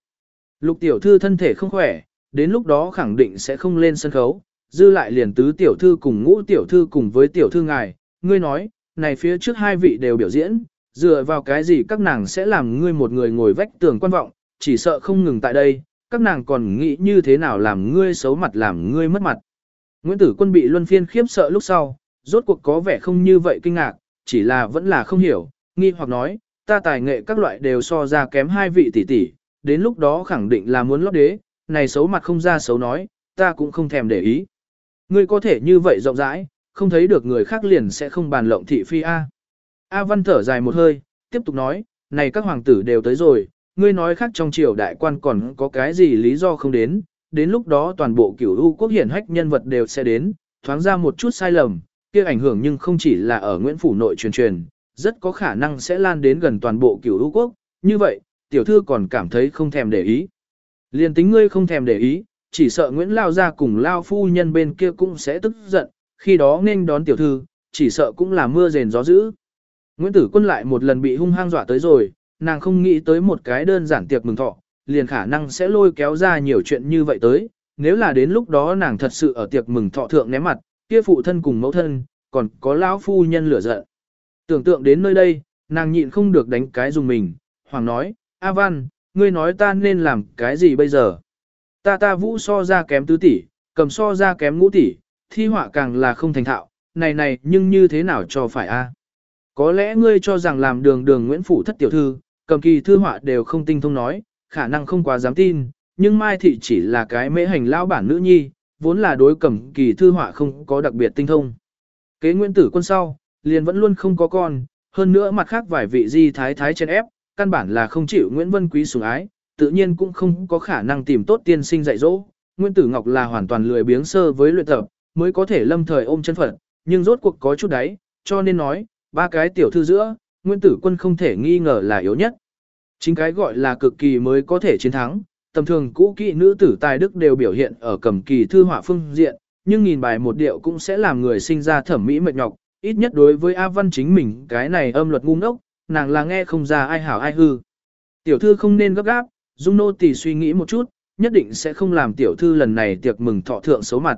Lục tiểu thư thân thể không khỏe, đến lúc đó khẳng định sẽ không lên sân khấu, dư lại liền tứ tiểu thư cùng ngũ tiểu thư cùng với tiểu thư ngài, ngươi nói, này phía trước hai vị đều biểu diễn, dựa vào cái gì các nàng sẽ làm ngươi một người ngồi vách tường quan vọng, chỉ sợ không ngừng tại đây, các nàng còn nghĩ như thế nào làm ngươi xấu mặt làm ngươi mất mặt. Nguyễn Tử Quân bị luân phiên khiếp sợ lúc sau, rốt cuộc có vẻ không như vậy kinh ngạc, chỉ là vẫn là không hiểu, nghi hoặc nói, ta tài nghệ các loại đều so ra kém hai vị tỷ tỷ, đến lúc đó khẳng định là muốn lót đế, này xấu mặt không ra xấu nói, ta cũng không thèm để ý. Ngươi có thể như vậy rộng rãi, không thấy được người khác liền sẽ không bàn lộng thị phi A. A Văn thở dài một hơi, tiếp tục nói, này các hoàng tử đều tới rồi, ngươi nói khác trong triều đại quan còn có cái gì lý do không đến, đến lúc đó toàn bộ cửu u quốc hiển hách nhân vật đều sẽ đến, thoáng ra một chút sai lầm, kia ảnh hưởng nhưng không chỉ là ở Nguyễn Phủ nội truyền truyền, rất có khả năng sẽ lan đến gần toàn bộ cửu u quốc, như vậy, tiểu thư còn cảm thấy không thèm để ý. Liên tính ngươi không thèm để ý, chỉ sợ Nguyễn Lao ra cùng Lao phu nhân bên kia cũng sẽ tức giận, khi đó nên đón tiểu thư, chỉ sợ cũng là mưa rền gió dữ. Nguyễn Tử Quân lại một lần bị hung hăng dọa tới rồi, nàng không nghĩ tới một cái đơn giản tiệc mừng thọ, liền khả năng sẽ lôi kéo ra nhiều chuyện như vậy tới, nếu là đến lúc đó nàng thật sự ở tiệc mừng thọ thượng ném mặt, kia phụ thân cùng mẫu thân, còn có lão phu nhân lửa giận. Tưởng tượng đến nơi đây, nàng nhịn không được đánh cái dùng mình, hoàng nói, A Văn, ngươi nói ta nên làm cái gì bây giờ? Ta ta vũ so ra kém tứ tỷ, cầm so ra kém ngũ tỷ, thi họa càng là không thành thạo, này này nhưng như thế nào cho phải a? Có lẽ ngươi cho rằng làm đường đường Nguyễn Phủ thất tiểu thư, cầm kỳ thư họa đều không tinh thông nói, khả năng không quá dám tin, nhưng Mai Thị chỉ là cái mễ hành lao bản nữ nhi, vốn là đối cầm kỳ thư họa không có đặc biệt tinh thông. Kế Nguyễn tử quân sau, liền vẫn luôn không có con, hơn nữa mặt khác vài vị di thái thái trên ép, căn bản là không chịu Nguyễn Vân Quý sủng ái, tự nhiên cũng không có khả năng tìm tốt tiên sinh dạy dỗ. Nguyên tử Ngọc là hoàn toàn lười biếng sơ với luyện tập, mới có thể lâm thời ôm chân phận, nhưng rốt cuộc có chút đấy, cho nên nói, ba cái tiểu thư giữa, Nguyên tử quân không thể nghi ngờ là yếu nhất. Chính cái gọi là cực kỳ mới có thể chiến thắng, tầm thường cũ kỹ nữ tử tài đức đều biểu hiện ở cầm kỳ thư họa phương diện, nhưng nghìn bài một điệu cũng sẽ làm người sinh ra thẩm mỹ mệt nhọc, ít nhất đối với A Văn chính mình cái này âm luật ngu ngốc, nàng là nghe không ra ai hảo ai hư. Tiểu thư không nên gấp gáp, Dung nô tỳ suy nghĩ một chút, nhất định sẽ không làm tiểu thư lần này tiệc mừng thọ thượng xấu mặt.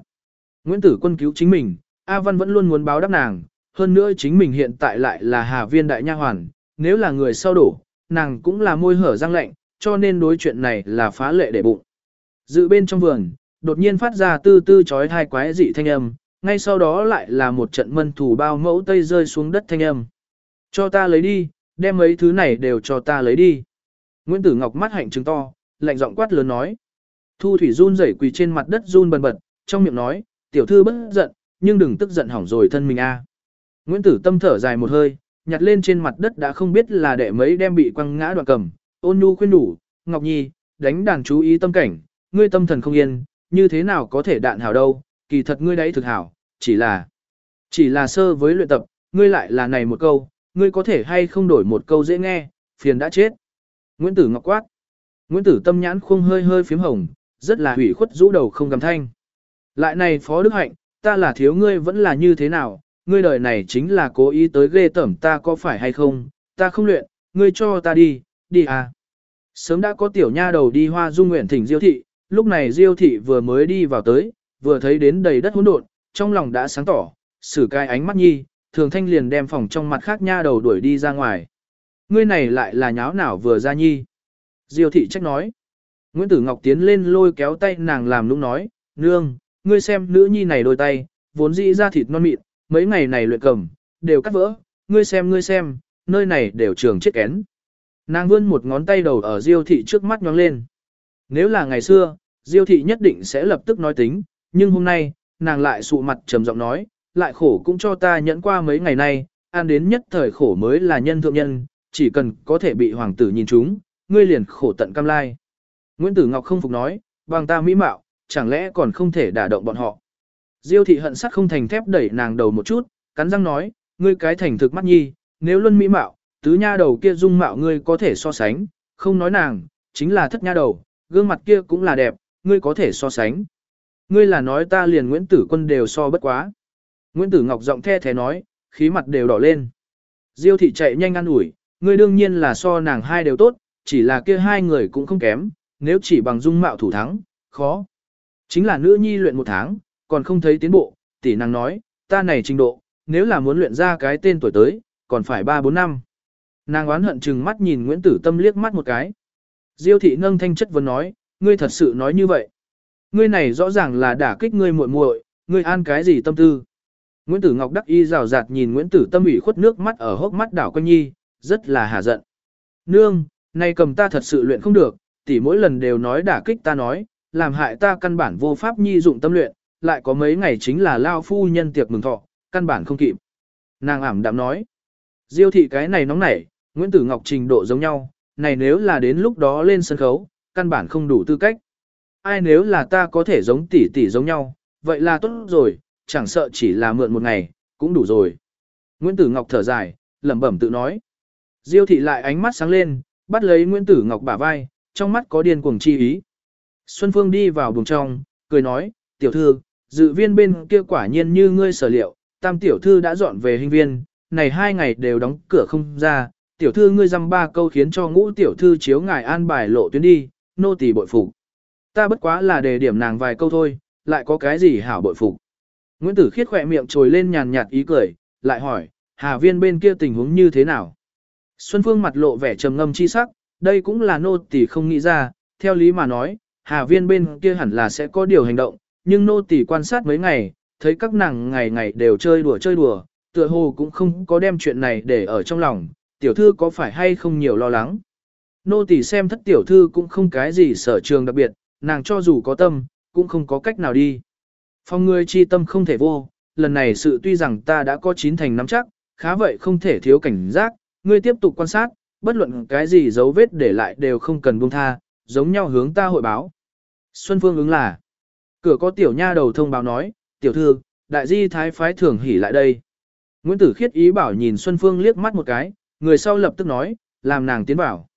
Nguyễn Tử Quân cứu chính mình, A Văn vẫn luôn muốn báo đáp nàng, hơn nữa chính mình hiện tại lại là Hà Viên đại nha hoàn, nếu là người sau đổ, nàng cũng là môi hở răng lạnh, cho nên đối chuyện này là phá lệ để bụng. Dự bên trong vườn, đột nhiên phát ra tư tư chói hai quái dị thanh âm, ngay sau đó lại là một trận mân thủ bao mẫu tây rơi xuống đất thanh âm. Cho ta lấy đi, đem mấy thứ này đều cho ta lấy đi. Nguyễn Tử Ngọc mắt hạnh trừng to, lạnh giọng quát lớn nói. Thu Thủy run rẩy quỳ trên mặt đất run bần bật, trong miệng nói, tiểu thư bất giận, nhưng đừng tức giận hỏng rồi thân mình a. Nguyễn Tử Tâm thở dài một hơi, nhặt lên trên mặt đất đã không biết là đệ mấy đem bị quăng ngã đoạn cầm, ôn nhu khuyên đủ, Ngọc Nhi, đánh đàn chú ý tâm cảnh, ngươi tâm thần không yên, như thế nào có thể đạn hảo đâu, kỳ thật ngươi đấy thực hảo, chỉ là, chỉ là sơ với luyện tập, ngươi lại là này một câu, ngươi có thể hay không đổi một câu dễ nghe, phiền đã chết. Nguyễn Tử Ngọc quát. Nguyễn Tử tâm nhãn khuôn hơi hơi phím hồng, rất là hủy khuất rũ đầu không gầm thanh. Lại này Phó Đức Hạnh, ta là thiếu ngươi vẫn là như thế nào, ngươi đời này chính là cố ý tới ghê tẩm ta có phải hay không, ta không luyện, ngươi cho ta đi, đi à. Sớm đã có tiểu nha đầu đi hoa dung nguyện thỉnh diêu thị, lúc này diêu thị vừa mới đi vào tới, vừa thấy đến đầy đất hỗn độn, trong lòng đã sáng tỏ, xử cái ánh mắt nhi, thường thanh liền đem phòng trong mặt khác nha đầu đuổi đi ra ngoài. Ngươi này lại là nháo nào vừa ra nhi. Diêu thị trách nói. Nguyễn Tử Ngọc tiến lên lôi kéo tay nàng làm lúc nói, nương, ngươi xem nữ nhi này đôi tay, vốn dĩ ra thịt non mịn, mấy ngày này luyện cầm, đều cắt vỡ, ngươi xem ngươi xem, nơi này đều trường chết kén. Nàng vươn một ngón tay đầu ở Diêu thị trước mắt nhóng lên. Nếu là ngày xưa, Diêu thị nhất định sẽ lập tức nói tính, nhưng hôm nay, nàng lại sụ mặt trầm giọng nói, lại khổ cũng cho ta nhẫn qua mấy ngày nay, ăn đến nhất thời khổ mới là nhân thượng nhân, chỉ cần có thể bị hoàng tử nhìn chúng, ngươi liền khổ tận cam lai. Nguyễn Tử Ngọc không phục nói, bằng ta mỹ mạo, chẳng lẽ còn không thể đả động bọn họ. Diêu thị hận sắt không thành thép đẩy nàng đầu một chút, cắn răng nói, ngươi cái thành thực mắt nhi, nếu luân mỹ mạo, tứ nha đầu kia dung mạo ngươi có thể so sánh, không nói nàng, chính là thất nha đầu, gương mặt kia cũng là đẹp, ngươi có thể so sánh. Ngươi là nói ta liền Nguyễn Tử Quân đều so bất quá. Nguyễn Tử Ngọc giọng the thế nói, khí mặt đều đỏ lên. Diêu thị chạy nhanh ăn ủi, ngươi đương nhiên là so nàng hai đều tốt, chỉ là kia hai người cũng không kém, nếu chỉ bằng dung mạo thủ thắng, khó. Chính là nữ nhi luyện một tháng, còn không thấy tiến bộ, tỷ nàng nói, ta này trình độ, nếu là muốn luyện ra cái tên tuổi tới, còn phải 3-4 năm. Nàng oán hận chừng mắt nhìn Nguyễn Tử Tâm liếc mắt một cái. Diêu thị nâng thanh chất vấn nói, ngươi thật sự nói như vậy. Ngươi này rõ ràng là đả kích ngươi muội muội, ngươi an cái gì tâm tư. Nguyễn Tử Ngọc đắc y rào rạt nhìn Nguyễn Tử Tâm ủy khuất nước mắt ở hốc mắt đảo quanh nhi, rất là hà giận. Nương, nay cầm ta thật sự luyện không được, tỷ mỗi lần đều nói đả kích ta nói, làm hại ta căn bản vô pháp nhi dụng tâm luyện, lại có mấy ngày chính là lao phu nhân tiệc mừng thọ, căn bản không kịp. Nàng ảm đạm nói, diêu thị cái này nóng nảy, Nguyễn Tử Ngọc trình độ giống nhau, này nếu là đến lúc đó lên sân khấu, căn bản không đủ tư cách. Ai nếu là ta có thể giống tỷ tỷ giống nhau, vậy là tốt rồi, chẳng sợ chỉ là mượn một ngày, cũng đủ rồi. Nguyễn Tử Ngọc thở dài, lẩm bẩm tự nói. Diêu thị lại ánh mắt sáng lên, bắt lấy Nguyễn Tử Ngọc bả vai, trong mắt có điên cuồng chi ý. Xuân Phương đi vào buồng trong, cười nói, tiểu thư, dự viên bên kia quả nhiên như ngươi sở liệu, tam tiểu thư đã dọn về hình viên, này hai ngày đều đóng cửa không ra, tiểu thư ngươi dăm ba câu khiến cho ngũ tiểu thư chiếu ngài an bài lộ tuyến đi, nô tỳ bội phục. Ta bất quá là đề điểm nàng vài câu thôi, lại có cái gì hảo bội phục. Nguyễn Tử Khiết khỏe miệng trồi lên nhàn nhạt ý cười, lại hỏi, Hà Viên bên kia tình huống như thế nào? Xuân Phương mặt lộ vẻ trầm ngâm chi sắc, đây cũng là nô tỳ không nghĩ ra, theo lý mà nói, Hà Viên bên kia hẳn là sẽ có điều hành động, nhưng nô tỳ quan sát mấy ngày, thấy các nàng ngày ngày đều chơi đùa chơi đùa, tựa hồ cũng không có đem chuyện này để ở trong lòng, tiểu thư có phải hay không nhiều lo lắng. Nô tỳ xem thất tiểu thư cũng không cái gì sở trường đặc biệt, nàng cho dù có tâm, cũng không có cách nào đi. Phong ngươi chi tâm không thể vô, lần này sự tuy rằng ta đã có chín thành nắm chắc, khá vậy không thể thiếu cảnh giác, ngươi tiếp tục quan sát, bất luận cái gì dấu vết để lại đều không cần buông tha, giống nhau hướng ta hội báo. Xuân Phương ứng là, cửa có tiểu nha đầu thông báo nói, tiểu thư, đại di thái phái thường hỉ lại đây. Nguyễn Tử Khiết ý bảo nhìn Xuân Phương liếc mắt một cái, người sau lập tức nói, làm nàng tiến vào.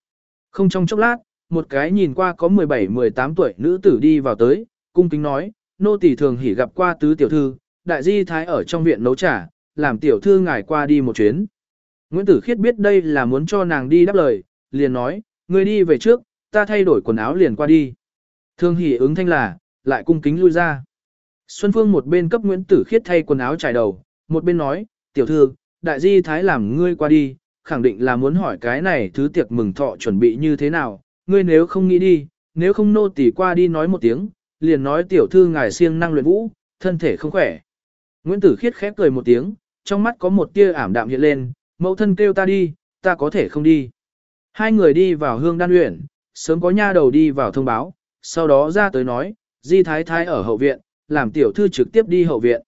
Không trong chốc lát, một cái nhìn qua có 17-18 tuổi nữ tử đi vào tới, cung kính nói, nô tỳ thường hỉ gặp qua tứ tiểu thư, đại di thái ở trong viện nấu trà, làm tiểu thư ngài qua đi một chuyến. Nguyễn Tử Khiết biết đây là muốn cho nàng đi đáp lời, liền nói, người đi về trước, ta thay đổi quần áo liền qua đi. Thương hỉ ứng thanh là, lại cung kính lui ra. Xuân Phương một bên cấp Nguyễn Tử Khiết thay quần áo trải đầu, một bên nói, tiểu thư, đại di thái làm ngươi qua đi, khẳng định là muốn hỏi cái này thứ tiệc mừng thọ chuẩn bị như thế nào, ngươi nếu không nghĩ đi, nếu không nô tỉ qua đi nói một tiếng, liền nói tiểu thư ngài siêng năng luyện vũ, thân thể không khỏe. Nguyễn Tử Khiết khép cười một tiếng, trong mắt có một tia ảm đạm hiện lên, mẫu thân kêu ta đi, ta có thể không đi. Hai người đi vào hương đan huyện, sớm có nha đầu đi vào thông báo, sau đó ra tới nói, di thái thái ở hậu viện, làm tiểu thư trực tiếp đi hậu viện.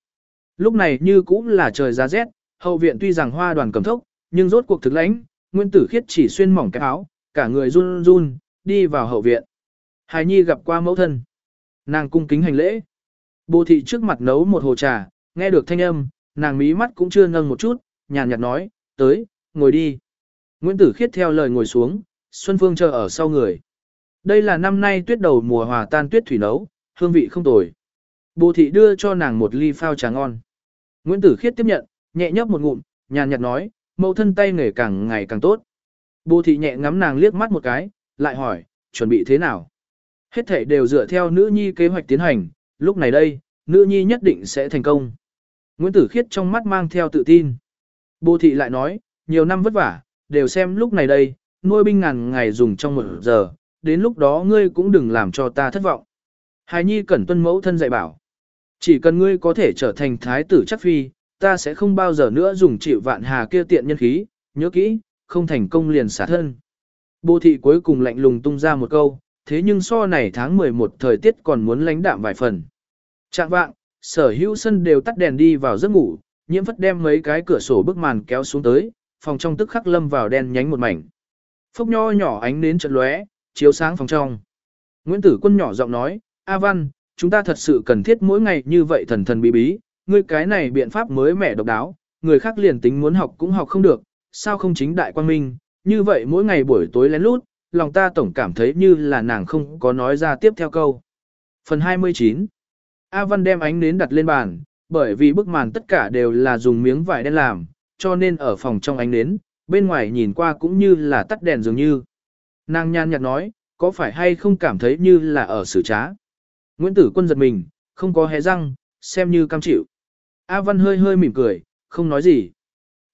Lúc này như cũng là trời giá rét, hậu viện tuy rằng hoa đoàn cầm thốc, nhưng rốt cuộc thực lãnh, Nguyên Tử Khiết chỉ xuyên mỏng cái áo, cả người run run, đi vào hậu viện. Hài Nhi gặp qua mẫu thân. Nàng cung kính hành lễ. Bồ thị trước mặt nấu một hồ trà, nghe được thanh âm, nàng mí mắt cũng chưa nâng một chút, nhàn nhạt nói, tới, ngồi đi. Nguyễn Tử Khiết theo lời ngồi xuống, Xuân Phương chờ ở sau người. Đây là năm nay tuyết đầu mùa hòa tan tuyết thủy nấu, hương vị không tồi. Bồ thị đưa cho nàng một ly phao trà ngon. Nguyễn Tử Khiết tiếp nhận, nhẹ nhấp một ngụm, nhàn nhạt nói, mẫu thân tay nghề càng ngày càng tốt. Bồ thị nhẹ ngắm nàng liếc mắt một cái, lại hỏi, chuẩn bị thế nào? Hết thể đều dựa theo nữ nhi kế hoạch tiến hành, lúc này đây, nữ nhi nhất định sẽ thành công. Nguyễn Tử Khiết trong mắt mang theo tự tin. Bồ thị lại nói, nhiều năm vất vả, đều xem lúc này đây, nuôi binh ngàn ngày dùng trong một giờ, đến lúc đó ngươi cũng đừng làm cho ta thất vọng. Hài nhi cẩn tuân mẫu thân dạy bảo. Chỉ cần ngươi có thể trở thành thái tử chắc phi, ta sẽ không bao giờ nữa dùng chịu vạn hà kia tiện nhân khí, nhớ kỹ, không thành công liền xả thân. Bồ thị cuối cùng lạnh lùng tung ra một câu, thế nhưng so này tháng 11 thời tiết còn muốn lánh đạm vài phần. Trạng vạng, sở hữu sân đều tắt đèn đi vào giấc ngủ, nhiễm phất đem mấy cái cửa sổ bức màn kéo xuống tới, phòng trong tức khắc lâm vào đen nhánh một mảnh. Phốc nho nhỏ ánh đến trận lóe, chiếu sáng phòng trong. Nguyễn Tử Quân nhỏ giọng nói, A Văn, chúng ta thật sự cần thiết mỗi ngày như vậy thần thần bí bí, ngươi cái này biện pháp mới mẻ độc đáo, người khác liền tính muốn học cũng học không được, sao không chính đại quan minh, như vậy mỗi ngày buổi tối lén lút, lòng ta tổng cảm thấy như là nàng không có nói ra tiếp theo câu. Phần 29 A Văn đem ánh nến đặt lên bàn, bởi vì bức màn tất cả đều là dùng miếng vải đen làm, cho nên ở phòng trong ánh nến, bên ngoài nhìn qua cũng như là tắt đèn dường như. Nàng nhan nhạt nói, có phải hay không cảm thấy như là ở xử trá. Nguyễn Tử Quân giật mình, không có hé răng, xem như cam chịu. A Văn hơi hơi mỉm cười, không nói gì.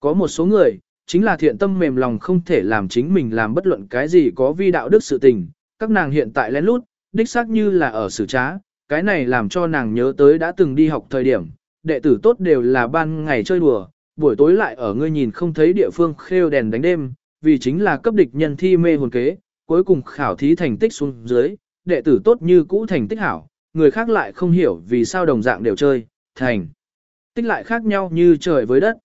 Có một số người, chính là thiện tâm mềm lòng không thể làm chính mình làm bất luận cái gì có vi đạo đức sự tình. Các nàng hiện tại lén lút, đích xác như là ở xử trá, cái này làm cho nàng nhớ tới đã từng đi học thời điểm, đệ tử tốt đều là ban ngày chơi đùa, buổi tối lại ở ngươi nhìn không thấy địa phương khêu đèn đánh đêm, vì chính là cấp địch nhân thi mê hồn kế, cuối cùng khảo thí thành tích xuống dưới, đệ tử tốt như cũ thành tích hảo, người khác lại không hiểu vì sao đồng dạng đều chơi, thành. Tích lại khác nhau như trời với đất.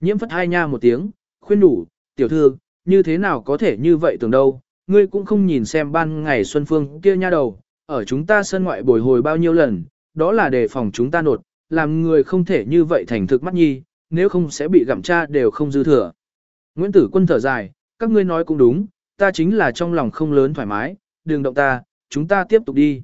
Nhiễm phất hai nha một tiếng, khuyên đủ, tiểu thư, như thế nào có thể như vậy tưởng đâu, ngươi cũng không nhìn xem ban ngày Xuân Phương kia nha đầu, ở chúng ta sân ngoại bồi hồi bao nhiêu lần, đó là đề phòng chúng ta nột, làm người không thể như vậy thành thực mắt nhi, nếu không sẽ bị gặm cha đều không dư thừa. Nguyễn Tử Quân thở dài, các ngươi nói cũng đúng, ta chính là trong lòng không lớn thoải mái, đừng động ta, chúng ta tiếp tục đi.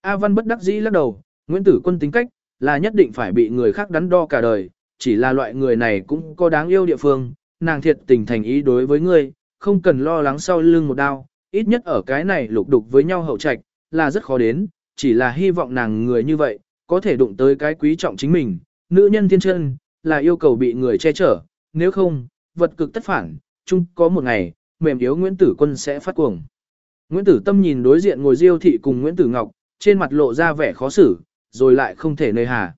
A Văn bất đắc dĩ lắc đầu, Nguyễn Tử Quân tính cách, là nhất định phải bị người khác đắn đo cả đời, chỉ là loại người này cũng có đáng yêu địa phương, nàng thiệt tình thành ý đối với ngươi, không cần lo lắng sau lưng một đao, ít nhất ở cái này lục đục với nhau hậu trạch, là rất khó đến, chỉ là hy vọng nàng người như vậy, có thể đụng tới cái quý trọng chính mình, nữ nhân thiên chân, là yêu cầu bị người che chở, nếu không, vật cực tất phản, chung có một ngày, mềm yếu Nguyễn Tử Quân sẽ phát cuồng. Nguyễn Tử Tâm nhìn đối diện ngồi Diêu thị cùng Nguyễn Tử Ngọc, trên mặt lộ ra vẻ khó xử, rồi lại không thể nơi hà.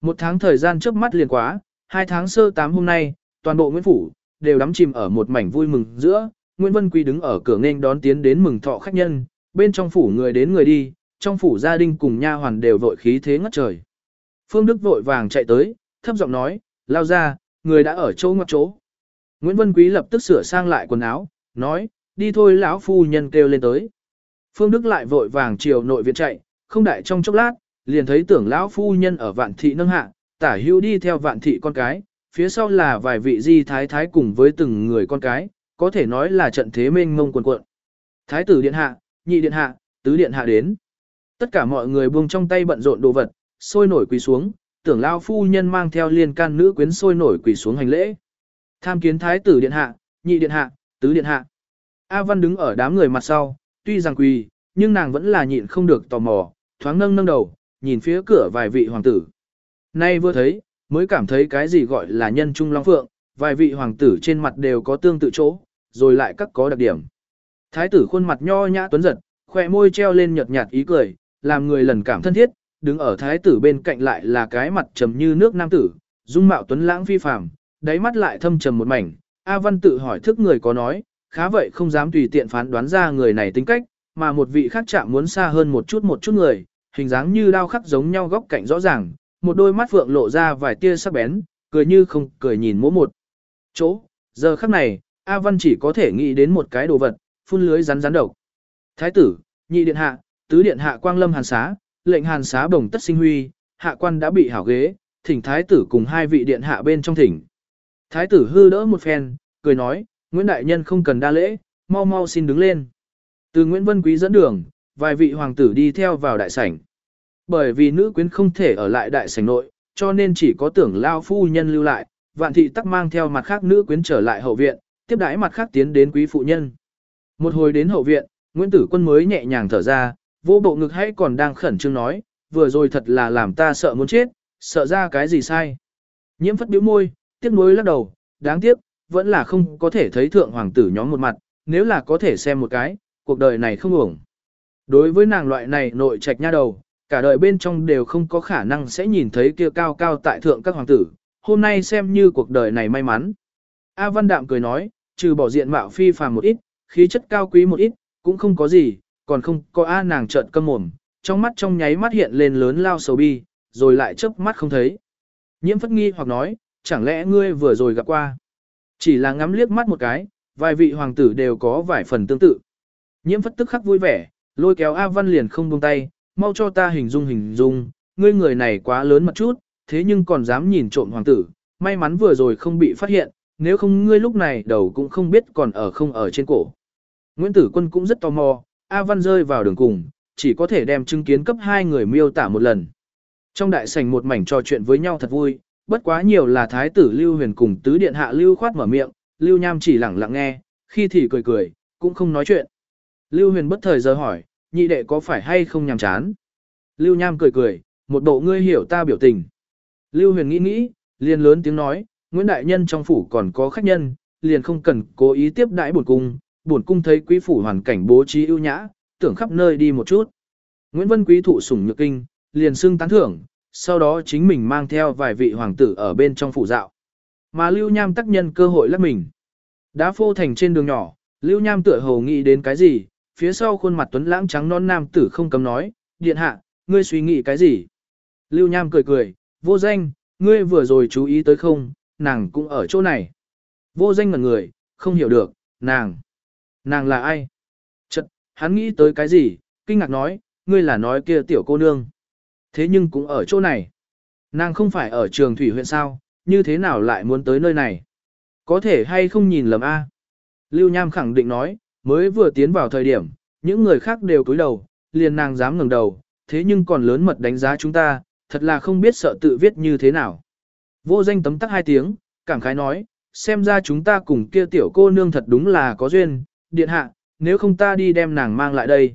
Một tháng thời gian trước mắt liền quá, hai tháng sơ tám hôm nay, toàn bộ Nguyễn Phủ, đều đắm chìm ở một mảnh vui mừng giữa, Nguyễn Vân Quý đứng ở cửa nghênh đón tiến đến mừng thọ khách nhân, bên trong phủ người đến người đi, trong phủ gia đình cùng nha hoàn đều vội khí thế ngất trời. Phương Đức vội vàng chạy tới, thấp giọng nói, lao ra, người đã ở chỗ ngoặc chỗ. Nguyễn Vân Quý lập tức sửa sang lại quần áo, nói, đi thôi lão phu nhân kêu lên tới. Phương Đức lại vội vàng chiều nội viện chạy, không đại trong chốc lát, liền thấy tưởng lão phu nhân ở vạn thị nâng hạ, tả Hưu đi theo vạn thị con cái, phía sau là vài vị di thái thái cùng với từng người con cái, có thể nói là trận thế mênh mông quần cuộn. Thái tử điện hạ, nhị điện hạ, tứ điện hạ đến. Tất cả mọi người buông trong tay bận rộn đồ vật, sôi nổi quỳ xuống, tưởng lao phu nhân mang theo liên can nữ quyến sôi nổi quỳ xuống hành lễ. Tham kiến thái tử điện hạ, nhị điện hạ, tứ điện hạ. A Văn đứng ở đám người mặt sau, tuy rằng quỳ, nhưng nàng vẫn là nhịn không được tò mò, thoáng nâng nâng đầu, nhìn phía cửa vài vị hoàng tử. Nay vừa thấy, mới cảm thấy cái gì gọi là nhân trung long phượng, vài vị hoàng tử trên mặt đều có tương tự chỗ, rồi lại các có đặc điểm. Thái tử khuôn mặt nho nhã tuấn giật, khỏe môi treo lên nhợt nhạt ý cười, làm người lần cảm thân thiết, đứng ở thái tử bên cạnh lại là cái mặt trầm như nước nam tử, dung mạo tuấn lãng phi phàm, đáy mắt lại thâm trầm một mảnh. A Văn tự hỏi thức người có nói, khá vậy không dám tùy tiện phán đoán ra người này tính cách, mà một vị khác chạm muốn xa hơn một chút một chút người, hình dáng như đao khắc giống nhau góc cạnh rõ ràng, một đôi mắt phượng lộ ra vài tia sắc bén, cười như không cười nhìn mỗi một chỗ. Giờ khắc này, A Văn chỉ có thể nghĩ đến một cái đồ vật, phun lưới rắn rắn độc. Thái tử, nhị điện hạ, tứ điện hạ quang lâm hàn xá, lệnh hàn xá bồng tất sinh huy, hạ quan đã bị hảo ghế, thỉnh thái tử cùng hai vị điện hạ bên trong thỉnh. Thái tử hư đỡ một phen, cười nói, Nguyễn Đại Nhân không cần đa lễ, mau mau xin đứng lên. Từ Nguyễn Vân Quý dẫn đường, vài vị hoàng tử đi theo vào đại sảnh. Bởi vì nữ quyến không thể ở lại đại sảnh nội, cho nên chỉ có tưởng lao phu nhân lưu lại, vạn thị tắc mang theo mặt khác nữ quyến trở lại hậu viện, tiếp đãi mặt khác tiến đến quý phụ nhân. Một hồi đến hậu viện, Nguyễn Tử Quân mới nhẹ nhàng thở ra, vô bộ ngực hay còn đang khẩn trương nói, vừa rồi thật là làm ta sợ muốn chết, sợ ra cái gì sai. Nhiễm phất biểu môi, tiếc nuối lắc đầu, đáng tiếc, vẫn là không có thể thấy thượng hoàng tử nhóm một mặt, nếu là có thể xem một cái, cuộc đời này không uổng. Đối với nàng loại này nội trạch nha đầu, cả đời bên trong đều không có khả năng sẽ nhìn thấy kia cao cao tại thượng các hoàng tử, hôm nay xem như cuộc đời này may mắn. A Văn Đạm cười nói, trừ bỏ diện mạo phi phàm một ít, khí chất cao quý một ít, cũng không có gì, còn không có A nàng trợn câm mồm, trong mắt trong nháy mắt hiện lên lớn lao sầu bi, rồi lại chớp mắt không thấy. Nhiễm phất nghi hoặc nói, chẳng lẽ ngươi vừa rồi gặp qua. Chỉ là ngắm liếc mắt một cái, vài vị hoàng tử đều có vài phần tương tự. Nhiễm phất tức khắc vui vẻ, lôi kéo A Văn liền không buông tay, mau cho ta hình dung hình dung, ngươi người này quá lớn một chút, thế nhưng còn dám nhìn trộm hoàng tử, may mắn vừa rồi không bị phát hiện, nếu không ngươi lúc này đầu cũng không biết còn ở không ở trên cổ. Nguyễn Tử Quân cũng rất tò mò, A Văn rơi vào đường cùng, chỉ có thể đem chứng kiến cấp hai người miêu tả một lần. Trong đại sảnh một mảnh trò chuyện với nhau thật vui, bất quá nhiều là thái tử Lưu Huyền cùng tứ điện hạ Lưu khoát mở miệng, Lưu Nham chỉ lẳng lặng nghe, khi thì cười cười, cũng không nói chuyện. Lưu Huyền bất thời giờ hỏi, nhị đệ có phải hay không nhàm chán? Lưu Nham cười cười, một bộ ngươi hiểu ta biểu tình. Lưu Huyền nghĩ nghĩ, liền lớn tiếng nói, Nguyễn Đại Nhân trong phủ còn có khách nhân, liền không cần cố ý tiếp đãi bổn cung, bổn cung thấy quý phủ hoàn cảnh bố trí ưu nhã, tưởng khắp nơi đi một chút. Nguyễn Vân Quý thụ sủng nhược kinh, liền xưng tán thưởng, sau đó chính mình mang theo vài vị hoàng tử ở bên trong phủ dạo. Mà Lưu Nham tác nhân cơ hội lắc mình. Đá phô thành trên đường nhỏ, Lưu Nham tựa hồ nghĩ đến cái gì, phía sau khuôn mặt tuấn lãng trắng non nam tử không cấm nói, điện hạ, ngươi suy nghĩ cái gì? Lưu Nham cười cười, vô danh, ngươi vừa rồi chú ý tới không, nàng cũng ở chỗ này. Vô danh ngẩn người, không hiểu được, nàng. Nàng là ai? Chật, hắn nghĩ tới cái gì, kinh ngạc nói, ngươi là nói kia tiểu cô nương. Thế nhưng cũng ở chỗ này. Nàng không phải ở trường thủy huyện sao, như thế nào lại muốn tới nơi này? Có thể hay không nhìn lầm A? Lưu Nham khẳng định nói, mới vừa tiến vào thời điểm, những người khác đều cúi đầu, liền nàng dám ngẩng đầu, thế nhưng còn lớn mật đánh giá chúng ta, thật là không biết sợ tự viết như thế nào. Vô danh tấm tắc hai tiếng, cảm khái nói, xem ra chúng ta cùng kia tiểu cô nương thật đúng là có duyên, điện hạ, nếu không ta đi đem nàng mang lại đây.